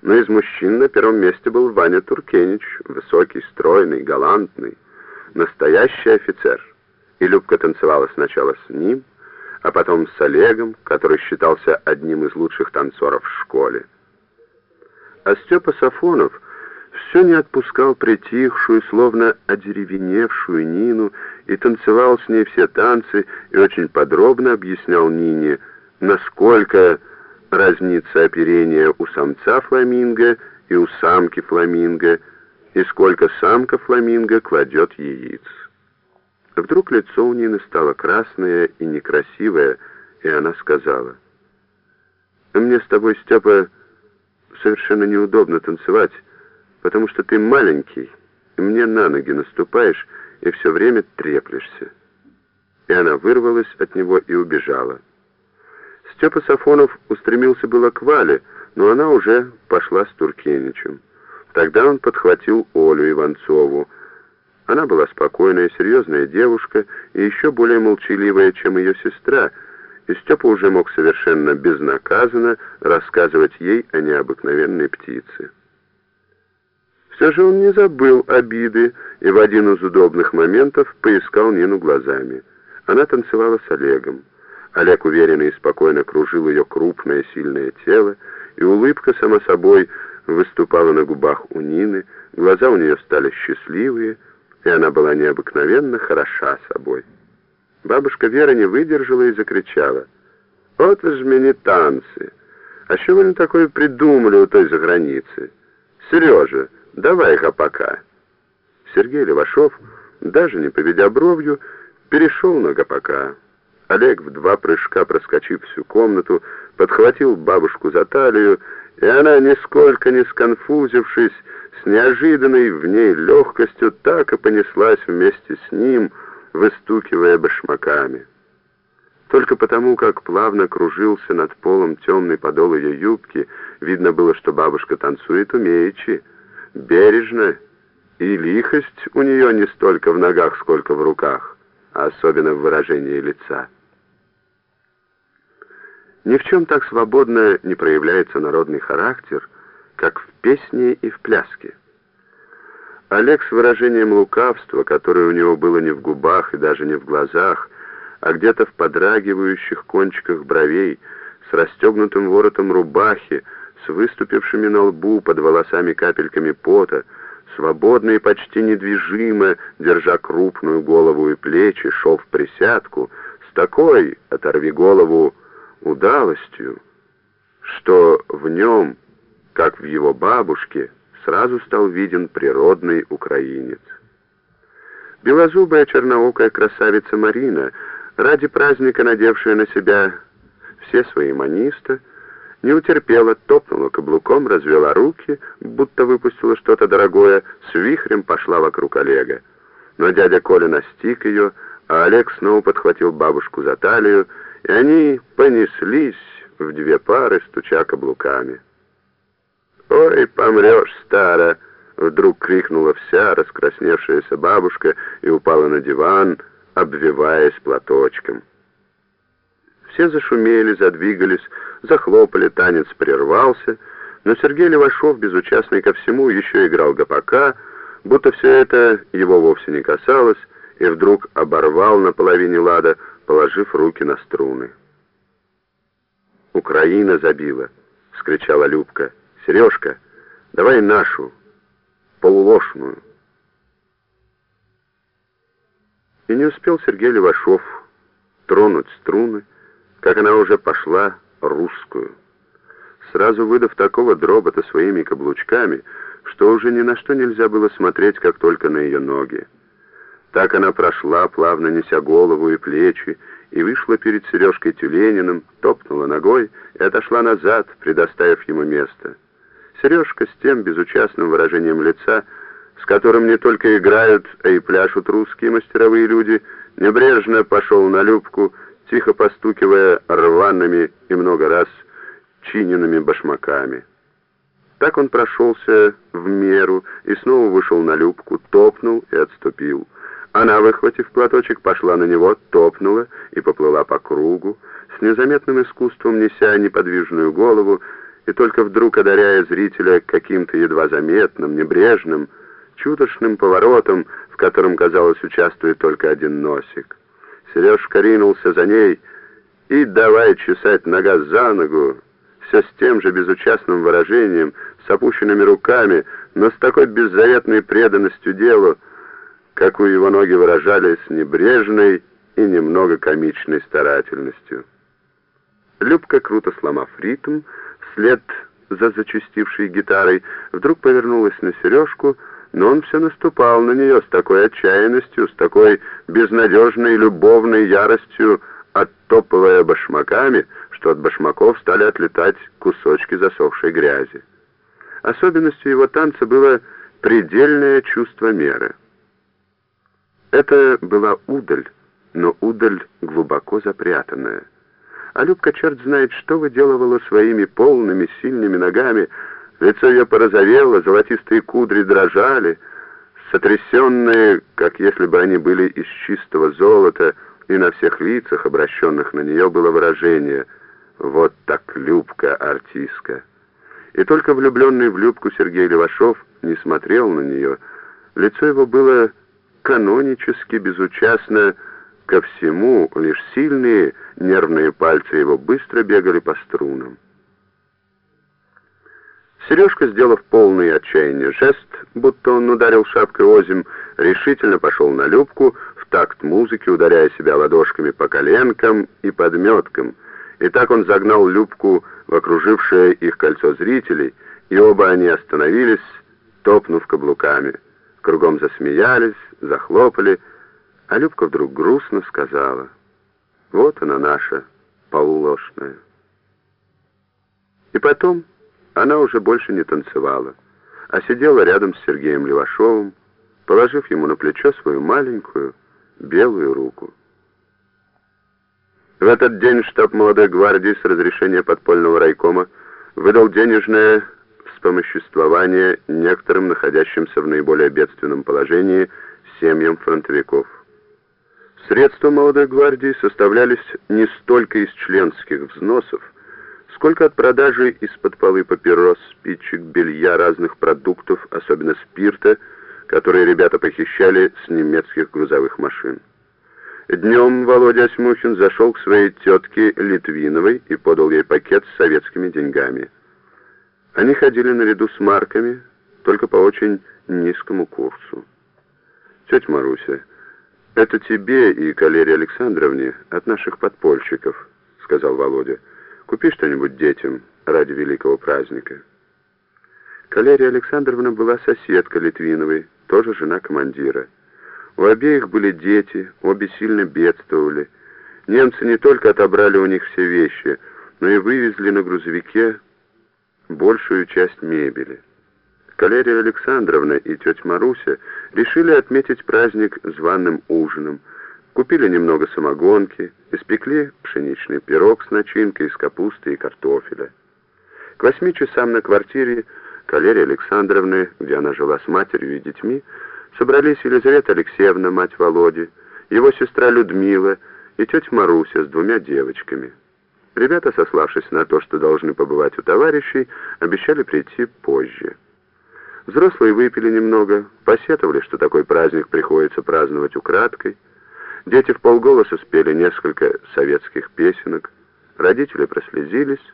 Но из мужчин на первом месте был Ваня Туркенич, высокий, стройный, галантный, настоящий офицер. И Любка танцевала сначала с ним, а потом с Олегом, который считался одним из лучших танцоров в школе. А Степа Сафонов все не отпускал притихшую, словно одеревеневшую Нину, и танцевал с ней все танцы, и очень подробно объяснял Нине, насколько разнится оперение у самца фламинго и у самки фламинго, и сколько самка фламинго кладет яиц. Вдруг лицо у Нины стало красное и некрасивое, и она сказала, «Мне с тобой, Степа, совершенно неудобно танцевать, потому что ты маленький, и мне на ноги наступаешь и все время треплешься». И она вырвалась от него и убежала. Степа Сафонов устремился было к Вале, но она уже пошла с Туркеничем. Тогда он подхватил Олю Иванцову, она была спокойная, серьезная девушка и еще более молчаливая, чем ее сестра, и Степа уже мог совершенно безнаказанно рассказывать ей о необыкновенной птице. Все же он не забыл обиды и в один из удобных моментов поискал Нину глазами. Она танцевала с Олегом. Олег уверенно и спокойно кружил ее крупное сильное тело, и улыбка, само собой, выступала на губах у Нины, глаза у нее стали счастливые, и она была необыкновенно хороша собой. Бабушка Вера не выдержала и закричала. «Вот ж мне танцы! А что вы такое придумали у той заграницы? Сережа, давай гопака!» Сергей Левашов, даже не поведя бровью, перешел на гопака. Олег в два прыжка, проскочив всю комнату, подхватил бабушку за талию, и она, нисколько не сконфузившись, с неожиданной в ней легкостью так и понеслась вместе с ним, выстукивая башмаками. Только потому, как плавно кружился над полом темный подол ее юбки, видно было, что бабушка танцует умеючи, бережно, и лихость у нее не столько в ногах, сколько в руках, а особенно в выражении лица. Ни в чем так свободно не проявляется народный характер, как в песне и в пляске. Олег с выражением лукавства, которое у него было не в губах и даже не в глазах, а где-то в подрагивающих кончиках бровей, с расстегнутым воротом рубахи, выступившими на лбу под волосами капельками пота, свободно и почти недвижимо, держа крупную голову и плечи, шел в присядку, с такой, оторви голову, удалостью, что в нем как в его бабушке, сразу стал виден природный украинец. Белозубая черноокая красавица Марина, ради праздника надевшая на себя все свои маниста, не утерпела, топнула каблуком, развела руки, будто выпустила что-то дорогое, с вихрем пошла вокруг Олега. Но дядя Коля настиг ее, а Олег снова подхватил бабушку за талию, и они понеслись в две пары, стуча каблуками. «Ой, помрешь, стара!» — вдруг крикнула вся раскрасневшаяся бабушка и упала на диван, обвиваясь платочком. Все зашумели, задвигались, захлопали, танец прервался, но Сергей Левашов, безучастный ко всему, еще играл гопака, будто все это его вовсе не касалось, и вдруг оборвал на половине лада, положив руки на струны. «Украина забила!» — скричала Любка. «Сережка, давай нашу, полулошную!» И не успел Сергей Левашов тронуть струны, как она уже пошла русскую, сразу выдав такого дробота своими каблучками, что уже ни на что нельзя было смотреть, как только на ее ноги. Так она прошла, плавно неся голову и плечи, и вышла перед Сережкой Тюлениным, топнула ногой и отошла назад, предоставив ему место. Сережка с тем безучастным выражением лица, с которым не только играют, а и пляшут русские мастеровые люди, небрежно пошел на Любку, тихо постукивая рваными и много раз чиненными башмаками. Так он прошелся в меру и снова вышел на Любку, топнул и отступил. Она, выхватив платочек, пошла на него, топнула и поплыла по кругу, с незаметным искусством неся неподвижную голову и только вдруг одаряя зрителя каким-то едва заметным, небрежным, чудошным поворотом, в котором, казалось, участвует только один носик. Сережка ринулся за ней и давай чесать нога за ногу, все с тем же безучастным выражением, с опущенными руками, но с такой беззаветной преданностью делу, как у его ноги выражались небрежной и немного комичной старательностью. Любка, круто сломав ритм, вслед за зачастившей гитарой, вдруг повернулась на сережку, но он все наступал на нее с такой отчаянностью, с такой безнадежной любовной яростью, оттопывая башмаками, что от башмаков стали отлетать кусочки засохшей грязи. Особенностью его танца было предельное чувство меры. Это была удаль, но удаль глубоко запрятанная. А Любка черт знает, что выделывала своими полными сильными ногами, лицо ее порозовело, золотистые кудри дрожали, сотрясенные, как если бы они были из чистого золота, и на всех лицах, обращенных на нее, было выражение «Вот так Любка, артистка». И только влюбленный в Любку Сергей Левашов не смотрел на нее. Лицо его было канонически безучастно ко всему, лишь сильные нервные пальцы его быстро бегали по струнам. Сережка, сделав полный отчаяния жест, будто он ударил шапкой озим, решительно пошел на Любку, в такт музыки ударяя себя ладошками по коленкам и подметкам, и так он загнал Любку в окружившее их кольцо зрителей, и оба они остановились, топнув каблуками. Кругом засмеялись, захлопали, а Любка вдруг грустно сказала, «Вот она наша, полулошная». И потом она уже больше не танцевала, а сидела рядом с Сергеем Левашовым, положив ему на плечо свою маленькую белую руку. В этот день штаб молодой гвардии с разрешения подпольного райкома выдал денежное вспомоществование некоторым находящимся в наиболее бедственном положении семьям фронтовиков. Средства молодой гвардии составлялись не столько из членских взносов, сколько от продажи из-под полы папирос, спичек, белья, разных продуктов, особенно спирта, которые ребята похищали с немецких грузовых машин. Днем Володя Осьмухин зашел к своей тетке Литвиновой и подал ей пакет с советскими деньгами. Они ходили наряду с марками, только по очень низкому курсу. «Тетя Маруся, это тебе и Калерии Александровне от наших подпольщиков», — сказал Володя. «Купи что-нибудь детям ради великого праздника». Калерия Александровна была соседка Литвиновой, тоже жена командира. У обеих были дети, обе сильно бедствовали. Немцы не только отобрали у них все вещи, но и вывезли на грузовике большую часть мебели. Калерия Александровна и тетя Маруся решили отметить праздник званым ужином, купили немного самогонки, испекли пшеничный пирог с начинкой из капусты и картофеля. К восьми часам на квартире Калерии Александровны, где она жила с матерью и детьми, собрались Елизавета Алексеевна, мать Володи, его сестра Людмила и тетя Маруся с двумя девочками. Ребята, сославшись на то, что должны побывать у товарищей, обещали прийти позже. Взрослые выпили немного, посетовали, что такой праздник приходится праздновать украдкой. Дети в полголоса спели несколько советских песенок. Родители прослезились.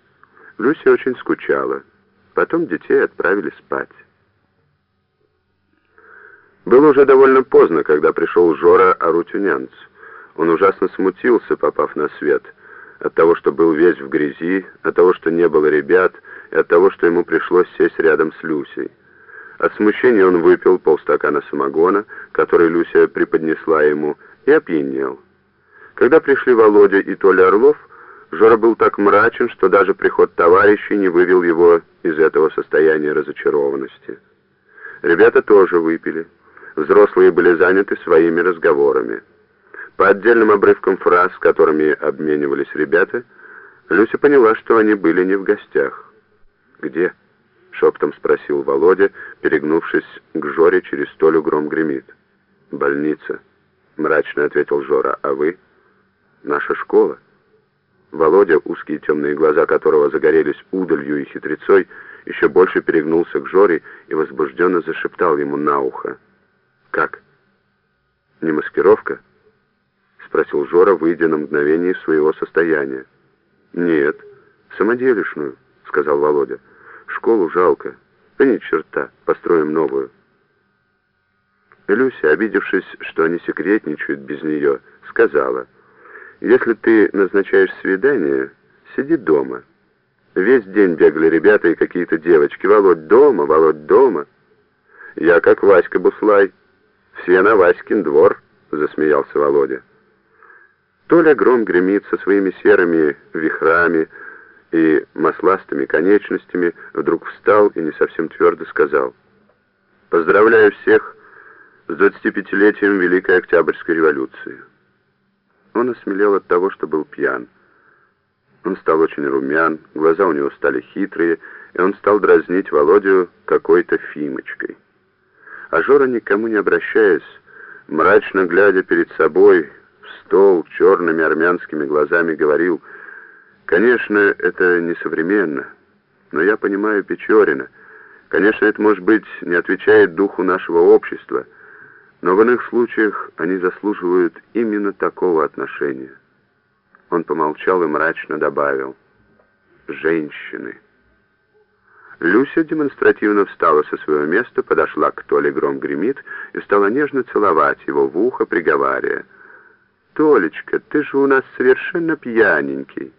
Люся очень скучала. Потом детей отправили спать. Было уже довольно поздно, когда пришел Жора Арутюнянц. Он ужасно смутился, попав на свет, от того, что был весь в грязи, от того, что не было ребят, и от того, что ему пришлось сесть рядом с Люсей. От смущения он выпил полстакана самогона, который Люся преподнесла ему, и опьянел. Когда пришли Володя и Толя Орлов, Жора был так мрачен, что даже приход товарищей не вывел его из этого состояния разочарованности. Ребята тоже выпили. Взрослые были заняты своими разговорами. По отдельным обрывкам фраз, которыми обменивались ребята, Люся поняла, что они были не в гостях. «Где?» — шептом спросил Володя, перегнувшись к Жоре через столю гром гремит. «Больница», — мрачно ответил Жора. «А вы?» «Наша школа». Володя, узкие темные глаза которого загорелись удалью и хитрецой, еще больше перегнулся к Жоре и возбужденно зашептал ему на ухо. «Как? Не маскировка?» — спросил Жора, выйдя на мгновение из своего состояния. «Нет, самоделишную», — сказал Володя. «Школу жалко. Да ни черта, построим новую». Люся, обидевшись, что они секретничают без нее, сказала, «Если ты назначаешь свидание, сиди дома». Весь день бегали ребята и какие-то девочки. «Володь дома, Володь дома». Я как Васька Буслай. «Все на Васькин двор», — засмеялся Володя. Толя гром гремит со своими серыми вихрами и масластыми конечностями, вдруг встал и не совсем твердо сказал «Поздравляю всех с 25-летием Великой Октябрьской революции». Он осмелел от того, что был пьян. Он стал очень румян, глаза у него стали хитрые, и он стал дразнить Володю какой-то фимочкой. А Жора, никому не обращаясь, мрачно глядя перед собой, в стол черными армянскими глазами говорил, «Конечно, это несовременно, но я понимаю Печорина. Конечно, это, может быть, не отвечает духу нашего общества, но в иных случаях они заслуживают именно такого отношения». Он помолчал и мрачно добавил, «Женщины». Люся демонстративно встала со своего места, подошла к Толе гром гремит и стала нежно целовать его в ухо, приговаривая. «Толечка, ты же у нас совершенно пьяненький».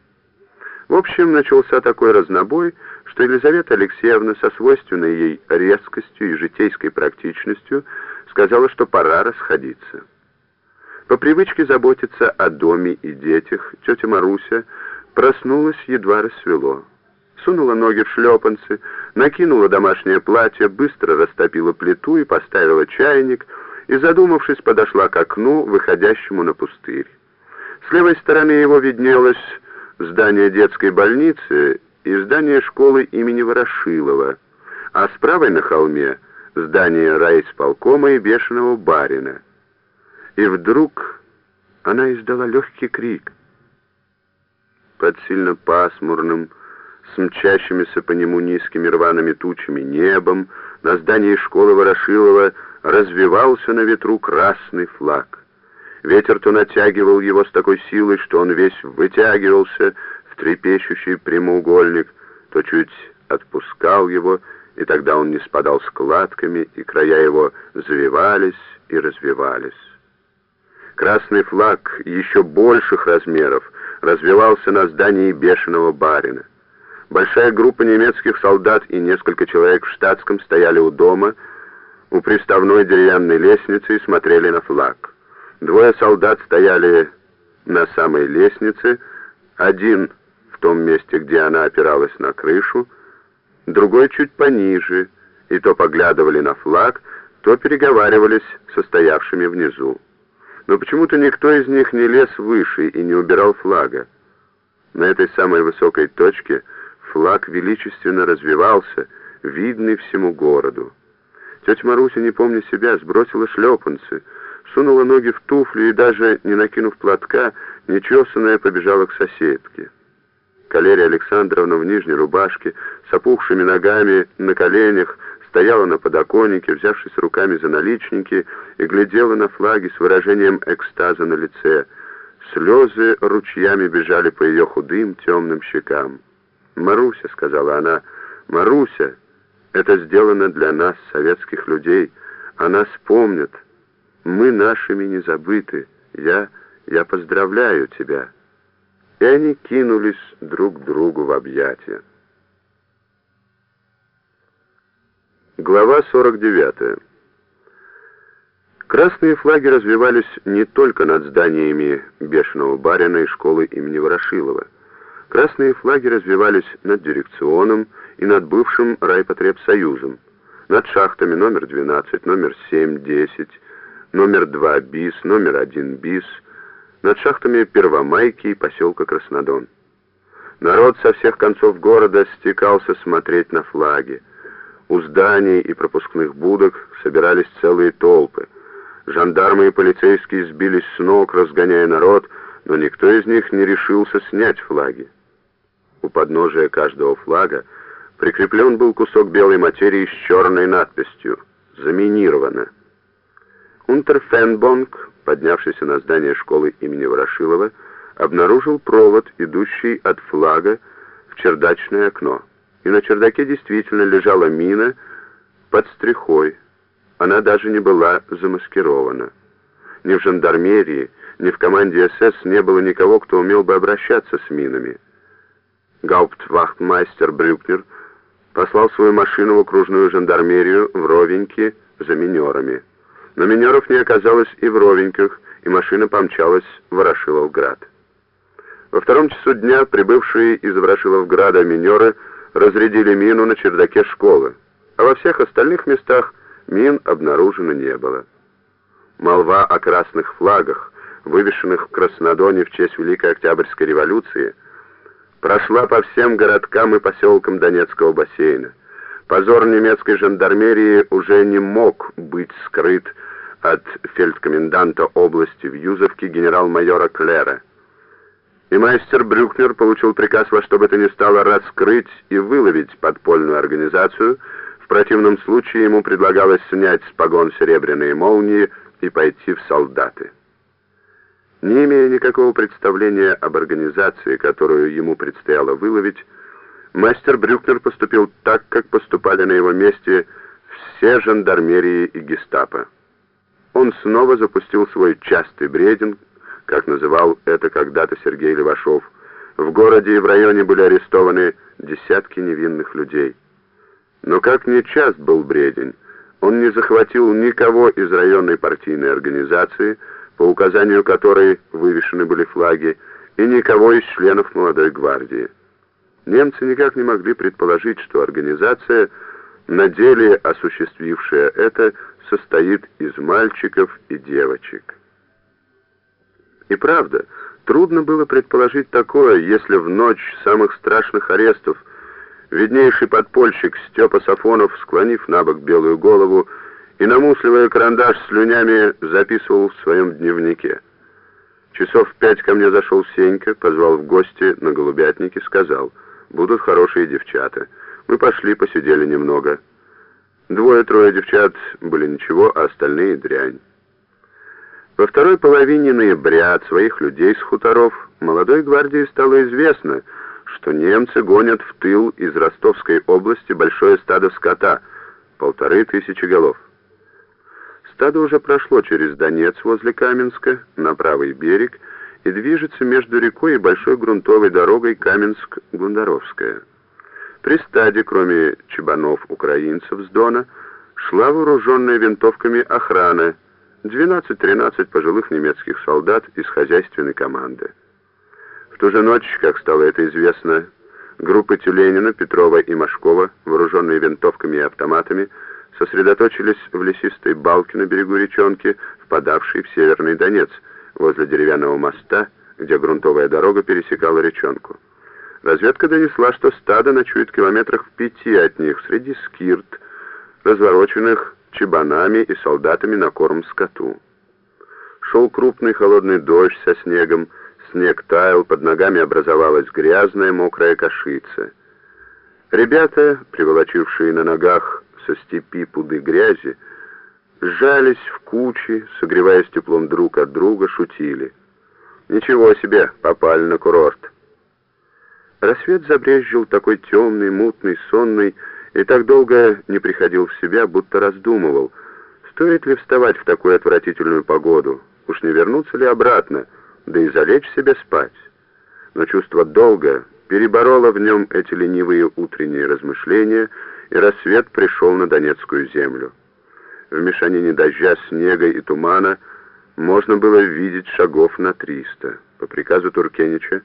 В общем, начался такой разнобой, что Елизавета Алексеевна со свойственной ей резкостью и житейской практичностью сказала, что пора расходиться. По привычке заботиться о доме и детях, тетя Маруся проснулась, едва рассвело сунула ноги в шлепанцы, накинула домашнее платье, быстро растопила плиту и поставила чайник, и, задумавшись, подошла к окну, выходящему на пустырь. С левой стороны его виднелось здание детской больницы и здание школы имени Ворошилова, а с правой на холме здание райисполкома и бешеного барина. И вдруг она издала легкий крик. Под сильно пасмурным, с мчащимися по нему низкими рваными тучами небом, на здании школы Ворошилова развивался на ветру красный флаг. Ветер то натягивал его с такой силой, что он весь вытягивался в трепещущий прямоугольник, то чуть отпускал его, и тогда он не спадал складками, и края его завивались и развивались. Красный флаг еще больших размеров развивался на здании бешеного барина. Большая группа немецких солдат и несколько человек в штатском стояли у дома. у приставной деревянной лестницы и смотрели на флаг. Двое солдат стояли на самой лестнице, один в том месте, где она опиралась на крышу, другой чуть пониже, и то поглядывали на флаг, то переговаривались со стоявшими внизу. Но почему-то никто из них не лез выше и не убирал флага. На этой самой высокой точке флаг величественно развивался, видный всему городу. Тетя Маруся, не помня себя, сбросила шлепанцы, сунула ноги в туфли и даже, не накинув платка, нечесанная побежала к соседке. Калерия Александровна в нижней рубашке, с опухшими ногами, на коленях, стояла на подоконнике, взявшись руками за наличники, и глядела на флаги с выражением экстаза на лице. Слезы ручьями бежали по ее худым темным щекам. «Маруся», — сказала она, — «Маруся, это сделано для нас, советских людей. Она вспомнит. Мы нашими не забыты. Я, я поздравляю тебя». И они кинулись друг другу в объятия. Глава 49. Красные флаги развивались не только над зданиями Бешеного барина и школы имени Ворошилова. Красные флаги развивались над дирекционом и над бывшим райпотребсоюзом, над шахтами номер 12, номер 7, 10, номер 2 БИС, номер 1 БИС, над шахтами Первомайки и поселка Краснодон. Народ со всех концов города стекался смотреть на флаги. У зданий и пропускных будок собирались целые толпы. Жандармы и полицейские сбились с ног, разгоняя народ, но никто из них не решился снять флаги. У подножия каждого флага прикреплен был кусок белой материи с черной надписью «Заминировано». Унтерфенбонг, поднявшийся на здание школы имени Ворошилова, обнаружил провод, идущий от флага в чердачное окно и на чердаке действительно лежала мина под стрихой. Она даже не была замаскирована. Ни в жандармерии, ни в команде СС не было никого, кто умел бы обращаться с минами. Гауптвахтмайстер Брюкнер послал свою машину в окружную жандармерию в Ровеньки за минерами. Но минеров не оказалось и в Ровеньках, и машина помчалась в Ворошиловград. Во втором часу дня прибывшие из Ворошиловграда минеры разрядили мину на чердаке школы, а во всех остальных местах мин обнаружено не было. Молва о красных флагах, вывешенных в Краснодоне в честь Великой Октябрьской революции, прошла по всем городкам и поселкам Донецкого бассейна. Позор немецкой жандармерии уже не мог быть скрыт от фельдкоменданта области в Юзовке генерал-майора Клера и майстер Брюкнер получил приказ во что бы то ни стало раскрыть и выловить подпольную организацию, в противном случае ему предлагалось снять с погон серебряные молнии и пойти в солдаты. Не имея никакого представления об организации, которую ему предстояло выловить, мастер Брюкнер поступил так, как поступали на его месте все жандармерии и гестапо. Он снова запустил свой частый брединг, как называл это когда-то Сергей Левашов. В городе и в районе были арестованы десятки невинных людей. Но как ни част был бредень, он не захватил никого из районной партийной организации, по указанию которой вывешены были флаги, и никого из членов молодой гвардии. Немцы никак не могли предположить, что организация, на деле осуществившая это, состоит из мальчиков и девочек. И правда, трудно было предположить такое, если в ночь самых страшных арестов виднейший подпольщик Степа Сафонов, склонив на бок белую голову и намусливая карандаш слюнями, записывал в своем дневнике. Часов в пять ко мне зашел Сенька, позвал в гости на голубятнике, сказал, «Будут хорошие девчата». Мы пошли, посидели немного. Двое-трое девчат были ничего, а остальные дрянь. Во второй половине ноября от своих людей с хуторов молодой гвардии стало известно, что немцы гонят в тыл из Ростовской области большое стадо скота, полторы тысячи голов. Стадо уже прошло через Донец возле Каменска на правый берег и движется между рекой и большой грунтовой дорогой Каменск-Гундаровская. При стаде, кроме чебанов-украинцев с Дона, шла вооруженная винтовками охрана, 12-13 пожилых немецких солдат из хозяйственной команды. В ту же ночь, как стало это известно, группы Тюленина, Петрова и Машкова, вооруженные винтовками и автоматами, сосредоточились в лесистой балке на берегу речонки, впадавшей в Северный Донец, возле деревянного моста, где грунтовая дорога пересекала речонку. Разведка донесла, что стадо ночует километрах в пяти от них, среди скирт, развороченных чебанами и солдатами на корм скоту. Шел крупный холодный дождь со снегом, снег таял, под ногами образовалась грязная мокрая кашица. Ребята, приволочившие на ногах со степи пуды грязи, сжались в кучи, согреваясь теплом друг от друга, шутили. «Ничего себе, попали на курорт!» Рассвет забрезжил такой темный, мутный, сонный, и так долго не приходил в себя, будто раздумывал, стоит ли вставать в такую отвратительную погоду, уж не вернуться ли обратно, да и залечь себе спать. Но чувство долга перебороло в нем эти ленивые утренние размышления, и рассвет пришел на Донецкую землю. В мешанине дождя, снега и тумана можно было видеть шагов на триста. По приказу Туркенича,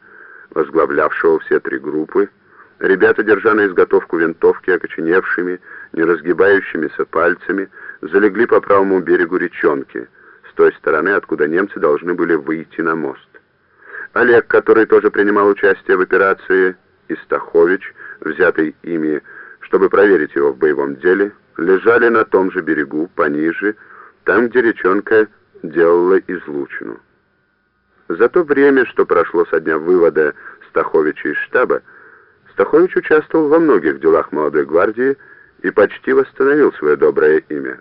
возглавлявшего все три группы, ребята, держа на изготовку винтовки окоченевшими, не разгибающимися пальцами, залегли по правому берегу речонки, с той стороны, откуда немцы должны были выйти на мост. Олег, который тоже принимал участие в операции, и Стахович, взятый ими, чтобы проверить его в боевом деле, лежали на том же берегу, пониже, там, где речонка делала излучину. За то время, что прошло со дня вывода Стаховича из штаба, Стахович участвовал во многих делах молодой гвардии и почти восстановил свое доброе имя.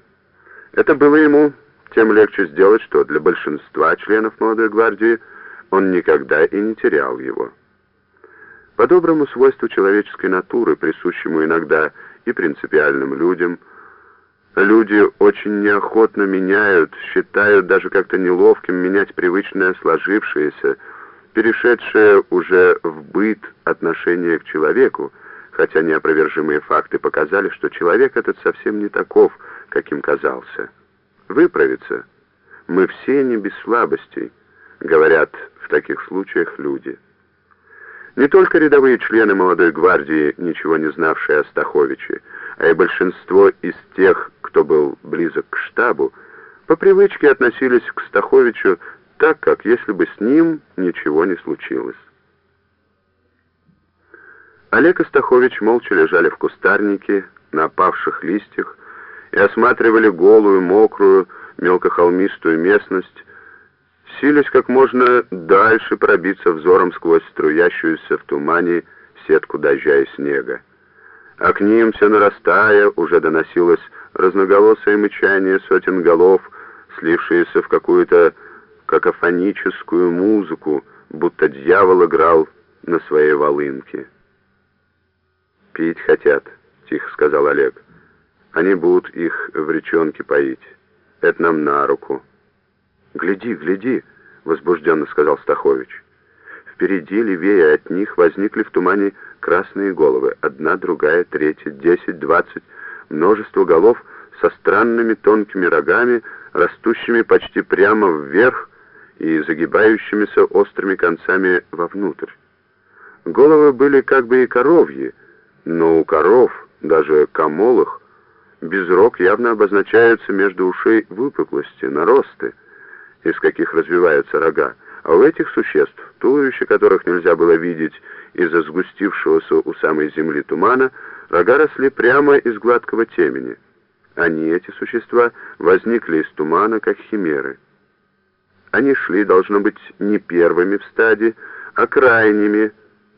Это было ему тем легче сделать, что для большинства членов молодой гвардии он никогда и не терял его. По доброму свойству человеческой натуры, присущему иногда и принципиальным людям, люди очень неохотно меняют, считают даже как-то неловким менять привычное сложившееся, перешедшее уже в быт отношение к человеку, хотя неопровержимые факты показали, что человек этот совсем не таков, каким казался. Выправиться мы все не без слабостей, говорят в таких случаях люди. Не только рядовые члены молодой гвардии, ничего не знавшие о Стаховиче, а и большинство из тех, кто был близок к штабу, по привычке относились к Стаховичу так, как если бы с ним ничего не случилось. Олег и Стахович молча лежали в кустарнике, на опавших листьях, и осматривали голую, мокрую, мелкохолмистую местность, силясь как можно дальше пробиться взором сквозь струящуюся в тумане сетку дождя и снега. А к ним, все нарастая, уже доносилось разноголосое мычание сотен голов, слившиеся в какую-то какофоническую музыку, будто дьявол играл на своей волынке. «Пить хотят», — тихо сказал Олег. «Они будут их в речонке поить. Это нам на руку». «Гляди, гляди!» — возбужденно сказал Стахович. Впереди, левее от них, возникли в тумане красные головы. Одна, другая, третья, десять, двадцать. Множество голов со странными тонкими рогами, растущими почти прямо вверх и загибающимися острыми концами вовнутрь. Головы были как бы и коровьи, но у коров, даже камолых, безрог явно обозначаются между ушей выпуклости, наросты из каких развиваются рога, а у этих существ, туловища которых нельзя было видеть из-за сгустившегося у самой земли тумана, рога росли прямо из гладкого темени. Они, эти существа, возникли из тумана, как химеры. Они шли, должно быть, не первыми в стаде, а крайними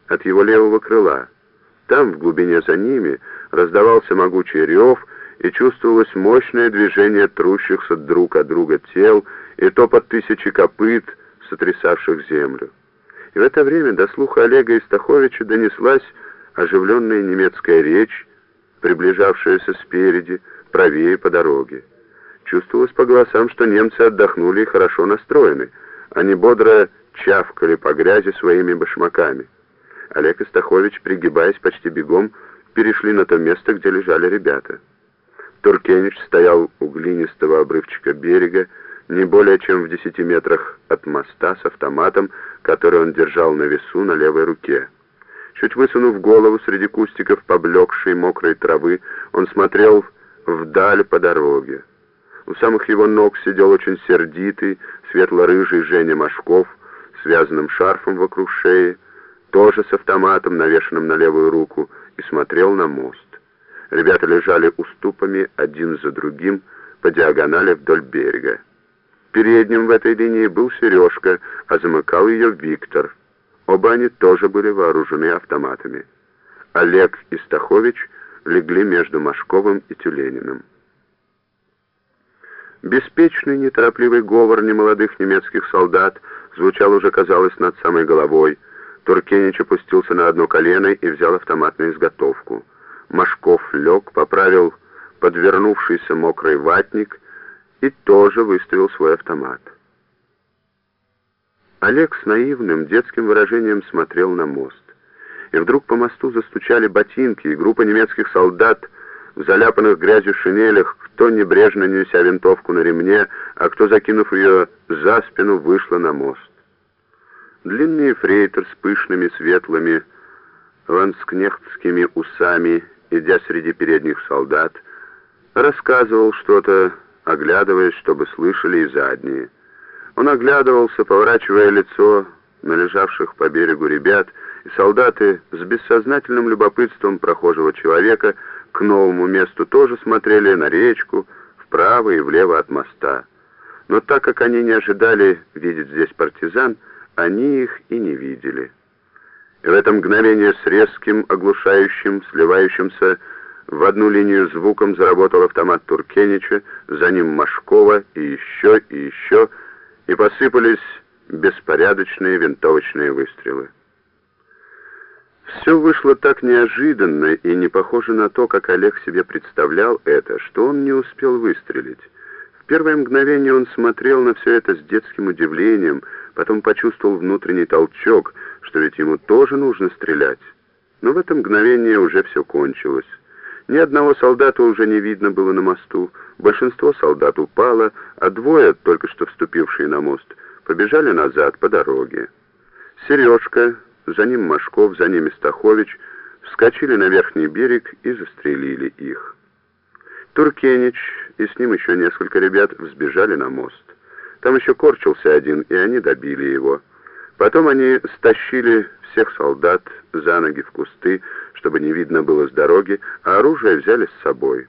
от его левого крыла. Там, в глубине за ними, раздавался могучий рев, и чувствовалось мощное движение трущихся друг от друга тел, и топот тысячи копыт, сотрясавших землю. И в это время до слуха Олега Истаховича донеслась оживленная немецкая речь, приближавшаяся спереди, правее по дороге. Чувствовалось по голосам, что немцы отдохнули и хорошо настроены. Они бодро чавкали по грязи своими башмаками. Олег Истахович, пригибаясь почти бегом, перешли на то место, где лежали ребята. Туркенич стоял у глинистого обрывчика берега, не более чем в десяти метрах от моста с автоматом, который он держал на весу на левой руке. Чуть высунув голову среди кустиков поблекшей мокрой травы, он смотрел вдаль по дороге. У самых его ног сидел очень сердитый, светло-рыжий Женя Машков, связанным шарфом вокруг шеи, тоже с автоматом, навешенным на левую руку, и смотрел на мост. Ребята лежали уступами один за другим по диагонали вдоль берега. Передним в этой линии был Сережка, а замыкал ее Виктор. Оба они тоже были вооружены автоматами. Олег и Стахович легли между Машковым и Тюлениным. Беспечный, неторопливый говор немолодых немецких солдат звучал уже, казалось, над самой головой. Туркенич опустился на одно колено и взял автомат на изготовку. Машков лег, поправил подвернувшийся мокрый ватник и тоже выставил свой автомат. Олег с наивным детским выражением смотрел на мост. И вдруг по мосту застучали ботинки, и группа немецких солдат в заляпанных грязью шинелях, кто небрежно неся винтовку на ремне, а кто, закинув ее за спину, вышла на мост. Длинный фрейтор с пышными светлыми ланскнехтскими усами, идя среди передних солдат, рассказывал что-то, оглядываясь, чтобы слышали и задние. Он оглядывался, поворачивая лицо на лежавших по берегу ребят, и солдаты с бессознательным любопытством прохожего человека к новому месту тоже смотрели на речку, вправо и влево от моста. Но так как они не ожидали видеть здесь партизан, они их и не видели. И в это мгновение с резким, оглушающим, сливающимся в одну линию звуком заработал автомат Туркенича, за ним Машкова и еще, и еще, и посыпались беспорядочные винтовочные выстрелы. Все вышло так неожиданно и не похоже на то, как Олег себе представлял это, что он не успел выстрелить. В первое мгновение он смотрел на все это с детским удивлением, потом почувствовал внутренний толчок, что ведь ему тоже нужно стрелять. Но в это мгновение уже все кончилось. Ни одного солдата уже не видно было на мосту, большинство солдат упало, а двое, только что вступившие на мост, побежали назад по дороге. Сережка, за ним Машков, за ними Стахович, вскочили на верхний берег и застрелили их. Туркенич и с ним еще несколько ребят взбежали на мост. Там еще корчился один, и они добили его. Потом они стащили всех солдат за ноги в кусты, чтобы не видно было с дороги, а оружие взяли с собой.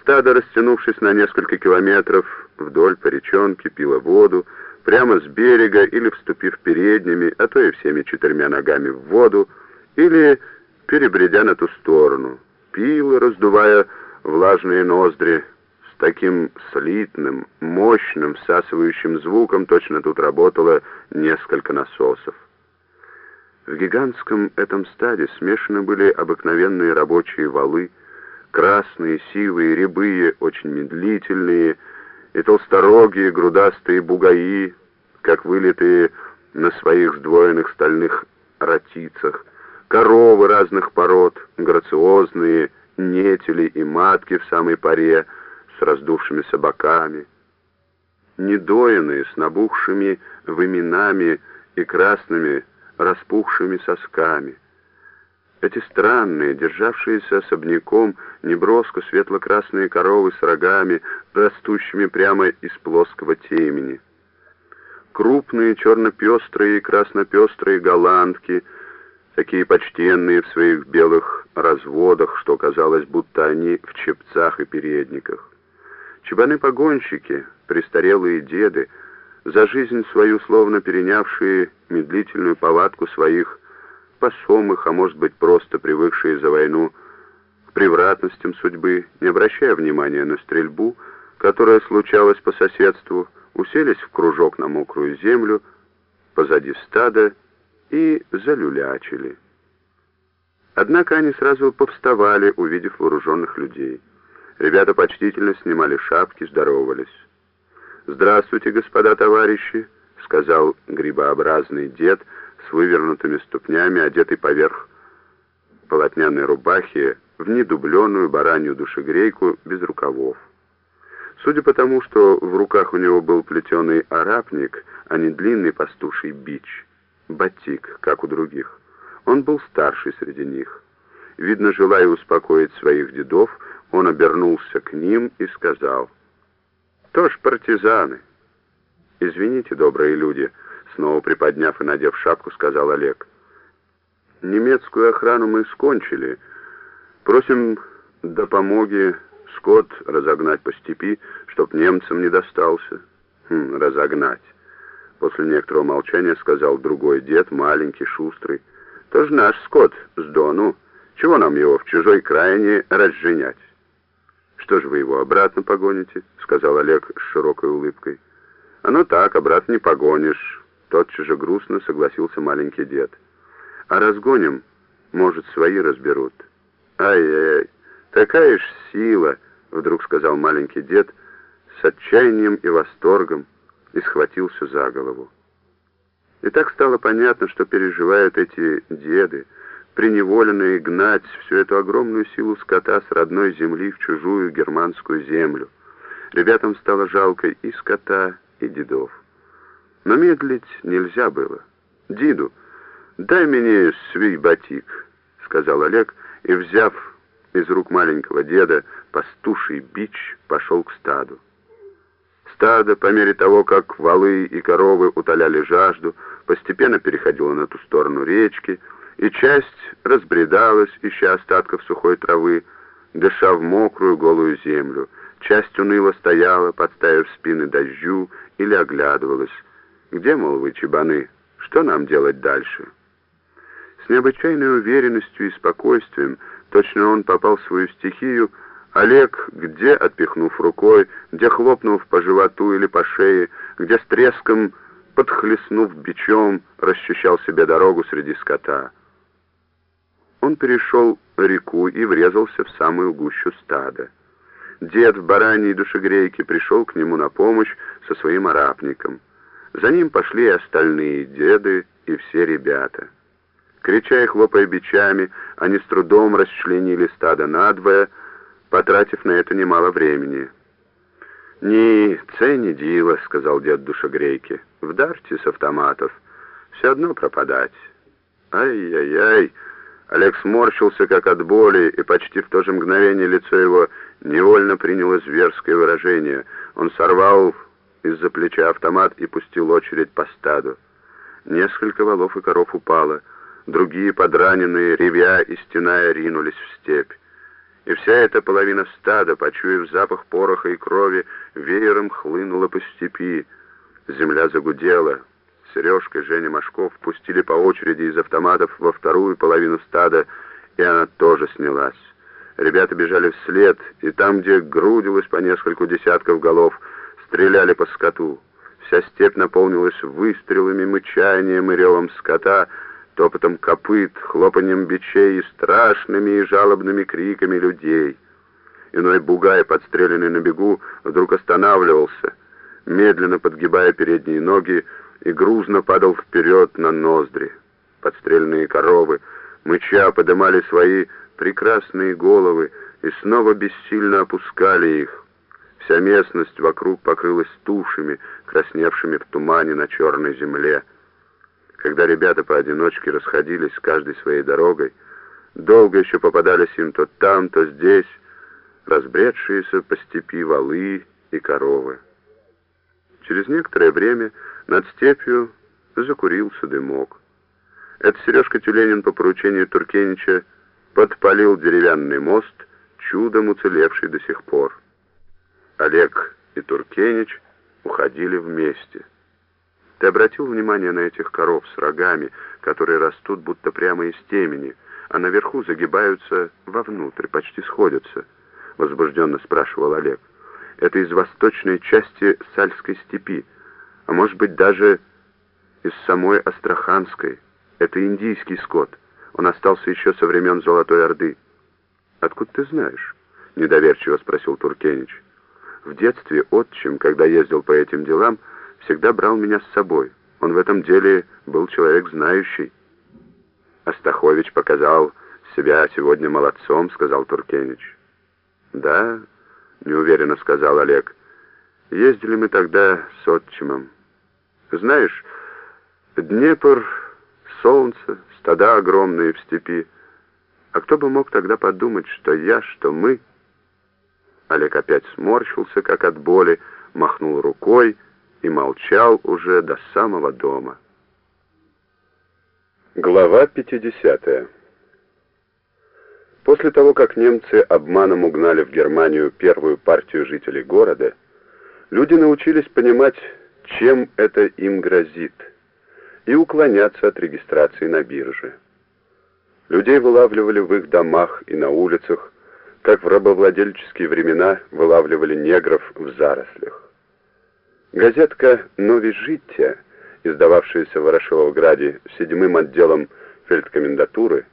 Стадо, растянувшись на несколько километров вдоль по речонке, пило воду, прямо с берега или вступив передними, а то и всеми четырьмя ногами в воду, или перебредя на ту сторону, пило, раздувая влажные ноздри, с таким слитным, мощным, всасывающим звуком точно тут работало несколько насосов. В гигантском этом стаде смешаны были обыкновенные рабочие валы, красные, сивые, рябые, очень медлительные, и толсторогие, грудастые бугаи, как вылитые на своих сдвоенных стальных ротицах, коровы разных пород, грациозные, нетели и матки в самой паре с раздувшимися боками, недоенные, с набухшими выменами и красными, распухшими сосками. Эти странные, державшиеся особняком, неброско светло-красные коровы с рогами, растущими прямо из плоского темени. Крупные черно-пестрые и красно-пестрые голландки, такие почтенные в своих белых разводах, что казалось, будто они в чепцах и передниках. Чебаны-погонщики, престарелые деды, за жизнь свою словно перенявшие медлительную повадку своих посомых, а может быть просто привыкшие за войну к превратностям судьбы, не обращая внимания на стрельбу, которая случалась по соседству, уселись в кружок на мокрую землю позади стада и залюлячили. Однако они сразу повставали, увидев вооруженных людей. Ребята почтительно снимали шапки, здоровались. «Здравствуйте, господа товарищи», — сказал грибообразный дед с вывернутыми ступнями, одетый поверх полотняной рубахи в недубленную баранью душегрейку без рукавов. Судя по тому, что в руках у него был плетеный арапник, а не длинный пастуший бич, батик, как у других, он был старший среди них. Видно, желая успокоить своих дедов, он обернулся к ним и сказал, «Тоже партизаны». «Извините, добрые люди», — снова приподняв и надев шапку, сказал Олег. «Немецкую охрану мы скончили. Просим до помоги скот разогнать по степи, чтоб немцам не достался». «Хм, разогнать». После некоторого молчания сказал другой дед, маленький, шустрый. «Тоже наш скот с Дону. Чего нам его в чужой крайне разженять?» «Что же вы его обратно погоните?» — сказал Олег с широкой улыбкой. «Оно так, обратно не погонишь», — тотчас же грустно согласился маленький дед. «А разгоним, может, свои разберут». «Ай-яй-яй, такая ж сила!» — вдруг сказал маленький дед с отчаянием и восторгом и схватился за голову. И так стало понятно, что переживают эти деды, приневоленные гнать всю эту огромную силу скота с родной земли в чужую германскую землю. Ребятам стало жалко и скота, и дедов. Но медлить нельзя было. «Диду, дай мне свой батик», — сказал Олег, и, взяв из рук маленького деда пастуший бич, пошел к стаду. Стадо, по мере того, как валы и коровы утоляли жажду, постепенно переходило на ту сторону речки, и часть разбредалась, ища остатков сухой травы, дыша в мокрую голую землю. Часть уныло стояла, подставив спины дождю, или оглядывалась. Где, мол, вы, чебаны, что нам делать дальше? С необычайной уверенностью и спокойствием, точно он попал в свою стихию, Олег, где отпихнув рукой, где хлопнув по животу или по шее, где с треском подхлестнув бичом, расчищал себе дорогу среди скота. Он перешел реку и врезался в самую гущу стада. Дед в бараньей душегрейке пришел к нему на помощь со своим арапником. За ним пошли и остальные деды и все ребята. Крича и хлопая бичами, они с трудом расчленили стадо надвое, потратив на это немало времени. «Не, це не діло», — сказал дед душегрейки. «Вдарьте с автоматов. Все одно пропадать». «Ай-яй-яй!» Олег сморщился, как от боли, и почти в то же мгновение лицо его невольно приняло зверское выражение. Он сорвал из-за плеча автомат и пустил очередь по стаду. Несколько валов и коров упало, другие, подраненные, ревя и стеная, ринулись в степь. И вся эта половина стада, почуяв запах пороха и крови, веером хлынула по степи. Земля загудела. Сережка Женя Машков пустили по очереди из автоматов во вторую половину стада, и она тоже снялась. Ребята бежали вслед, и там, где грудилось по нескольку десятков голов, стреляли по скоту. Вся степь наполнилась выстрелами, мычанием и ревом скота, топотом копыт, хлопанием бичей и страшными и жалобными криками людей. Иной бугай, подстреленный на бегу, вдруг останавливался, медленно подгибая передние ноги, и грузно падал вперед на ноздри. Подстрельные коровы, мыча, подымали свои прекрасные головы и снова бессильно опускали их. Вся местность вокруг покрылась тушами, красневшими в тумане на черной земле. Когда ребята поодиночке расходились каждой своей дорогой, долго еще попадались им то там, то здесь, разбредшиеся по степи валы и коровы. Через некоторое время над степью закурился дымок. Это Сережка Тюленин по поручению Туркенича подпалил деревянный мост, чудом уцелевший до сих пор. Олег и Туркенич уходили вместе. Ты обратил внимание на этих коров с рогами, которые растут будто прямо из темени, а наверху загибаются вовнутрь, почти сходятся? Возбужденно спрашивал Олег. Это из восточной части Сальской степи, а может быть даже из самой Астраханской. Это индийский скот. Он остался еще со времен Золотой Орды. «Откуда ты знаешь?» — недоверчиво спросил Туркенич. В детстве отчим, когда ездил по этим делам, всегда брал меня с собой. Он в этом деле был человек знающий. Астахович показал себя сегодня молодцом», — сказал Туркенич. «Да», — неуверенно сказал Олег. «Ездили мы тогда с отчимом. Знаешь, Днепр, солнце, стада огромные в степи. А кто бы мог тогда подумать, что я, что мы...» Олег опять сморщился, как от боли, махнул рукой и молчал уже до самого дома. Глава 50 После того, как немцы обманом угнали в Германию первую партию жителей города, люди научились понимать, чем это им грозит, и уклоняться от регистрации на бирже. Людей вылавливали в их домах и на улицах, как в рабовладельческие времена вылавливали негров в зарослях. Газетка «Нови життя», издававшаяся в Ворошиловграде седьмым отделом фельдкомендатуры,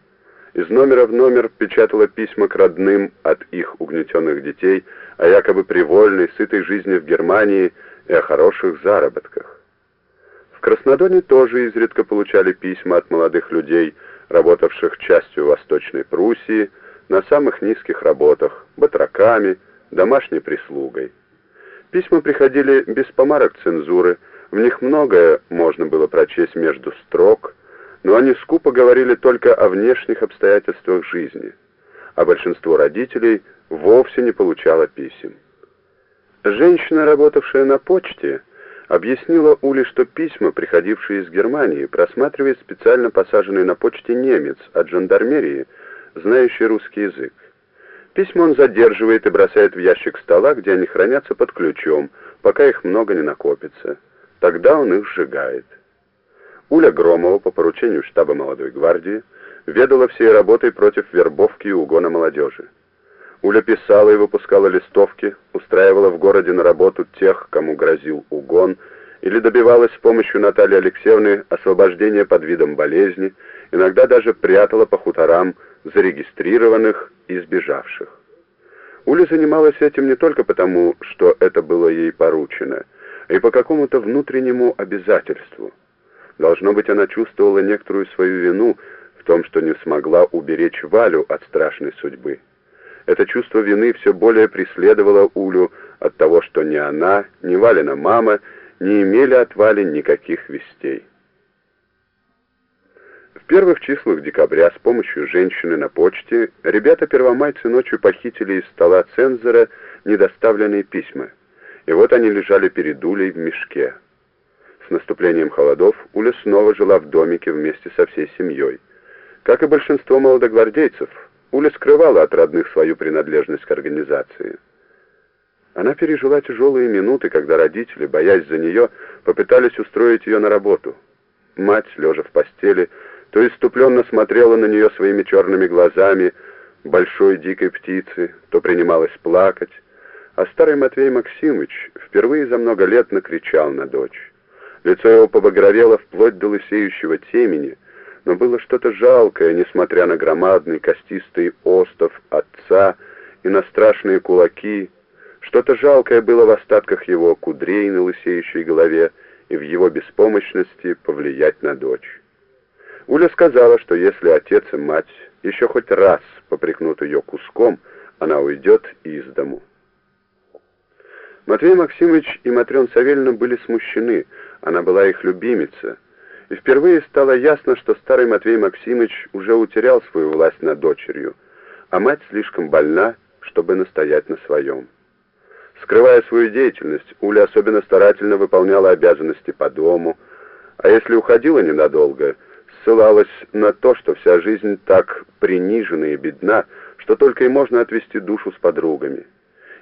из номера в номер печатала письма к родным от их угнетенных детей о якобы привольной, сытой жизни в Германии и о хороших заработках. В Краснодоне тоже изредка получали письма от молодых людей, работавших частью Восточной Пруссии, на самых низких работах, батраками, домашней прислугой. Письма приходили без помарок цензуры, в них многое можно было прочесть между строк, но они скупо говорили только о внешних обстоятельствах жизни, а большинство родителей вовсе не получало писем. Женщина, работавшая на почте, объяснила Уле, что письма, приходившие из Германии, просматривает специально посаженный на почте немец от жандармерии, знающий русский язык. Письма он задерживает и бросает в ящик стола, где они хранятся под ключом, пока их много не накопится. Тогда он их сжигает. Уля Громова по поручению штаба молодой гвардии ведала всей работой против вербовки и угона молодежи. Уля писала и выпускала листовки, устраивала в городе на работу тех, кому грозил угон, или добивалась с помощью Натальи Алексеевны освобождения под видом болезни, иногда даже прятала по хуторам зарегистрированных и сбежавших. Уля занималась этим не только потому, что это было ей поручено, а и по какому-то внутреннему обязательству – Должно быть, она чувствовала некоторую свою вину в том, что не смогла уберечь Валю от страшной судьбы. Это чувство вины все более преследовало Улю от того, что ни она, ни Валина мама не имели от Вали никаких вестей. В первых числах декабря с помощью женщины на почте ребята-первомайцы ночью похитили из стола цензора недоставленные письма. И вот они лежали перед Улей в мешке. С наступлением холодов Уля снова жила в домике вместе со всей семьей. Как и большинство молодогвардейцев, Уля скрывала от родных свою принадлежность к организации. Она пережила тяжелые минуты, когда родители, боясь за нее, попытались устроить ее на работу. Мать, лежа в постели, то иступленно смотрела на нее своими черными глазами большой дикой птицы, то принималась плакать, а старый Матвей Максимович впервые за много лет накричал на дочь. Лицо его побагровело вплоть до лысеющего темени, но было что-то жалкое, несмотря на громадный костистый остов отца и на страшные кулаки. Что-то жалкое было в остатках его кудрей на лысеющей голове и в его беспомощности повлиять на дочь. Уля сказала, что если отец и мать еще хоть раз попрекнут ее куском, она уйдет из дому. Матвей Максимович и Матрен Савельевна были смущены, она была их любимица. И впервые стало ясно, что старый Матвей Максимович уже утерял свою власть над дочерью, а мать слишком больна, чтобы настоять на своем. Скрывая свою деятельность, Уля особенно старательно выполняла обязанности по дому, а если уходила ненадолго, ссылалась на то, что вся жизнь так принижена и бедна, что только и можно отвести душу с подругами.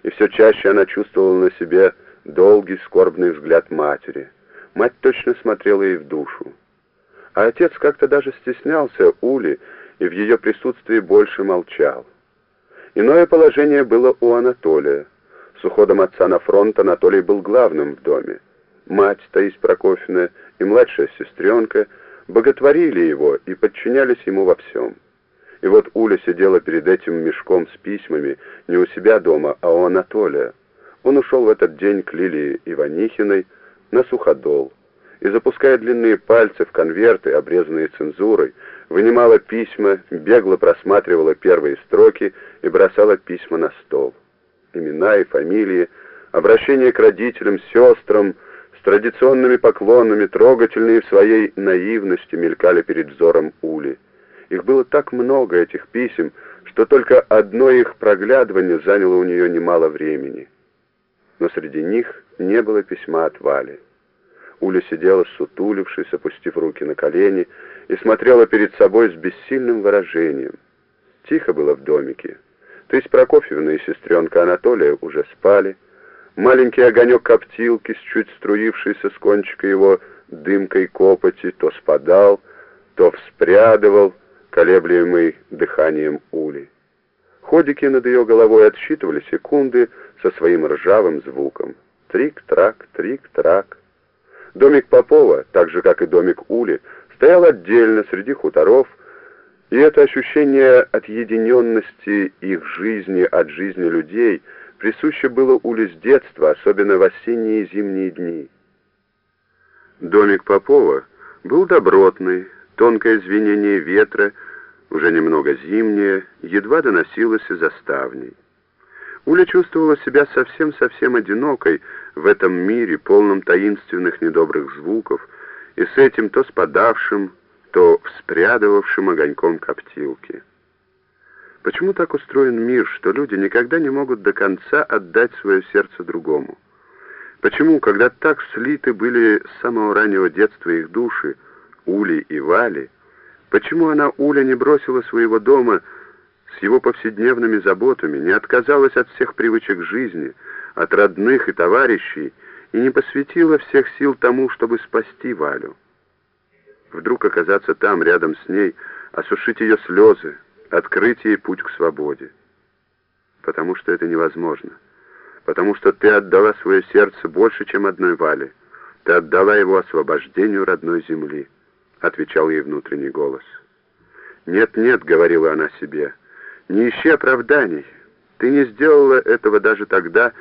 И все чаще она чувствовала на себе долгий скорбный взгляд матери — Мать точно смотрела ей в душу. А отец как-то даже стеснялся Ули и в ее присутствии больше молчал. Иное положение было у Анатолия. С уходом отца на фронт Анатолий был главным в доме. Мать Таис Прокофьевна и младшая сестренка боготворили его и подчинялись ему во всем. И вот Уля сидела перед этим мешком с письмами не у себя дома, а у Анатолия. Он ушел в этот день к Лилии Иванихиной, на суходол, и, запуская длинные пальцы в конверты, обрезанные цензурой, вынимала письма, бегло просматривала первые строки и бросала письма на стол. Имена и фамилии, обращение к родителям, сестрам, с традиционными поклонами, трогательные в своей наивности, мелькали перед взором Ули. Их было так много, этих писем, что только одно их проглядывание заняло у нее немало времени. Но среди них не было письма от Вали. Уля сидела сутулившись, опустив руки на колени, и смотрела перед собой с бессильным выражением. Тихо было в домике. Тысь Прокофьевна и сестренка Анатолия уже спали. Маленький огонек коптилки, с чуть струившейся с кончика его дымкой копоти, то спадал, то вспрядывал, колеблемый дыханием ули. Ходики над ее головой отсчитывали секунды со своим ржавым звуком. Трик-трак, трик-трак. Домик Попова, так же как и домик Ули, стоял отдельно среди хуторов, и это ощущение отъединенности их жизни от жизни людей присуще было Уле с детства, особенно в осенние и зимние дни. Домик Попова был добротный, тонкое звенение ветра, уже немного зимнее, едва доносилось из оставней. Уля чувствовала себя совсем-совсем одинокой в этом мире, полном таинственных недобрых звуков, и с этим то спадавшим, то вспрядывавшим огоньком коптилки. Почему так устроен мир, что люди никогда не могут до конца отдать свое сердце другому? Почему, когда так слиты были с самого раннего детства их души, Ули и Вали, почему она, Уля, не бросила своего дома, с его повседневными заботами, не отказалась от всех привычек жизни, от родных и товарищей, и не посвятила всех сил тому, чтобы спасти Валю. Вдруг оказаться там, рядом с ней, осушить ее слезы, открыть ей путь к свободе. Потому что это невозможно. Потому что ты отдала свое сердце больше, чем одной Вале. Ты отдала его освобождению родной земли, отвечал ей внутренний голос. «Нет, нет», — говорила она себе, — не ищи оправданий. Ты не сделала этого даже тогда,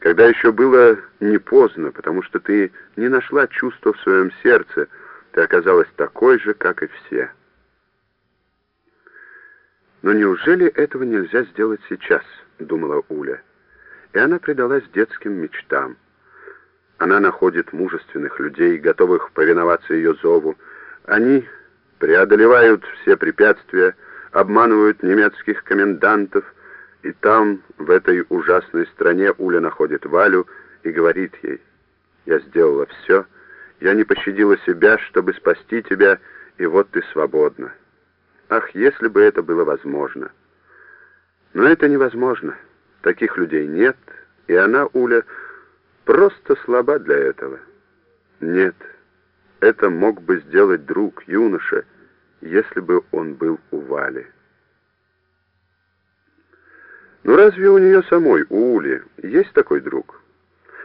когда еще было не поздно, потому что ты не нашла чувства в своем сердце, ты оказалась такой же, как и все. Но неужели этого нельзя сделать сейчас, думала Уля. И она предалась детским мечтам. Она находит мужественных людей, готовых повиноваться ее зову. Они преодолевают все препятствия, обманывают немецких комендантов, и там, в этой ужасной стране, Уля находит Валю и говорит ей, «Я сделала все, я не пощадила себя, чтобы спасти тебя, и вот ты свободна. Ах, если бы это было возможно!» Но это невозможно, таких людей нет, и она, Уля, просто слаба для этого. Нет, это мог бы сделать друг, юноша, если бы он был у Вали. Ну разве у нее самой, у Ули, есть такой друг?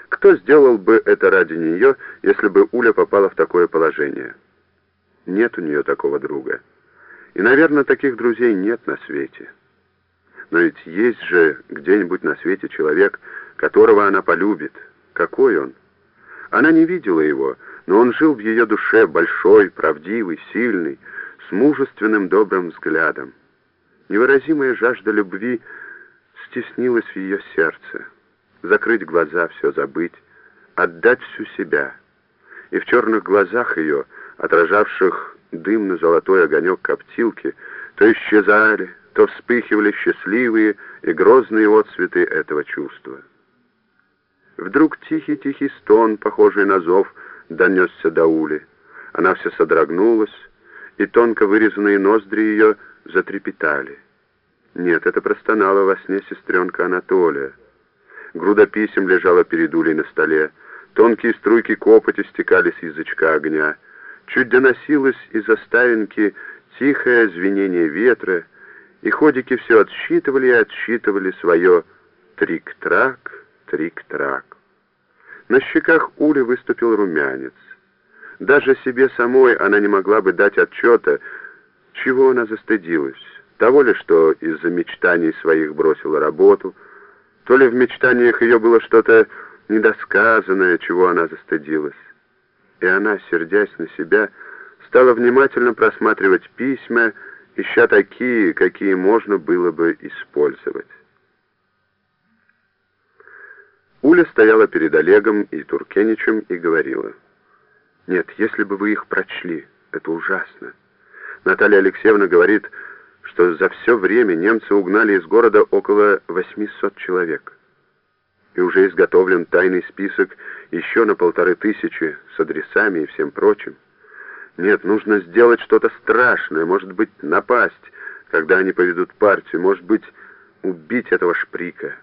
Кто сделал бы это ради нее, если бы Уля попала в такое положение? Нет у нее такого друга. И, наверное, таких друзей нет на свете. Но ведь есть же где-нибудь на свете человек, которого она полюбит. Какой он? Она не видела его, но он жил в ее душе, большой, правдивый, сильный, с мужественным добрым взглядом. Невыразимая жажда любви стеснилась в ее сердце. Закрыть глаза, все забыть, отдать всю себя. И в черных глазах ее, отражавших дымно-золотой огонек коптилки, то исчезали, то вспыхивали счастливые и грозные отцветы этого чувства. Вдруг тихий-тихий стон, похожий на зов, донесся до Ули. Она вся содрогнулась, и тонко вырезанные ноздри ее затрепетали. Нет, это простонала во сне сестренка Анатолия. Груда писем лежала перед Улей на столе. Тонкие струйки копоти стекали с язычка огня. Чуть доносилось из оставинки тихое звенение ветра, и ходики все отсчитывали и отсчитывали свое трик-трак, трик-трак. На щеках Ули выступил румянец. Даже себе самой она не могла бы дать отчета, чего она застыдилась. Того ли, что из-за мечтаний своих бросила работу, то ли в мечтаниях ее было что-то недосказанное, чего она застыдилась. и она, сердясь на себя, стала внимательно просматривать письма, ища такие, какие можно было бы использовать. Уля стояла перед Олегом и Туркеничем и говорила, «Нет, если бы вы их прочли, это ужасно. Наталья Алексеевна говорит, что за все время немцы угнали из города около 800 человек. И уже изготовлен тайный список еще на полторы тысячи с адресами и всем прочим. Нет, нужно сделать что-то страшное, может быть, напасть, когда они поведут партию, может быть, убить этого шприка.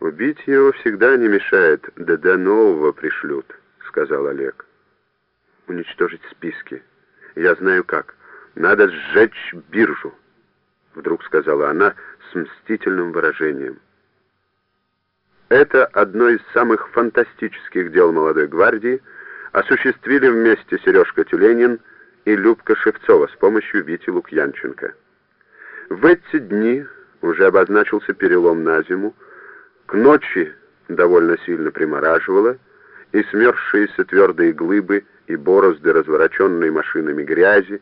Убить его всегда не мешает, да до нового пришлют, сказал Олег. Уничтожить списки. Я знаю как. Надо сжечь биржу, вдруг сказала она с мстительным выражением. Это одно из самых фантастических дел молодой гвардии, осуществили вместе Сережка Тюленин и Любка Шевцова с помощью Вити Лукьянченко. В эти дни уже обозначился перелом на зиму, к ночи довольно сильно примораживало, и смерзшиеся твердые глыбы и борозды, развороченные машинами грязи,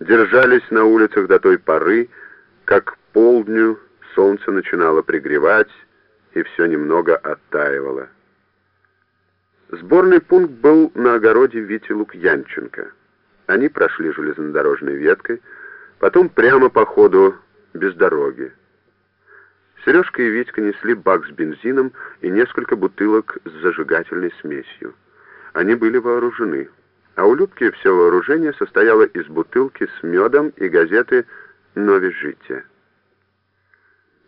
держались на улицах до той поры, как к полдню солнце начинало пригревать, и все немного оттаивало. Сборный пункт был на огороде Вити Лукьянченко. Они прошли железнодорожной веткой, потом прямо по ходу, без дороги. Сережка и Витька несли бак с бензином и несколько бутылок с зажигательной смесью. Они были вооружены, а у Любки все вооружение состояло из бутылки с медом и газеты «Нови житие».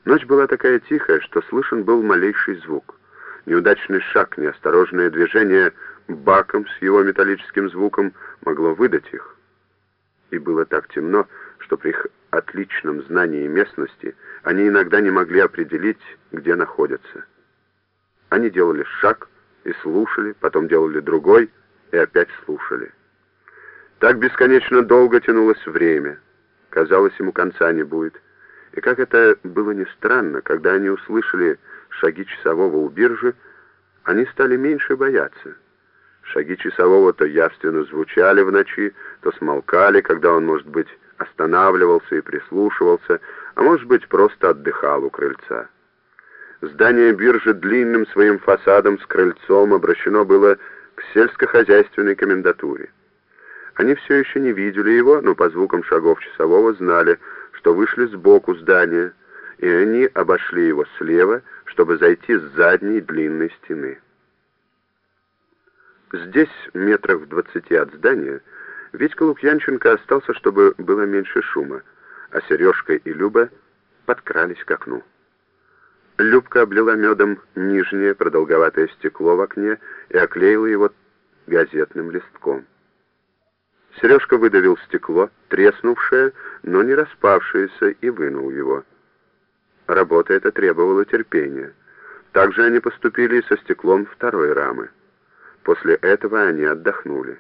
Ночь была такая тихая, что слышен был малейший звук неудачный шаг, неосторожное движение баком с его металлическим звуком могло выдать их. И было так темно, что при их отличном знании местности они иногда не могли определить, где находятся. Они делали шаг и слушали, потом делали другой и опять слушали. Так бесконечно долго тянулось время. Казалось, ему конца не будет. И как это было не странно, когда они услышали шаги часового у биржи, они стали меньше бояться. Шаги часового то явственно звучали в ночи, то смолкали, когда он, может быть, останавливался и прислушивался, а может быть, просто отдыхал у крыльца. Здание биржи длинным своим фасадом с крыльцом обращено было к сельскохозяйственной комендатуре. Они все еще не видели его, но по звукам шагов часового знали, что вышли сбоку здания, и они обошли его слева, чтобы зайти с задней длинной стены. Здесь, метрах в двадцати от здания, Витька Лукьянченко остался, чтобы было меньше шума, а Сережка и Люба подкрались к окну. Любка облила медом нижнее продолговатое стекло в окне и оклеила его газетным листком. Сережка выдавил стекло, треснувшее, но не распавшееся, и вынул его. Работа эта требовала терпения. Также они поступили со стеклом второй рамы. После этого они отдохнули.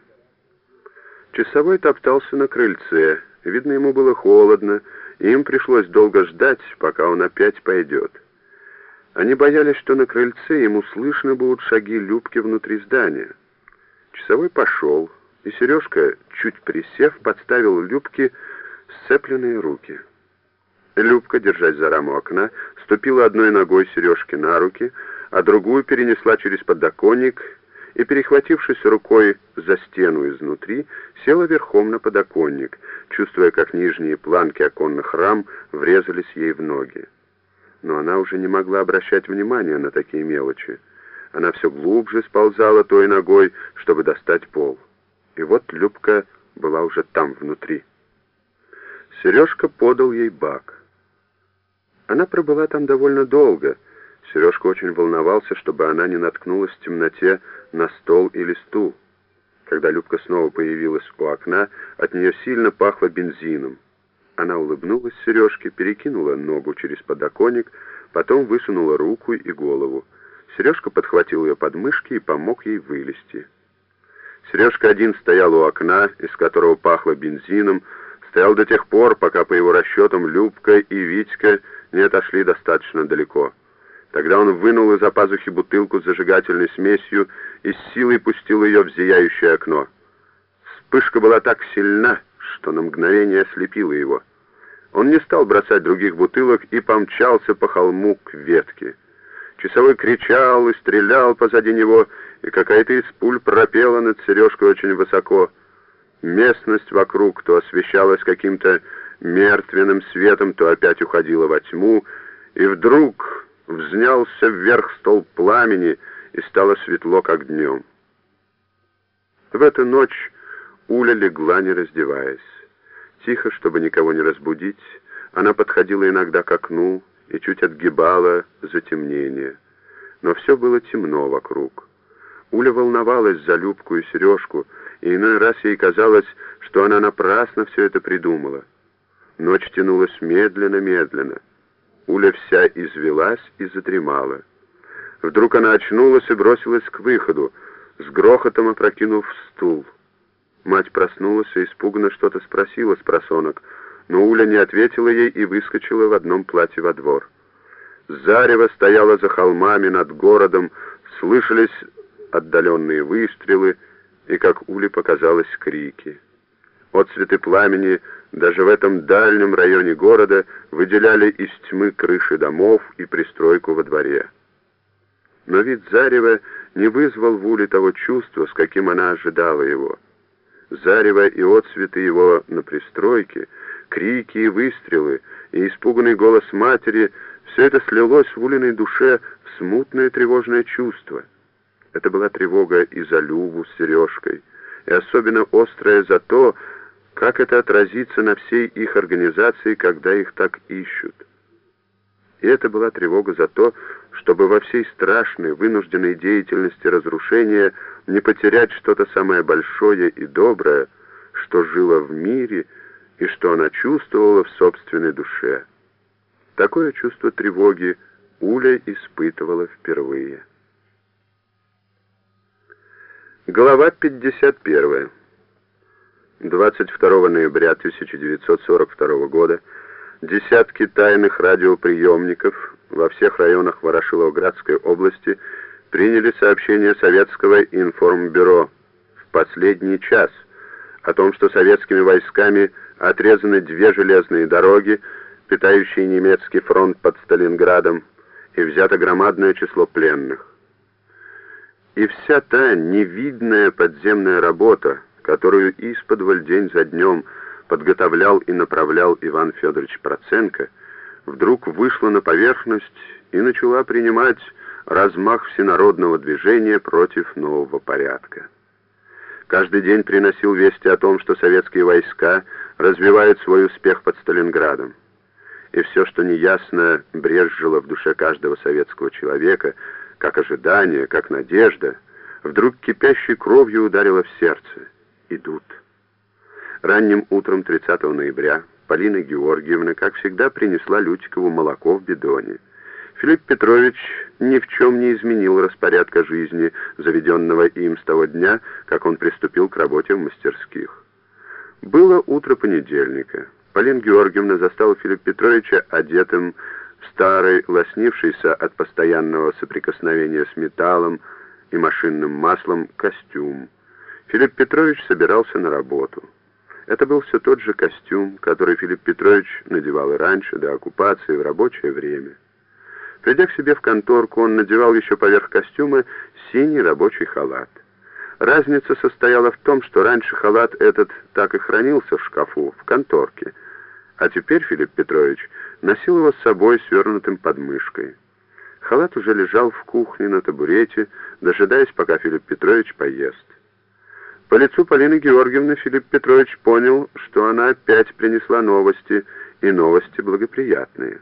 Часовой топтался на крыльце. Видно, ему было холодно, и им пришлось долго ждать, пока он опять пойдет. Они боялись, что на крыльце ему слышно будут шаги Любки внутри здания. Часовой пошел, и Сережка, чуть присев, подставил Любке сцепленные руки. Любка, держась за раму окна, ступила одной ногой Сережки на руки, а другую перенесла через подоконник и, перехватившись рукой за стену изнутри, села верхом на подоконник, чувствуя, как нижние планки оконных рам врезались ей в ноги. Но она уже не могла обращать внимания на такие мелочи. Она все глубже сползала той ногой, чтобы достать пол. И вот Любка была уже там, внутри. Сережка подал ей бак. Она пробыла там довольно долго. Сережка очень волновался, чтобы она не наткнулась в темноте на стол или стул. Когда Любка снова появилась у окна, от нее сильно пахло бензином. Она улыбнулась Сережке, перекинула ногу через подоконник, потом высунула руку и голову. Сережка подхватил ее подмышки и помог ей вылезти. Сережка один стоял у окна, из которого пахло бензином, стоял до тех пор, пока, по его расчетам, Любка и Витька не отошли достаточно далеко. Тогда он вынул из-за пазухи бутылку с зажигательной смесью и с силой пустил ее в зияющее окно. Вспышка была так сильна, что на мгновение ослепила его. Он не стал бросать других бутылок и помчался по холму к ветке. Часовой кричал и стрелял позади него, и какая-то из пуль пропела над сережкой очень высоко. Местность вокруг то освещалась каким-то мертвенным светом, то опять уходила во тьму, и вдруг взнялся вверх стол пламени, и стало светло, как днем. В эту ночь Уля легла, не раздеваясь. Тихо, чтобы никого не разбудить, она подходила иногда к окну и чуть отгибала затемнение. Но все было темно вокруг. Уля волновалась за Любку и Сережку, и иной раз ей казалось, что она напрасно все это придумала. Ночь тянулась медленно-медленно. Уля вся извелась и задремала. Вдруг она очнулась и бросилась к выходу, с грохотом опрокинув стул. Мать проснулась и испуганно что-то спросила с просонок, но Уля не ответила ей и выскочила в одном платье во двор. Зарево стояло за холмами над городом, слышались отдаленные выстрелы и, как Уле показалось, крики. Отцветы пламени даже в этом дальнем районе города выделяли из тьмы крыши домов и пристройку во дворе. Но вид зарева не вызвал в Уле того чувства, с каким она ожидала его — зарево и отцветы его на пристройке, крики и выстрелы, и испуганный голос матери — все это слилось в Улиной душе в смутное тревожное чувство. Это была тревога и за Любу с Сережкой, и особенно острая за то, как это отразится на всей их организации, когда их так ищут. И это была тревога за то, чтобы во всей страшной, вынужденной деятельности разрушения не потерять что-то самое большое и доброе, что жило в мире и что она чувствовала в собственной душе. Такое чувство тревоги Уля испытывала впервые. Глава 51. 22 ноября 1942 года десятки тайных радиоприемников во всех районах Ворошиловградской области приняли сообщение советского информбюро в последний час о том, что советскими войсками отрезаны две железные дороги, питающие немецкий фронт под Сталинградом, и взято громадное число пленных. И вся та невидная подземная работа, которую исподволь день за днем подготовлял и направлял Иван Федорович Проценко, вдруг вышла на поверхность и начала принимать размах всенародного движения против нового порядка. Каждый день приносил вести о том, что советские войска развивают свой успех под Сталинградом. И все, что неясно брезжило в душе каждого советского человека, как ожидание, как надежда, вдруг кипящей кровью ударило в сердце. Идут. Ранним утром 30 ноября Полина Георгиевна, как всегда, принесла Лютикову молоко в бидоне. Филипп Петрович ни в чем не изменил распорядка жизни, заведенного им с того дня, как он приступил к работе в мастерских. Было утро понедельника. Полина Георгиевна застала Филиппа Петровича одетым в старый, лоснившийся от постоянного соприкосновения с металлом и машинным маслом костюм. Филипп Петрович собирался на работу. Это был все тот же костюм, который Филипп Петрович надевал и раньше, до оккупации, в рабочее время. Придя к себе в конторку, он надевал еще поверх костюма синий рабочий халат. Разница состояла в том, что раньше халат этот так и хранился в шкафу, в конторке, а теперь Филипп Петрович носил его с собой свернутым под мышкой. Халат уже лежал в кухне на табурете, дожидаясь, пока Филипп Петрович поест. По лицу Полины Георгиевны Филипп Петрович понял, что она опять принесла новости, и новости благоприятные.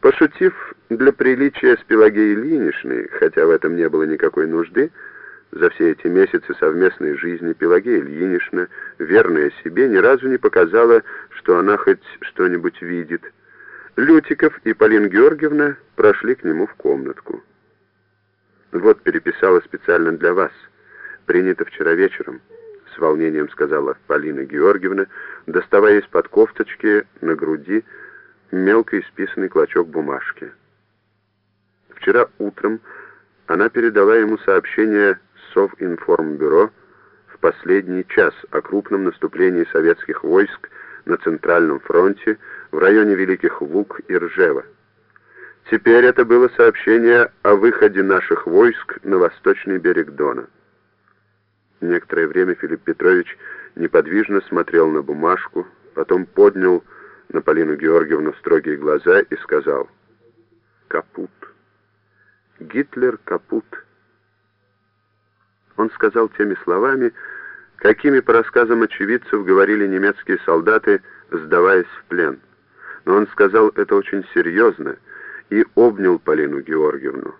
Пошутив для приличия с Пелагеей Ильиничной, хотя в этом не было никакой нужды, за все эти месяцы совместной жизни Пелагея Ильинична, верная себе, ни разу не показала, что она хоть что-нибудь видит. Лютиков и Полина Георгиевна прошли к нему в комнатку. «Вот переписала специально для вас», принято вчера вечером», — с волнением сказала Полина Георгиевна, доставая из-под кофточки на груди мелко исписанный клочок бумажки. вчера утром она передала ему сообщение Совинформбюро в последний час о крупном наступлении советских войск на Центральном фронте в районе Великих Луг и Ржева. Теперь это было сообщение о выходе наших войск на восточный берег Дона. Некоторое время Филипп Петрович неподвижно смотрел на бумажку, потом поднял на Полину Георгиевну строгие глаза и сказал «Капут! Гитлер капут!» Он сказал теми словами, какими по рассказам очевидцев говорили немецкие солдаты, сдаваясь в плен. Но он сказал это очень серьезно и обнял Полину Георгиевну.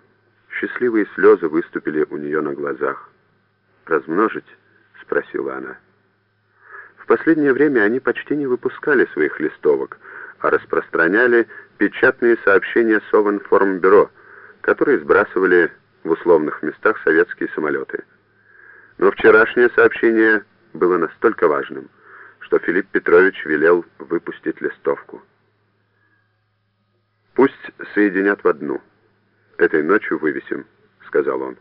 Счастливые слезы выступили у нее на глазах. «Размножить?» — спросила она. В последнее время они почти не выпускали своих листовок, а распространяли печатные сообщения Совинформбюро, которые сбрасывали в условных местах советские самолеты. Но вчерашнее сообщение было настолько важным, что Филипп Петрович велел выпустить листовку. «Пусть соединят в одну. Этой ночью вывесим», — сказал он.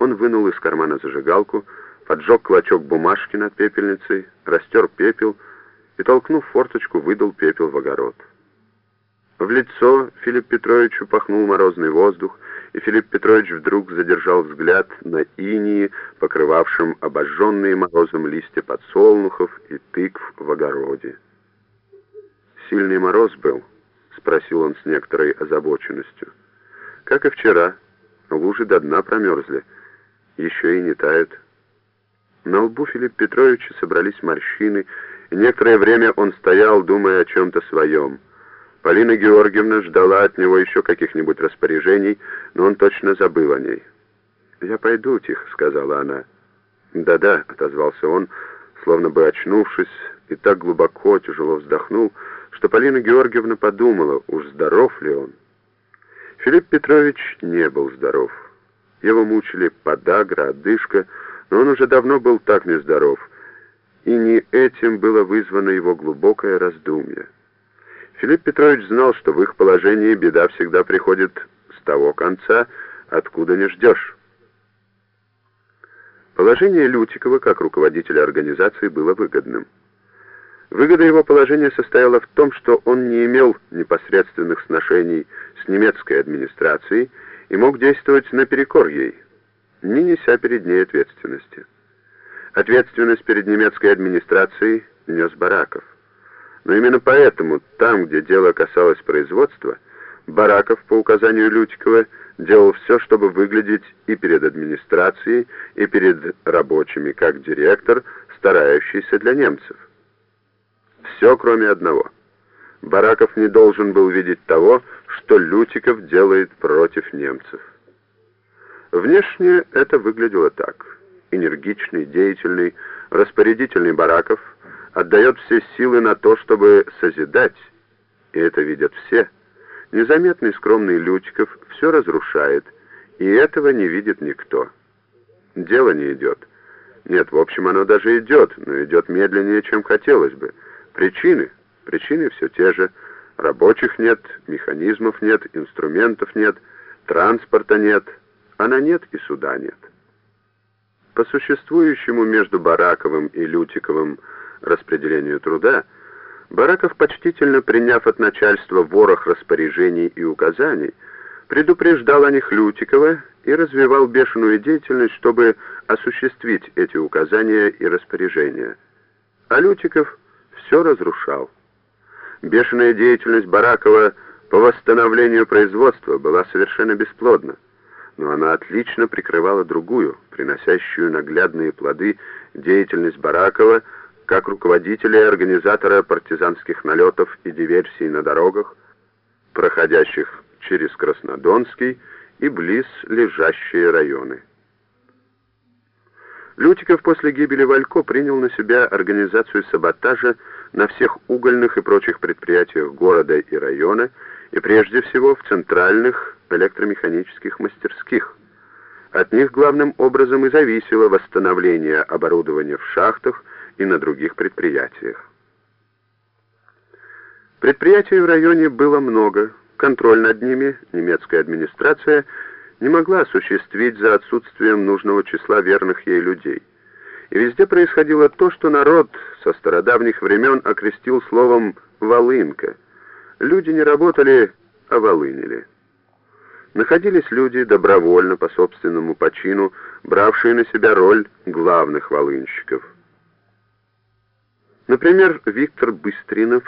Он вынул из кармана зажигалку, поджег клочок бумажки над пепельницей, растер пепел и, толкнув форточку, выдал пепел в огород. В лицо Филипп Петровичу пахнул морозный воздух, и Филипп Петрович вдруг задержал взгляд на инии, покрывавшем обожженные морозом листья подсолнухов и тыкв в огороде. «Сильный мороз был?» — спросил он с некоторой озабоченностью. «Как и вчера, лужи до дна промерзли» еще и не тают. На лбу Филиппа Петровича собрались морщины, и некоторое время он стоял, думая о чем-то своем. Полина Георгиевна ждала от него еще каких-нибудь распоряжений, но он точно забыл о ней. «Я пойду, — тихо сказала она. «Да-да», — отозвался он, словно бы очнувшись, и так глубоко, тяжело вздохнул, что Полина Георгиевна подумала, уж здоров ли он. Филипп Петрович не был здоров. Его мучили подагра, одышка, но он уже давно был так нездоров, и не этим было вызвано его глубокое раздумье. Филипп Петрович знал, что в их положении беда всегда приходит с того конца, откуда не ждешь. Положение Лютикова как руководителя организации было выгодным. Выгода его положения состояла в том, что он не имел непосредственных сношений с немецкой администрацией и мог действовать наперекор ей, не неся перед ней ответственности. Ответственность перед немецкой администрацией нес Бараков. Но именно поэтому, там, где дело касалось производства, Бараков, по указанию Лютикова, делал все, чтобы выглядеть и перед администрацией, и перед рабочими, как директор, старающийся для немцев. Все, кроме одного. Бараков не должен был видеть того, что Лютиков делает против немцев. Внешне это выглядело так. Энергичный, деятельный, распорядительный Бараков отдает все силы на то, чтобы созидать, и это видят все. Незаметный скромный Лютиков все разрушает, и этого не видит никто. Дело не идет. Нет, в общем, оно даже идет, но идет медленнее, чем хотелось бы. Причины? Причины все те же – Рабочих нет, механизмов нет, инструментов нет, транспорта нет, а на нет и суда нет. По существующему между Бараковым и Лютиковым распределению труда, Бараков, почтительно приняв от начальства ворох распоряжений и указаний, предупреждал о них Лютикова и развивал бешеную деятельность, чтобы осуществить эти указания и распоряжения. А Лютиков все разрушал. Бешеная деятельность Баракова по восстановлению производства была совершенно бесплодна, но она отлично прикрывала другую, приносящую наглядные плоды деятельность Баракова как руководителя и организатора партизанских налетов и диверсий на дорогах, проходящих через Краснодонский и близ лежащие районы. Лютиков после гибели Валько принял на себя организацию саботажа на всех угольных и прочих предприятиях города и района, и прежде всего в центральных электромеханических мастерских. От них главным образом и зависело восстановление оборудования в шахтах и на других предприятиях. Предприятий в районе было много, контроль над ними немецкая администрация не могла осуществить за отсутствием нужного числа верных ей людей. И везде происходило то, что народ со стародавних времен окрестил словом «волынка». Люди не работали, а волынили. Находились люди, добровольно, по собственному почину, бравшие на себя роль главных волынщиков. Например, Виктор Быстринов,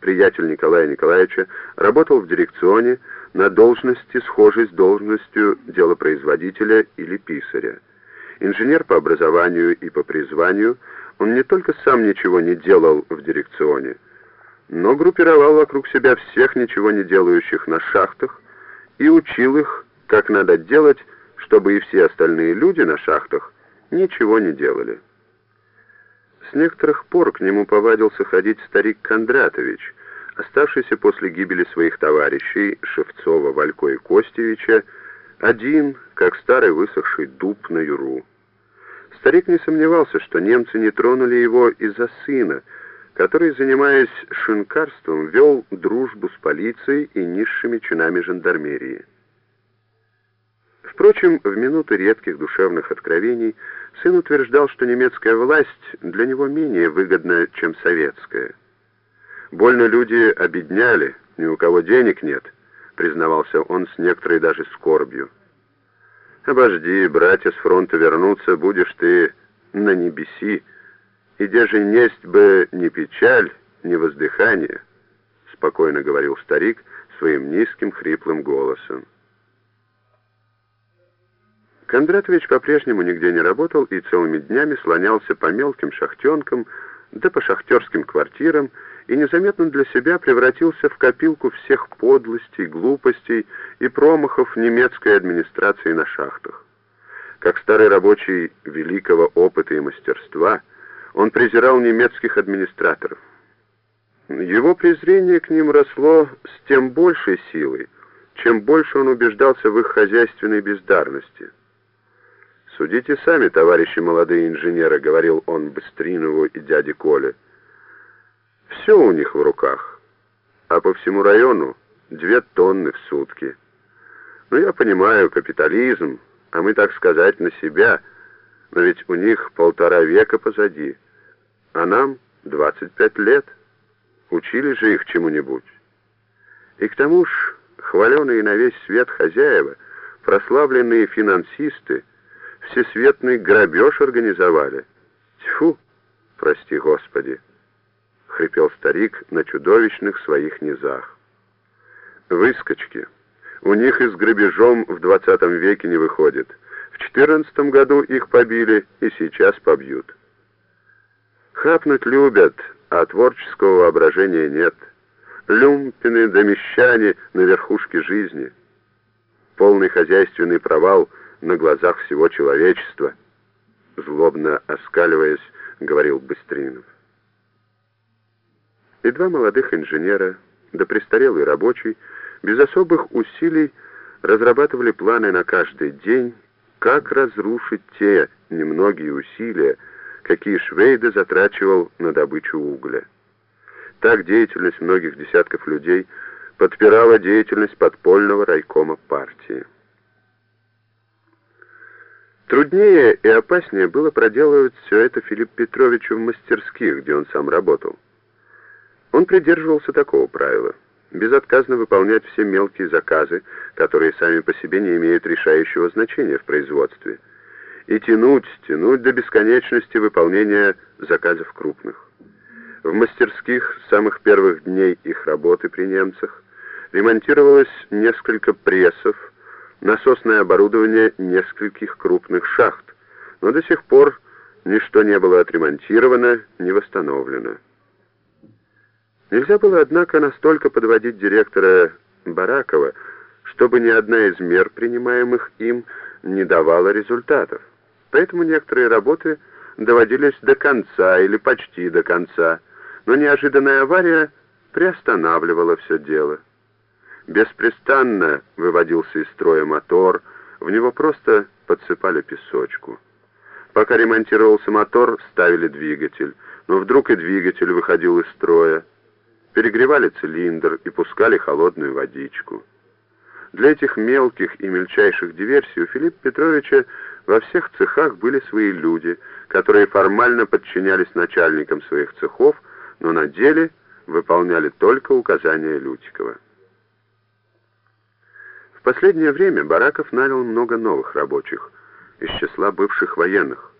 приятель Николая Николаевича, работал в дирекционе на должности, схожей с должностью делопроизводителя или писаря. Инженер по образованию и по призванию, он не только сам ничего не делал в дирекционе, но группировал вокруг себя всех ничего не делающих на шахтах и учил их, как надо делать, чтобы и все остальные люди на шахтах ничего не делали. С некоторых пор к нему повадился ходить старик Кондратович, оставшийся после гибели своих товарищей Шевцова, Валько и Костевича, один, как старый высохший дуб на юру. Старик не сомневался, что немцы не тронули его из-за сына, который, занимаясь шинкарством, вел дружбу с полицией и низшими чинами жандармерии. Впрочем, в минуты редких душевных откровений сын утверждал, что немецкая власть для него менее выгодна, чем советская. «Больно люди обедняли, ни у кого денег нет», признавался он с некоторой даже скорбью. Обожди, братья с фронта вернутся, будешь ты на небеси, и даже несть бы ни печаль, ни воздыхание, спокойно говорил старик своим низким хриплым голосом. Кондратович по-прежнему нигде не работал и целыми днями слонялся по мелким шахтенкам, да по шахтерским квартирам, и незаметно для себя превратился в копилку всех подлостей, глупостей и промахов немецкой администрации на шахтах. Как старый рабочий великого опыта и мастерства, он презирал немецких администраторов. Его презрение к ним росло с тем большей силой, чем больше он убеждался в их хозяйственной бездарности. «Судите сами, товарищи молодые инженеры», — говорил он Быстринову и дяде Коле. Все у них в руках, а по всему району две тонны в сутки. Ну, я понимаю, капитализм, а мы, так сказать, на себя, но ведь у них полтора века позади, а нам 25 лет. Учили же их чему-нибудь. И к тому ж, хваленые на весь свет хозяева, прославленные финансисты, всесветный грабеж организовали. Тьфу, прости Господи хрипел старик на чудовищных своих низах. Выскочки. У них и с грабежом в двадцатом веке не выходит. В четырнадцатом году их побили и сейчас побьют. Хапнуть любят, а творческого воображения нет. Люмпины да на верхушке жизни. Полный хозяйственный провал на глазах всего человечества. Злобно оскаливаясь, говорил Быстринов и два молодых инженера, да престарелый рабочий, без особых усилий разрабатывали планы на каждый день, как разрушить те немногие усилия, какие Швейда затрачивал на добычу угля. Так деятельность многих десятков людей подпирала деятельность подпольного райкома партии. Труднее и опаснее было проделывать все это Филипп Петровичу в мастерских, где он сам работал. Он придерживался такого правила – безотказно выполнять все мелкие заказы, которые сами по себе не имеют решающего значения в производстве, и тянуть, тянуть до бесконечности выполнения заказов крупных. В мастерских самых первых дней их работы при немцах ремонтировалось несколько прессов, насосное оборудование нескольких крупных шахт, но до сих пор ничто не было отремонтировано, не восстановлено. Нельзя было, однако, настолько подводить директора Баракова, чтобы ни одна из мер, принимаемых им, не давала результатов. Поэтому некоторые работы доводились до конца или почти до конца, но неожиданная авария приостанавливала все дело. Беспрестанно выводился из строя мотор, в него просто подсыпали песочку. Пока ремонтировался мотор, ставили двигатель, но вдруг и двигатель выходил из строя. перегревали цилиндр и пускали холодную водичку. Для этих мелких и мельчайших диверсий у Филиппа Петровича во всех цехах были свои люди, которые формально подчинялись начальникам своих цехов, но на деле выполняли только указания Лютикова. В последнее время Бараков нанял много новых рабочих из числа бывших военных.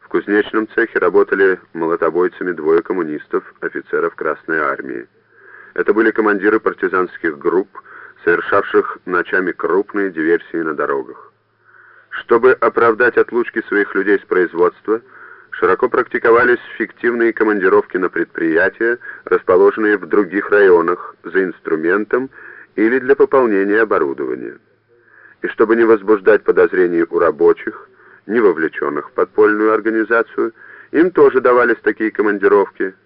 В кузнечном цехе работали молотобойцами двое коммунистов, офицеров Красной Армии. Это были командиры партизанских групп, совершавших ночами крупные диверсии на дорогах. Чтобы оправдать отлучки своих людей с производства, широко практиковались фиктивные командировки на предприятия, расположенные в других районах, за инструментом или для пополнения оборудования. И чтобы не возбуждать подозрений у рабочих, не вовлеченных в подпольную организацию, им тоже давались такие командировки –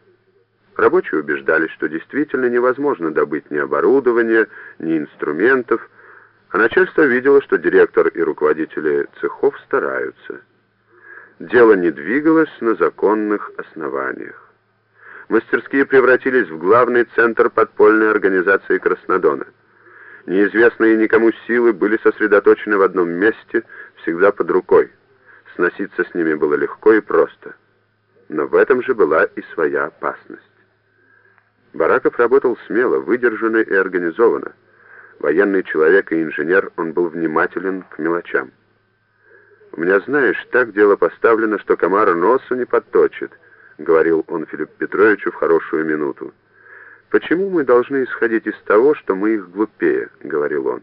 Рабочие убеждались, что действительно невозможно добыть ни оборудования, ни инструментов, а начальство видело, что директор и руководители цехов стараются. Дело не двигалось на законных основаниях. Мастерские превратились в главный центр подпольной организации Краснодона. Неизвестные никому силы были сосредоточены в одном месте, всегда под рукой. Сноситься с ними было легко и просто. Но в этом же была и своя опасность. Бараков работал смело, выдержанно и организованно. Военный человек и инженер, он был внимателен к мелочам. «У меня, знаешь, так дело поставлено, что комар носу не подточит», — говорил он Филиппу Петровичу в хорошую минуту. «Почему мы должны исходить из того, что мы их глупее?» — говорил он.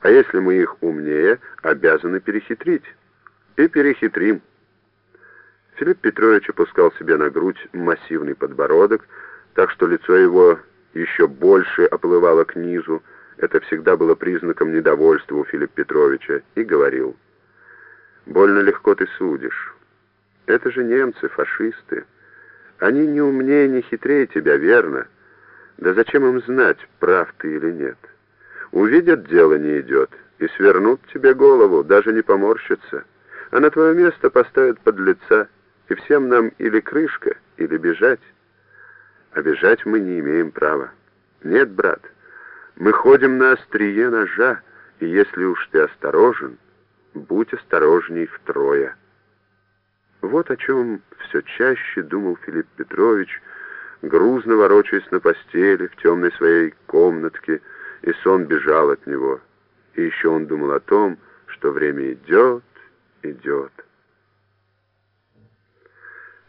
«А если мы их умнее, обязаны перехитрить. И перехитрим». Филипп Петрович опускал себе на грудь массивный подбородок, так что лицо его еще больше оплывало к низу, это всегда было признаком недовольства у Филиппа Петровича, и говорил, «Больно легко ты судишь. Это же немцы, фашисты. Они не умнее, не хитрее тебя, верно? Да зачем им знать, прав ты или нет? Увидят, дело не идет, и свернут тебе голову, даже не поморщатся, а на твое место поставят под лица, и всем нам или крышка, или бежать». Обижать мы не имеем права. Нет, брат, мы ходим на острие ножа, и если уж ты осторожен, будь осторожней втрое. Вот о чем все чаще думал Филипп Петрович, грузно ворочаясь на постели в темной своей комнатке, и сон бежал от него. И еще он думал о том, что время идет, идет.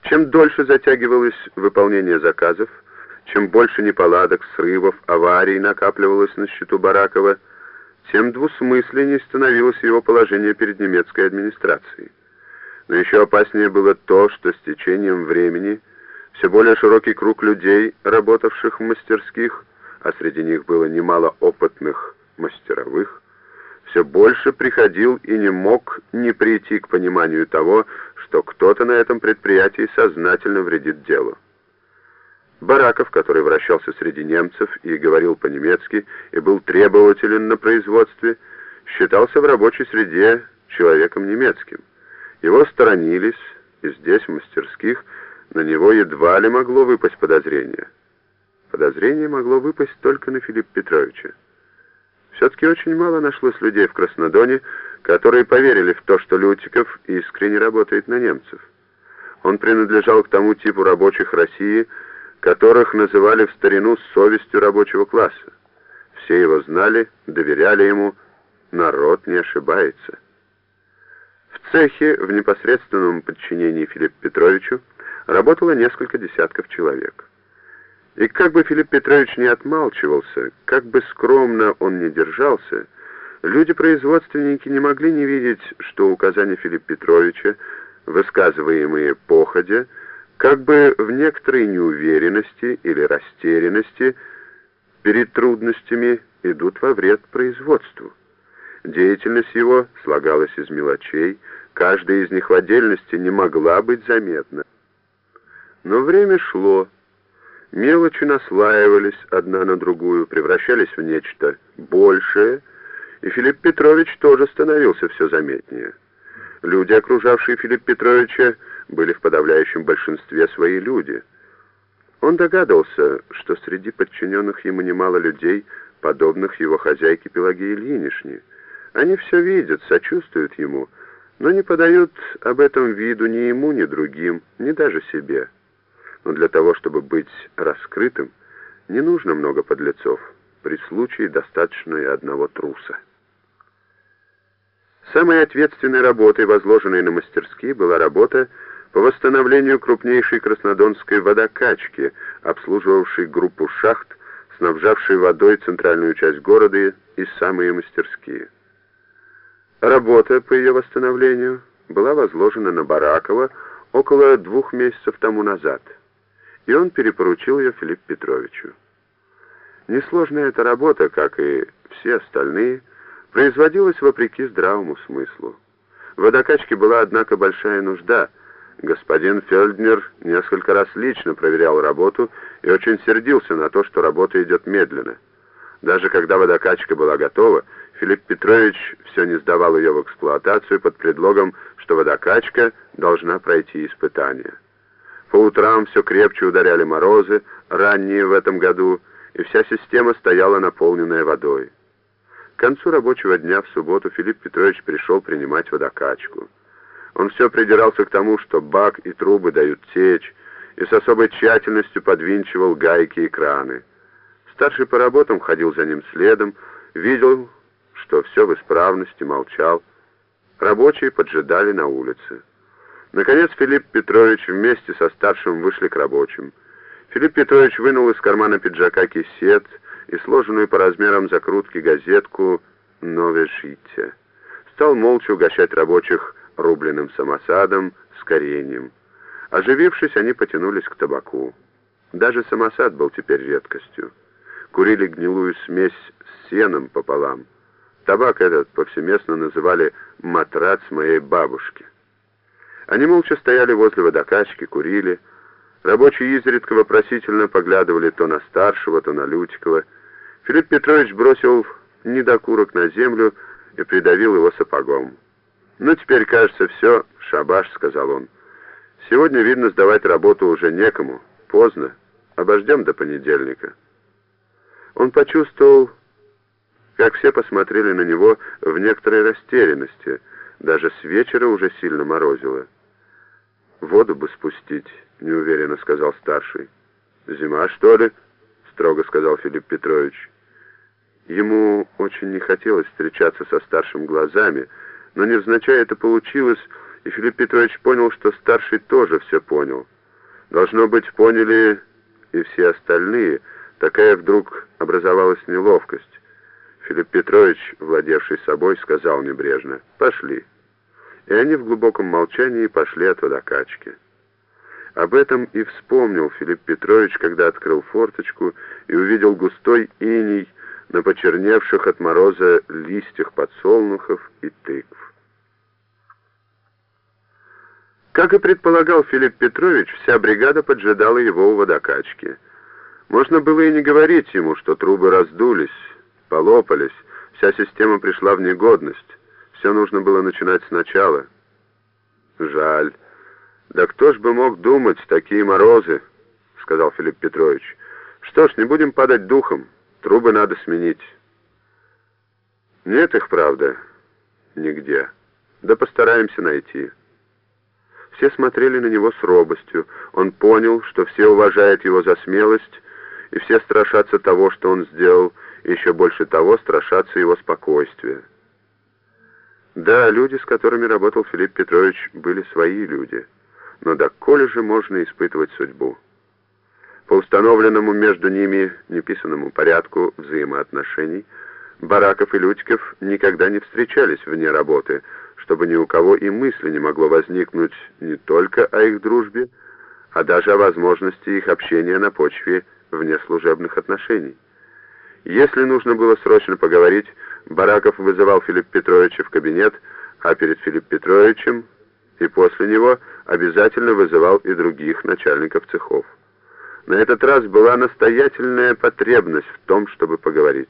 Чем дольше затягивалось выполнение заказов, чем больше неполадок, срывов, аварий накапливалось на счету Баракова, тем двусмысленнее становилось его положение перед немецкой администрацией. Но еще опаснее было то, что с течением времени все более широкий круг людей, работавших в мастерских, а среди них было немало опытных мастеровых, все больше приходил и не мог не прийти к пониманию того, что кто-то на этом предприятии сознательно вредит делу. Бараков, который вращался среди немцев и говорил по-немецки, и был требователен на производстве, считался в рабочей среде человеком немецким. Его сторонились, и здесь, в мастерских, на него едва ли могло выпасть подозрение. Подозрение могло выпасть только на Филиппа Петровича. Все-таки очень мало нашлось людей в Краснодоне, которые поверили в то, что Лютиков искренне работает на немцев. Он принадлежал к тому типу рабочих России, которых называли в старину совестью рабочего класса. Все его знали, доверяли ему, народ не ошибается. В цехе в непосредственном подчинении Филиппу Петровичу работало несколько десятков человек. И как бы Филипп Петрович не отмалчивался, как бы скромно он не держался, люди-производственники не могли не видеть, что указания Филиппа Петровича, высказываемые походя, как бы в некоторой неуверенности или растерянности перед трудностями идут во вред производству. Деятельность его слагалась из мелочей, каждая из них в отдельности не могла быть заметна. Но время шло, мелочи наслаивались одна на другую, превращались в нечто большее, и Филипп Петрович тоже становился все заметнее. Люди, окружавшие Филиппа Петровича, были в подавляющем большинстве свои люди. Он догадывался, что среди подчиненных ему немало людей, подобных его хозяйке Пелагеи Ильинишне. Они все видят, сочувствуют ему, но не подают об этом виду ни ему, ни другим, ни даже себе. Но для того, чтобы быть раскрытым, не нужно много подлецов. При случае достаточно и одного труса. Самой ответственной работой, возложенной на мастерские, была работа по восстановлению крупнейшей краснодонской водокачки, обслуживавшей группу шахт, снабжавшей водой центральную часть города и самые мастерские. Работа по ее восстановлению была возложена на Баракова около двух месяцев тому назад, и он перепоручил ее Филиппу Петровичу. Несложная эта работа, как и все остальные, производилась вопреки здравому смыслу. В водокачке была, однако, большая нужда. Господин Фельднер несколько раз лично проверял работу и очень сердился на то, что работа идет медленно. Даже когда водокачка была готова, Филипп Петрович все не сдавал ее в эксплуатацию под предлогом, что водокачка должна пройти испытания. По утрам все крепче ударяли морозы, ранние в этом году, и вся система стояла наполненная водой. К концу рабочего дня в субботу Филипп Петрович пришел принимать водокачку. Он все придирался к тому, что бак и трубы дают течь, и с особой тщательностью подвинчивал гайки и краны. Старший по работам ходил за ним следом, видел, что все в исправности, молчал. Рабочие поджидали на улице. Наконец Филипп Петрович вместе со старшим вышли к рабочим. Филипп Петрович вынул из кармана пиджака кисет и сложенную по размерам закрутки газетку «Нове житие». Стал молча угощать рабочих рубленым самосадом с кореньем. Оживившись, они потянулись к табаку. Даже самосад был теперь редкостью. Курили гнилую смесь с сеном пополам. Табак этот повсеместно называли «матрац моей бабушки». Они молча стояли возле водокачки, курили. Рабочие изредка вопросительно поглядывали то на старшего, то на Лютикова. Филипп Петрович бросил недокурок на землю и придавил его сапогом. «Ну, теперь, кажется, все, шабаш», — сказал он. «Сегодня, видно, сдавать работу уже некому. Поздно. Обождем до понедельника». Он почувствовал, как все посмотрели на него в некоторой растерянности. Даже с вечера уже сильно морозило. «Воду бы спустить», — неуверенно сказал старший. «Зима, что ли?» — строго сказал Филипп Петрович. Ему очень не хотелось встречаться со старшим глазами, но невзначай это получилось, и Филипп Петрович понял, что старший тоже все понял. Должно быть, поняли и все остальные. Такая вдруг образовалась неловкость. Филипп Петрович, владевший собой, сказал небрежно «Пошли». И они в глубоком молчании пошли от водокачки. Об этом и вспомнил Филипп Петрович, когда открыл форточку и увидел густой иней, на почерневших от мороза листьях подсолнухов и тыкв. Как и предполагал Филипп Петрович, вся бригада поджидала его у водокачки. Можно было и не говорить ему, что трубы раздулись, полопались, вся система пришла в негодность. Все нужно было начинать сначала. Жаль. Да кто ж бы мог думать, такие морозы, сказал Филипп Петрович. Что ж, не будем падать духом. Трубы надо сменить. Нет их, правда, нигде. Да постараемся найти. Все смотрели на него с робостью. Он понял, что все уважают его за смелость, и все страшатся того, что он сделал, и еще больше того страшатся его спокойствия. Да, люди, с которыми работал Филипп Петрович, были свои люди. Но до коли же можно испытывать судьбу? По установленному между ними неписанному порядку взаимоотношений Бараков и Лютиков никогда не встречались вне работы, чтобы ни у кого и мысли не могло возникнуть не только о их дружбе, а даже о возможности их общения на почве внеслужебных отношений. Если нужно было срочно поговорить, Бараков вызывал Филипп Петровича в кабинет, а перед Филипп Петровичем и после него обязательно вызывал и других начальников цехов. На этот раз была настоятельная потребность в том, чтобы поговорить.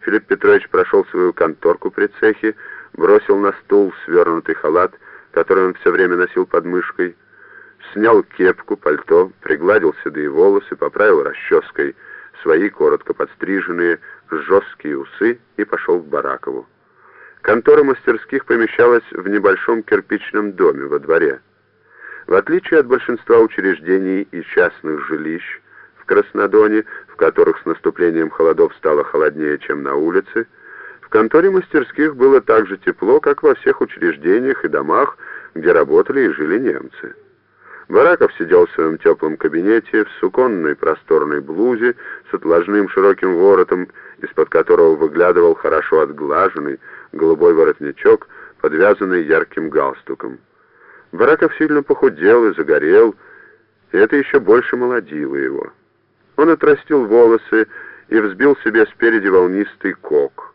Филипп Петрович прошел свою конторку при цехе, бросил на стул свернутый халат, который он все время носил под мышкой, снял кепку, пальто, пригладил седые волосы, поправил расческой свои коротко подстриженные, жесткие усы и пошел к Баракову. Контора мастерских помещалась в небольшом кирпичном доме во дворе. В отличие от большинства учреждений и частных жилищ в Краснодоне, в которых с наступлением холодов стало холоднее, чем на улице, в конторе мастерских было так же тепло, как во всех учреждениях и домах, где работали и жили немцы. Бараков сидел в своем теплом кабинете в суконной просторной блузе с отложным широким воротом, из-под которого выглядывал хорошо отглаженный голубой воротничок, подвязанный ярким галстуком. Бараков сильно похудел и загорел, и это еще больше молодило его. Он отрастил волосы и взбил себе спереди волнистый кок.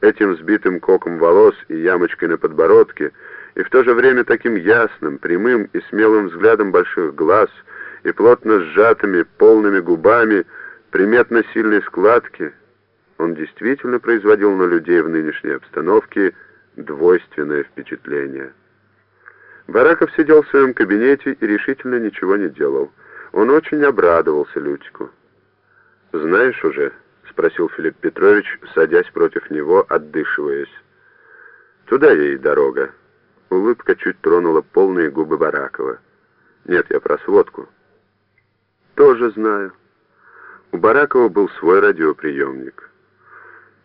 Этим сбитым коком волос и ямочкой на подбородке, и в то же время таким ясным, прямым и смелым взглядом больших глаз, и плотно сжатыми, полными губами, приметно сильной складки, он действительно производил на людей в нынешней обстановке двойственное впечатление. Бараков сидел в своем кабинете и решительно ничего не делал. Он очень обрадовался Лютику. «Знаешь уже?» — спросил Филипп Петрович, садясь против него, отдышиваясь. «Туда ей дорога». Улыбка чуть тронула полные губы Баракова. «Нет, я про сводку». «Тоже знаю». У Баракова был свой радиоприемник.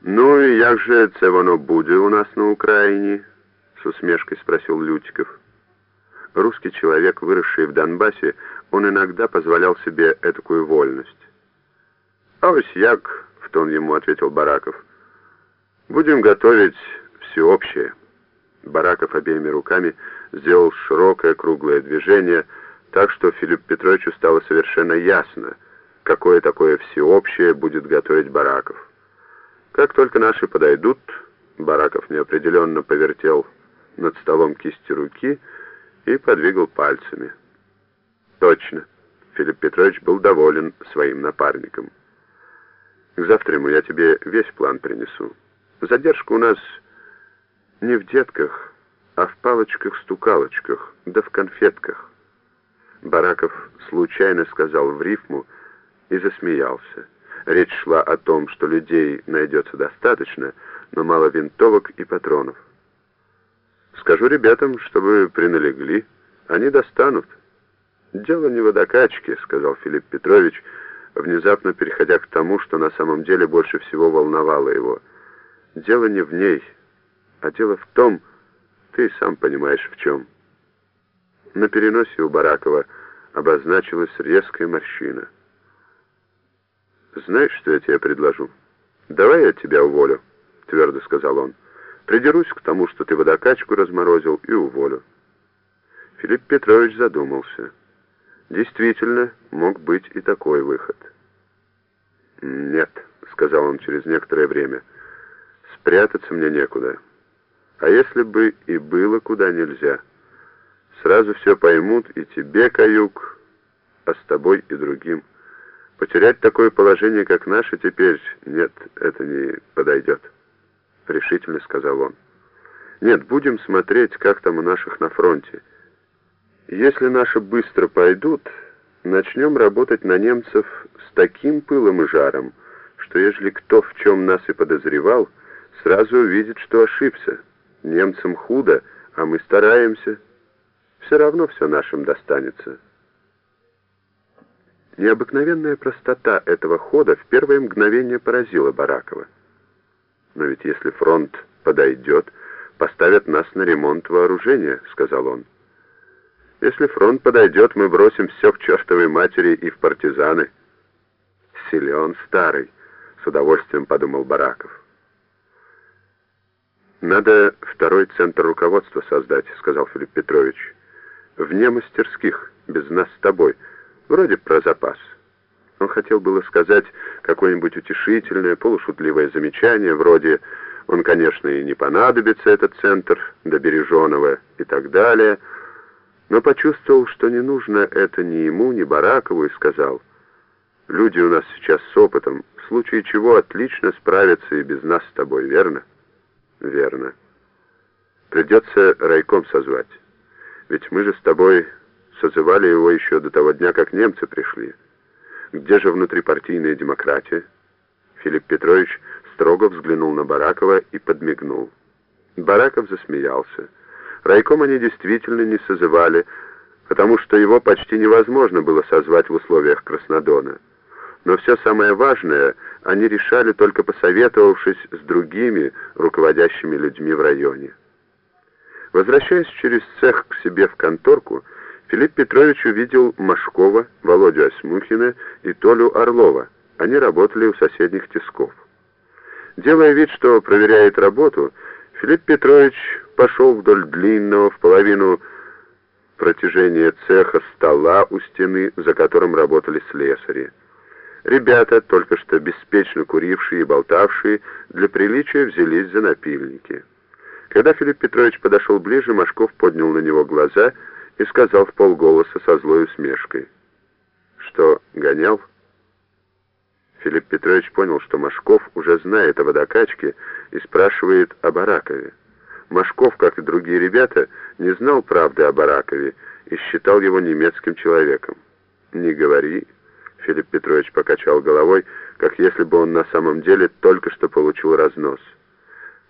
«Ну и як же це воно буде у нас на Украине?» — с усмешкой спросил Лютиков. Русский человек, выросший в Донбассе, он иногда позволял себе этакую вольность. «А ось як», — в тон ему ответил Бараков, — «будем готовить всеобщее». Бараков обеими руками сделал широкое круглое движение, так что Филипп Петровичу стало совершенно ясно, какое такое всеобщее будет готовить Бараков. Как только наши подойдут, Бараков неопределенно повертел над столом кисти руки, и подвигал пальцами. Точно. Филипп Петрович был доволен своим напарником. К завтраму я тебе весь план принесу. Задержка у нас не в детках, а в палочках-стукалочках, да в конфетках. Бараков случайно сказал в рифму и засмеялся. Речь шла о том, что людей найдется достаточно, но мало винтовок и патронов. Скажу ребятам, чтобы приналегли. Они достанут. Дело не в водокачке, сказал Филипп Петрович, внезапно переходя к тому, что на самом деле больше всего волновало его. Дело не в ней, а дело в том, ты сам понимаешь в чем. На переносе у Баракова обозначилась резкая морщина. «Знаешь, что я тебе предложу? Давай я тебя уволю», — твердо сказал он. Придерусь к тому, что ты водокачку разморозил, и уволю. Филипп Петрович задумался. Действительно, мог быть и такой выход. «Нет», — сказал он через некоторое время, — «спрятаться мне некуда. А если бы и было куда нельзя? Сразу все поймут, и тебе, каюк, а с тобой и другим. Потерять такое положение, как наше, теперь, нет, это не подойдет». — решительно сказал он. «Нет, будем смотреть, как там у наших на фронте. Если наши быстро пойдут, начнем работать на немцев с таким пылом и жаром, что ежели кто в чем нас и подозревал, сразу увидит, что ошибся. Немцам худо, а мы стараемся. Все равно все нашим достанется». Необыкновенная простота этого хода в первое мгновение поразила Баракова. «Но ведь если фронт подойдет, поставят нас на ремонт вооружения», — сказал он. «Если фронт подойдет, мы бросим все к чертовой матери и в партизаны». «Силен старый», — с удовольствием подумал Бараков. «Надо второй центр руководства создать», — сказал Филипп Петрович. «Вне мастерских, без нас с тобой, вроде про запас». Он хотел было сказать какое-нибудь утешительное, полушутливое замечание, вроде «он, конечно, и не понадобится, этот центр, до Береженого» и так далее, но почувствовал, что не нужно это ни ему, ни Баракову, и сказал «Люди у нас сейчас с опытом, в случае чего отлично справятся и без нас с тобой, верно?» «Верно. Придется райком созвать, ведь мы же с тобой созывали его еще до того дня, как немцы пришли. Где же внутрипартийная демократия? Филипп Петрович строго взглянул на Баракова и подмигнул. Бараков засмеялся. Райком они действительно не созывали, потому что его почти невозможно было созвать в условиях Краснодона. Но все самое важное они решали только посоветовавшись с другими руководящими людьми в районе. Возвращаясь через цех к себе в конторку, Филипп Петрович увидел Машкова, Володю Осьмухина и Толю Орлова. Они работали у соседних тисков. Делая вид, что проверяет работу, Филипп Петрович пошел вдоль длинного в половину протяжения цеха стола у стены, за которым работали слесари. Ребята, только что беспечно курившие и болтавшие, для приличия взялись за напильники. Когда Филипп Петрович подошел ближе, Машков поднял на него глаза и сказал в полголоса со злой усмешкой. «Что, гонял?» Филипп Петрович понял, что Машков уже знает о водокачке и спрашивает о Баракове. Машков, как и другие ребята, не знал правды о Баракове и считал его немецким человеком. «Не говори», — Филипп Петрович покачал головой, как если бы он на самом деле только что получил разнос.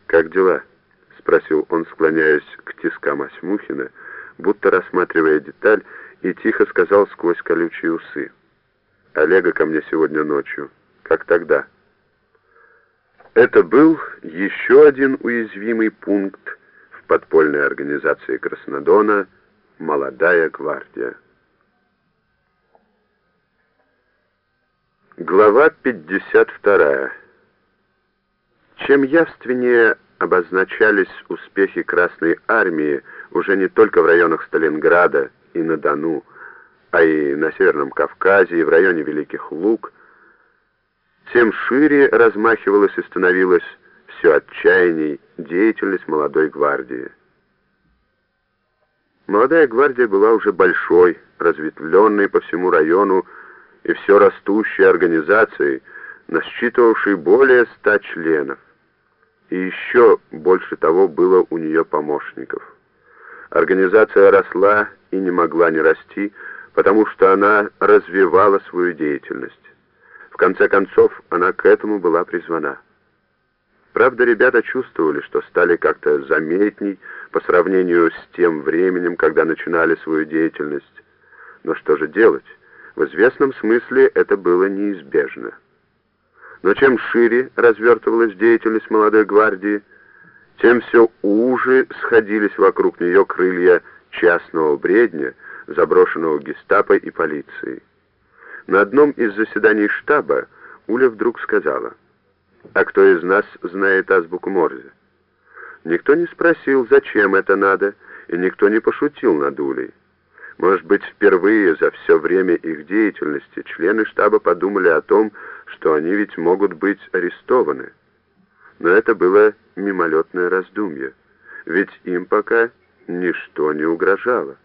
«Как дела?» — спросил он, склоняясь к тискам Осьмухина, будто рассматривая деталь, и тихо сказал сквозь колючие усы. «Олега ко мне сегодня ночью» как тогда. Это был еще один уязвимый пункт в подпольной организации Краснодона «Молодая гвардия». Глава 52. Чем явственнее обозначались успехи Красной Армии уже не только в районах Сталинграда и на Дону, а и на Северном Кавказе и в районе Великих Луг, тем шире размахивалась и становилась все отчаянней деятельность молодой гвардии. Молодая гвардия была уже большой, разветвленной по всему району и все растущей организацией, насчитывавшей более ста членов. И еще больше того было у нее помощников. Организация росла и не могла не расти, потому что она развивала свою деятельность. В конце концов, она к этому была призвана. Правда, ребята чувствовали, что стали как-то заметней по сравнению с тем временем, когда начинали свою деятельность. Но что же делать? В известном смысле это было неизбежно. Но чем шире развертывалась деятельность молодой гвардии, тем все уже сходились вокруг нее крылья частного бредня, заброшенного гестапо и полицией. На одном из заседаний штаба Уля вдруг сказала, «А кто из нас знает азбуку Морзе?» Никто не спросил, зачем это надо, и никто не пошутил над Улей. Может быть, впервые за все время их деятельности члены штаба подумали о том, что они ведь могут быть арестованы. Но это было мимолетное раздумье, ведь им пока ничто не угрожало.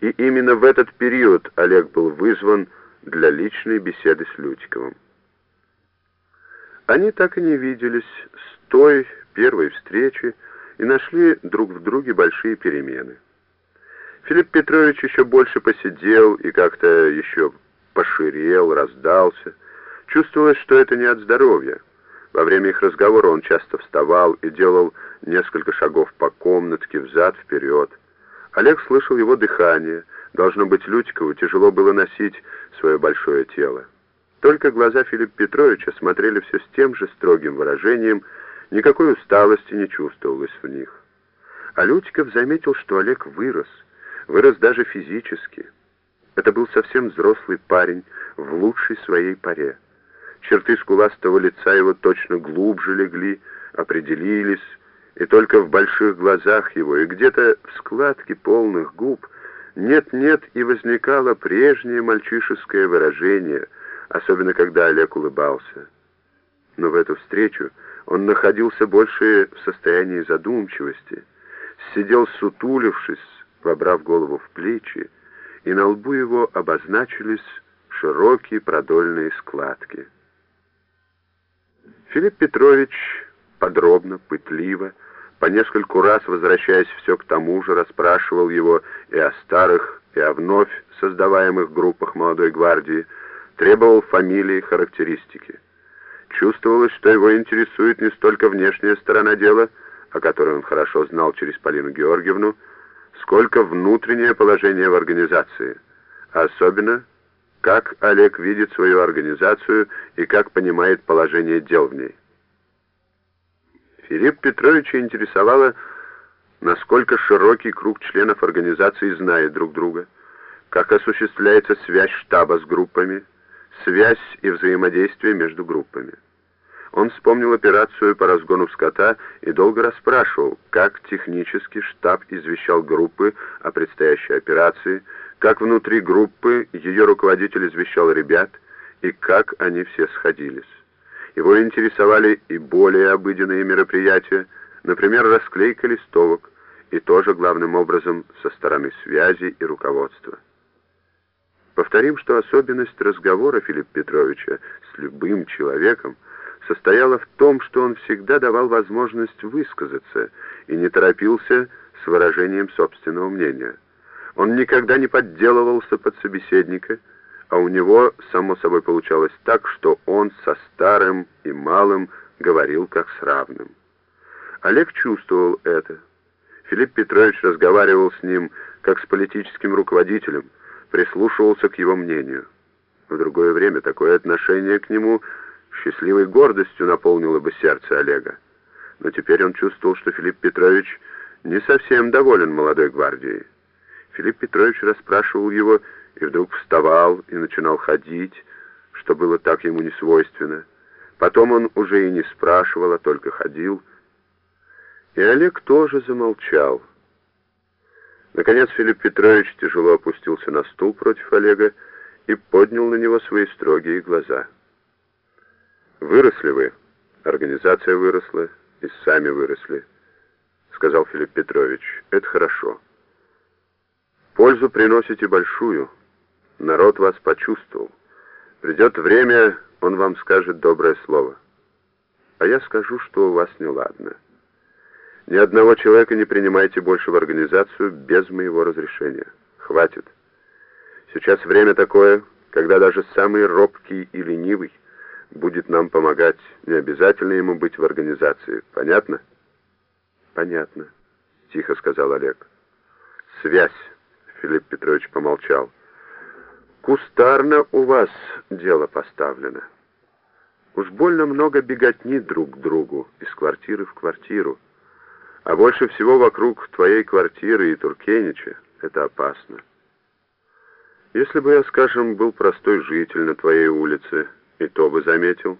И именно в этот период Олег был вызван для личной беседы с Лютиковым. Они так и не виделись с той первой встречи и нашли друг в друге большие перемены. Филипп Петрович еще больше посидел и как-то еще поширел, раздался. Чувствовалось, что это не от здоровья. Во время их разговора он часто вставал и делал несколько шагов по комнатке, взад-вперед. Олег слышал его дыхание. Должно быть, Лютикову тяжело было носить свое большое тело. Только глаза Филиппа Петровича смотрели все с тем же строгим выражением, никакой усталости не чувствовалось в них. А Лютиков заметил, что Олег вырос, вырос даже физически. Это был совсем взрослый парень в лучшей своей паре. Черты скуластого лица его точно глубже легли, определились, и только в больших глазах его и где-то в складке полных губ – нет-нет, и возникало прежнее мальчишеское выражение, особенно когда Олег улыбался. Но в эту встречу он находился больше в состоянии задумчивости, сидел сутулившись, вобрав голову в плечи, и на лбу его обозначились широкие продольные складки. Филипп Петрович подробно, пытливо, по нескольку раз, возвращаясь все к тому же, расспрашивал его и о старых и о вновь создаваемых группах молодой гвардии, требовал фамилии характеристики. Чувствовалось, что его интересует не столько внешняя сторона дела, о которой он хорошо знал через Полину Георгиевну, сколько внутреннее положение в организации, особенно, как Олег видит свою организацию и как понимает положение дел в ней. Филипп Петровича интересовало, насколько широкий круг членов организации знает друг друга, как осуществляется связь штаба с группами, связь и взаимодействие между группами. Он вспомнил операцию по разгону скота и долго расспрашивал, как технически штаб извещал группы о предстоящей операции, как внутри группы ее руководитель извещал ребят и как они все сходились. Его интересовали и более обыденные мероприятия, например, расклейка листовок, и тоже главным образом со стороны связи и руководства. Повторим, что особенность разговора Филиппа Петровича с любым человеком состояла в том, что он всегда давал возможность высказаться и не торопился с выражением собственного мнения. Он никогда не подделывался под собеседника, а у него, само собой, получалось так, что он со старым и малым говорил как с равным. Олег чувствовал это. Филипп Петрович разговаривал с ним как с политическим руководителем, прислушивался к его мнению. В другое время такое отношение к нему – счастливой гордостью наполнило бы сердце Олега. Но теперь он чувствовал, что Филипп Петрович не совсем доволен молодой гвардией. Филипп Петрович расспрашивал его и вдруг вставал и начинал ходить, что было так ему не свойственно. Потом он уже и не спрашивал, а только ходил. И Олег тоже замолчал. Наконец Филипп Петрович тяжело опустился на стул против Олега и поднял на него свои строгие глаза. «Выросли вы, организация выросла, и сами выросли», — сказал Филипп Петрович. «Это хорошо. Пользу приносите большую. Народ вас почувствовал. Придет время, он вам скажет доброе слово. А я скажу, что у вас неладно. Ни одного человека не принимайте больше в организацию без моего разрешения. Хватит. Сейчас время такое, когда даже самый робкий и ленивый будет нам помогать. Не обязательно ему быть в организации. Понятно? Понятно, тихо сказал Олег. Связь. Филипп Петрович помолчал. Кустарно у вас дело поставлено. Уж больно много беготни друг к другу, из квартиры в квартиру. А больше всего вокруг твоей квартиры и Туркенича. Это опасно. Если бы я, скажем, был простой житель на твоей улице, и то бы заметил.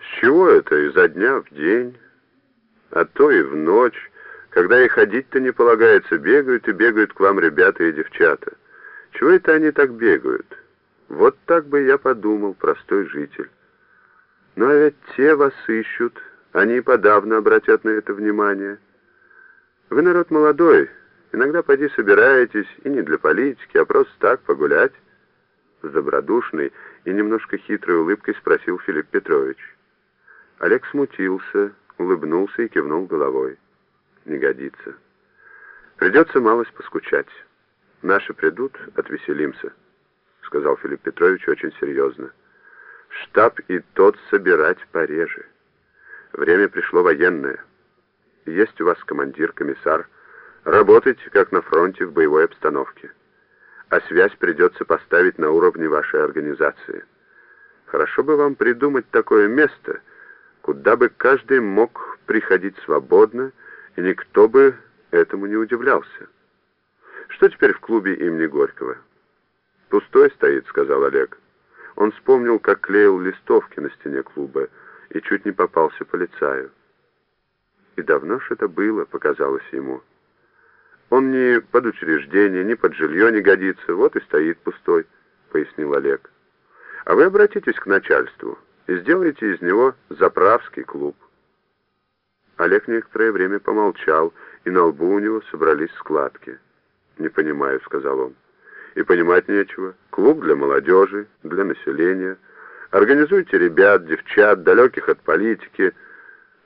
С чего это изо дня в день, а то и в ночь, когда и ходить-то не полагается, бегают и бегают к вам ребята и девчата. Чего это они так бегают? Вот так бы я подумал, простой житель. Но ведь те вас ищут, они подавно обратят на это внимание. Вы народ молодой, иногда поди собираетесь, и не для политики, а просто так погулять. С и немножко хитрой улыбкой спросил Филипп Петрович. Олег смутился, улыбнулся и кивнул головой. Не годится. Придется малость поскучать. Наши придут, отвеселимся, сказал Филипп Петрович очень серьезно. Штаб и тот собирать пореже. Время пришло военное. Есть у вас командир, комиссар. Работайте, как на фронте, в боевой обстановке а связь придется поставить на уровне вашей организации. Хорошо бы вам придумать такое место, куда бы каждый мог приходить свободно, и никто бы этому не удивлялся. Что теперь в клубе имени Горького? Пустой стоит, сказал Олег. Он вспомнил, как клеил листовки на стене клуба и чуть не попался полицаю. И давно ж это было, показалось ему. Он ни под учреждение, ни под жилье не годится, вот и стоит пустой, пояснил Олег. А вы обратитесь к начальству и сделайте из него заправский клуб. Олег некоторое время помолчал, и на лбу у него собрались складки. «Не понимаю», — сказал он. «И понимать нечего. Клуб для молодежи, для населения. Организуйте ребят, девчат, далеких от политики.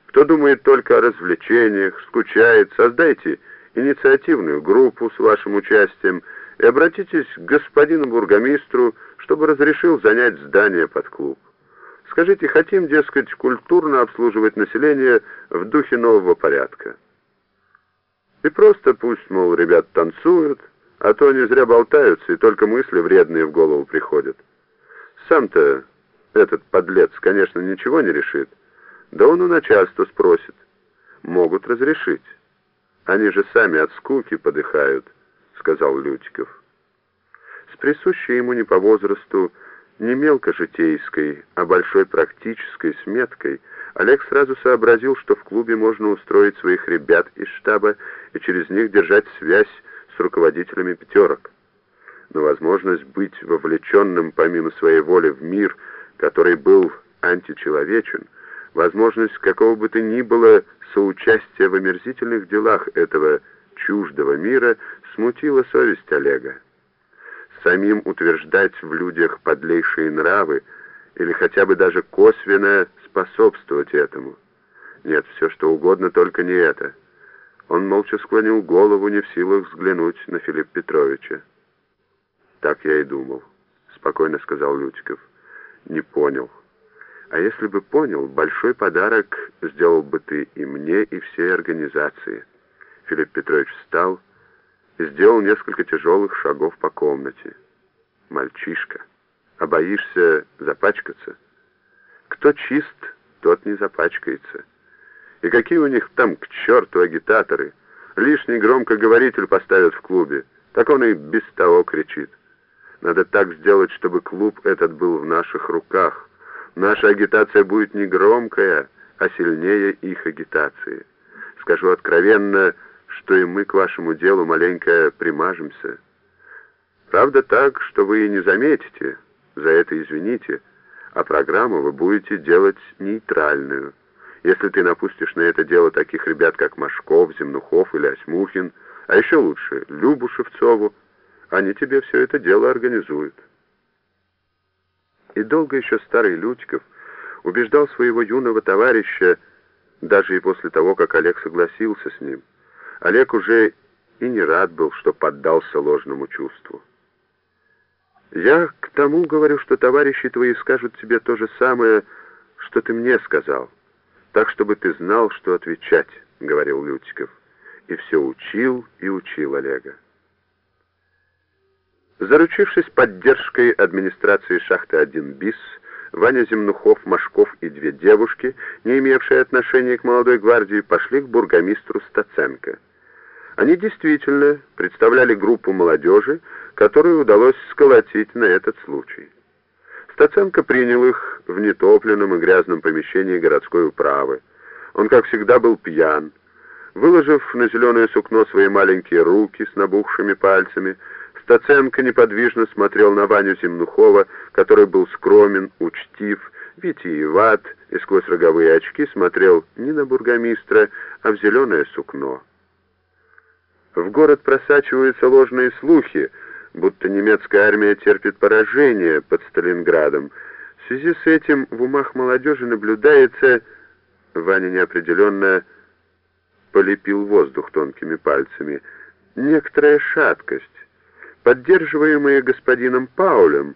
Кто думает только о развлечениях, скучает, создайте инициативную группу с вашим участием, и обратитесь к господину бургомистру, чтобы разрешил занять здание под клуб. Скажите, хотим, дескать, культурно обслуживать население в духе нового порядка. И просто пусть, мол, ребят танцуют, а то они зря болтаются, и только мысли вредные в голову приходят. Сам-то этот подлец, конечно, ничего не решит. Да он у начальства спросит. Могут разрешить. Они же сами от скуки подыхают, сказал Лютиков. С присущей ему не по возрасту, не мелкожитейской, а большой практической сметкой, Олег сразу сообразил, что в клубе можно устроить своих ребят из штаба и через них держать связь с руководителями пятерок. Но возможность быть вовлеченным помимо своей воли в мир, который был античеловечен, возможность какого бы то ни было соучастия в омерзительных делах этого чуждого мира смутила совесть Олега. Самим утверждать в людях подлейшие нравы или хотя бы даже косвенно способствовать этому. Нет, все что угодно, только не это. Он молча склонил голову, не в силах взглянуть на Филиппа Петровича. «Так я и думал», — спокойно сказал Лютиков. «Не понял. А если бы понял, большой подарок сделал бы ты и мне, и всей организации». Филипп Петрович встал и сделал несколько тяжелых шагов по комнате. «Мальчишка, а боишься запачкаться? Кто чист, тот не запачкается». И какие у них там к черту агитаторы? Лишний громкоговоритель поставят в клубе. Так он и без того кричит. Надо так сделать, чтобы клуб этот был в наших руках. Наша агитация будет не громкая, а сильнее их агитации. Скажу откровенно, что и мы к вашему делу маленько примажемся. Правда так, что вы и не заметите, за это извините, а программу вы будете делать нейтральную. Если ты напустишь на это дело таких ребят, как Машков, Земнухов или Осьмухин, а еще лучше Любу Шевцову, они тебе все это дело организуют. И долго еще старый Лютиков убеждал своего юного товарища, даже и после того, как Олег согласился с ним. Олег уже и не рад был, что поддался ложному чувству. «Я к тому говорю, что товарищи твои скажут тебе то же самое, что ты мне сказал» так, чтобы ты знал, что отвечать», — говорил Лютиков. И все учил и учил Олега. Заручившись поддержкой администрации шахты 1 БИС, Ваня Земнухов, Машков и две девушки, не имевшие отношения к молодой гвардии, пошли к бургомистру Стаценко. Они действительно представляли группу молодежи, которую удалось сколотить на этот случай. Стаценко принял их в нетопленном и грязном помещении городской управы. Он, как всегда, был пьян. Выложив на зеленое сукно свои маленькие руки с набухшими пальцами, Стаценко неподвижно смотрел на Ваню Земнухова, который был скромен, учтив, витиеват и сквозь роговые очки смотрел не на бургомистра, а в зеленое сукно. В город просачиваются ложные слухи, будто немецкая армия терпит поражение под Сталинградом. В связи с этим в умах молодежи наблюдается, Ваня неопределенно полепил воздух тонкими пальцами, некоторая шаткость, поддерживаемая господином Паулем,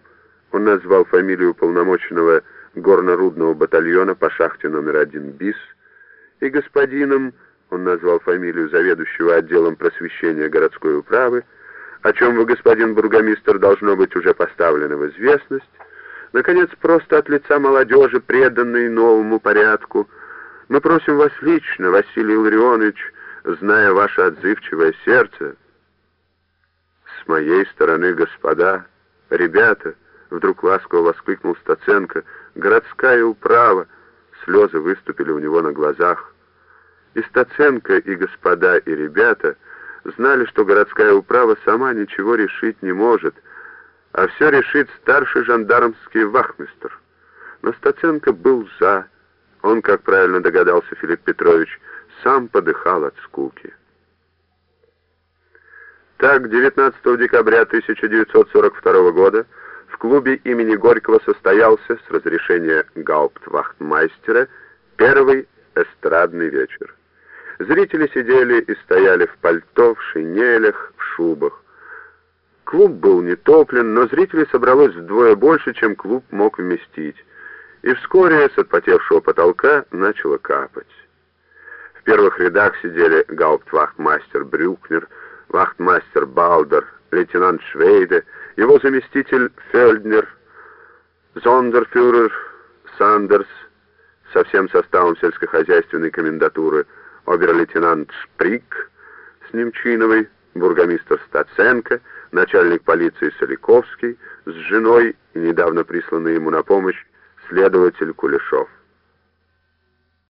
он назвал фамилию полномоченного горно-рудного батальона по шахте номер один БИС, и господином, он назвал фамилию заведующего отделом просвещения городской управы, о чем вы, господин бургомистр, должно быть уже поставлены в известность. Наконец, просто от лица молодежи, преданной новому порядку, мы просим вас лично, Василий Илларионович, зная ваше отзывчивое сердце. С моей стороны, господа, ребята, вдруг ласково воскликнул Стаценко, городская управа, слезы выступили у него на глазах. И Стаценко, и господа, и ребята — знали, что городская управа сама ничего решить не может, а все решит старший жандармский вахмистр. Но Стаценко был за. Он, как правильно догадался Филипп Петрович, сам подыхал от скуки. Так, 19 декабря 1942 года в клубе имени Горького состоялся с разрешения гауптвахтмайстера первый эстрадный вечер. Зрители сидели и стояли в пальто, в шинелях, в шубах. Клуб был не топлен, но зрителей собралось вдвое больше, чем клуб мог вместить, и вскоре с отпотевшего потолка начало капать. В первых рядах сидели гауптвахтмастер Брюкнер, вахтмастер Балдер, лейтенант Швейде, его заместитель Фельднер, зондерфюрер Сандерс со всем составом сельскохозяйственной комендатуры, обер-лейтенант Шприк с Немчиновой, бургомистр Стаценко, начальник полиции Соликовский с женой, недавно присланный ему на помощь, следователь Кулешов.